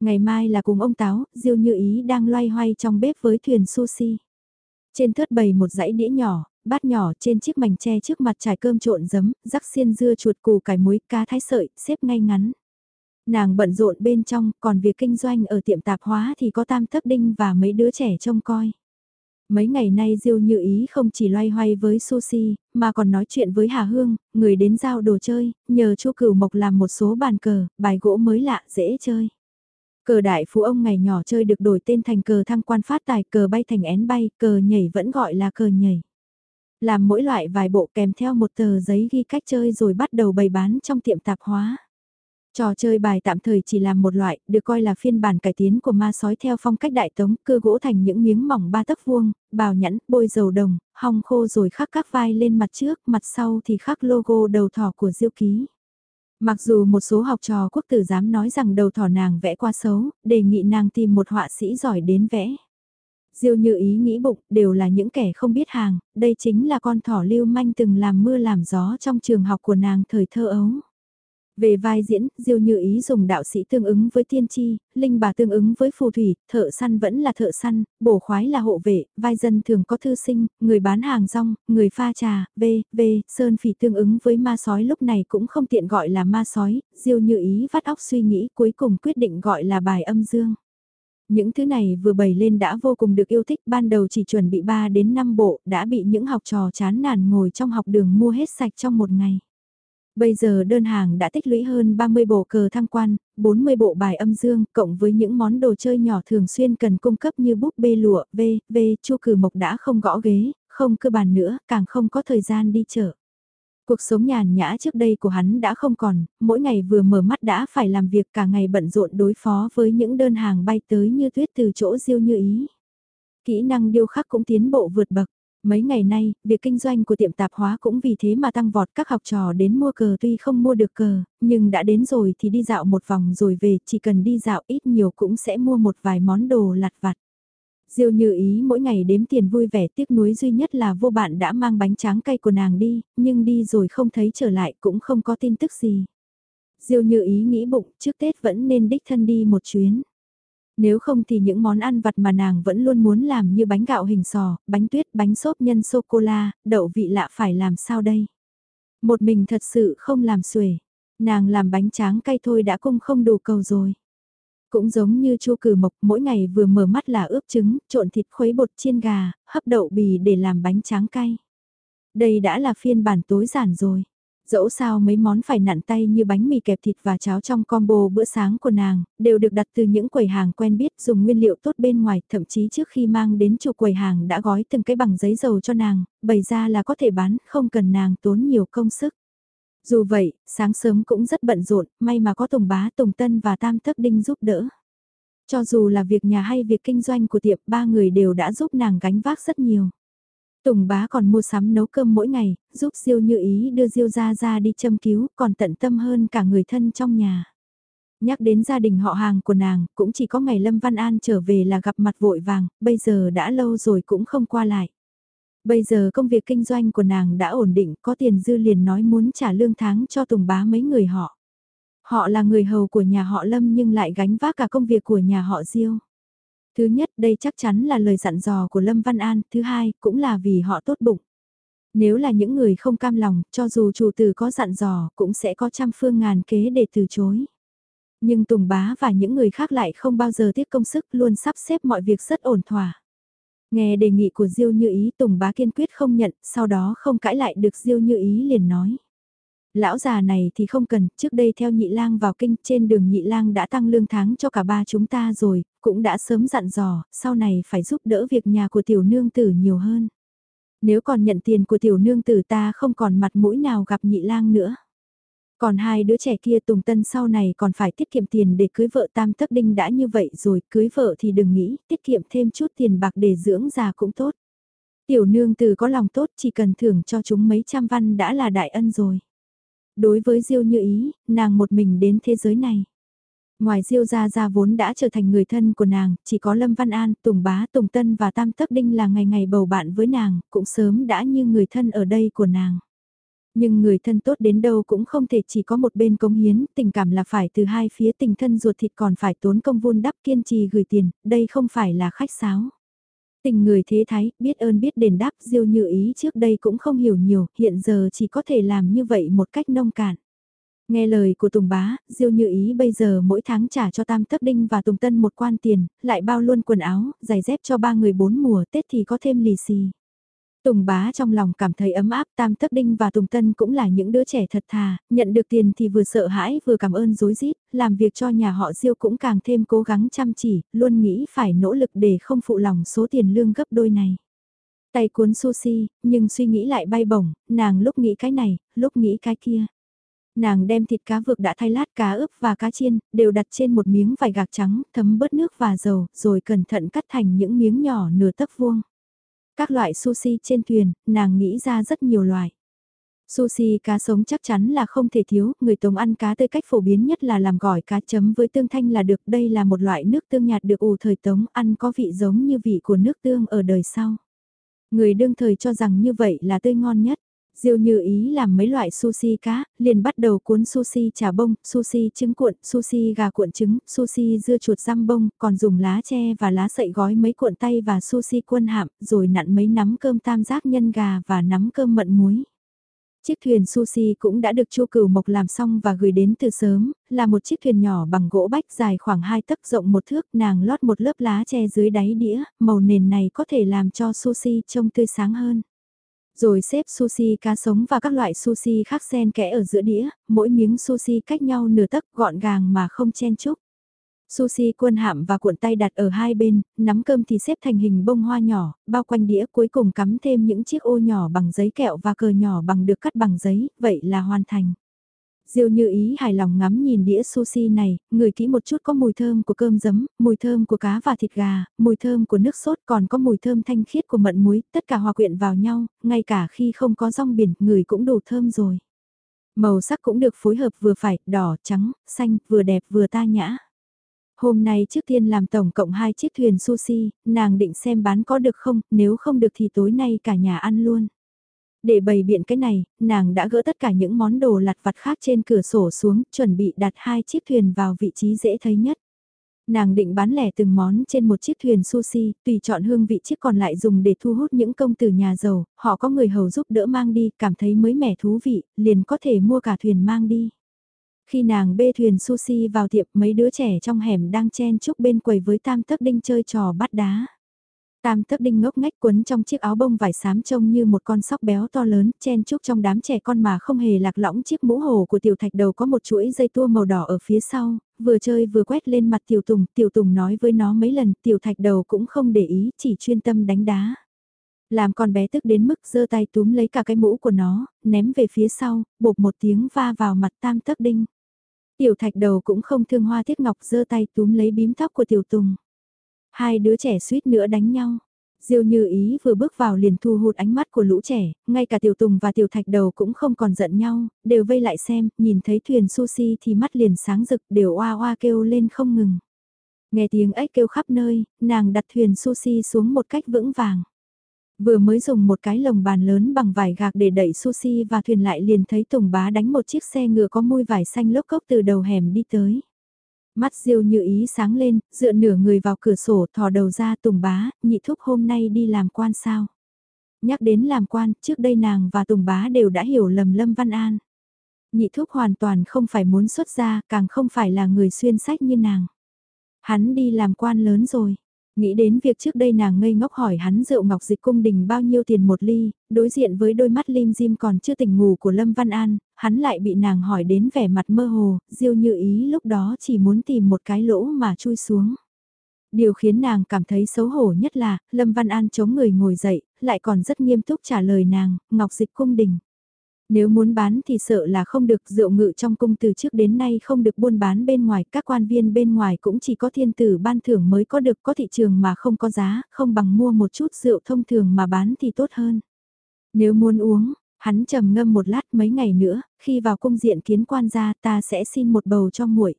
Ngày mai là cùng ông Táo, Diêu Như Ý đang loay hoay trong bếp với thuyền sushi. Trên thớt bầy một dãy đĩa nhỏ, bát nhỏ trên chiếc mảnh tre trước mặt trải cơm trộn giấm, rắc xiên dưa chuột củ cải muối, cá thái sợi, xếp ngay ngắn. Nàng bận rộn bên trong, còn việc kinh doanh ở tiệm tạp hóa thì có tam thất đinh và mấy đứa trẻ trông coi. Mấy ngày nay Diêu Như Ý không chỉ loay hoay với sushi, mà còn nói chuyện với Hà Hương, người đến giao đồ chơi, nhờ chu cửu mộc làm một số bàn cờ, bài gỗ mới lạ, dễ chơi. Cờ đại phú ông ngày nhỏ chơi được đổi tên thành cờ thăng quan phát tài, cờ bay thành én bay, cờ nhảy vẫn gọi là cờ nhảy. Làm mỗi loại vài bộ kèm theo một tờ giấy ghi cách chơi rồi bắt đầu bày bán trong tiệm tạp hóa. Trò chơi bài tạm thời chỉ là một loại, được coi là phiên bản cải tiến của ma sói theo phong cách đại tống, cưa gỗ thành những miếng mỏng ba tấc vuông, bào nhẵn, bôi dầu đồng, hong khô rồi khắc các vai lên mặt trước, mặt sau thì khắc logo đầu thỏ của diêu ký. Mặc dù một số học trò quốc tử dám nói rằng đầu thỏ nàng vẽ qua xấu, đề nghị nàng tìm một họa sĩ giỏi đến vẽ. Diêu như ý nghĩ bụng, đều là những kẻ không biết hàng, đây chính là con thỏ lưu manh từng làm mưa làm gió trong trường học của nàng thời thơ ấu. Về vai diễn, Diêu Như Ý dùng đạo sĩ tương ứng với tiên tri, linh bà tương ứng với phù thủy, thợ săn vẫn là thợ săn, bổ khoái là hộ vệ, vai dân thường có thư sinh, người bán hàng rong, người pha trà, v, v, sơn phỉ tương ứng với ma sói lúc này cũng không tiện gọi là ma sói, Diêu Như Ý vắt óc suy nghĩ cuối cùng quyết định gọi là bài âm dương. Những thứ này vừa bày lên đã vô cùng được yêu thích, ban đầu chỉ chuẩn bị 3 đến 5 bộ, đã bị những học trò chán nản ngồi trong học đường mua hết sạch trong một ngày. Bây giờ đơn hàng đã tích lũy hơn 30 bộ cờ thăng quan, 40 bộ bài âm dương, cộng với những món đồ chơi nhỏ thường xuyên cần cung cấp như búp bê lụa, v, v, chu cử mộc đã không gõ ghế, không cơ bàn nữa, càng không có thời gian đi chợ. Cuộc sống nhàn nhã trước đây của hắn đã không còn, mỗi ngày vừa mở mắt đã phải làm việc cả ngày bận rộn đối phó với những đơn hàng bay tới như tuyết từ chỗ diêu như ý. Kỹ năng điêu khắc cũng tiến bộ vượt bậc. Mấy ngày nay, việc kinh doanh của tiệm tạp hóa cũng vì thế mà tăng vọt các học trò đến mua cờ tuy không mua được cờ, nhưng đã đến rồi thì đi dạo một vòng rồi về, chỉ cần đi dạo ít nhiều cũng sẽ mua một vài món đồ lặt vặt. Diêu như ý mỗi ngày đếm tiền vui vẻ tiếc nuối duy nhất là vô bạn đã mang bánh tráng cây của nàng đi, nhưng đi rồi không thấy trở lại cũng không có tin tức gì. Diêu như ý nghĩ bụng trước Tết vẫn nên đích thân đi một chuyến. Nếu không thì những món ăn vặt mà nàng vẫn luôn muốn làm như bánh gạo hình sò, bánh tuyết, bánh xốp nhân sô-cô-la, đậu vị lạ phải làm sao đây? Một mình thật sự không làm xuể. Nàng làm bánh tráng cay thôi đã cung không đủ cầu rồi. Cũng giống như chu cử mộc mỗi ngày vừa mở mắt là ướp trứng, trộn thịt khuấy bột chiên gà, hấp đậu bì để làm bánh tráng cay. Đây đã là phiên bản tối giản rồi. Dẫu sao mấy món phải nặn tay như bánh mì kẹp thịt và cháo trong combo bữa sáng của nàng, đều được đặt từ những quầy hàng quen biết dùng nguyên liệu tốt bên ngoài, thậm chí trước khi mang đến chủ quầy hàng đã gói từng cái bằng giấy dầu cho nàng, bày ra là có thể bán, không cần nàng tốn nhiều công sức. Dù vậy, sáng sớm cũng rất bận rộn, may mà có Tùng Bá, Tùng Tân và Tam Thất Đinh giúp đỡ. Cho dù là việc nhà hay việc kinh doanh của tiệm, ba người đều đã giúp nàng gánh vác rất nhiều. Tùng bá còn mua sắm nấu cơm mỗi ngày, giúp Diêu như ý đưa Diêu ra ra đi châm cứu, còn tận tâm hơn cả người thân trong nhà. Nhắc đến gia đình họ hàng của nàng, cũng chỉ có ngày Lâm Văn An trở về là gặp mặt vội vàng, bây giờ đã lâu rồi cũng không qua lại. Bây giờ công việc kinh doanh của nàng đã ổn định, có tiền dư liền nói muốn trả lương tháng cho Tùng bá mấy người họ. Họ là người hầu của nhà họ Lâm nhưng lại gánh vác cả công việc của nhà họ Diêu. Thứ nhất đây chắc chắn là lời dặn dò của Lâm Văn An, thứ hai cũng là vì họ tốt bụng. Nếu là những người không cam lòng, cho dù chủ tử có dặn dò, cũng sẽ có trăm phương ngàn kế để từ chối. Nhưng Tùng Bá và những người khác lại không bao giờ tiếc công sức luôn sắp xếp mọi việc rất ổn thỏa. Nghe đề nghị của Diêu Như Ý Tùng Bá kiên quyết không nhận, sau đó không cãi lại được Diêu Như Ý liền nói. Lão già này thì không cần, trước đây theo nhị lang vào kinh trên đường nhị lang đã tăng lương tháng cho cả ba chúng ta rồi, cũng đã sớm dặn dò, sau này phải giúp đỡ việc nhà của tiểu nương tử nhiều hơn. Nếu còn nhận tiền của tiểu nương tử ta không còn mặt mũi nào gặp nhị lang nữa. Còn hai đứa trẻ kia Tùng Tân sau này còn phải tiết kiệm tiền để cưới vợ Tam thất Đinh đã như vậy rồi, cưới vợ thì đừng nghĩ, tiết kiệm thêm chút tiền bạc để dưỡng già cũng tốt. Tiểu nương từ có lòng tốt chỉ cần thưởng cho chúng mấy trăm văn đã là đại ân rồi. Đối với Diêu như ý, nàng một mình đến thế giới này. Ngoài Diêu Gia Gia vốn đã trở thành người thân của nàng, chỉ có Lâm Văn An, Tùng Bá, Tùng Tân và Tam Tất Đinh là ngày ngày bầu bạn với nàng, cũng sớm đã như người thân ở đây của nàng. Nhưng người thân tốt đến đâu cũng không thể chỉ có một bên cống hiến, tình cảm là phải từ hai phía tình thân ruột thịt còn phải tốn công vun đắp kiên trì gửi tiền, đây không phải là khách sáo. Tình người thế thái, biết ơn biết đền đáp, diêu như ý trước đây cũng không hiểu nhiều, hiện giờ chỉ có thể làm như vậy một cách nông cạn. Nghe lời của Tùng Bá, Diêu Như Ý bây giờ mỗi tháng trả cho Tam Thất Đinh và Tùng Tân một quan tiền, lại bao luôn quần áo, giày dép cho ba người bốn mùa Tết thì có thêm lì xì. Tùng bá trong lòng cảm thấy ấm áp Tam Thất Đinh và Tùng Tân cũng là những đứa trẻ thật thà, nhận được tiền thì vừa sợ hãi vừa cảm ơn dối rít làm việc cho nhà họ Diêu cũng càng thêm cố gắng chăm chỉ, luôn nghĩ phải nỗ lực để không phụ lòng số tiền lương gấp đôi này. Tay cuốn sushi, nhưng suy nghĩ lại bay bổng, nàng lúc nghĩ cái này, lúc nghĩ cái kia. Nàng đem thịt cá vược đã thay lát cá ướp và cá chiên, đều đặt trên một miếng vải gạc trắng, thấm bớt nước và dầu, rồi cẩn thận cắt thành những miếng nhỏ nửa tấc vuông. Các loại sushi trên thuyền, nàng nghĩ ra rất nhiều loại. Sushi cá sống chắc chắn là không thể thiếu, người Tống ăn cá tươi cách phổ biến nhất là làm gỏi cá chấm với tương thanh là được. Đây là một loại nước tương nhạt được ủ thời Tống, ăn có vị giống như vị của nước tương ở đời sau. Người đương thời cho rằng như vậy là tươi ngon nhất. Diêu như ý làm mấy loại sushi cá, liền bắt đầu cuốn sushi chả bông, sushi trứng cuộn, sushi gà cuộn trứng, sushi dưa chuột răm bông, còn dùng lá tre và lá sậy gói mấy cuộn tay và sushi quân hạm, rồi nặn mấy nắm cơm tam giác nhân gà và nắm cơm mận muối. Chiếc thuyền sushi cũng đã được Chu Cửu Mộc làm xong và gửi đến từ sớm, là một chiếc thuyền nhỏ bằng gỗ bách dài khoảng 2 tấc rộng một thước, nàng lót một lớp lá tre dưới đáy đĩa, màu nền này có thể làm cho sushi trông tươi sáng hơn rồi xếp sushi cá sống và các loại sushi khác xen kẽ ở giữa đĩa, mỗi miếng sushi cách nhau nửa tấc gọn gàng mà không chen chúc. Sushi quân hạm và cuộn tay đặt ở hai bên, nắm cơm thì xếp thành hình bông hoa nhỏ, bao quanh đĩa cuối cùng cắm thêm những chiếc ô nhỏ bằng giấy kẹo và cờ nhỏ bằng được cắt bằng giấy, vậy là hoàn thành. Diêu như ý hài lòng ngắm nhìn đĩa sushi này, người kỹ một chút có mùi thơm của cơm giấm, mùi thơm của cá và thịt gà, mùi thơm của nước sốt còn có mùi thơm thanh khiết của mận muối, tất cả hòa quyện vào nhau, ngay cả khi không có rong biển, người cũng đủ thơm rồi. Màu sắc cũng được phối hợp vừa phải, đỏ, trắng, xanh, vừa đẹp vừa ta nhã. Hôm nay trước tiên làm tổng cộng hai chiếc thuyền sushi, nàng định xem bán có được không, nếu không được thì tối nay cả nhà ăn luôn. Để bày biện cái này, nàng đã gỡ tất cả những món đồ lặt vặt khác trên cửa sổ xuống, chuẩn bị đặt hai chiếc thuyền vào vị trí dễ thấy nhất. Nàng định bán lẻ từng món trên một chiếc thuyền sushi, tùy chọn hương vị chiếc còn lại dùng để thu hút những công tử nhà giàu, họ có người hầu giúp đỡ mang đi, cảm thấy mới mẻ thú vị, liền có thể mua cả thuyền mang đi. Khi nàng bê thuyền sushi vào tiệm mấy đứa trẻ trong hẻm đang chen chúc bên quầy với tam tấc đinh chơi trò bắt đá. Tam tấc đinh ngốc ngách quấn trong chiếc áo bông vải xám trông như một con sóc béo to lớn, chen chúc trong đám trẻ con mà không hề lạc lõng chiếc mũ hồ của tiểu thạch đầu có một chuỗi dây tua màu đỏ ở phía sau, vừa chơi vừa quét lên mặt tiểu tùng, tiểu tùng nói với nó mấy lần, tiểu thạch đầu cũng không để ý, chỉ chuyên tâm đánh đá. Làm con bé tức đến mức giơ tay túm lấy cả cái mũ của nó, ném về phía sau, bột một tiếng va vào mặt tam tấc đinh. Tiểu thạch đầu cũng không thương hoa thiết ngọc giơ tay túm lấy bím tóc của tiểu tùng. Hai đứa trẻ suýt nữa đánh nhau. Diêu như ý vừa bước vào liền thu hút ánh mắt của lũ trẻ, ngay cả tiểu tùng và tiểu thạch đầu cũng không còn giận nhau, đều vây lại xem, nhìn thấy thuyền sushi thì mắt liền sáng rực đều oa oa kêu lên không ngừng. Nghe tiếng ếch kêu khắp nơi, nàng đặt thuyền sushi xuống một cách vững vàng. Vừa mới dùng một cái lồng bàn lớn bằng vải gạc để đẩy sushi và thuyền lại liền thấy Tùng bá đánh một chiếc xe ngựa có môi vải xanh lốc cốc từ đầu hẻm đi tới. Mắt diêu như ý sáng lên, dựa nửa người vào cửa sổ thò đầu ra Tùng bá, nhị thúc hôm nay đi làm quan sao. Nhắc đến làm quan, trước đây nàng và Tùng bá đều đã hiểu lầm Lâm Văn An. Nhị thúc hoàn toàn không phải muốn xuất gia, càng không phải là người xuyên sách như nàng. Hắn đi làm quan lớn rồi. Nghĩ đến việc trước đây nàng ngây ngốc hỏi hắn rượu ngọc dịch cung đình bao nhiêu tiền một ly, đối diện với đôi mắt lim dim còn chưa tỉnh ngủ của Lâm Văn An, hắn lại bị nàng hỏi đến vẻ mặt mơ hồ, diêu như ý lúc đó chỉ muốn tìm một cái lỗ mà chui xuống. Điều khiến nàng cảm thấy xấu hổ nhất là, Lâm Văn An chống người ngồi dậy, lại còn rất nghiêm túc trả lời nàng, Ngọc Dịch cung đình. Nếu muốn bán thì sợ là không được rượu ngự trong cung từ trước đến nay không được buôn bán bên ngoài, các quan viên bên ngoài cũng chỉ có thiên tử ban thưởng mới có được có thị trường mà không có giá, không bằng mua một chút rượu thông thường mà bán thì tốt hơn. Nếu muốn uống, hắn trầm ngâm một lát mấy ngày nữa, khi vào cung diện kiến quan gia ta sẽ xin một bầu cho muội.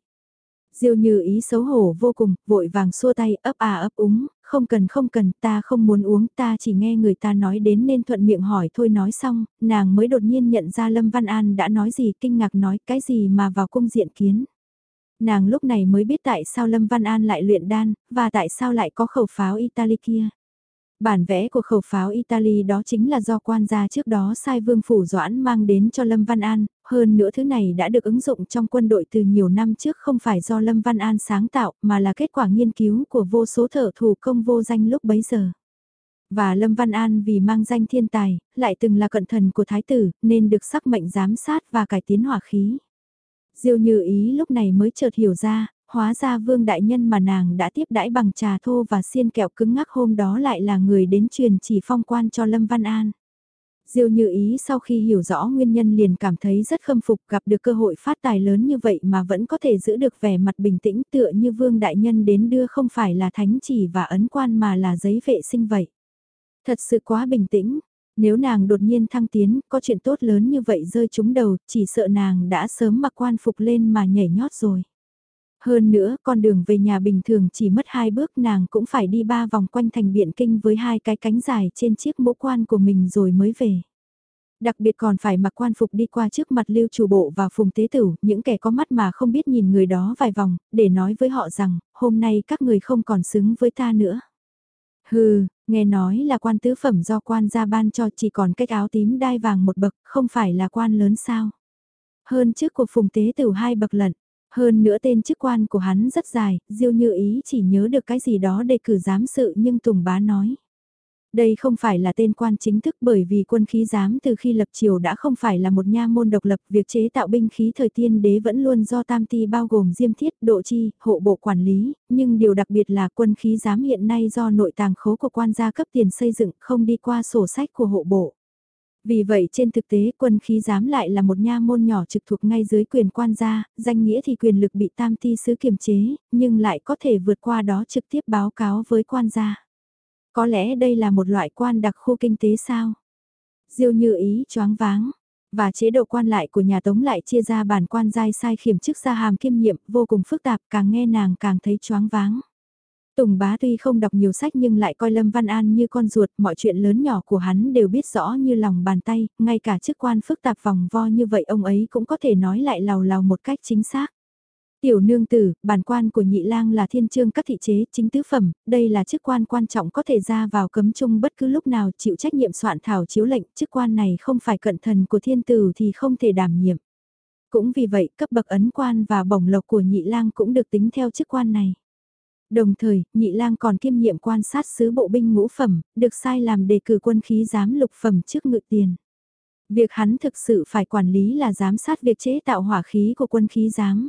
Diêu như ý xấu hổ vô cùng, vội vàng xua tay ấp à ấp úng, không cần không cần, ta không muốn uống, ta chỉ nghe người ta nói đến nên thuận miệng hỏi thôi nói xong, nàng mới đột nhiên nhận ra Lâm Văn An đã nói gì, kinh ngạc nói cái gì mà vào cung diện kiến. Nàng lúc này mới biết tại sao Lâm Văn An lại luyện đan, và tại sao lại có khẩu pháo Italy kia. Bản vẽ của khẩu pháo Italy đó chính là do quan gia trước đó sai vương phủ doãn mang đến cho Lâm Văn An, hơn nữa thứ này đã được ứng dụng trong quân đội từ nhiều năm trước không phải do Lâm Văn An sáng tạo mà là kết quả nghiên cứu của vô số thợ thủ công vô danh lúc bấy giờ. Và Lâm Văn An vì mang danh thiên tài, lại từng là cận thần của thái tử, nên được sắc mệnh giám sát và cải tiến hỏa khí. Diêu như ý lúc này mới chợt hiểu ra, hóa ra vương đại nhân mà nàng đã tiếp đãi bằng trà thô và xiên kẹo cứng ngắc hôm đó lại là người đến truyền chỉ phong quan cho Lâm Văn An. Diêu như ý sau khi hiểu rõ nguyên nhân liền cảm thấy rất khâm phục gặp được cơ hội phát tài lớn như vậy mà vẫn có thể giữ được vẻ mặt bình tĩnh tựa như vương đại nhân đến đưa không phải là thánh chỉ và ấn quan mà là giấy vệ sinh vậy. Thật sự quá bình tĩnh, nếu nàng đột nhiên thăng tiến, có chuyện tốt lớn như vậy rơi trúng đầu, chỉ sợ nàng đã sớm mặc quan phục lên mà nhảy nhót rồi. Hơn nữa, con đường về nhà bình thường chỉ mất hai bước nàng cũng phải đi ba vòng quanh thành biện kinh với hai cái cánh dài trên chiếc mũ quan của mình rồi mới về. Đặc biệt còn phải mặc quan phục đi qua trước mặt lưu chủ bộ và phùng tế tử, những kẻ có mắt mà không biết nhìn người đó vài vòng, để nói với họ rằng, hôm nay các người không còn xứng với ta nữa. Hừ, nghe nói là quan tứ phẩm do quan gia ban cho chỉ còn cách áo tím đai vàng một bậc, không phải là quan lớn sao. Hơn trước của phùng tế tử hai bậc lận, hơn nữa tên chức quan của hắn rất dài, Diêu Như Ý chỉ nhớ được cái gì đó để cử giám sự nhưng Tùng Bá nói. Đây không phải là tên quan chính thức bởi vì quân khí giám từ khi lập triều đã không phải là một nha môn độc lập, việc chế tạo binh khí thời tiên đế vẫn luôn do tam ti bao gồm diêm thiết, độ chi, hộ bộ quản lý, nhưng điều đặc biệt là quân khí giám hiện nay do nội tàng khố của quan gia cấp tiền xây dựng không đi qua sổ sách của hộ bộ. Vì vậy trên thực tế quân khí giám lại là một nha môn nhỏ trực thuộc ngay dưới quyền quan gia, danh nghĩa thì quyền lực bị tam ti sứ kiềm chế, nhưng lại có thể vượt qua đó trực tiếp báo cáo với quan gia. Có lẽ đây là một loại quan đặc khu kinh tế sao? Diêu như ý choáng váng. Và chế độ quan lại của nhà Tống lại chia ra bản quan giai sai khiểm chức ra hàm kiêm nhiệm vô cùng phức tạp càng nghe nàng càng thấy choáng váng. Tùng bá tuy không đọc nhiều sách nhưng lại coi Lâm Văn An như con ruột, mọi chuyện lớn nhỏ của hắn đều biết rõ như lòng bàn tay, ngay cả chức quan phức tạp vòng vo như vậy ông ấy cũng có thể nói lại lào lào một cách chính xác. Tiểu nương tử, bản quan của nhị lang là thiên trương các thị chế chính tứ phẩm, đây là chức quan quan trọng có thể ra vào cấm chung bất cứ lúc nào chịu trách nhiệm soạn thảo chiếu lệnh, chức quan này không phải cận thần của thiên tử thì không thể đảm nhiệm. Cũng vì vậy, cấp bậc ấn quan và bổng lộc của nhị lang cũng được tính theo chức quan này. Đồng thời, nhị lang còn kiêm nhiệm quan sát sứ bộ binh ngũ phẩm, được sai làm đề cử quân khí giám lục phẩm trước ngự tiền. Việc hắn thực sự phải quản lý là giám sát việc chế tạo hỏa khí của quân khí giám.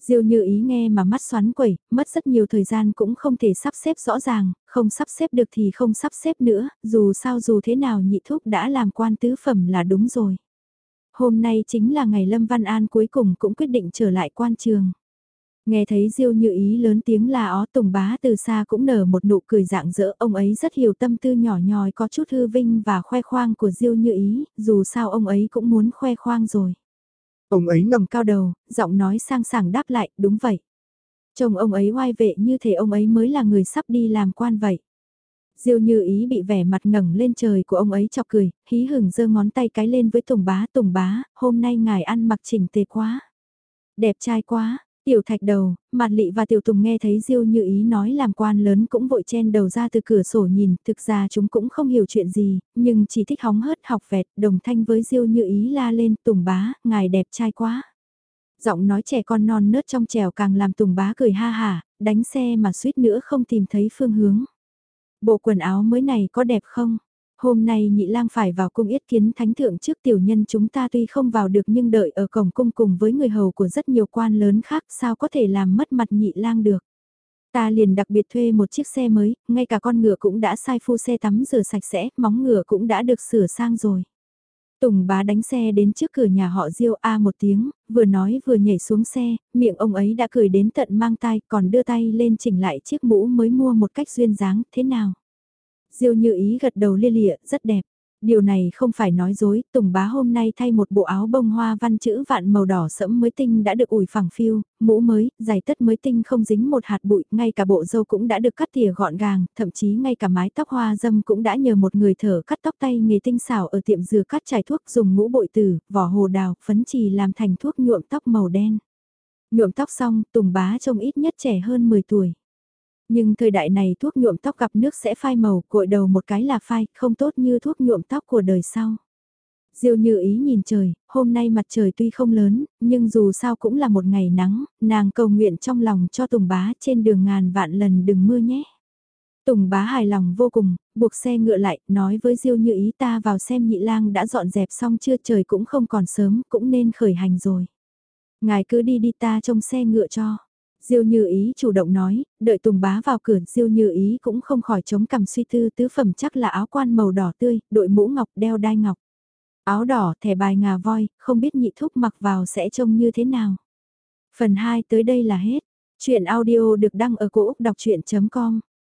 Diêu như ý nghe mà mắt xoắn quẩy, mất rất nhiều thời gian cũng không thể sắp xếp rõ ràng, không sắp xếp được thì không sắp xếp nữa, dù sao dù thế nào nhị thúc đã làm quan tứ phẩm là đúng rồi. Hôm nay chính là ngày Lâm Văn An cuối cùng cũng quyết định trở lại quan trường. Nghe thấy Diêu như ý lớn tiếng là ó tùng bá từ xa cũng nở một nụ cười dạng dỡ ông ấy rất hiểu tâm tư nhỏ nhòi có chút hư vinh và khoe khoang của Diêu như ý, dù sao ông ấy cũng muốn khoe khoang rồi. Ông ấy ngầm cao đầu, giọng nói sang sảng đáp lại, đúng vậy. Chồng ông ấy oai vệ như thể ông ấy mới là người sắp đi làm quan vậy. Diêu như ý bị vẻ mặt ngẩng lên trời của ông ấy chọc cười, hí hửng giơ ngón tay cái lên với Tùng bá, Tùng bá, hôm nay ngài ăn mặc chỉnh tề quá. Đẹp trai quá, Tiểu thạch đầu, mặt lị và tiểu tùng nghe thấy diêu như ý nói làm quan lớn cũng vội chen đầu ra từ cửa sổ nhìn, thực ra chúng cũng không hiểu chuyện gì, nhưng chỉ thích hóng hớt học vẹt, đồng thanh với diêu như ý la lên, tùng bá, ngài đẹp trai quá. Giọng nói trẻ con non nớt trong trèo càng làm tùng bá cười ha hả, đánh xe mà suýt nữa không tìm thấy phương hướng. Bộ quần áo mới này có đẹp không? Hôm nay nhị lang phải vào cung yết kiến thánh thượng trước tiểu nhân chúng ta tuy không vào được nhưng đợi ở cổng cung cùng với người hầu của rất nhiều quan lớn khác sao có thể làm mất mặt nhị lang được. Ta liền đặc biệt thuê một chiếc xe mới, ngay cả con ngựa cũng đã sai phu xe tắm rửa sạch sẽ, móng ngựa cũng đã được sửa sang rồi. Tùng bá đánh xe đến trước cửa nhà họ Diêu A một tiếng, vừa nói vừa nhảy xuống xe, miệng ông ấy đã cười đến tận mang tai còn đưa tay lên chỉnh lại chiếc mũ mới mua một cách duyên dáng, thế nào? Diêu như ý gật đầu lia lịa, rất đẹp. Điều này không phải nói dối, Tùng bá hôm nay thay một bộ áo bông hoa văn chữ vạn màu đỏ sẫm mới tinh đã được ủi phẳng phiu, mũ mới, giày tất mới tinh không dính một hạt bụi, ngay cả bộ râu cũng đã được cắt tỉa gọn gàng, thậm chí ngay cả mái tóc hoa dâm cũng đã nhờ một người thở cắt tóc tay nghề tinh xảo ở tiệm dừa cắt trải thuốc dùng ngũ bội tử, vỏ hồ đào, phấn trì làm thành thuốc nhuộm tóc màu đen. Nhuộm tóc xong, Tùng bá trông ít nhất trẻ hơn 10 tuổi. Nhưng thời đại này thuốc nhuộm tóc gặp nước sẽ phai màu, cội đầu một cái là phai, không tốt như thuốc nhuộm tóc của đời sau. Diêu như ý nhìn trời, hôm nay mặt trời tuy không lớn, nhưng dù sao cũng là một ngày nắng, nàng cầu nguyện trong lòng cho Tùng bá trên đường ngàn vạn lần đừng mưa nhé. Tùng bá hài lòng vô cùng, buộc xe ngựa lại, nói với Diêu như ý ta vào xem nhị lang đã dọn dẹp xong chưa trời cũng không còn sớm, cũng nên khởi hành rồi. Ngài cứ đi đi ta trông xe ngựa cho. Diêu Như Ý chủ động nói, đợi Tùng Bá vào cửa, Diêu Như Ý cũng không khỏi chống cằm suy tư tứ phẩm chắc là áo quan màu đỏ tươi, đội mũ ngọc đeo đai ngọc. Áo đỏ thẻ bài ngà voi, không biết nhị thúc mặc vào sẽ trông như thế nào. Phần 2 tới đây là hết. Chuyện audio được đăng ở cổ Úc đọc chuyện.com